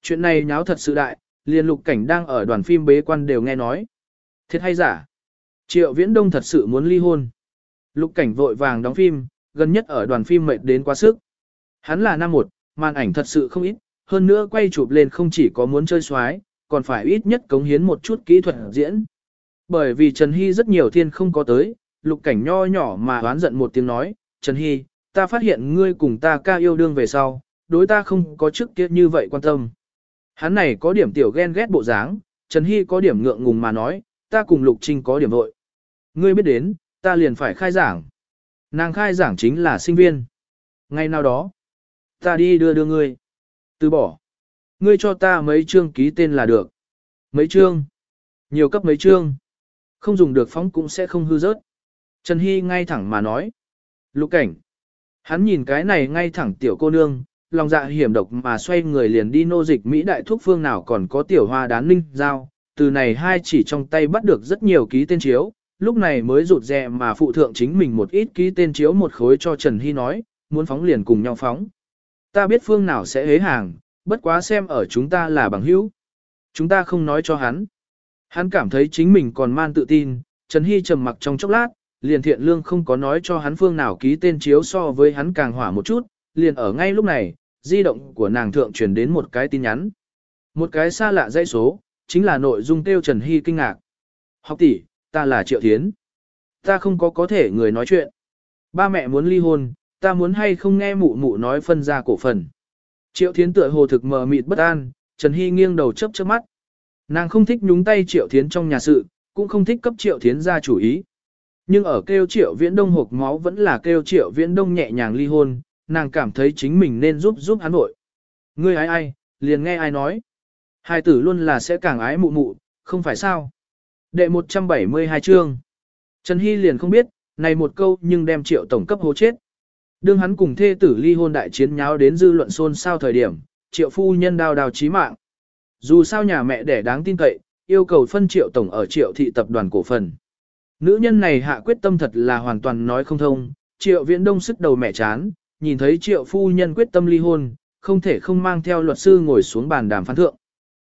Chuyện này nháo thật sự đại, liền lục cảnh đang ở đoàn phim bế quan đều nghe nói. Thiệt hay giả? Triệu viễn đông thật sự muốn ly hôn. Lục cảnh vội vàng đóng phim, gần nhất ở đoàn phim mệt đến quá sức. Hắn là năm một, màn ảnh thật sự không ít, hơn nữa quay chụp lên không chỉ có muốn chơi xoái, còn phải ít nhất cống hiến một chút kỹ thuật diễn. Bởi vì Trần Hy rất nhiều thiên không có tới, lục cảnh nho nhỏ mà đoán giận một tiếng nói, Trần Hy, ta phát hiện ngươi cùng ta ca yêu đương về sau, đối ta không có trước kia như vậy quan tâm. Hắn này có điểm tiểu ghen ghét bộ dáng, Trần Hy có điểm ngượng ngùng mà nói, ta cùng Lục Trinh có điểm vội. Ngươi biết đến, ta liền phải khai giảng. Nàng khai giảng chính là sinh viên. ngày nào đó, ta đi đưa đưa ngươi. Từ bỏ. Ngươi cho ta mấy chương ký tên là được. Mấy chương. Nhiều cấp mấy chương. Không dùng được phóng cũng sẽ không hư rớt. Trần Hy ngay thẳng mà nói. Lục cảnh. Hắn nhìn cái này ngay thẳng tiểu cô nương, lòng dạ hiểm độc mà xoay người liền đi nô dịch Mỹ đại thuốc phương nào còn có tiểu hoa đán ninh giao, từ này hai chỉ trong tay bắt được rất nhiều ký tên chiếu, lúc này mới rụt rè mà phụ thượng chính mình một ít ký tên chiếu một khối cho Trần Hy nói, muốn phóng liền cùng nhau phóng. Ta biết phương nào sẽ hế hàng, bất quá xem ở chúng ta là bằng hữu. Chúng ta không nói cho hắn. Hắn cảm thấy chính mình còn man tự tin, Trần Hy trầm mặc trong chốc lát, liền thiện lương không có nói cho hắn phương nào ký tên chiếu so với hắn càng hỏa một chút, liền ở ngay lúc này, di động của nàng thượng truyền đến một cái tin nhắn. Một cái xa lạ dãy số, chính là nội dung tiêu Trần Hy kinh ngạc. Học tỷ, ta là Triệu Thiến. Ta không có có thể người nói chuyện. Ba mẹ muốn ly hôn, ta muốn hay không nghe mụ mụ nói phân ra cổ phần. Triệu Thiến tựa hồ thực mờ mịt bất an, Trần Hy nghiêng đầu chớp chớp mắt. Nàng không thích nhúng tay Triệu Thiến trong nhà sự, cũng không thích cấp Triệu Thiến ra chủ ý. Nhưng ở kêu Triệu Viễn Đông hộp máu vẫn là kêu Triệu Viễn Đông nhẹ nhàng ly hôn, nàng cảm thấy chính mình nên giúp giúp hắn vội. Ngươi ai ai, liền nghe ai nói. Hai tử luôn là sẽ càng ái mụ mụ, không phải sao. Đệ 172 chương. Trần Hy liền không biết, này một câu nhưng đem triệu tổng cấp hố chết. Đương hắn cùng thê tử ly hôn đại chiến nháo đến dư luận xôn sao thời điểm, triệu phu nhân đào đào chí mạng. Dù sao nhà mẹ đẻ đáng tin cậy, yêu cầu phân triệu tổng ở triệu thị tập đoàn cổ phần. Nữ nhân này hạ quyết tâm thật là hoàn toàn nói không thông, triệu viễn đông sức đầu mẹ chán, nhìn thấy triệu phu nhân quyết tâm ly hôn, không thể không mang theo luật sư ngồi xuống bàn đàm phán thượng.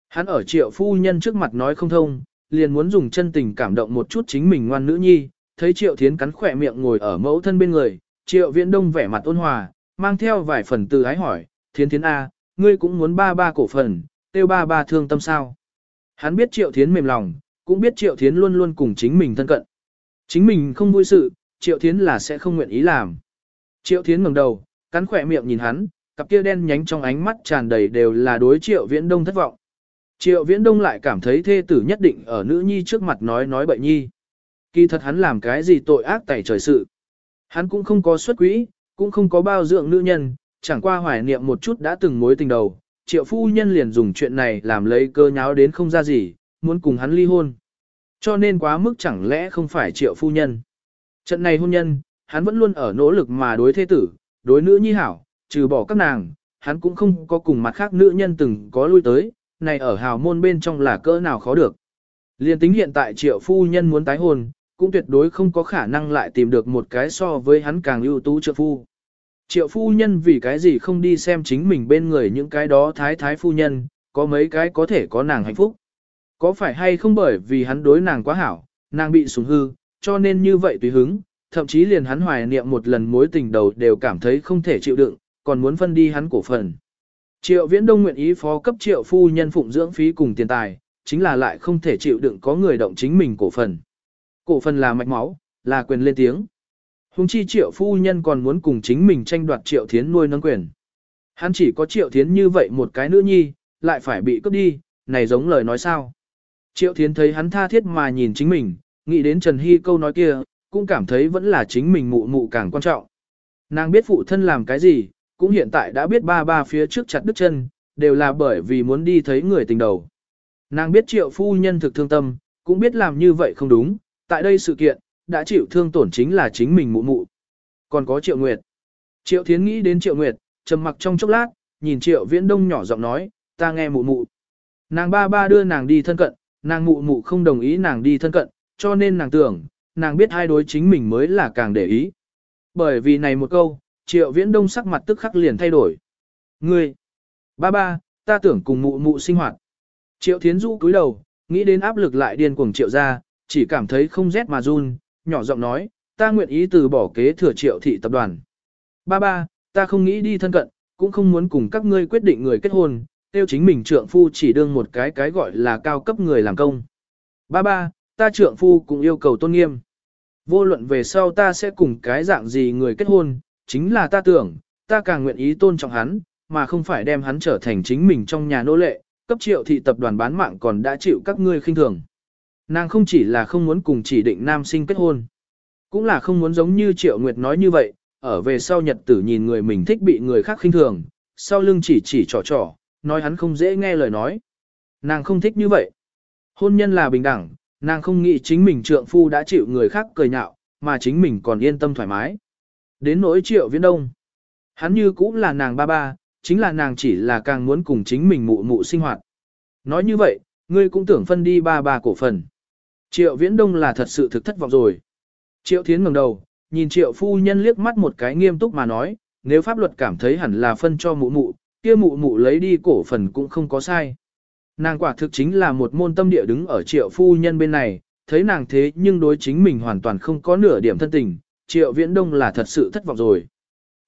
Hắn ở triệu phu nhân trước mặt nói không thông, liền muốn dùng chân tình cảm động một chút chính mình ngoan nữ nhi, thấy triệu thiến cắn khỏe miệng ngồi ở mẫu thân bên người, triệu viễn đông vẻ mặt ôn hòa, mang theo vài phần từ ái hỏi, thiến thiến A, ngươi cũng muốn ba ba cổ phần, tiêu ba ba thương tâm sao. Hắn biết triệu thiến mềm lòng, cũng biết triệu thiến luôn luôn cùng chính mình thân cận. Chính mình không vui sự, triệu thiến là sẽ không nguyện ý làm. Triệu thiến ngẩng đầu, cắn khỏe miệng nhìn hắn, cặp kia đen nhánh trong ánh mắt tràn đầy đều là đối triệu viễn đông thất vọng. Triệu viễn đông lại cảm thấy thê tử nhất định ở nữ nhi trước mặt nói nói bậy nhi. Kỳ thật hắn làm cái gì tội ác tẩy trời sự. Hắn cũng không có xuất quỹ, cũng không có bao dưỡng nữ nhân, chẳng qua hoài niệm một chút đã từng mối tình đầu. Triệu phu nhân liền dùng chuyện này làm lấy cơ nháo đến không ra gì, muốn cùng hắn ly hôn. Cho nên quá mức chẳng lẽ không phải triệu phu nhân. Trận này hôn nhân, hắn vẫn luôn ở nỗ lực mà đối thế tử, đối nữ nhi hảo, trừ bỏ các nàng, hắn cũng không có cùng mặt khác nữ nhân từng có lui tới, này ở hào môn bên trong là cỡ nào khó được. Liên tính hiện tại triệu phu nhân muốn tái hôn, cũng tuyệt đối không có khả năng lại tìm được một cái so với hắn càng ưu tú trợ phu. Triệu phu nhân vì cái gì không đi xem chính mình bên người những cái đó thái thái phu nhân, có mấy cái có thể có nàng hạnh phúc. Có phải hay không bởi vì hắn đối nàng quá hảo, nàng bị sủng hư, cho nên như vậy tùy hứng, thậm chí liền hắn hoài niệm một lần mối tình đầu đều cảm thấy không thể chịu đựng, còn muốn phân đi hắn cổ phần. Triệu Viễn Đông nguyện ý phó cấp triệu phu nhân phụng dưỡng phí cùng tiền tài, chính là lại không thể chịu đựng có người động chính mình cổ phần. Cổ phần là mạch máu, là quyền lên tiếng. Hùng chi triệu phu nhân còn muốn cùng chính mình tranh đoạt triệu thiến nuôi nâng quyền. Hắn chỉ có triệu thiến như vậy một cái nữ nhi, lại phải bị cướp đi, này giống lời nói sao. Triệu thiến thấy hắn tha thiết mà nhìn chính mình, nghĩ đến Trần Hy câu nói kia, cũng cảm thấy vẫn là chính mình mụ mụ càng quan trọng. Nàng biết phụ thân làm cái gì, cũng hiện tại đã biết ba ba phía trước chặt đứt chân, đều là bởi vì muốn đi thấy người tình đầu. Nàng biết triệu phu nhân thực thương tâm, cũng biết làm như vậy không đúng, tại đây sự kiện, đã chịu thương tổn chính là chính mình mụ mụ. Còn có triệu nguyệt. Triệu thiến nghĩ đến triệu nguyệt, trầm mặc trong chốc lát, nhìn triệu viễn đông nhỏ giọng nói, ta nghe mụ mụ. Nàng ba ba đưa nàng đi thân cận, nàng mụ mụ không đồng ý nàng đi thân cận, cho nên nàng tưởng, nàng biết hai đối chính mình mới là càng để ý. Bởi vì này một câu, triệu viễn đông sắc mặt tức khắc liền thay đổi. Ngươi, ba ba, ta tưởng cùng mụ mụ sinh hoạt. Triệu thiến du cúi đầu, nghĩ đến áp lực lại điên cuồng triệu ra, chỉ cảm thấy không rét mà run, nhỏ giọng nói, ta nguyện ý từ bỏ kế thừa triệu thị tập đoàn. Ba ba, ta không nghĩ đi thân cận, cũng không muốn cùng các ngươi quyết định người kết hôn, tiêu chính mình trượng phu chỉ đương một cái cái gọi là cao cấp người làm công. Ba ba, ta trượng phu cũng yêu cầu tôn nghiêm. Vô luận về sau ta sẽ cùng cái dạng gì người kết hôn, chính là ta tưởng, ta càng nguyện ý tôn trọng hắn, mà không phải đem hắn trở thành chính mình trong nhà nô lệ, cấp triệu thị tập đoàn bán mạng còn đã chịu các ngươi khinh thường. Nàng không chỉ là không muốn cùng chỉ định nam sinh kết hôn, cũng là không muốn giống như triệu nguyệt nói như vậy, ở về sau nhật tử nhìn người mình thích bị người khác khinh thường, sau lưng chỉ chỉ trò trò, nói hắn không dễ nghe lời nói. Nàng không thích như vậy. Hôn nhân là bình đẳng, nàng không nghĩ chính mình trượng phu đã chịu người khác cười nhạo, mà chính mình còn yên tâm thoải mái. Đến nỗi triệu viễn đông. Hắn như cũng là nàng ba ba, chính là nàng chỉ là càng muốn cùng chính mình mụ mụ sinh hoạt. Nói như vậy, ngươi cũng tưởng phân đi ba ba cổ phần. Triệu viễn đông là thật sự thực thất vọng rồi. Triệu thiến ngẩng đầu, nhìn triệu phu nhân liếc mắt một cái nghiêm túc mà nói, nếu pháp luật cảm thấy hẳn là phân cho mụ mụ, kia mụ mụ lấy đi cổ phần cũng không có sai. Nàng quả thực chính là một môn tâm địa đứng ở triệu phu nhân bên này, thấy nàng thế nhưng đối chính mình hoàn toàn không có nửa điểm thân tình, triệu viễn đông là thật sự thất vọng rồi.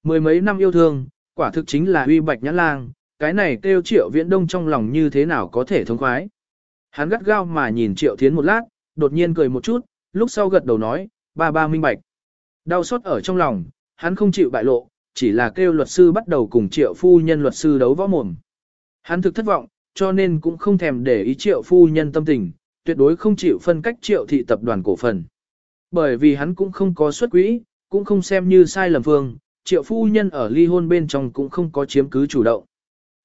Mười mấy năm yêu thương, quả thực chính là uy bạch nhãn lang, cái này kêu triệu viễn đông trong lòng như thế nào có thể thống khoái. Hắn gắt gao mà nhìn triệu thiến một lát, đột nhiên cười một chút, lúc sau gật đầu nói, ba ba minh bạch. Đau xót ở trong lòng, hắn không chịu bại lộ, chỉ là kêu luật sư bắt đầu cùng triệu phu nhân luật sư đấu võ mồm. Hắn thực thất vọng, cho nên cũng không thèm để ý triệu phu nhân tâm tình, tuyệt đối không chịu phân cách triệu thị tập đoàn cổ phần. Bởi vì hắn cũng không có xuất quỹ, cũng không xem như sai lầm phương, triệu phu nhân ở ly hôn bên trong cũng không có chiếm cứ chủ động.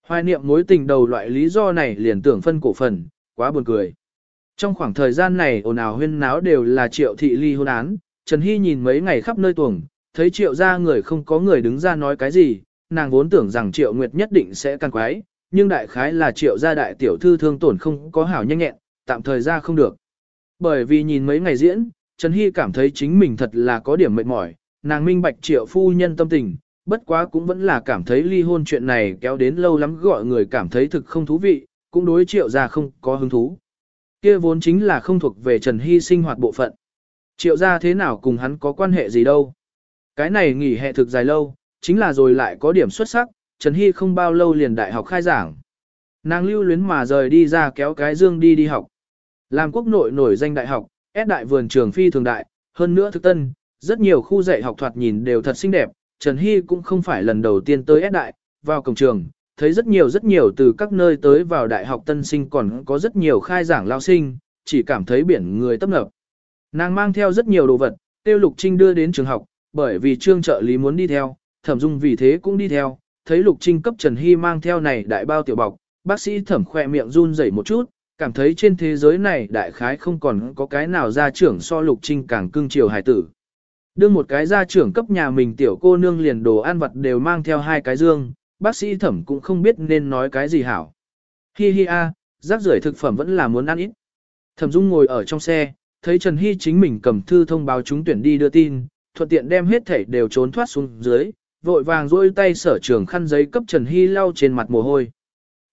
Hoài niệm mối tình đầu loại lý do này liền tưởng phân cổ phần, quá buồn cười. Trong khoảng thời gian này ồn ào huyên náo đều là triệu thị ly hôn án, Trần Hy nhìn mấy ngày khắp nơi tuồng, thấy triệu ra người không có người đứng ra nói cái gì, nàng vốn tưởng rằng triệu nguyệt nhất định sẽ càng quái, nhưng đại khái là triệu gia đại tiểu thư thương tổn không có hảo nhanh nhẹn, tạm thời ra không được. Bởi vì nhìn mấy ngày diễn, Trần Hy cảm thấy chính mình thật là có điểm mệt mỏi, nàng minh bạch triệu phu nhân tâm tình, bất quá cũng vẫn là cảm thấy ly hôn chuyện này kéo đến lâu lắm gọi người cảm thấy thực không thú vị, cũng đối triệu gia không có hứng thú. Kia vốn chính là không thuộc về Trần Hy sinh hoạt bộ phận. Triệu gia thế nào cùng hắn có quan hệ gì đâu. Cái này nghỉ hè thực dài lâu, chính là rồi lại có điểm xuất sắc, Trần Hy không bao lâu liền đại học khai giảng. Nàng lưu luyến mà rời đi ra kéo cái dương đi đi học. Làm quốc nội nổi danh đại học, S đại vườn trường phi thường đại, hơn nữa thực tân, rất nhiều khu dạy học thoạt nhìn đều thật xinh đẹp, Trần Hy cũng không phải lần đầu tiên tới S đại, vào cổng trường, thấy rất nhiều rất nhiều từ các nơi tới vào đại học tân sinh còn có rất nhiều khai giảng lao sinh, chỉ cảm thấy biển người tấp nập. Nàng mang theo rất nhiều đồ vật, tiêu lục trinh đưa đến trường học, bởi vì trương trợ lý muốn đi theo, thẩm dung vì thế cũng đi theo, thấy lục trinh cấp Trần Hy mang theo này đại bao tiểu bọc, bác sĩ thẩm khỏe miệng run rẩy một chút, cảm thấy trên thế giới này đại khái không còn có cái nào gia trưởng so lục trinh càng cưng chiều hài tử. Đương một cái gia trưởng cấp nhà mình tiểu cô nương liền đồ ăn vật đều mang theo hai cái dương, bác sĩ thẩm cũng không biết nên nói cái gì hảo. Hi hi a, rác rưởi thực phẩm vẫn là muốn ăn ít. Thẩm Dung ngồi ở trong xe, thấy Trần Hy chính mình cầm thư thông báo chúng tuyển đi đưa tin, thuận tiện đem hết thảy đều trốn thoát xuống dưới, vội vàng rôi tay sở trường khăn giấy cấp Trần Hy lau trên mặt mồ hôi.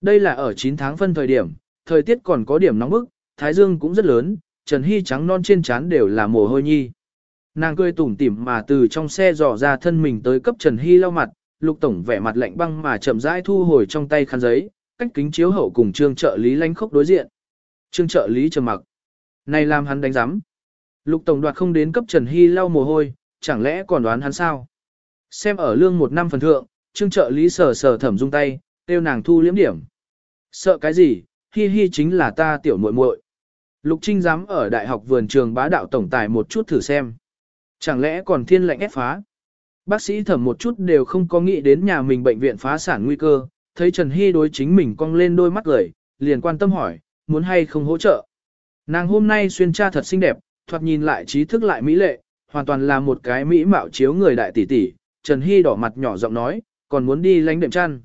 Đây là ở 9 tháng phân thời điểm, thời tiết còn có điểm nóng bức, thái dương cũng rất lớn, Trần Hy trắng non trên trán đều là mồ hôi nhi. Nàng cười tủm tỉm mà từ trong xe dò ra thân mình tới cấp Trần Hy lau mặt, Lục Tổng vẻ mặt lạnh băng mà chậm rãi thu hồi trong tay khăn giấy, cách kính chiếu hậu cùng trương trợ lý lánh khốc đối diện. Trương trợ lý trầm mặc. Này làm hắn đánh giám. Lục Tổng đoạt không đến cấp Trần Hy lau mồ hôi, chẳng lẽ còn đoán hắn sao? Xem ở lương một năm phần thượng, trương trợ lý sờ sờ thẩm dung tay, tiêu nàng thu liễm điểm. Sợ cái gì, hi hi chính là ta tiểu muội muội. Lục Trinh dám ở đại học vườn trường bá đạo tổng tài một chút thử xem. Chẳng lẽ còn thiên lệnh ép phá? Bác sĩ thẩm một chút đều không có nghĩ đến nhà mình bệnh viện phá sản nguy cơ, thấy Trần Hy đối chính mình cong lên đôi mắt cười, liền quan tâm hỏi, muốn hay không hỗ trợ. Nàng hôm nay xuyên tra thật xinh đẹp, thoạt nhìn lại trí thức lại mỹ lệ, hoàn toàn là một cái mỹ mạo chiếu người đại tỷ tỷ. Trần Hy đỏ mặt nhỏ giọng nói, còn muốn đi lánh đệm chăn.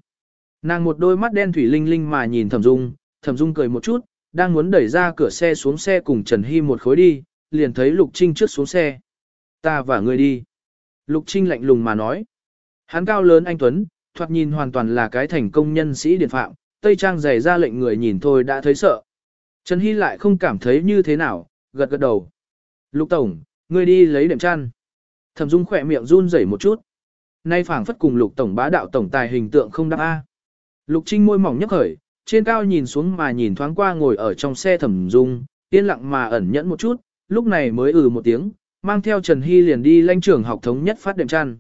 Nàng một đôi mắt đen thủy linh linh mà nhìn Thẩm Dung, Thẩm Dung cười một chút, đang muốn đẩy ra cửa xe xuống xe cùng Trần Hy một khối đi, liền thấy Lục Trinh trước xuống xe. Ta và ngươi đi. Lục Trinh lạnh lùng mà nói. Hắn cao lớn anh Tuấn, thoạt nhìn hoàn toàn là cái thành công nhân sĩ điện phạm, Tây Trang dày ra lệnh người nhìn thôi đã thấy sợ. Trần Hy lại không cảm thấy như thế nào, gật gật đầu. Lục Tổng, ngươi đi lấy đệm chăn. Thẩm Dung khỏe miệng run rẩy một chút. Nay phảng phất cùng Lục Tổng bá đạo tổng tài hình tượng không đáp A. Lục Trinh môi mỏng nhấp khởi, trên cao nhìn xuống mà nhìn thoáng qua ngồi ở trong xe Thẩm Dung, yên lặng mà ẩn nhẫn một chút, lúc này mới ừ một tiếng, mang theo Trần Hy liền đi lãnh trưởng học thống nhất phát đệm chăn.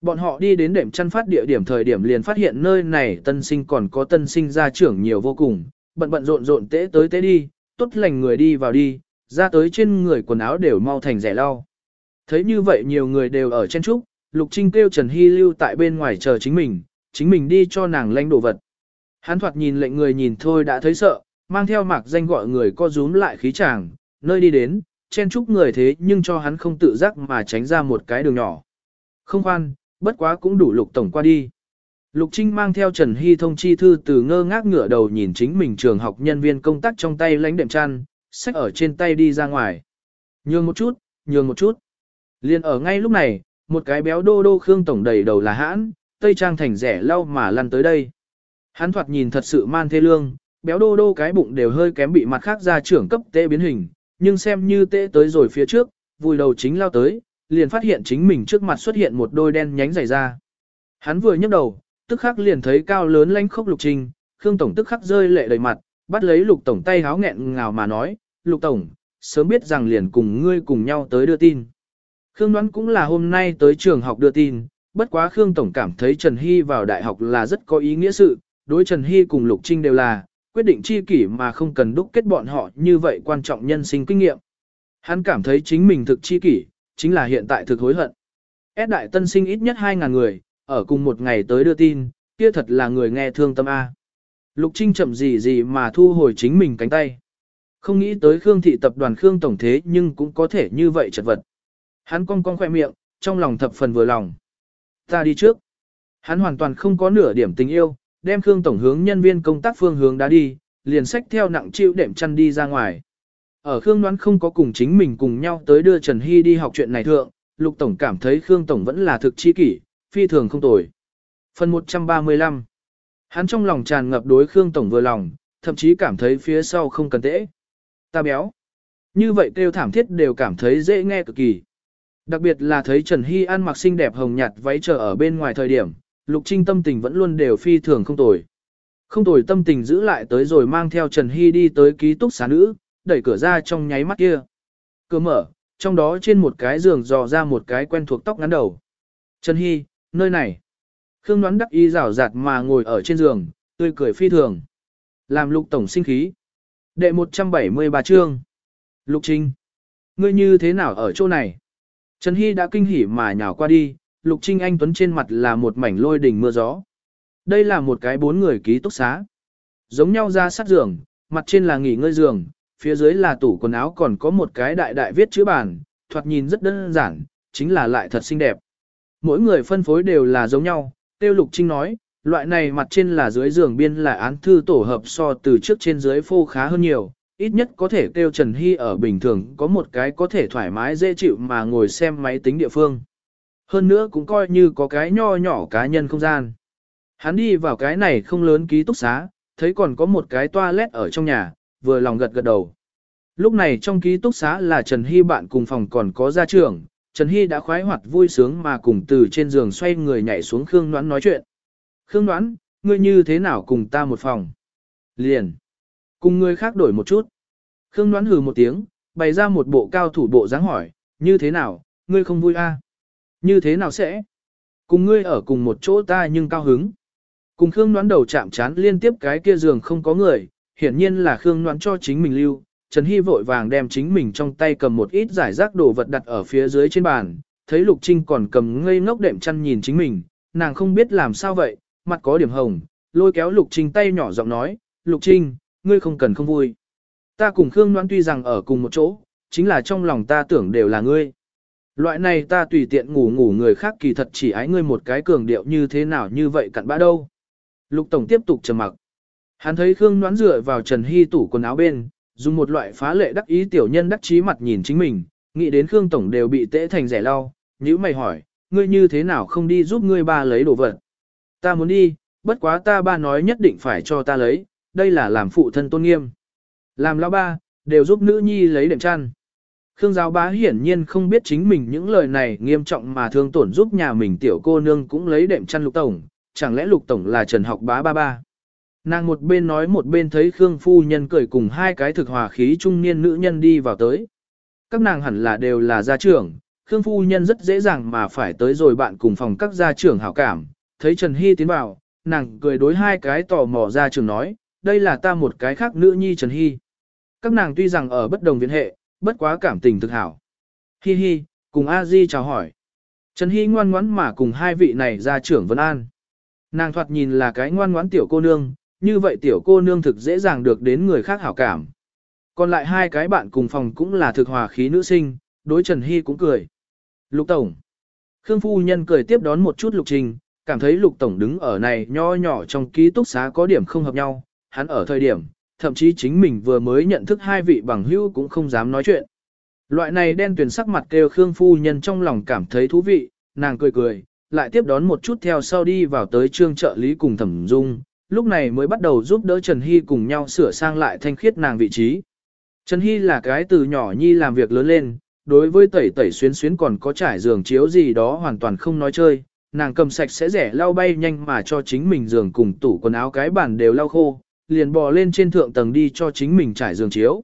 Bọn họ đi đến đệm chăn phát địa điểm thời điểm liền phát hiện nơi này tân sinh còn có tân sinh gia trưởng nhiều vô cùng, bận bận rộn rộn tế tới tế đi, tốt lành người đi vào đi, ra tới trên người quần áo đều mau thành rẻ lau. Thấy như vậy nhiều người đều ở trên trúc, Lục Trinh kêu Trần Hy lưu tại bên ngoài chờ chính mình, chính mình đi cho nàng lanh đồ vật. Hắn thoạt nhìn lệnh người nhìn thôi đã thấy sợ, mang theo mạc danh gọi người co rúm lại khí chàng, nơi đi đến, chen chúc người thế nhưng cho hắn không tự giác mà tránh ra một cái đường nhỏ. Không khoan, bất quá cũng đủ lục tổng qua đi. Lục Trinh mang theo Trần Hy thông chi thư từ ngơ ngác ngửa đầu nhìn chính mình trường học nhân viên công tác trong tay lãnh đệm chăn, sách ở trên tay đi ra ngoài. Nhường một chút, nhường một chút. Liên ở ngay lúc này, một cái béo đô đô Khương Tổng đầy đầu là hãn, tây trang thành rẻ lau mà lăn tới đây. Hắn thoạt nhìn thật sự man thê lương, béo đô đô cái bụng đều hơi kém bị mặt khác ra trưởng cấp tê biến hình, nhưng xem như tê tới rồi phía trước, vùi đầu chính lao tới, liền phát hiện chính mình trước mặt xuất hiện một đôi đen nhánh dày ra. Hắn vừa nhấc đầu, tức khắc liền thấy cao lớn lanh khốc lục trình, Khương Tổng tức khắc rơi lệ đầy mặt, bắt lấy lục Tổng tay háo nghẹn ngào mà nói, lục Tổng, sớm biết rằng liền cùng ngươi cùng nhau tới đưa tin. Khương đoán cũng là hôm nay tới trường học đưa tin, bất quá Khương Tổng cảm thấy Trần Hy vào đại học là rất có ý nghĩa sự, đối Trần Hy cùng Lục Trinh đều là, quyết định chi kỷ mà không cần đúc kết bọn họ như vậy quan trọng nhân sinh kinh nghiệm. Hắn cảm thấy chính mình thực chi kỷ, chính là hiện tại thực hối hận. S đại tân sinh ít nhất 2.000 người, ở cùng một ngày tới đưa tin, kia thật là người nghe thương tâm A. Lục Trinh chậm gì gì mà thu hồi chính mình cánh tay. Không nghĩ tới Khương thị tập đoàn Khương tổng thế nhưng cũng có thể như vậy chật vật. Hắn cong cong khoe miệng, trong lòng thập phần vừa lòng. Ta đi trước. Hắn hoàn toàn không có nửa điểm tình yêu, đem Khương tổng hướng nhân viên công tác phương hướng đã đi, liền sách theo nặng chịu đệm chăn đi ra ngoài. Ở Khương đoán không có cùng chính mình cùng nhau tới đưa Trần Hy đi học chuyện này thượng, Lục Tổng cảm thấy Khương Tổng vẫn là thực chi kỷ, phi thường không tồi. Phần 135 Hắn trong lòng tràn ngập đối Khương Tổng vừa lòng, thậm chí cảm thấy phía sau không cần tễ. Ta béo. Như vậy kêu thảm thiết đều cảm thấy dễ nghe cực kỳ. Đặc biệt là thấy Trần Hy ăn mặc xinh đẹp hồng nhạt váy chờ ở bên ngoài thời điểm, Lục Trinh tâm tình vẫn luôn đều phi thường không tồi. Không tồi tâm tình giữ lại tới rồi mang theo Trần Hy đi tới ký túc xá nữ, đẩy cửa ra trong nháy mắt kia. Cửa mở, trong đó trên một cái giường dò ra một cái quen thuộc tóc ngắn đầu. Trần Hy, nơi này. Khương đoán đắc y rào rạt mà ngồi ở trên giường, tươi cười phi thường. Làm lục tổng sinh khí. Đệ 173 chương. Lục Trinh. Ngươi như thế nào ở chỗ này? Trần Hy đã kinh hỉ mà nhào qua đi, Lục Trinh Anh Tuấn trên mặt là một mảnh lôi đỉnh mưa gió. Đây là một cái bốn người ký túc xá. Giống nhau ra sát giường, mặt trên là nghỉ ngơi giường, phía dưới là tủ quần áo còn có một cái đại đại viết chữ bàn, thoạt nhìn rất đơn giản, chính là lại thật xinh đẹp. Mỗi người phân phối đều là giống nhau, Tiêu Lục Trinh nói, loại này mặt trên là dưới giường biên là án thư tổ hợp so từ trước trên dưới phô khá hơn nhiều, ít nhất có thể kêu Trần Hy ở bình thường có một cái có thể thoải mái dễ chịu mà ngồi xem máy tính địa phương. Hơn nữa cũng coi như có cái nho nhỏ cá nhân không gian. Hắn đi vào cái này không lớn ký túc xá, thấy còn có một cái toilet ở trong nhà, vừa lòng gật gật đầu. Lúc này trong ký túc xá là Trần Hy bạn cùng phòng còn có gia trưởng, Trần Hy đã khoái hoạt vui sướng mà cùng từ trên giường xoay người nhảy xuống Khương Ngoãn nói chuyện. Khương Ngoãn, ngươi như thế nào cùng ta một phòng? Liền. Cùng ngươi khác đổi một chút. Khương Ngoãn hừ một tiếng, bày ra một bộ cao thủ bộ dáng hỏi, như thế nào, ngươi không vui a? À? Như thế nào sẽ? Cùng ngươi ở cùng một chỗ ta nhưng cao hứng. Cùng Khương Ngoãn đầu chạm chán liên tiếp cái kia giường không có người, hiển nhiên là Khương Ngoãn cho chính mình lưu, Trần Hy vội vàng đem chính mình trong tay cầm một ít giải rác đồ vật đặt ở phía dưới trên bàn, thấy Lục Trinh còn cầm ngây ngốc đệm chăn nhìn chính mình, nàng không biết làm sao vậy, mặt có điểm hồng, lôi kéo Lục Trinh tay nhỏ giọng nói, Lục Trinh, ngươi không cần không vui. Ta cùng Khương Noan tuy rằng ở cùng một chỗ, chính là trong lòng ta tưởng đều là ngươi. Loại này ta tùy tiện ngủ ngủ người khác kỳ thật chỉ ái ngươi một cái cường điệu như thế nào như vậy cặn bã đâu. Lục Tổng tiếp tục trầm mặc. Hắn thấy Khương Noãn dựa vào Trần Hy tủ quần áo bên, dùng một loại phá lệ đắc ý tiểu nhân đắc chí mặt nhìn chính mình, nghĩ đến Khương Tổng đều bị tễ thành rẻ lau, nữ mày hỏi, ngươi như thế nào không đi giúp ngươi ba lấy đồ vật. Ta muốn đi, bất quá ta ba nói nhất định phải cho ta lấy, đây là làm phụ thân tôn nghiêm. Làm lão ba, đều giúp nữ nhi lấy đệm chăn. Khương giáo bá hiển nhiên không biết chính mình những lời này nghiêm trọng mà thương tổn giúp nhà mình tiểu cô nương cũng lấy đệm chăn lục tổng, chẳng lẽ lục tổng là trần học bá ba ba. Nàng một bên nói một bên thấy Khương phu nhân cười cùng hai cái thực hòa khí trung niên nữ nhân đi vào tới. Các nàng hẳn là đều là gia trưởng, Khương phu nhân rất dễ dàng mà phải tới rồi bạn cùng phòng các gia trưởng hảo cảm, thấy Trần Hy tiến vào, nàng cười đối hai cái tò mò gia trưởng nói, đây là ta một cái khác nữ nhi Trần Hy. Các nàng tuy rằng ở bất đồng viện hệ, bất quá cảm tình thực hảo. Hi hi, cùng A Di chào hỏi. Trần Hy ngoan ngoãn mà cùng hai vị này gia trưởng Vân An. Nàng thoạt nhìn là cái ngoan ngoãn tiểu cô nương, như vậy tiểu cô nương thực dễ dàng được đến người khác hảo cảm. Còn lại hai cái bạn cùng phòng cũng là thực hòa khí nữ sinh, đối Trần Hy cũng cười. Lục Tổng. Khương Phu Nhân cười tiếp đón một chút Lục Trình, cảm thấy Lục Tổng đứng ở này nho nhỏ trong ký túc xá có điểm không hợp nhau, hắn ở thời điểm, thậm chí chính mình vừa mới nhận thức hai vị bằng hữu cũng không dám nói chuyện. Loại này đen tuyển sắc mặt kêu Khương Phu Nhân trong lòng cảm thấy thú vị, nàng cười cười, lại tiếp đón một chút theo sau đi vào tới trương trợ lý cùng thẩm dung, lúc này mới bắt đầu giúp đỡ Trần Hy cùng nhau sửa sang lại thanh khiết nàng vị trí. Trần Hy là cái từ nhỏ nhi làm việc lớn lên, đối với tẩy tẩy xuyến xuyến còn có trải giường chiếu gì đó hoàn toàn không nói chơi, nàng cầm sạch sẽ rẻ lau bay nhanh mà cho chính mình giường cùng tủ quần áo cái bàn đều lau khô, liền bò lên trên thượng tầng đi cho chính mình trải giường chiếu.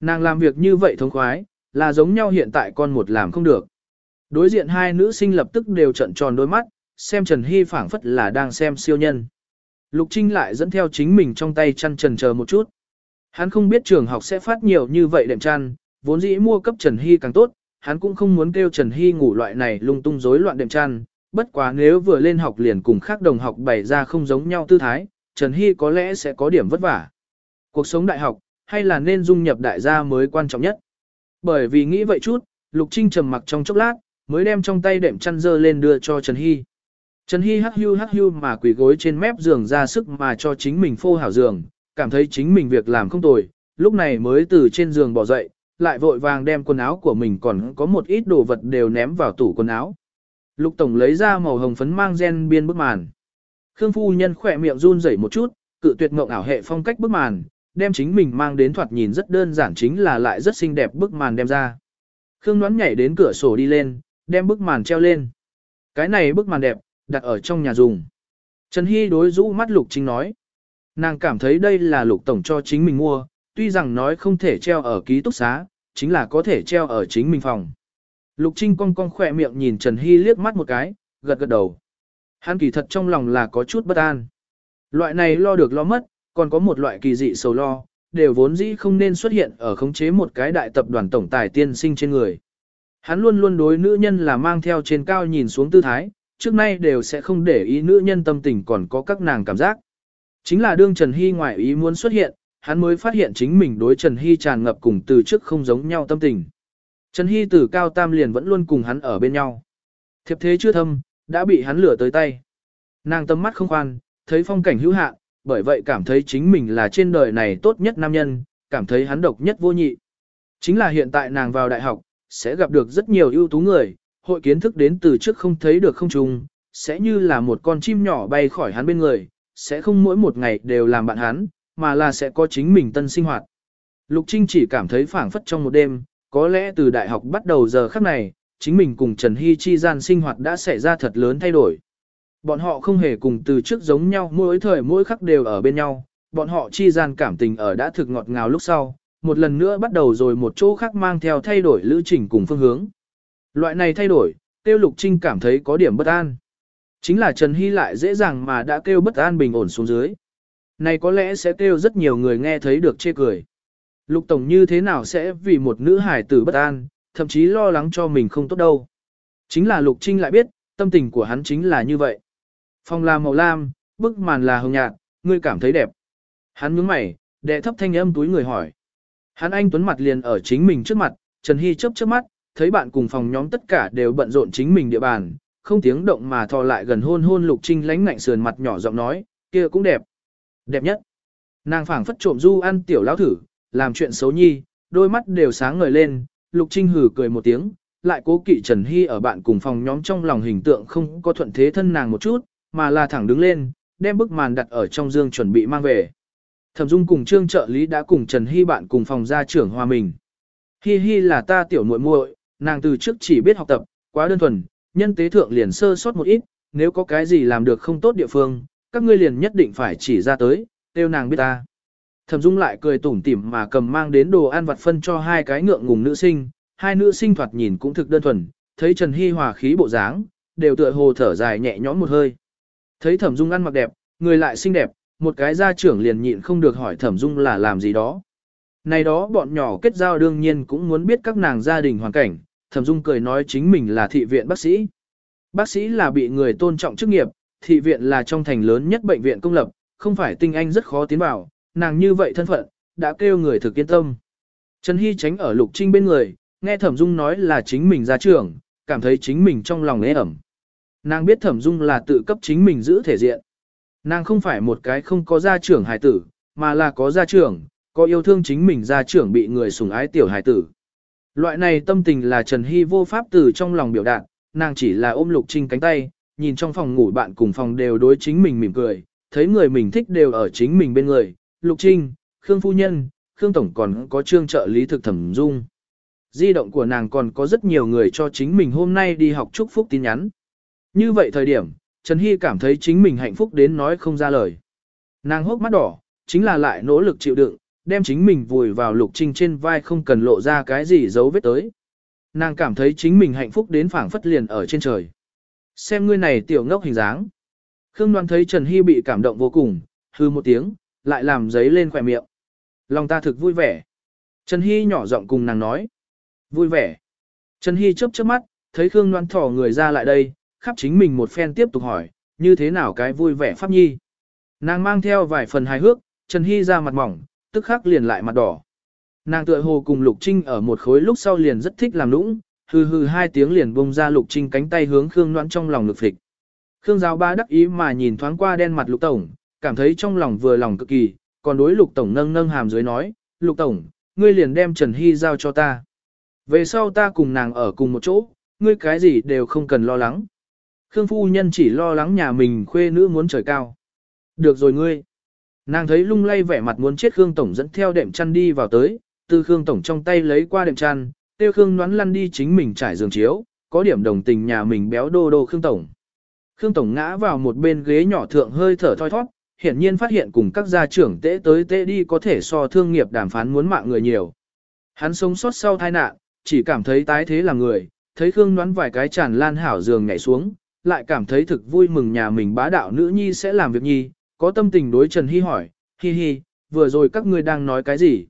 Nàng làm việc như vậy thông khoái, là giống nhau hiện tại con một làm không được. Đối diện hai nữ sinh lập tức đều trận tròn đôi mắt, xem Trần Hy phảng phất là đang xem siêu nhân. Lục Trinh lại dẫn theo chính mình trong tay chăn trần chờ một chút. Hắn không biết trường học sẽ phát nhiều như vậy đệm chăn, vốn dĩ mua cấp Trần Hy càng tốt, hắn cũng không muốn kêu Trần Hy ngủ loại này lung tung rối loạn đệm chăn, bất quá nếu vừa lên học liền cùng khác đồng học bày ra không giống nhau tư thái, Trần Hy có lẽ sẽ có điểm vất vả. Cuộc sống đại học, hay là nên dung nhập đại gia mới quan trọng nhất. Bởi vì nghĩ vậy chút, Lục Trinh trầm mặc trong chốc lát, mới đem trong tay đệm chăn dơ lên đưa cho Trần Hy. Trần Hy hắc hưu hắc hưu mà quỳ gối trên mép giường ra sức mà cho chính mình phô hảo giường, cảm thấy chính mình việc làm không tồi, lúc này mới từ trên giường bỏ dậy, lại vội vàng đem quần áo của mình còn có một ít đồ vật đều ném vào tủ quần áo. Lục Tổng lấy ra màu hồng phấn mang gen biên bức màn. Khương Phu Nhân khỏe miệng run rẩy một chút, cự tuyệt mộng ảo hệ phong cách bức màn, đem chính mình mang đến thoạt nhìn rất đơn giản chính là lại rất xinh đẹp bức màn đem ra. Khương Ngoãn nhảy đến cửa sổ đi lên, đem bức màn treo lên. Cái này bức màn đẹp, đặt ở trong nhà dùng. Trần Hy đối rũ mắt Lục Trinh nói. Nàng cảm thấy đây là Lục Tổng cho chính mình mua, tuy rằng nói không thể treo ở ký túc xá, chính là có thể treo ở chính mình phòng. Lục Trinh cong cong khỏe miệng nhìn Trần Hy liếc mắt một cái, gật gật đầu. Hắn kỳ thật trong lòng là có chút bất an. Loại này lo được lo mất, còn có một loại kỳ dị sầu lo, đều vốn dĩ không nên xuất hiện ở khống chế một cái đại tập đoàn tổng tài tiên sinh trên người. Hắn luôn luôn đối nữ nhân là mang theo trên cao nhìn xuống tư thái, trước nay đều sẽ không để ý nữ nhân tâm tình còn có các nàng cảm giác. Chính là đương Trần Hy ngoại ý muốn xuất hiện, hắn mới phát hiện chính mình đối Trần Hy tràn ngập cùng từ trước không giống nhau tâm tình. Trần Hy từ cao tam liền vẫn luôn cùng hắn ở bên nhau. Thiệp thế chưa thâm, đã bị hắn lửa tới tay. Nàng tâm mắt không khoan, thấy phong cảnh hữu hạn, bởi vậy cảm thấy chính mình là trên đời này tốt nhất nam nhân, cảm thấy hắn độc nhất vô nhị. Chính là hiện tại nàng vào đại học, sẽ gặp được rất nhiều ưu tú người, hội kiến thức đến từ trước không thấy được không trùng, sẽ như là một con chim nhỏ bay khỏi hắn bên người, sẽ không mỗi một ngày đều làm bạn hắn, mà là sẽ có chính mình tân sinh hoạt. Lục Trinh chỉ cảm thấy phảng phất trong một đêm, có lẽ từ đại học bắt đầu giờ khắc này, chính mình cùng Trần Hy chi gian sinh hoạt đã xảy ra thật lớn thay đổi. Bọn họ không hề cùng từ trước giống nhau mỗi thời mỗi khắc đều ở bên nhau, bọn họ chi gian cảm tình ở đã thực ngọt ngào lúc sau, một lần nữa bắt đầu rồi một chỗ khác mang theo thay đổi lữ trình cùng phương hướng. Loại này thay đổi, tiêu lục trinh cảm thấy có điểm bất an. Chính là Trần Hy lại dễ dàng mà đã kêu bất an bình ổn xuống dưới. Này có lẽ sẽ kêu rất nhiều người nghe thấy được chê cười. Lục Tổng như thế nào sẽ vì một nữ hải tử bất an, thậm chí lo lắng cho mình không tốt đâu. Chính là Lục Trinh lại biết, tâm tình của hắn chính là như vậy. Phòng là màu lam, bức màn là hồng nhạt, ngươi cảm thấy đẹp. Hắn nhướng mày, đệ thấp thanh âm túi người hỏi. Hắn anh tuấn mặt liền ở chính mình trước mặt, Trần Hy chớp chớp mắt, thấy bạn cùng phòng nhóm tất cả đều bận rộn chính mình địa bàn, không tiếng động mà thò lại gần hôn hôn Lục Trinh lánh ngạnh sườn mặt nhỏ giọng nói, kia cũng đẹp. Đẹp nhất. Nàng phảng phất trộm du ăn tiểu lão thử, làm chuyện xấu nhi, đôi mắt đều sáng ngời lên, Lục Trinh hử cười một tiếng, lại cố kỵ Trần Hy ở bạn cùng phòng nhóm trong lòng hình tượng không có thuận thế thân nàng một chút, mà là thẳng đứng lên, đem bức màn đặt ở trong dương chuẩn bị mang về. Thẩm Dung cùng Trương trợ lý đã cùng Trần Hy bạn cùng phòng ra trưởng hòa mình. Hi hi là ta tiểu muội muội, nàng từ trước chỉ biết học tập, quá đơn thuần, nhân tế thượng liền sơ sót một ít, nếu có cái gì làm được không tốt địa phương, các ngươi liền nhất định phải chỉ ra tới, tiêu nàng biết ta. Thẩm Dung lại cười tủm tỉm mà cầm mang đến đồ ăn vặt phân cho hai cái ngượng ngùng nữ sinh, hai nữ sinh thoạt nhìn cũng thực đơn thuần, thấy Trần Hi hòa khí bộ dáng, đều tựa hồ thở dài nhẹ nhõm một hơi. Thấy Thẩm Dung ăn mặc đẹp, người lại xinh đẹp, một cái gia trưởng liền nhịn không được hỏi Thẩm Dung là làm gì đó. Này đó bọn nhỏ kết giao đương nhiên cũng muốn biết các nàng gia đình hoàn cảnh, Thẩm Dung cười nói chính mình là thị viện bác sĩ. Bác sĩ là bị người tôn trọng chức nghiệp, thị viện là trong thành lớn nhất bệnh viện công lập, không phải tinh anh rất khó tiến vào, nàng như vậy thân phận, đã kêu người thực yên tâm. Trần Hy tránh ở Lục Trinh bên người, nghe Thẩm Dung nói là chính mình ra trưởng, cảm thấy chính mình trong lòng ế ẩm. Nàng biết Thẩm Dung là tự cấp chính mình giữ thể diện. Nàng không phải một cái không có gia trưởng hài tử, mà là có gia trưởng, có yêu thương chính mình gia trưởng bị người sủng ái tiểu hài tử. Loại này tâm tình là Trần Hy vô pháp từ trong lòng biểu đạt, nàng chỉ là ôm Lục Trinh cánh tay, nhìn trong phòng ngủ bạn cùng phòng đều đối chính mình mỉm cười, thấy người mình thích đều ở chính mình bên người, Lục Trinh, Khương Phu Nhân, Khương Tổng còn có trương trợ lý thực thẩm dung. Di động của nàng còn có rất nhiều người cho chính mình hôm nay đi học chúc phúc tin nhắn. Như vậy thời điểm, Trần Hy cảm thấy chính mình hạnh phúc đến nói không ra lời. Nàng hốc mắt đỏ, chính là lại nỗ lực chịu đựng, đem chính mình vùi vào lục trinh trên vai không cần lộ ra cái gì dấu vết tới. Nàng cảm thấy chính mình hạnh phúc đến phảng phất liền ở trên trời. Xem ngươi này tiểu ngốc hình dáng. Khương Đoan thấy Trần Hy bị cảm động vô cùng, hư một tiếng, lại làm giấy lên khỏe miệng. Lòng ta thực vui vẻ. Trần Hy nhỏ giọng cùng nàng nói. Vui vẻ. Trần Hy chớp chớp mắt, thấy Khương Loan thỏ người ra lại đây, khắp chính mình một phen tiếp tục hỏi, như thế nào cái vui vẻ pháp nhi. Nàng mang theo vài phần hài hước, Trần Hy ra mặt mỏng, tức khắc liền lại mặt đỏ. Nàng tựa hồ cùng Lục Trinh ở một khối lúc sau liền rất thích làm nũng, hừ hừ hai tiếng liền bông ra Lục Trinh cánh tay hướng Khương Noãn trong lòng lực phịch. Khương giáo ba đắc ý mà nhìn thoáng qua đen mặt Lục Tổng, cảm thấy trong lòng vừa lòng cực kỳ, còn đối Lục Tổng nâng nâng hàm dưới nói, Lục Tổng, ngươi liền đem Trần Hy giao cho ta. Về sau ta cùng nàng ở cùng một chỗ, ngươi cái gì đều không cần lo lắng. Khương phu nhân chỉ lo lắng nhà mình khuê nữ muốn trời cao. Được rồi ngươi. Nàng thấy lung lay vẻ mặt muốn chết Khương Tổng dẫn theo đệm chăn đi vào tới, từ Khương Tổng trong tay lấy qua đệm chăn, tiêu Khương nón lăn đi chính mình trải giường chiếu, có điểm đồng tình nhà mình béo đô đô Khương Tổng. Khương Tổng ngã vào một bên ghế nhỏ thượng hơi thở thoi thoát, hiển nhiên phát hiện cùng các gia trưởng tế tới tế đi có thể so thương nghiệp đàm phán muốn mạng người nhiều. Hắn sống sót sau tai nạn, chỉ cảm thấy tái thế là người, thấy Khương nón vài cái tràn lan hảo giường nhảy xuống, lại cảm thấy thực vui mừng nhà mình bá đạo nữ nhi sẽ làm việc nhi, có tâm tình đối Trần Hy hỏi, hi hi, vừa rồi các ngươi đang nói cái gì?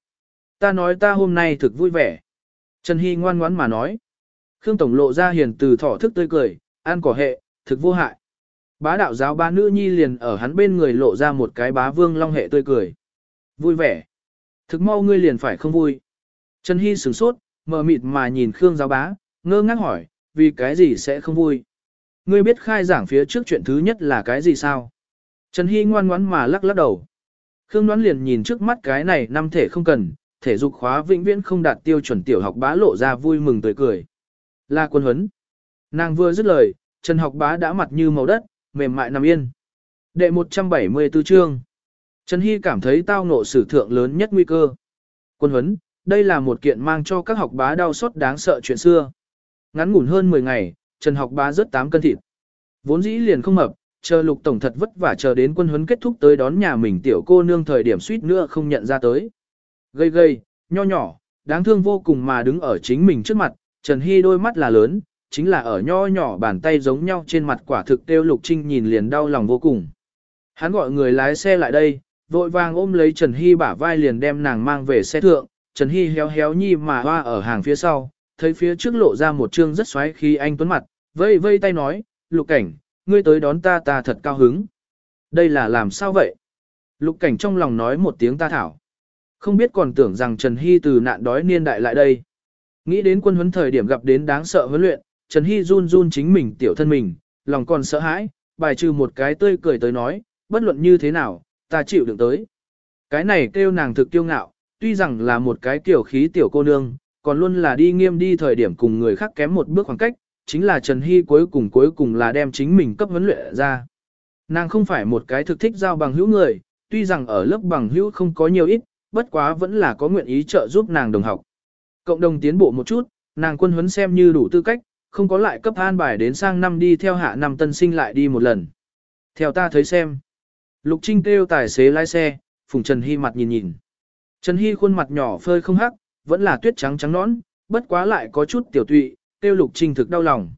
Ta nói ta hôm nay thực vui vẻ. Trần Hy ngoan ngoãn mà nói. Khương Tổng lộ ra hiền từ thỏ thức tươi cười, an cỏ hệ, thực vô hại. Bá đạo giáo ba nữ nhi liền ở hắn bên người lộ ra một cái bá vương long hệ tươi cười. Vui vẻ. Thực mau ngươi liền phải không vui. Trần Hy sửng sốt, mờ mịt mà nhìn Khương giáo bá, ngơ ngác hỏi, vì cái gì sẽ không vui? Ngươi biết khai giảng phía trước chuyện thứ nhất là cái gì sao? Trần Hy ngoan ngoãn mà lắc lắc đầu. Khương đoán liền nhìn trước mắt cái này năm thể không cần, thể dục khóa vĩnh viễn không đạt tiêu chuẩn tiểu học bá lộ ra vui mừng tươi cười. Là quân huấn. Nàng vừa dứt lời, Trần học bá đã mặt như màu đất, mềm mại nằm yên. Đệ 174 chương. Trần Hy cảm thấy tao ngộ sử thượng lớn nhất nguy cơ. Quân huấn, đây là một kiện mang cho các học bá đau xót đáng sợ chuyện xưa. Ngắn ngủn hơn 10 ngày, Trần học bá rớt 8 cân thịt. Vốn dĩ liền không mập, chờ lục tổng thật vất vả chờ đến quân huấn kết thúc tới đón nhà mình tiểu cô nương thời điểm suýt nữa không nhận ra tới. Gây gây, nho nhỏ, đáng thương vô cùng mà đứng ở chính mình trước mặt, Trần Hy đôi mắt là lớn, chính là ở nho nhỏ bàn tay giống nhau trên mặt quả thực tiêu lục trinh nhìn liền đau lòng vô cùng. Hắn gọi người lái xe lại đây, vội vàng ôm lấy Trần Hy bả vai liền đem nàng mang về xe thượng, Trần Hy héo héo nhi mà hoa ở hàng phía sau, thấy phía trước lộ ra một trương rất xoáy khi anh tuấn mặt, vây vây tay nói, lục cảnh, ngươi tới đón ta ta thật cao hứng. Đây là làm sao vậy? Lục cảnh trong lòng nói một tiếng ta thảo. Không biết còn tưởng rằng Trần Hy từ nạn đói niên đại lại đây. Nghĩ đến quân huấn thời điểm gặp đến đáng sợ huấn luyện, Trần Hy run run chính mình tiểu thân mình, lòng còn sợ hãi, bài trừ một cái tươi cười tới nói, bất luận như thế nào, ta chịu đựng tới. Cái này kêu nàng thực kiêu ngạo, tuy rằng là một cái kiểu khí tiểu cô nương, còn luôn là đi nghiêm đi thời điểm cùng người khác kém một bước khoảng cách, chính là Trần Hy cuối cùng cuối cùng là đem chính mình cấp huấn luyện ra. Nàng không phải một cái thực thích giao bằng hữu người, tuy rằng ở lớp bằng hữu không có nhiều ít, bất quá vẫn là có nguyện ý trợ giúp nàng đồng học. Cộng đồng tiến bộ một chút, nàng quân huấn xem như đủ tư cách, không có lại cấp an bài đến sang năm đi theo hạ năm tân sinh lại đi một lần. Theo ta thấy xem. Lục Trinh kêu tài xế lái xe, Phùng Trần Hy mặt nhìn nhìn. Trần Hy khuôn mặt nhỏ phơi không hắc, vẫn là tuyết trắng trắng nõn, bất quá lại có chút tiểu tụy, kêu Lục Trinh thực đau lòng.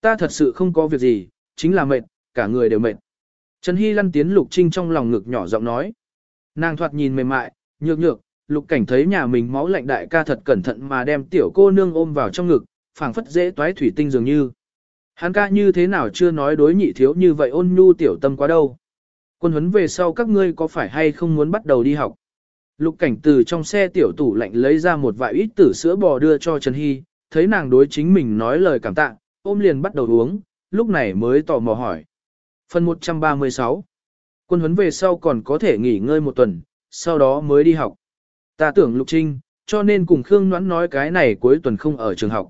Ta thật sự không có việc gì, chính là mệt, cả người đều mệt. Trần Hy lăn tiến Lục Trinh trong lòng ngực nhỏ giọng nói. Nàng thoạt nhìn mềm mại, nhược nhược, Lục Cảnh thấy nhà mình máu lạnh đại ca thật cẩn thận mà đem tiểu cô nương ôm vào trong ngực, phảng phất dễ toái thủy tinh dường như. Hắn ca như thế nào chưa nói đối nhị thiếu như vậy ôn nhu tiểu tâm quá đâu. Quân huấn về sau các ngươi có phải hay không muốn bắt đầu đi học? Lục cảnh từ trong xe tiểu tủ lạnh lấy ra một vài ít tử sữa bò đưa cho Trần Hy, thấy nàng đối chính mình nói lời cảm tạ, ôm liền bắt đầu uống, lúc này mới tò mò hỏi. Phần 136 Quân huấn về sau còn có thể nghỉ ngơi một tuần, sau đó mới đi học. Ta tưởng Lục Trinh, cho nên cùng Khương Ngoãn nói cái này cuối tuần không ở trường học.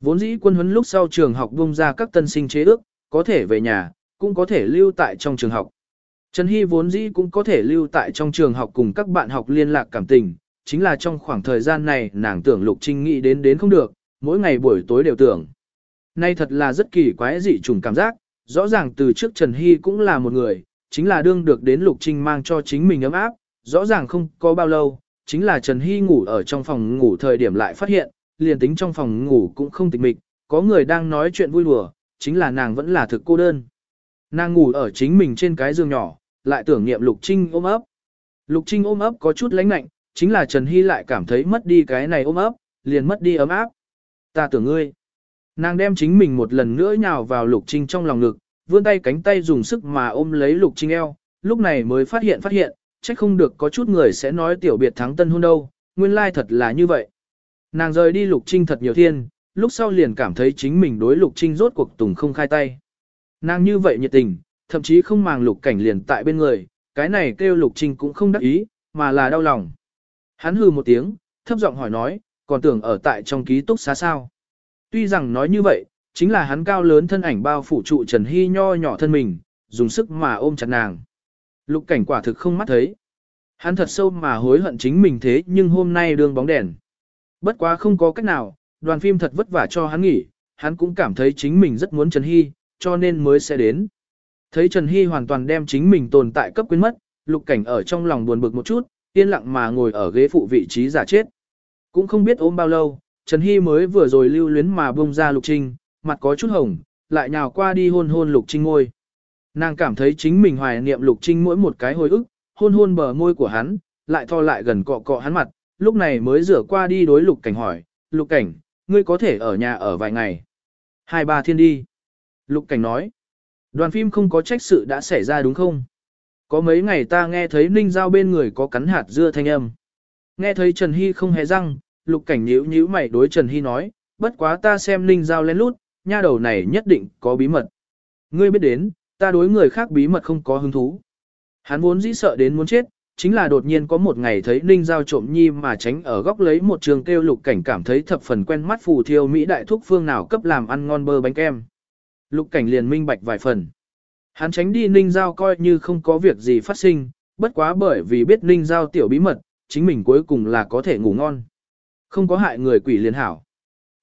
Vốn dĩ quân huấn lúc sau trường học bung ra các tân sinh chế ước, có thể về nhà, cũng có thể lưu tại trong trường học. Trần Hy vốn dĩ cũng có thể lưu tại trong trường học cùng các bạn học liên lạc cảm tình, chính là trong khoảng thời gian này nàng tưởng Lục Trinh nghĩ đến đến không được, mỗi ngày buổi tối đều tưởng. Nay thật là rất kỳ quái dị trùng cảm giác, rõ ràng từ trước Trần Hy cũng là một người, chính là đương được đến Lục Trinh mang cho chính mình ấm áp, rõ ràng không có bao lâu, chính là Trần Hy ngủ ở trong phòng ngủ thời điểm lại phát hiện, liền tính trong phòng ngủ cũng không tịch mịch, có người đang nói chuyện vui đùa, chính là nàng vẫn là thực cô đơn. Nàng ngủ ở chính mình trên cái giường nhỏ, lại tưởng niệm Lục Trinh ôm ấp. Lục Trinh ôm ấp có chút lánh lạnh, chính là Trần Hy lại cảm thấy mất đi cái này ôm ấp, liền mất đi ấm áp. Ta tưởng ngươi. Nàng đem chính mình một lần nữa nhào vào Lục Trinh trong lòng ngực, vươn tay cánh tay dùng sức mà ôm lấy Lục Trinh eo, lúc này mới phát hiện phát hiện, chắc không được có chút người sẽ nói tiểu biệt thắng tân hôn đâu, nguyên lai thật là như vậy. Nàng rời đi Lục Trinh thật nhiều thiên, lúc sau liền cảm thấy chính mình đối Lục Trinh rốt cuộc tùng không khai tay. Nàng như vậy nhiệt tình, thậm chí không màng Lục Cảnh liền tại bên người, cái này kêu Lục Trinh cũng không đắc ý, mà là đau lòng. Hắn hừ một tiếng, thấp giọng hỏi nói, còn tưởng ở tại trong ký túc xá sao. Tuy rằng nói như vậy, chính là hắn cao lớn thân ảnh bao phủ trụ Trần Hy nho nhỏ thân mình, dùng sức mà ôm chặt nàng. Lục cảnh quả thực không mắt thấy. Hắn thật sâu mà hối hận chính mình thế nhưng hôm nay đương bóng đèn. Bất quá không có cách nào, đoàn phim thật vất vả cho hắn nghỉ, hắn cũng cảm thấy chính mình rất muốn Trần Hy, cho nên mới sẽ đến. Thấy Trần Hy hoàn toàn đem chính mình tồn tại cấp quyến mất, lục cảnh ở trong lòng buồn bực một chút, yên lặng mà ngồi ở ghế phụ vị trí giả chết. Cũng không biết ôm bao lâu, Trần Hy mới vừa rồi lưu luyến mà bông ra lục trinh, mặt có chút hồng, lại nhào qua đi hôn hôn lục trinh ngôi. Nàng cảm thấy chính mình hoài niệm lục trinh mỗi một cái hồi ức, hôn hôn bờ môi của hắn, lại tho lại gần cọ cọ hắn mặt, lúc này mới rửa qua đi đối lục cảnh hỏi, lục cảnh, ngươi có thể ở nhà ở vài ngày. Hai ba thiên đi. Lục cảnh nói, đoàn phim không có trách sự đã xảy ra đúng không? Có mấy ngày ta nghe thấy ninh giao bên người có cắn hạt dưa thanh âm. Nghe thấy Trần Hy không hề răng, lục cảnh nhíu nhíu mày đối Trần Hy nói, bất quá ta xem ninh giao lén lút, nha đầu này nhất định có bí mật. Ngươi biết đến, ta đối người khác bí mật không có hứng thú. Hắn vốn dĩ sợ đến muốn chết, chính là đột nhiên có một ngày thấy Ninh Giao trộm nhi mà tránh ở góc lấy một trường kêu lục cảnh cảm thấy thập phần quen mắt phù thiêu Mỹ đại thúc phương nào cấp làm ăn ngon bơ bánh kem. Lục cảnh liền minh bạch vài phần. Hắn tránh đi Ninh Giao coi như không có việc gì phát sinh, bất quá bởi vì biết Ninh Giao tiểu bí mật, chính mình cuối cùng là có thể ngủ ngon. Không có hại người quỷ liền hảo.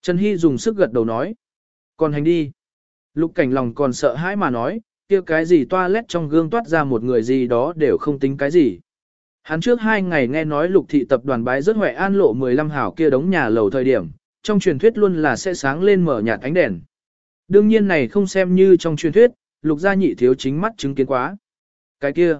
Trần Hy dùng sức gật đầu nói. Còn hành đi. Lục cảnh lòng còn sợ hãi mà nói, kia cái gì toilet trong gương toát ra một người gì đó đều không tính cái gì. Hắn trước hai ngày nghe nói lục thị tập đoàn bái rất hoẹ an lộ 15 hảo kia đóng nhà lầu thời điểm, trong truyền thuyết luôn là sẽ sáng lên mở nhạt ánh đèn. Đương nhiên này không xem như trong truyền thuyết, lục gia nhị thiếu chính mắt chứng kiến quá. Cái kia,